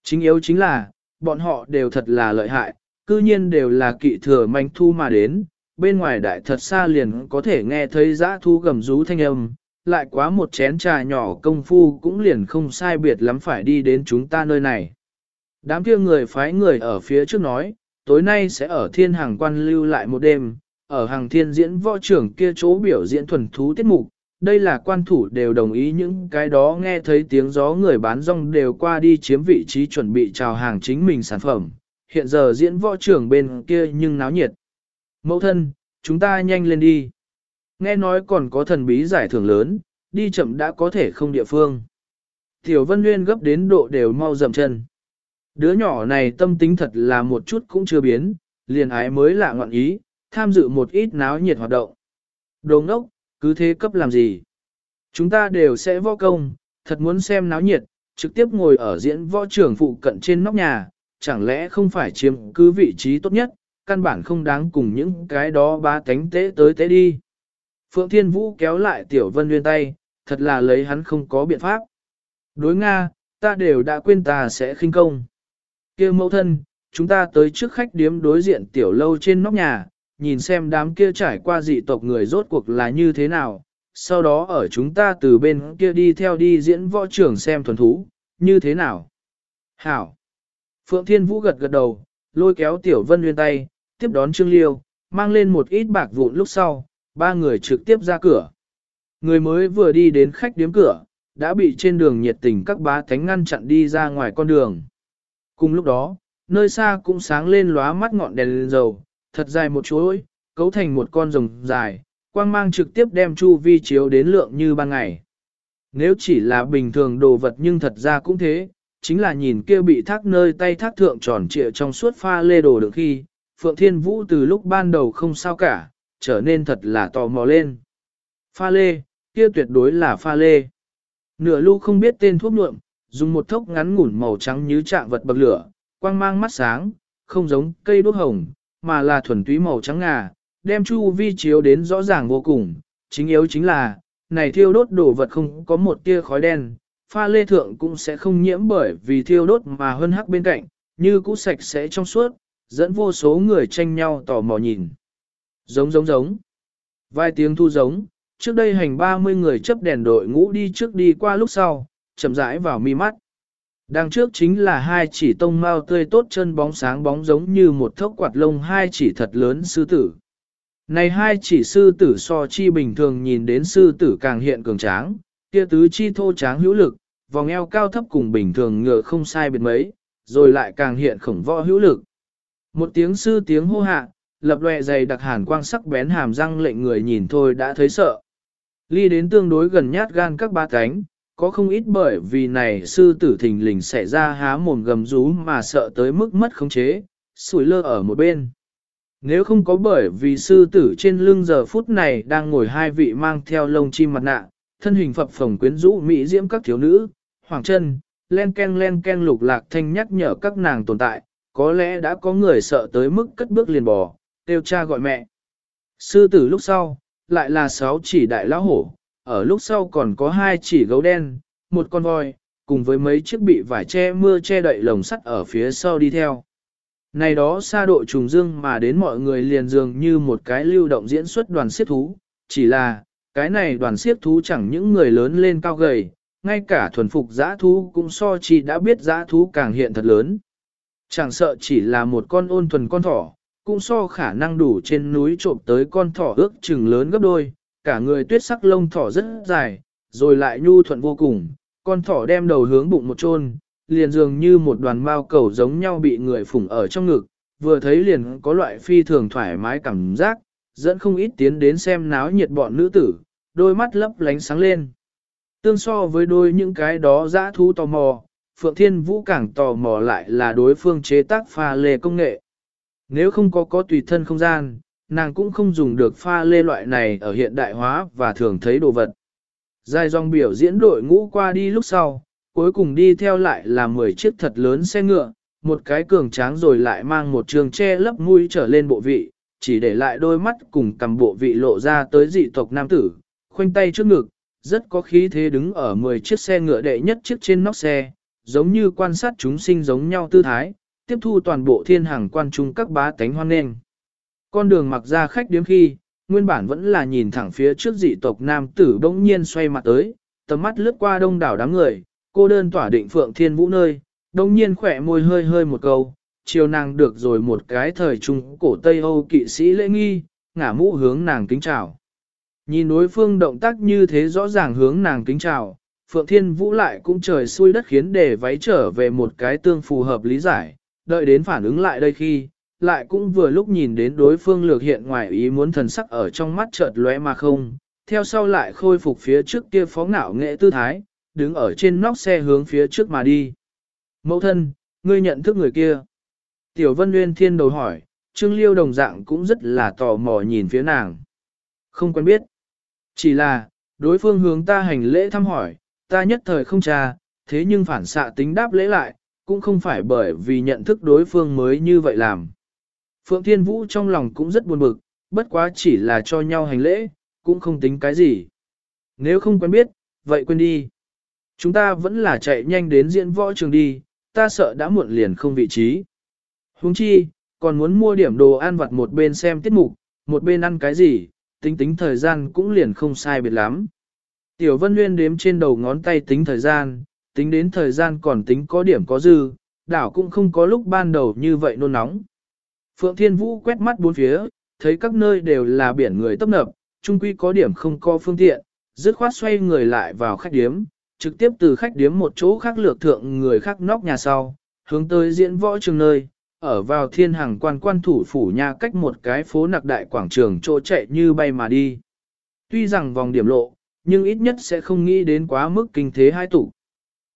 Chính yếu chính là, bọn họ đều thật là lợi hại, cư nhiên đều là kỵ thừa manh thu mà đến, bên ngoài đại thật xa liền có thể nghe thấy giã thu gầm rú thanh âm, lại quá một chén trà nhỏ công phu cũng liền không sai biệt lắm phải đi đến chúng ta nơi này. Đám kia người phái người ở phía trước nói, tối nay sẽ ở thiên hàng quan lưu lại một đêm, ở hàng thiên diễn võ trưởng kia chỗ biểu diễn thuần thú tiết mục, đây là quan thủ đều đồng ý những cái đó nghe thấy tiếng gió người bán rong đều qua đi chiếm vị trí chuẩn bị chào hàng chính mình sản phẩm, hiện giờ diễn võ trưởng bên kia nhưng náo nhiệt. Mẫu thân, chúng ta nhanh lên đi. Nghe nói còn có thần bí giải thưởng lớn, đi chậm đã có thể không địa phương. Tiểu Vân Nguyên gấp đến độ đều mau dậm chân. Đứa nhỏ này tâm tính thật là một chút cũng chưa biến, liền ái mới lạ ngọn ý, tham dự một ít náo nhiệt hoạt động. Đồ ngốc, cứ thế cấp làm gì? Chúng ta đều sẽ võ công, thật muốn xem náo nhiệt, trực tiếp ngồi ở diễn võ trưởng phụ cận trên nóc nhà, chẳng lẽ không phải chiếm cứ vị trí tốt nhất, căn bản không đáng cùng những cái đó ba cánh tế tới tế đi. Phượng Thiên Vũ kéo lại Tiểu Vân Nguyên tay, thật là lấy hắn không có biện pháp. Đối Nga, ta đều đã quên ta sẽ khinh công. kia mẫu thân, chúng ta tới trước khách điếm đối diện Tiểu Lâu trên nóc nhà, nhìn xem đám kia trải qua dị tộc người rốt cuộc là như thế nào, sau đó ở chúng ta từ bên kia đi theo đi diễn võ trưởng xem thuần thú, như thế nào. Hảo! Phượng Thiên Vũ gật gật đầu, lôi kéo Tiểu Vân Nguyên tay, tiếp đón Trương Liêu, mang lên một ít bạc vụn lúc sau, ba người trực tiếp ra cửa. Người mới vừa đi đến khách điếm cửa, đã bị trên đường nhiệt tình các bá thánh ngăn chặn đi ra ngoài con đường. Cùng lúc đó, nơi xa cũng sáng lên lóa mắt ngọn đèn lên dầu, thật dài một chuỗi, cấu thành một con rồng dài, quang mang trực tiếp đem chu vi chiếu đến lượng như ban ngày. Nếu chỉ là bình thường đồ vật nhưng thật ra cũng thế, chính là nhìn kia bị thác nơi tay thác thượng tròn trịa trong suốt pha lê đồ được khi, Phượng Thiên Vũ từ lúc ban đầu không sao cả, trở nên thật là tò mò lên. Pha lê, kia tuyệt đối là pha lê. Nửa lu không biết tên thuốc nhuộm, dùng một thốc ngắn ngủn màu trắng như trạng vật bậc lửa, quang mang mắt sáng, không giống cây đuốc hồng, mà là thuần túy màu trắng ngà, đem chu vi chiếu đến rõ ràng vô cùng. Chính yếu chính là, này thiêu đốt đồ vật không có một tia khói đen, pha lê thượng cũng sẽ không nhiễm bởi vì thiêu đốt mà hơn hắc bên cạnh, như cũ sạch sẽ trong suốt, dẫn vô số người tranh nhau tò mò nhìn. Giống giống giống. Vài tiếng thu giống, trước đây hành 30 người chấp đèn đội ngũ đi trước đi qua lúc sau, chậm rãi vào mi mắt. Đằng trước chính là hai chỉ tông mau tươi tốt chân bóng sáng bóng giống như một thốc quạt lông hai chỉ thật lớn sư tử. Này hai chỉ sư tử so chi bình thường nhìn đến sư tử càng hiện cường tráng, kia tứ chi thô tráng hữu lực, vòng eo cao thấp cùng bình thường ngựa không sai biệt mấy, rồi lại càng hiện khổng võ hữu lực. Một tiếng sư tiếng hô hạ, lập lòe dày đặc hàn quang sắc bén hàm răng lệnh người nhìn thôi đã thấy sợ. Ly đến tương đối gần nhát gan các ba cánh, có không ít bởi vì này sư tử thình lình xảy ra há mồm gầm rú mà sợ tới mức mất khống chế, sủi lơ ở một bên. Nếu không có bởi vì sư tử trên lưng giờ phút này đang ngồi hai vị mang theo lông chim mặt nạ, thân hình phập phồng quyến rũ mỹ diễm các thiếu nữ, hoàng chân, len ken len ken lục lạc thanh nhắc nhở các nàng tồn tại, có lẽ đã có người sợ tới mức cất bước liền bò, kêu cha gọi mẹ. Sư tử lúc sau, lại là sáu chỉ đại lão hổ, ở lúc sau còn có hai chỉ gấu đen, một con voi, cùng với mấy chiếc bị vải che mưa che đậy lồng sắt ở phía sau đi theo. Này đó xa độ trùng dương mà đến mọi người liền dường như một cái lưu động diễn xuất đoàn siết thú, chỉ là, cái này đoàn siết thú chẳng những người lớn lên cao gầy, ngay cả thuần phục giã thú cũng so chi đã biết giã thú càng hiện thật lớn. Chẳng sợ chỉ là một con ôn thuần con thỏ, cũng so khả năng đủ trên núi trộm tới con thỏ ước chừng lớn gấp đôi, cả người tuyết sắc lông thỏ rất dài, rồi lại nhu thuận vô cùng, con thỏ đem đầu hướng bụng một chôn, liền dường như một đoàn mao cầu giống nhau bị người phủng ở trong ngực, vừa thấy liền có loại phi thường thoải mái cảm giác, dẫn không ít tiến đến xem náo nhiệt bọn nữ tử, đôi mắt lấp lánh sáng lên. Tương so với đôi những cái đó dã thú tò mò, Phượng Thiên Vũ càng tò mò lại là đối phương chế tác pha lê công nghệ. Nếu không có có tùy thân không gian, nàng cũng không dùng được pha lê loại này ở hiện đại hóa và thường thấy đồ vật. Dài dòng biểu diễn đội ngũ qua đi lúc sau, cuối cùng đi theo lại là 10 chiếc thật lớn xe ngựa, một cái cường tráng rồi lại mang một trường che lấp mũi trở lên bộ vị, chỉ để lại đôi mắt cùng cầm bộ vị lộ ra tới dị tộc nam tử, khoanh tay trước ngực, rất có khí thế đứng ở 10 chiếc xe ngựa đệ nhất chiếc trên nóc xe, giống như quan sát chúng sinh giống nhau tư thái, tiếp thu toàn bộ thiên hàng quan trung các bá tánh hoan nghênh. Con đường mặc ra khách điếm khi, nguyên bản vẫn là nhìn thẳng phía trước dị tộc nam tử bỗng nhiên xoay mặt tới, tầm mắt lướt qua đông đảo đám người, cô đơn tỏa định phượng thiên vũ nơi, bỗng nhiên khỏe môi hơi hơi một câu, chiều nàng được rồi một cái thời trung cổ Tây Âu kỵ sĩ lễ nghi, ngả mũ hướng nàng kính chào. Nhìn đối phương động tác như thế rõ ràng hướng nàng kính chào, Phượng Thiên Vũ lại cũng trời xui đất khiến để váy trở về một cái tương phù hợp lý giải, đợi đến phản ứng lại đây khi, lại cũng vừa lúc nhìn đến đối phương lược hiện ngoài ý muốn thần sắc ở trong mắt chợt lóe mà không, theo sau lại khôi phục phía trước kia phó ngạo nghệ tư thái, đứng ở trên nóc xe hướng phía trước mà đi. Mẫu thân, ngươi nhận thức người kia. Tiểu Vân Nguyên Thiên đầu hỏi, Trương Liêu đồng dạng cũng rất là tò mò nhìn phía nàng. Không quen biết. Chỉ là, đối phương hướng ta hành lễ thăm hỏi, ta nhất thời không trà, thế nhưng phản xạ tính đáp lễ lại, cũng không phải bởi vì nhận thức đối phương mới như vậy làm. Phượng Thiên Vũ trong lòng cũng rất buồn bực, bất quá chỉ là cho nhau hành lễ, cũng không tính cái gì. Nếu không quen biết, vậy quên đi. Chúng ta vẫn là chạy nhanh đến diễn võ trường đi, ta sợ đã muộn liền không vị trí. Huống chi, còn muốn mua điểm đồ ăn vặt một bên xem tiết mục, một bên ăn cái gì, tính tính thời gian cũng liền không sai biệt lắm. Tiểu Vân Nguyên đếm trên đầu ngón tay tính thời gian, tính đến thời gian còn tính có điểm có dư, đảo cũng không có lúc ban đầu như vậy nôn nóng. Phượng Thiên Vũ quét mắt bốn phía, thấy các nơi đều là biển người tấp nập, trung quy có điểm không có phương tiện, dứt khoát xoay người lại vào khách điếm, trực tiếp từ khách điếm một chỗ khác lược thượng người khác nóc nhà sau, hướng tới diễn võ trường nơi, ở vào thiên hàng quan quan thủ phủ nhà cách một cái phố nặc đại quảng trường chỗ chạy như bay mà đi. Tuy rằng vòng điểm lộ, nhưng ít nhất sẽ không nghĩ đến quá mức kinh thế hai tủ.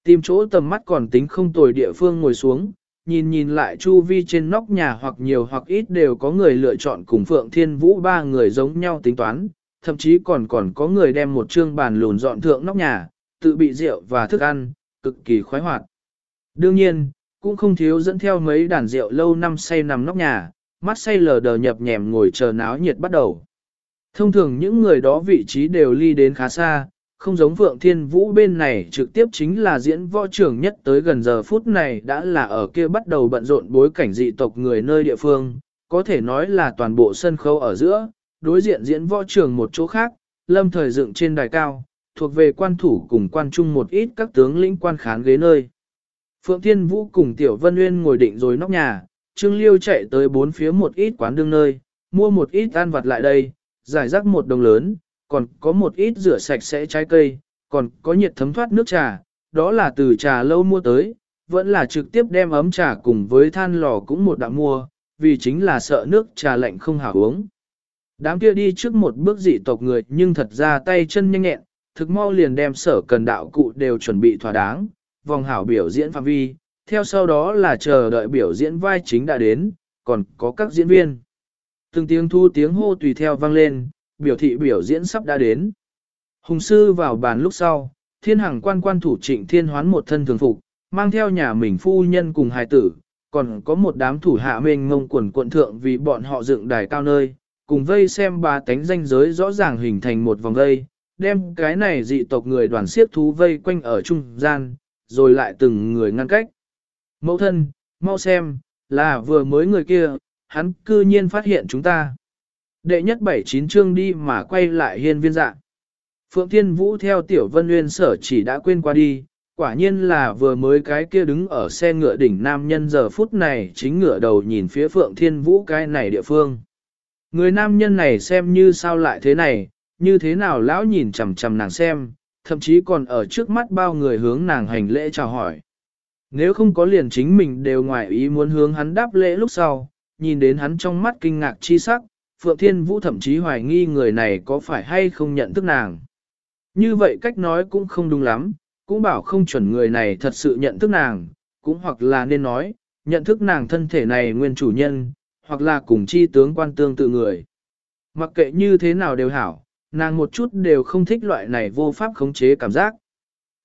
Tìm chỗ tầm mắt còn tính không tồi địa phương ngồi xuống, nhìn nhìn lại chu vi trên nóc nhà hoặc nhiều hoặc ít đều có người lựa chọn cùng Phượng Thiên Vũ ba người giống nhau tính toán, thậm chí còn còn có người đem một trương bàn lùn dọn thượng nóc nhà, tự bị rượu và thức ăn, cực kỳ khoái hoạt. Đương nhiên, cũng không thiếu dẫn theo mấy đàn rượu lâu năm say nằm nóc nhà, mắt say lờ đờ nhập nhèm ngồi chờ náo nhiệt bắt đầu. Thông thường những người đó vị trí đều ly đến khá xa, không giống Phượng Thiên Vũ bên này trực tiếp chính là diễn võ trưởng nhất tới gần giờ phút này đã là ở kia bắt đầu bận rộn bối cảnh dị tộc người nơi địa phương, có thể nói là toàn bộ sân khấu ở giữa, đối diện diễn võ trưởng một chỗ khác, lâm thời dựng trên đài cao, thuộc về quan thủ cùng quan trung một ít các tướng lĩnh quan khán ghế nơi. Phượng Thiên Vũ cùng Tiểu Vân Nguyên ngồi định rồi nóc nhà, Trương Liêu chạy tới bốn phía một ít quán đương nơi, mua một ít ăn vặt lại đây, giải rác một đồng lớn, còn có một ít rửa sạch sẽ trái cây, còn có nhiệt thấm thoát nước trà, đó là từ trà lâu mua tới, vẫn là trực tiếp đem ấm trà cùng với than lò cũng một đạo mua, vì chính là sợ nước trà lạnh không hảo uống. Đám kia đi trước một bước dị tộc người nhưng thật ra tay chân nhanh nhẹn, thực mau liền đem sở cần đạo cụ đều chuẩn bị thỏa đáng, vòng hảo biểu diễn phạm vi, theo sau đó là chờ đợi biểu diễn vai chính đã đến, còn có các diễn viên. Từng tiếng thu tiếng hô tùy theo vang lên, biểu thị biểu diễn sắp đã đến. Hùng sư vào bàn lúc sau, thiên hàng quan quan thủ trịnh thiên hoán một thân thường phục, mang theo nhà mình phu nhân cùng hài tử, còn có một đám thủ hạ mình ngông quần quận thượng vì bọn họ dựng đài cao nơi, cùng vây xem ba tánh danh giới rõ ràng hình thành một vòng vây, đem cái này dị tộc người đoàn siết thú vây quanh ở trung gian, rồi lại từng người ngăn cách. Mẫu thân, mau xem, là vừa mới người kia, hắn cư nhiên phát hiện chúng ta. Đệ nhất bảy chín chương đi mà quay lại hiên viên dạng. Phượng Thiên Vũ theo Tiểu Vân Nguyên sở chỉ đã quên qua đi, quả nhiên là vừa mới cái kia đứng ở xe ngựa đỉnh nam nhân giờ phút này chính ngựa đầu nhìn phía Phượng Thiên Vũ cái này địa phương. Người nam nhân này xem như sao lại thế này, như thế nào lão nhìn chằm chằm nàng xem, thậm chí còn ở trước mắt bao người hướng nàng hành lễ chào hỏi. Nếu không có liền chính mình đều ngoài ý muốn hướng hắn đáp lễ lúc sau, nhìn đến hắn trong mắt kinh ngạc chi sắc, Phượng Thiên Vũ thậm chí hoài nghi người này có phải hay không nhận thức nàng. Như vậy cách nói cũng không đúng lắm, cũng bảo không chuẩn người này thật sự nhận thức nàng, cũng hoặc là nên nói, nhận thức nàng thân thể này nguyên chủ nhân, hoặc là cùng chi tướng quan tương tự người. Mặc kệ như thế nào đều hảo, nàng một chút đều không thích loại này vô pháp khống chế cảm giác.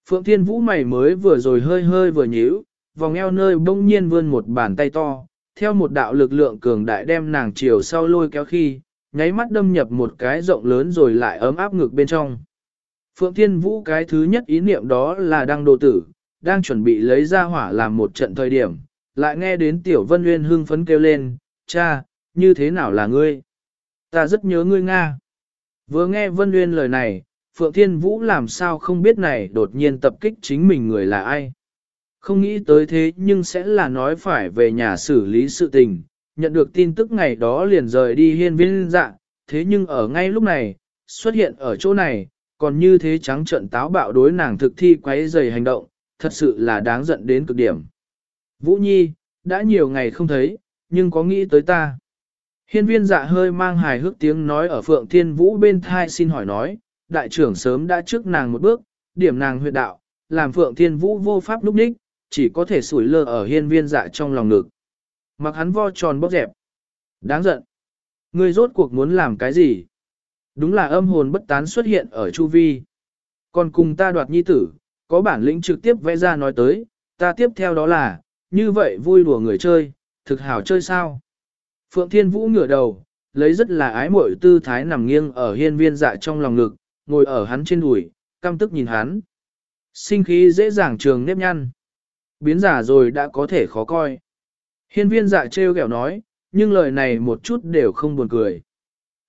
Phượng Thiên Vũ mày mới vừa rồi hơi hơi vừa nhíu, vòng eo nơi bỗng nhiên vươn một bàn tay to, theo một đạo lực lượng cường đại đem nàng chiều sau lôi kéo khi, nháy mắt đâm nhập một cái rộng lớn rồi lại ấm áp ngực bên trong. Phượng Thiên Vũ cái thứ nhất ý niệm đó là đang đồ tử, đang chuẩn bị lấy ra hỏa làm một trận thời điểm, lại nghe đến Tiểu Vân Nguyên hưng phấn kêu lên, cha, như thế nào là ngươi? Ta rất nhớ ngươi Nga. Vừa nghe Vân Nguyên lời này, Phượng Thiên Vũ làm sao không biết này đột nhiên tập kích chính mình người là ai. Không nghĩ tới thế nhưng sẽ là nói phải về nhà xử lý sự tình, nhận được tin tức ngày đó liền rời đi hiên viên dạ, thế nhưng ở ngay lúc này, xuất hiện ở chỗ này, còn như thế trắng trận táo bạo đối nàng thực thi quấy dày hành động, thật sự là đáng giận đến cực điểm. Vũ Nhi, đã nhiều ngày không thấy, nhưng có nghĩ tới ta. Hiên viên dạ hơi mang hài hước tiếng nói ở Phượng Thiên Vũ bên thai xin hỏi nói, đại trưởng sớm đã trước nàng một bước, điểm nàng huyệt đạo, làm Phượng Thiên Vũ vô pháp lúc đích, chỉ có thể sủi lơ ở hiên viên dạ trong lòng ngực. Mặc hắn vo tròn bóp dẹp. Đáng giận. Ngươi rốt cuộc muốn làm cái gì? Đúng là âm hồn bất tán xuất hiện ở chu vi. Còn cùng ta đoạt nhi tử, có bản lĩnh trực tiếp vẽ ra nói tới, ta tiếp theo đó là, như vậy vui đùa người chơi, thực hảo chơi sao? Phượng Thiên Vũ ngửa đầu, lấy rất là ái muội tư thái nằm nghiêng ở hiên viên dạ trong lòng ngực, ngồi ở hắn trên đùi, căm tức nhìn hắn. Sinh khí dễ dàng trường nếp nhăn. Biến giả rồi đã có thể khó coi. Hiên viên dạ trêu ghẹo nói, nhưng lời này một chút đều không buồn cười.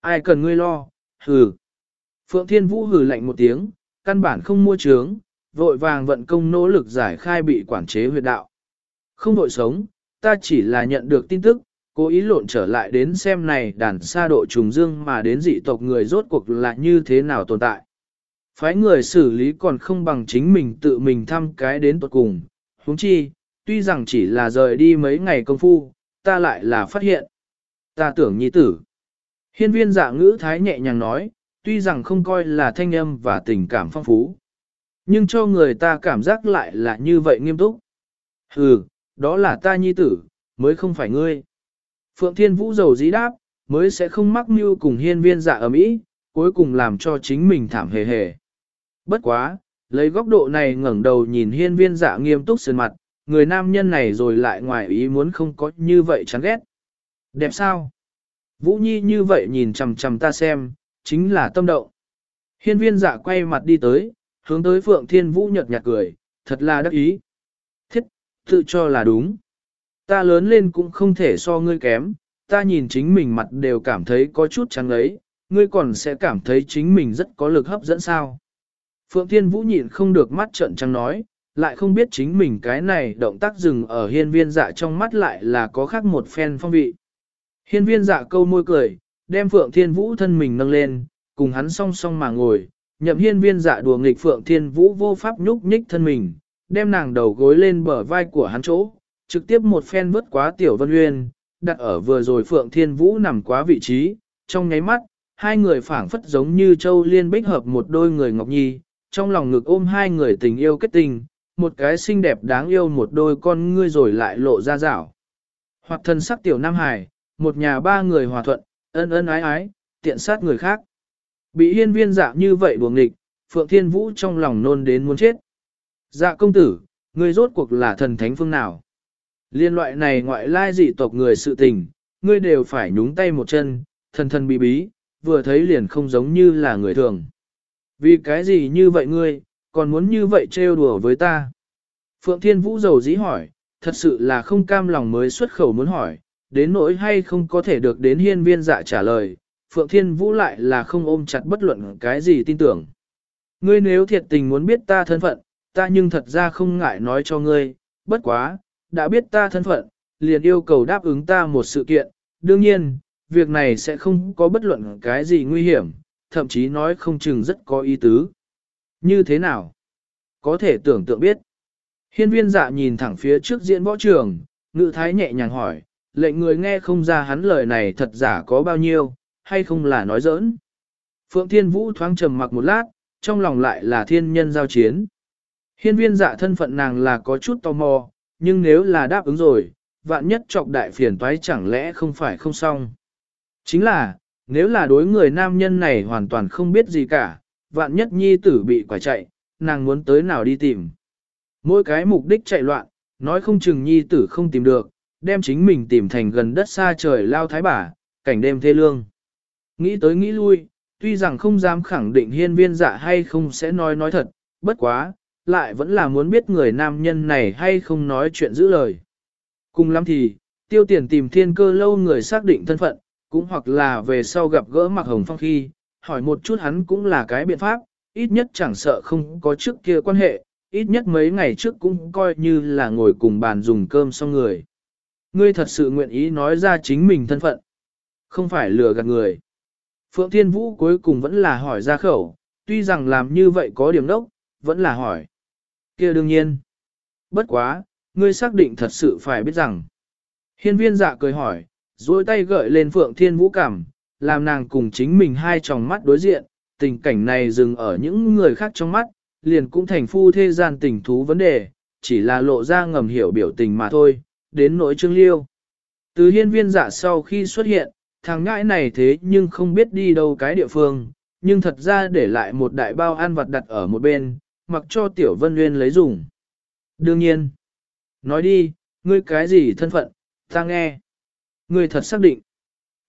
Ai cần ngươi lo, hừ. Phượng Thiên Vũ hừ lạnh một tiếng, căn bản không mua trướng, vội vàng vận công nỗ lực giải khai bị quản chế huyệt đạo. Không đội sống, ta chỉ là nhận được tin tức, cố ý lộn trở lại đến xem này đàn xa độ trùng dương mà đến dị tộc người rốt cuộc là như thế nào tồn tại. Phái người xử lý còn không bằng chính mình tự mình thăm cái đến tuột cùng, huống chi, tuy rằng chỉ là rời đi mấy ngày công phu, ta lại là phát hiện. Ta tưởng nhi tử. Hiên viên dạ ngữ thái nhẹ nhàng nói, tuy rằng không coi là thanh âm và tình cảm phong phú. Nhưng cho người ta cảm giác lại là như vậy nghiêm túc. Hừ, đó là ta nhi tử, mới không phải ngươi. Phượng Thiên Vũ dầu dí đáp, mới sẽ không mắc mưu cùng hiên viên dạ ở mỹ, cuối cùng làm cho chính mình thảm hề hề. Bất quá, lấy góc độ này ngẩng đầu nhìn hiên viên dạ nghiêm túc sườn mặt, người nam nhân này rồi lại ngoài ý muốn không có như vậy chán ghét. Đẹp sao? Vũ Nhi như vậy nhìn chằm chằm ta xem, chính là tâm động. Hiên viên dạ quay mặt đi tới, hướng tới Phượng Thiên Vũ nhợt nhạt cười, thật là đắc ý. Thiết, tự cho là đúng. Ta lớn lên cũng không thể so ngươi kém, ta nhìn chính mình mặt đều cảm thấy có chút trắng ấy, ngươi còn sẽ cảm thấy chính mình rất có lực hấp dẫn sao. Phượng Thiên Vũ nhịn không được mắt trợn trắng nói, lại không biết chính mình cái này động tác dừng ở hiên viên dạ trong mắt lại là có khác một phen phong vị. Hiên viên dạ câu môi cười, đem Phượng Thiên Vũ thân mình nâng lên, cùng hắn song song mà ngồi, nhậm hiên viên dạ đùa nghịch Phượng Thiên Vũ vô pháp nhúc nhích thân mình, đem nàng đầu gối lên bờ vai của hắn chỗ, trực tiếp một phen vớt quá tiểu vân uyên, đặt ở vừa rồi Phượng Thiên Vũ nằm quá vị trí, trong nháy mắt, hai người phảng phất giống như châu liên bích hợp một đôi người ngọc nhi, trong lòng ngực ôm hai người tình yêu kết tình, một cái xinh đẹp đáng yêu một đôi con ngươi rồi lại lộ ra rảo. Hoặc thân sắc tiểu Nam Hải, một nhà ba người hòa thuận, ân ân ái ái, tiện sát người khác. Bị hiên viên dạ như vậy buồng nghịch, Phượng Thiên Vũ trong lòng nôn đến muốn chết. Dạ công tử, ngươi rốt cuộc là thần thánh phương nào? Liên loại này ngoại lai dị tộc người sự tình, ngươi đều phải nhúng tay một chân, thần thần bí bí, vừa thấy liền không giống như là người thường. Vì cái gì như vậy ngươi, còn muốn như vậy trêu đùa với ta? Phượng Thiên Vũ dầu dĩ hỏi, thật sự là không cam lòng mới xuất khẩu muốn hỏi, đến nỗi hay không có thể được đến hiên viên dạ trả lời, Phượng Thiên Vũ lại là không ôm chặt bất luận cái gì tin tưởng. Ngươi nếu thiệt tình muốn biết ta thân phận, ta nhưng thật ra không ngại nói cho ngươi, bất quá, đã biết ta thân phận, liền yêu cầu đáp ứng ta một sự kiện, đương nhiên, việc này sẽ không có bất luận cái gì nguy hiểm, thậm chí nói không chừng rất có ý tứ. Như thế nào? Có thể tưởng tượng biết. Hiên viên dạ nhìn thẳng phía trước diễn võ trường, ngự thái nhẹ nhàng hỏi, lệnh người nghe không ra hắn lời này thật giả có bao nhiêu, hay không là nói giỡn. Phượng Thiên Vũ thoáng trầm mặc một lát, trong lòng lại là thiên nhân giao chiến. Hiên viên dạ thân phận nàng là có chút tò mò, nhưng nếu là đáp ứng rồi, vạn nhất trọc đại phiền toái chẳng lẽ không phải không xong. Chính là, nếu là đối người nam nhân này hoàn toàn không biết gì cả, vạn nhất nhi tử bị quả chạy, nàng muốn tới nào đi tìm. Mỗi cái mục đích chạy loạn, nói không chừng nhi tử không tìm được, đem chính mình tìm thành gần đất xa trời lao thái bà, cảnh đêm thê lương. Nghĩ tới nghĩ lui, tuy rằng không dám khẳng định hiên viên dạ hay không sẽ nói nói thật, bất quá, lại vẫn là muốn biết người nam nhân này hay không nói chuyện giữ lời. Cùng lắm thì, tiêu tiền tìm thiên cơ lâu người xác định thân phận, cũng hoặc là về sau gặp gỡ mặc hồng phong khi, hỏi một chút hắn cũng là cái biện pháp, ít nhất chẳng sợ không có trước kia quan hệ, ít nhất mấy ngày trước cũng coi như là ngồi cùng bàn dùng cơm xong người. Ngươi thật sự nguyện ý nói ra chính mình thân phận, không phải lừa gạt người. Phượng Thiên Vũ cuối cùng vẫn là hỏi ra khẩu, tuy rằng làm như vậy có điểm đốc, vẫn là hỏi. kia đương nhiên. Bất quá, ngươi xác định thật sự phải biết rằng. Hiên viên dạ cười hỏi, duỗi tay gợi lên Phượng Thiên Vũ cảm, làm nàng cùng chính mình hai tròng mắt đối diện, tình cảnh này dừng ở những người khác trong mắt, liền cũng thành phu thế gian tình thú vấn đề, chỉ là lộ ra ngầm hiểu biểu tình mà thôi, đến nỗi trương liêu. Từ hiên viên dạ sau khi xuất hiện, thằng ngãi này thế nhưng không biết đi đâu cái địa phương, nhưng thật ra để lại một đại bao ăn vặt đặt ở một bên, mặc cho tiểu vân nguyên lấy dùng. Đương nhiên, nói đi, ngươi cái gì thân phận, ta nghe. Ngươi thật xác định.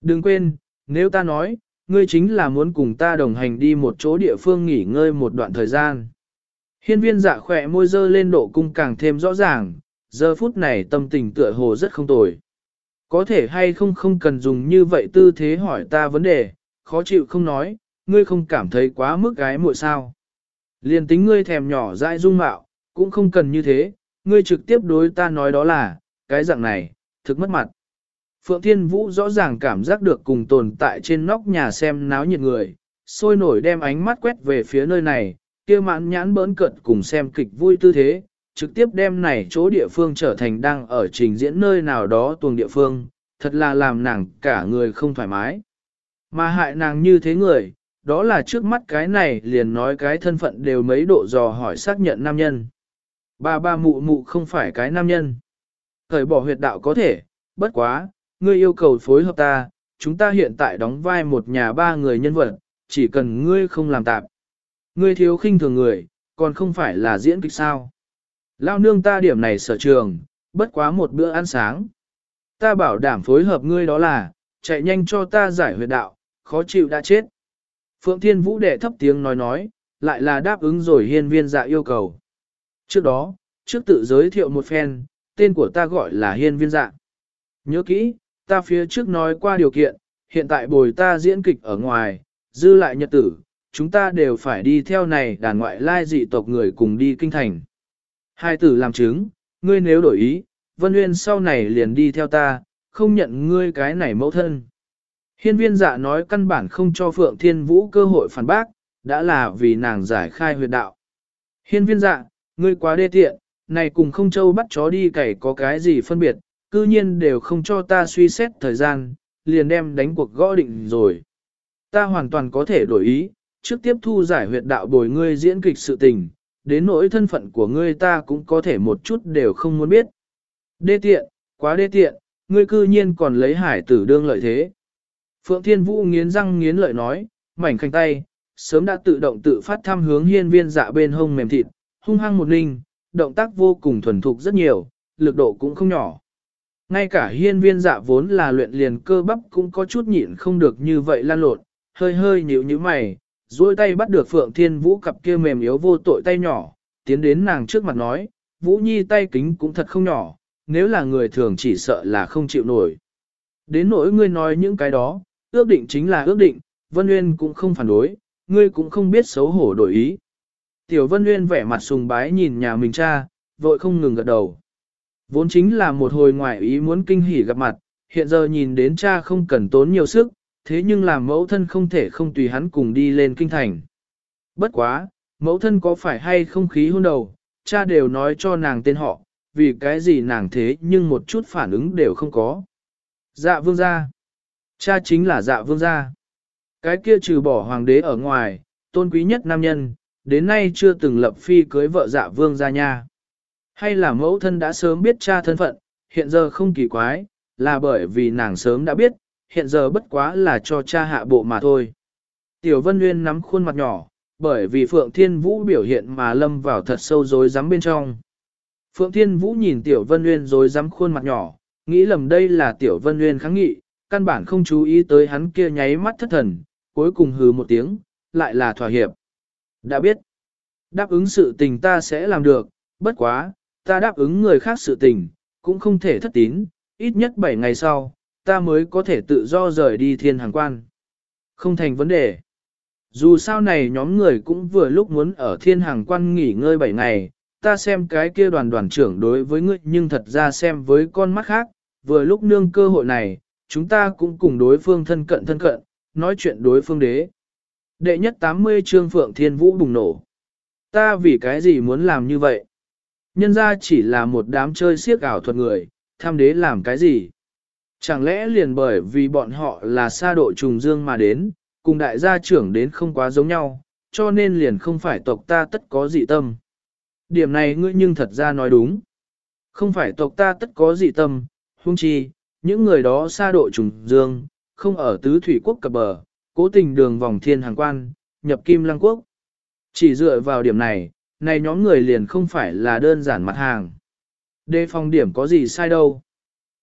Đừng quên, nếu ta nói, ngươi chính là muốn cùng ta đồng hành đi một chỗ địa phương nghỉ ngơi một đoạn thời gian. Hiên viên dạ khỏe môi dơ lên độ cung càng thêm rõ ràng, giờ phút này tâm tình tựa hồ rất không tồi. Có thể hay không không cần dùng như vậy tư thế hỏi ta vấn đề, khó chịu không nói, ngươi không cảm thấy quá mức gái muội sao. Liên tính ngươi thèm nhỏ dại dung mạo, cũng không cần như thế, ngươi trực tiếp đối ta nói đó là, cái dạng này, thực mất mặt. Phượng Thiên Vũ rõ ràng cảm giác được cùng tồn tại trên nóc nhà xem náo nhiệt người, sôi nổi đem ánh mắt quét về phía nơi này, kia mãn nhãn bỡn cợt cùng xem kịch vui tư thế, trực tiếp đem này chỗ địa phương trở thành đang ở trình diễn nơi nào đó tuồng địa phương, thật là làm nàng cả người không thoải mái. Mà hại nàng như thế người, đó là trước mắt cái này liền nói cái thân phận đều mấy độ dò hỏi xác nhận nam nhân. Ba ba mụ mụ không phải cái nam nhân. Thời bỏ huyệt đạo có thể, bất quá, ngươi yêu cầu phối hợp ta, chúng ta hiện tại đóng vai một nhà ba người nhân vật, chỉ cần ngươi không làm tạp. Ngươi thiếu khinh thường người, còn không phải là diễn kịch sao. Lao nương ta điểm này sở trường, bất quá một bữa ăn sáng. Ta bảo đảm phối hợp ngươi đó là, chạy nhanh cho ta giải huyệt đạo, khó chịu đã chết. Phượng Thiên Vũ đệ thấp tiếng nói nói, lại là đáp ứng rồi hiên viên dạ yêu cầu. Trước đó, trước tự giới thiệu một phen, tên của ta gọi là hiên viên dạ. Nhớ kỹ, ta phía trước nói qua điều kiện, hiện tại bồi ta diễn kịch ở ngoài, dư lại nhật tử, chúng ta đều phải đi theo này đàn ngoại lai dị tộc người cùng đi kinh thành. Hai tử làm chứng, ngươi nếu đổi ý, Vân Nguyên sau này liền đi theo ta, không nhận ngươi cái này mẫu thân. Hiên viên dạ nói căn bản không cho Phượng Thiên Vũ cơ hội phản bác, đã là vì nàng giải khai huyệt đạo. Hiên viên dạ, ngươi quá đê tiện, này cùng không châu bắt chó đi cày có cái gì phân biệt, cư nhiên đều không cho ta suy xét thời gian, liền đem đánh cuộc gõ định rồi. Ta hoàn toàn có thể đổi ý, trước tiếp thu giải huyệt đạo bồi ngươi diễn kịch sự tình, đến nỗi thân phận của ngươi ta cũng có thể một chút đều không muốn biết. Đê tiện, quá đê tiện, ngươi cư nhiên còn lấy hải tử đương lợi thế. Phượng Thiên Vũ nghiến răng nghiến lợi nói, mảnh khanh tay, sớm đã tự động tự phát tham hướng hiên viên dạ bên hông mềm thịt, hung hăng một ninh, động tác vô cùng thuần thục rất nhiều, lực độ cũng không nhỏ. Ngay cả hiên viên dạ vốn là luyện liền cơ bắp cũng có chút nhịn không được như vậy lan lộn, hơi hơi nhíu như mày, duỗi tay bắt được Phượng Thiên Vũ cặp kia mềm yếu vô tội tay nhỏ, tiến đến nàng trước mặt nói, Vũ Nhi tay kính cũng thật không nhỏ, nếu là người thường chỉ sợ là không chịu nổi. Đến nỗi ngươi nói những cái đó, ước định chính là ước định, Vân Nguyên cũng không phản đối, ngươi cũng không biết xấu hổ đổi ý. Tiểu Vân Nguyên vẻ mặt sùng bái nhìn nhà mình cha, vội không ngừng gật đầu. Vốn chính là một hồi ngoại ý muốn kinh hỉ gặp mặt, hiện giờ nhìn đến cha không cần tốn nhiều sức, thế nhưng làm mẫu thân không thể không tùy hắn cùng đi lên kinh thành. Bất quá, mẫu thân có phải hay không khí hôn đầu, cha đều nói cho nàng tên họ, vì cái gì nàng thế nhưng một chút phản ứng đều không có. Dạ vương gia. Cha chính là dạ vương gia. Cái kia trừ bỏ hoàng đế ở ngoài, tôn quý nhất nam nhân, đến nay chưa từng lập phi cưới vợ dạ vương gia nha. Hay là mẫu thân đã sớm biết cha thân phận, hiện giờ không kỳ quái, là bởi vì nàng sớm đã biết, hiện giờ bất quá là cho cha hạ bộ mà thôi. Tiểu Vân Nguyên nắm khuôn mặt nhỏ, bởi vì Phượng Thiên Vũ biểu hiện mà lâm vào thật sâu rối rắm bên trong. Phượng Thiên Vũ nhìn Tiểu Vân Nguyên rối rắm khuôn mặt nhỏ, nghĩ lầm đây là Tiểu Vân Nguyên kháng nghị, căn bản không chú ý tới hắn kia nháy mắt thất thần, cuối cùng hừ một tiếng, lại là thỏa hiệp. Đã biết, đáp ứng sự tình ta sẽ làm được, bất quá, ta đáp ứng người khác sự tình, cũng không thể thất tín, ít nhất 7 ngày sau, ta mới có thể tự do rời đi thiên hàng quan. Không thành vấn đề. Dù sao này nhóm người cũng vừa lúc muốn ở thiên hàng quan nghỉ ngơi 7 ngày, ta xem cái kia đoàn đoàn trưởng đối với ngươi nhưng thật ra xem với con mắt khác, vừa lúc nương cơ hội này, chúng ta cũng cùng đối phương thân cận thân cận, nói chuyện đối phương đế. Đệ nhất 80 trương Phượng Thiên Vũ bùng nổ. Ta vì cái gì muốn làm như vậy? Nhân ra chỉ là một đám chơi siếc ảo thuật người, tham đế làm cái gì? Chẳng lẽ liền bởi vì bọn họ là xa độ trùng dương mà đến, cùng đại gia trưởng đến không quá giống nhau, cho nên liền không phải tộc ta tất có dị tâm. Điểm này ngươi nhưng thật ra nói đúng. Không phải tộc ta tất có dị tâm, huống chi, những người đó xa độ trùng dương, không ở tứ thủy quốc cập bờ, cố tình đường vòng thiên hàng quan, nhập kim lăng quốc. Chỉ dựa vào điểm này, này nhóm người liền không phải là đơn giản mặt hàng. Đề phòng điểm có gì sai đâu.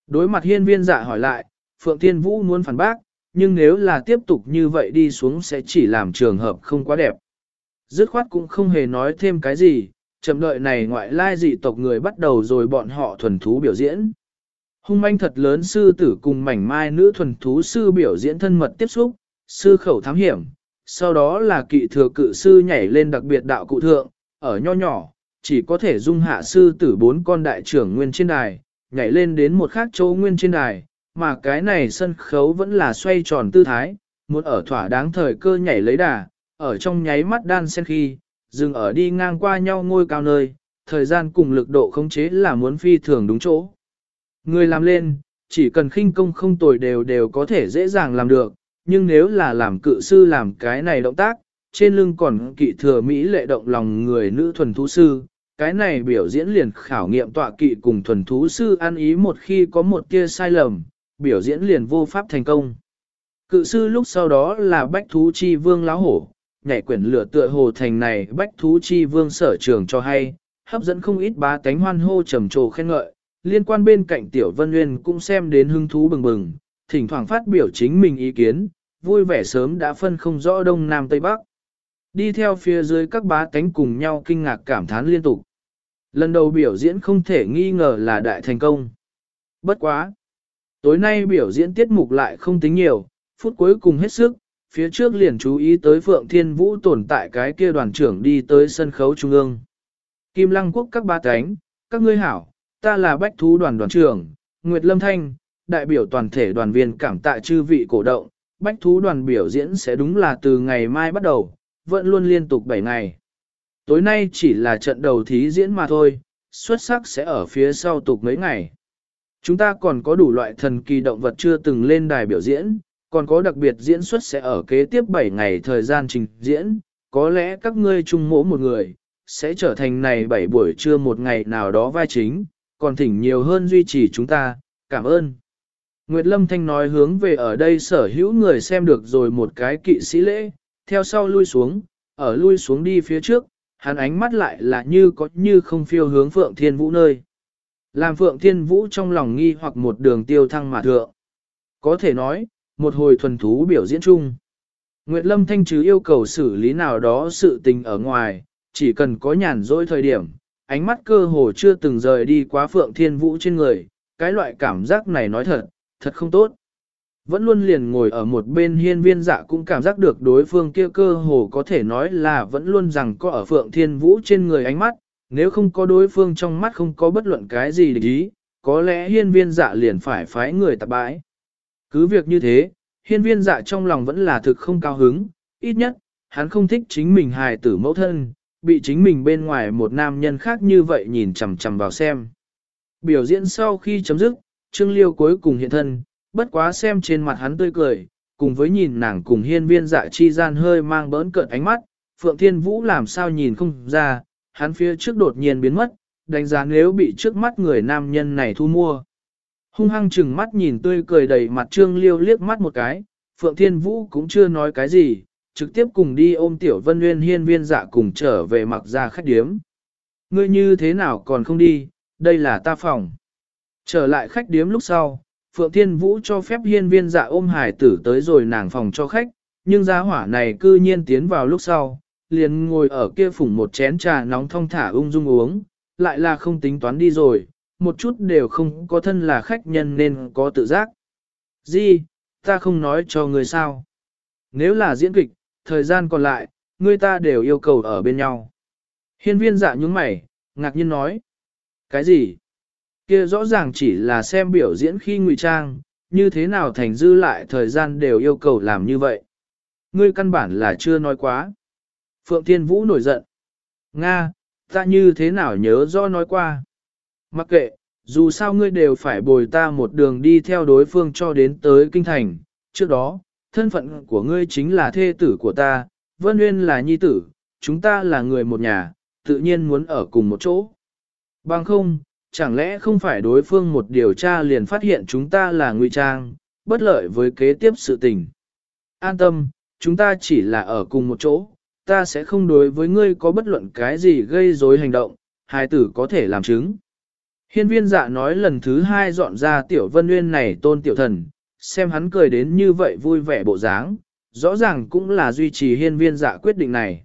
Đối mặt hiên viên dạ hỏi lại, Phượng Thiên Vũ muốn phản bác, nhưng nếu là tiếp tục như vậy đi xuống sẽ chỉ làm trường hợp không quá đẹp. Dứt khoát cũng không hề nói thêm cái gì, chậm đợi này ngoại lai dị tộc người bắt đầu rồi bọn họ thuần thú biểu diễn. Hung manh thật lớn sư tử cùng mảnh mai nữ thuần thú sư biểu diễn thân mật tiếp xúc, sư khẩu thám hiểm, sau đó là kỵ thừa cự sư nhảy lên đặc biệt đạo cụ thượng, ở nho nhỏ, chỉ có thể dung hạ sư tử bốn con đại trưởng nguyên trên đài, nhảy lên đến một khác chỗ nguyên trên đài, mà cái này sân khấu vẫn là xoay tròn tư thái, muốn ở thỏa đáng thời cơ nhảy lấy đà, ở trong nháy mắt đan sen khi, dừng ở đi ngang qua nhau ngôi cao nơi, thời gian cùng lực độ khống chế là muốn phi thường đúng chỗ. Người làm lên, chỉ cần khinh công không tồi đều đều có thể dễ dàng làm được, nhưng nếu là làm cự sư làm cái này động tác, trên lưng còn kỵ thừa Mỹ lệ động lòng người nữ thuần thú sư, cái này biểu diễn liền khảo nghiệm tọa kỵ cùng thuần thú sư ăn ý một khi có một tia sai lầm, biểu diễn liền vô pháp thành công. Cự sư lúc sau đó là bách thú chi vương láo hổ, nhảy quyển lửa tựa hồ thành này bách thú chi vương sở trường cho hay, hấp dẫn không ít bá tánh hoan hô trầm trồ khen ngợi, liên quan bên cạnh tiểu vân nguyên cũng xem đến hứng thú bừng bừng, thỉnh thoảng phát biểu chính mình ý kiến, vui vẻ sớm đã phân không rõ đông nam tây bắc. Đi theo phía dưới các bá tánh cùng nhau kinh ngạc cảm thán liên tục. Lần đầu biểu diễn không thể nghi ngờ là đại thành công. Bất quá. Tối nay biểu diễn tiết mục lại không tính nhiều, phút cuối cùng hết sức, phía trước liền chú ý tới Phượng Thiên Vũ tồn tại cái kia đoàn trưởng đi tới sân khấu trung ương. Kim Lăng Quốc các ba cánh, các ngươi hảo, ta là Bách Thú đoàn đoàn trưởng, Nguyệt Lâm Thanh, đại biểu toàn thể đoàn viên cảm tạ chư vị cổ động, Bách Thú đoàn biểu diễn sẽ đúng là từ ngày mai bắt đầu, vẫn luôn liên tục 7 ngày. Tối nay chỉ là trận đầu thí diễn mà thôi, xuất sắc sẽ ở phía sau tục mấy ngày. Chúng ta còn có đủ loại thần kỳ động vật chưa từng lên đài biểu diễn, còn có đặc biệt diễn xuất sẽ ở kế tiếp 7 ngày thời gian trình diễn, có lẽ các ngươi chung mỗ một người, sẽ trở thành này 7 buổi trưa một ngày nào đó vai chính, còn thỉnh nhiều hơn duy trì chúng ta, cảm ơn. Nguyệt Lâm Thanh nói hướng về ở đây sở hữu người xem được rồi một cái kỵ sĩ lễ, theo sau lui xuống, ở lui xuống đi phía trước, hắn ánh mắt lại là như có như không phiêu hướng Phượng Thiên Vũ nơi. Làm Phượng Thiên Vũ trong lòng nghi hoặc một đường tiêu thăng mà thượng. Có thể nói, một hồi thuần thú biểu diễn chung. Nguyệt Lâm Thanh chứ yêu cầu xử lý nào đó sự tình ở ngoài, chỉ cần có nhàn rỗi thời điểm, ánh mắt cơ hồ chưa từng rời đi quá Phượng Thiên Vũ trên người, cái loại cảm giác này nói thật, thật không tốt. Vẫn luôn liền ngồi ở một bên hiên viên dạ cũng cảm giác được đối phương kia cơ hồ có thể nói là vẫn luôn rằng có ở Phượng Thiên Vũ trên người ánh mắt, nếu không có đối phương trong mắt không có bất luận cái gì để ý, có lẽ hiên viên dạ liền phải phái người tạp bãi. Cứ việc như thế, hiên viên dạ trong lòng vẫn là thực không cao hứng, ít nhất, hắn không thích chính mình hài tử mẫu thân, bị chính mình bên ngoài một nam nhân khác như vậy nhìn chằm chằm vào xem. Biểu diễn sau khi chấm dứt, Trương Liêu cuối cùng hiện thân, bất quá xem trên mặt hắn tươi cười, cùng với nhìn nàng cùng hiên viên dạ chi gian hơi mang bỡn cợt ánh mắt, Phượng Thiên Vũ làm sao nhìn không ra, hắn phía trước đột nhiên biến mất, đánh giá nếu bị trước mắt người nam nhân này thu mua. Hung hăng chừng mắt nhìn tươi cười đầy mặt trương liêu liếc mắt một cái, Phượng Thiên Vũ cũng chưa nói cái gì, trực tiếp cùng đi ôm Tiểu Vân Nguyên hiên viên dạ cùng trở về mặc ra khách điếm. Ngươi như thế nào còn không đi, đây là ta phòng. Trở lại khách điếm lúc sau, Phượng Thiên Vũ cho phép hiên viên dạ ôm hải tử tới rồi nàng phòng cho khách, nhưng gia hỏa này cư nhiên tiến vào lúc sau, liền ngồi ở kia phủng một chén trà nóng thong thả ung dung uống, lại là không tính toán đi rồi, một chút đều không có thân là khách nhân nên có tự giác. Di, ta không nói cho người sao. Nếu là diễn kịch, thời gian còn lại, người ta đều yêu cầu ở bên nhau. Hiên viên dạ nhúng mày, ngạc nhiên nói. Cái gì? Kia rõ ràng chỉ là xem biểu diễn khi ngụy trang, như thế nào thành dư lại thời gian đều yêu cầu làm như vậy. Ngươi căn bản là chưa nói quá. Phượng Thiên Vũ nổi giận. Nga, ta như thế nào nhớ do nói qua. Mặc kệ, dù sao ngươi đều phải bồi ta một đường đi theo đối phương cho đến tới kinh thành. Trước đó, thân phận của ngươi chính là thê tử của ta, Vân Nguyên là nhi tử, chúng ta là người một nhà, tự nhiên muốn ở cùng một chỗ. Bằng không, chẳng lẽ không phải đối phương một điều tra liền phát hiện chúng ta là ngụy trang, bất lợi với kế tiếp sự tình. An tâm, chúng ta chỉ là ở cùng một chỗ, ta sẽ không đối với ngươi có bất luận cái gì gây rối hành động, hai tử có thể làm chứng. Hiên viên dạ nói lần thứ hai dọn ra tiểu vân nguyên này tôn tiểu thần, xem hắn cười đến như vậy vui vẻ bộ dáng, rõ ràng cũng là duy trì hiên viên dạ quyết định này.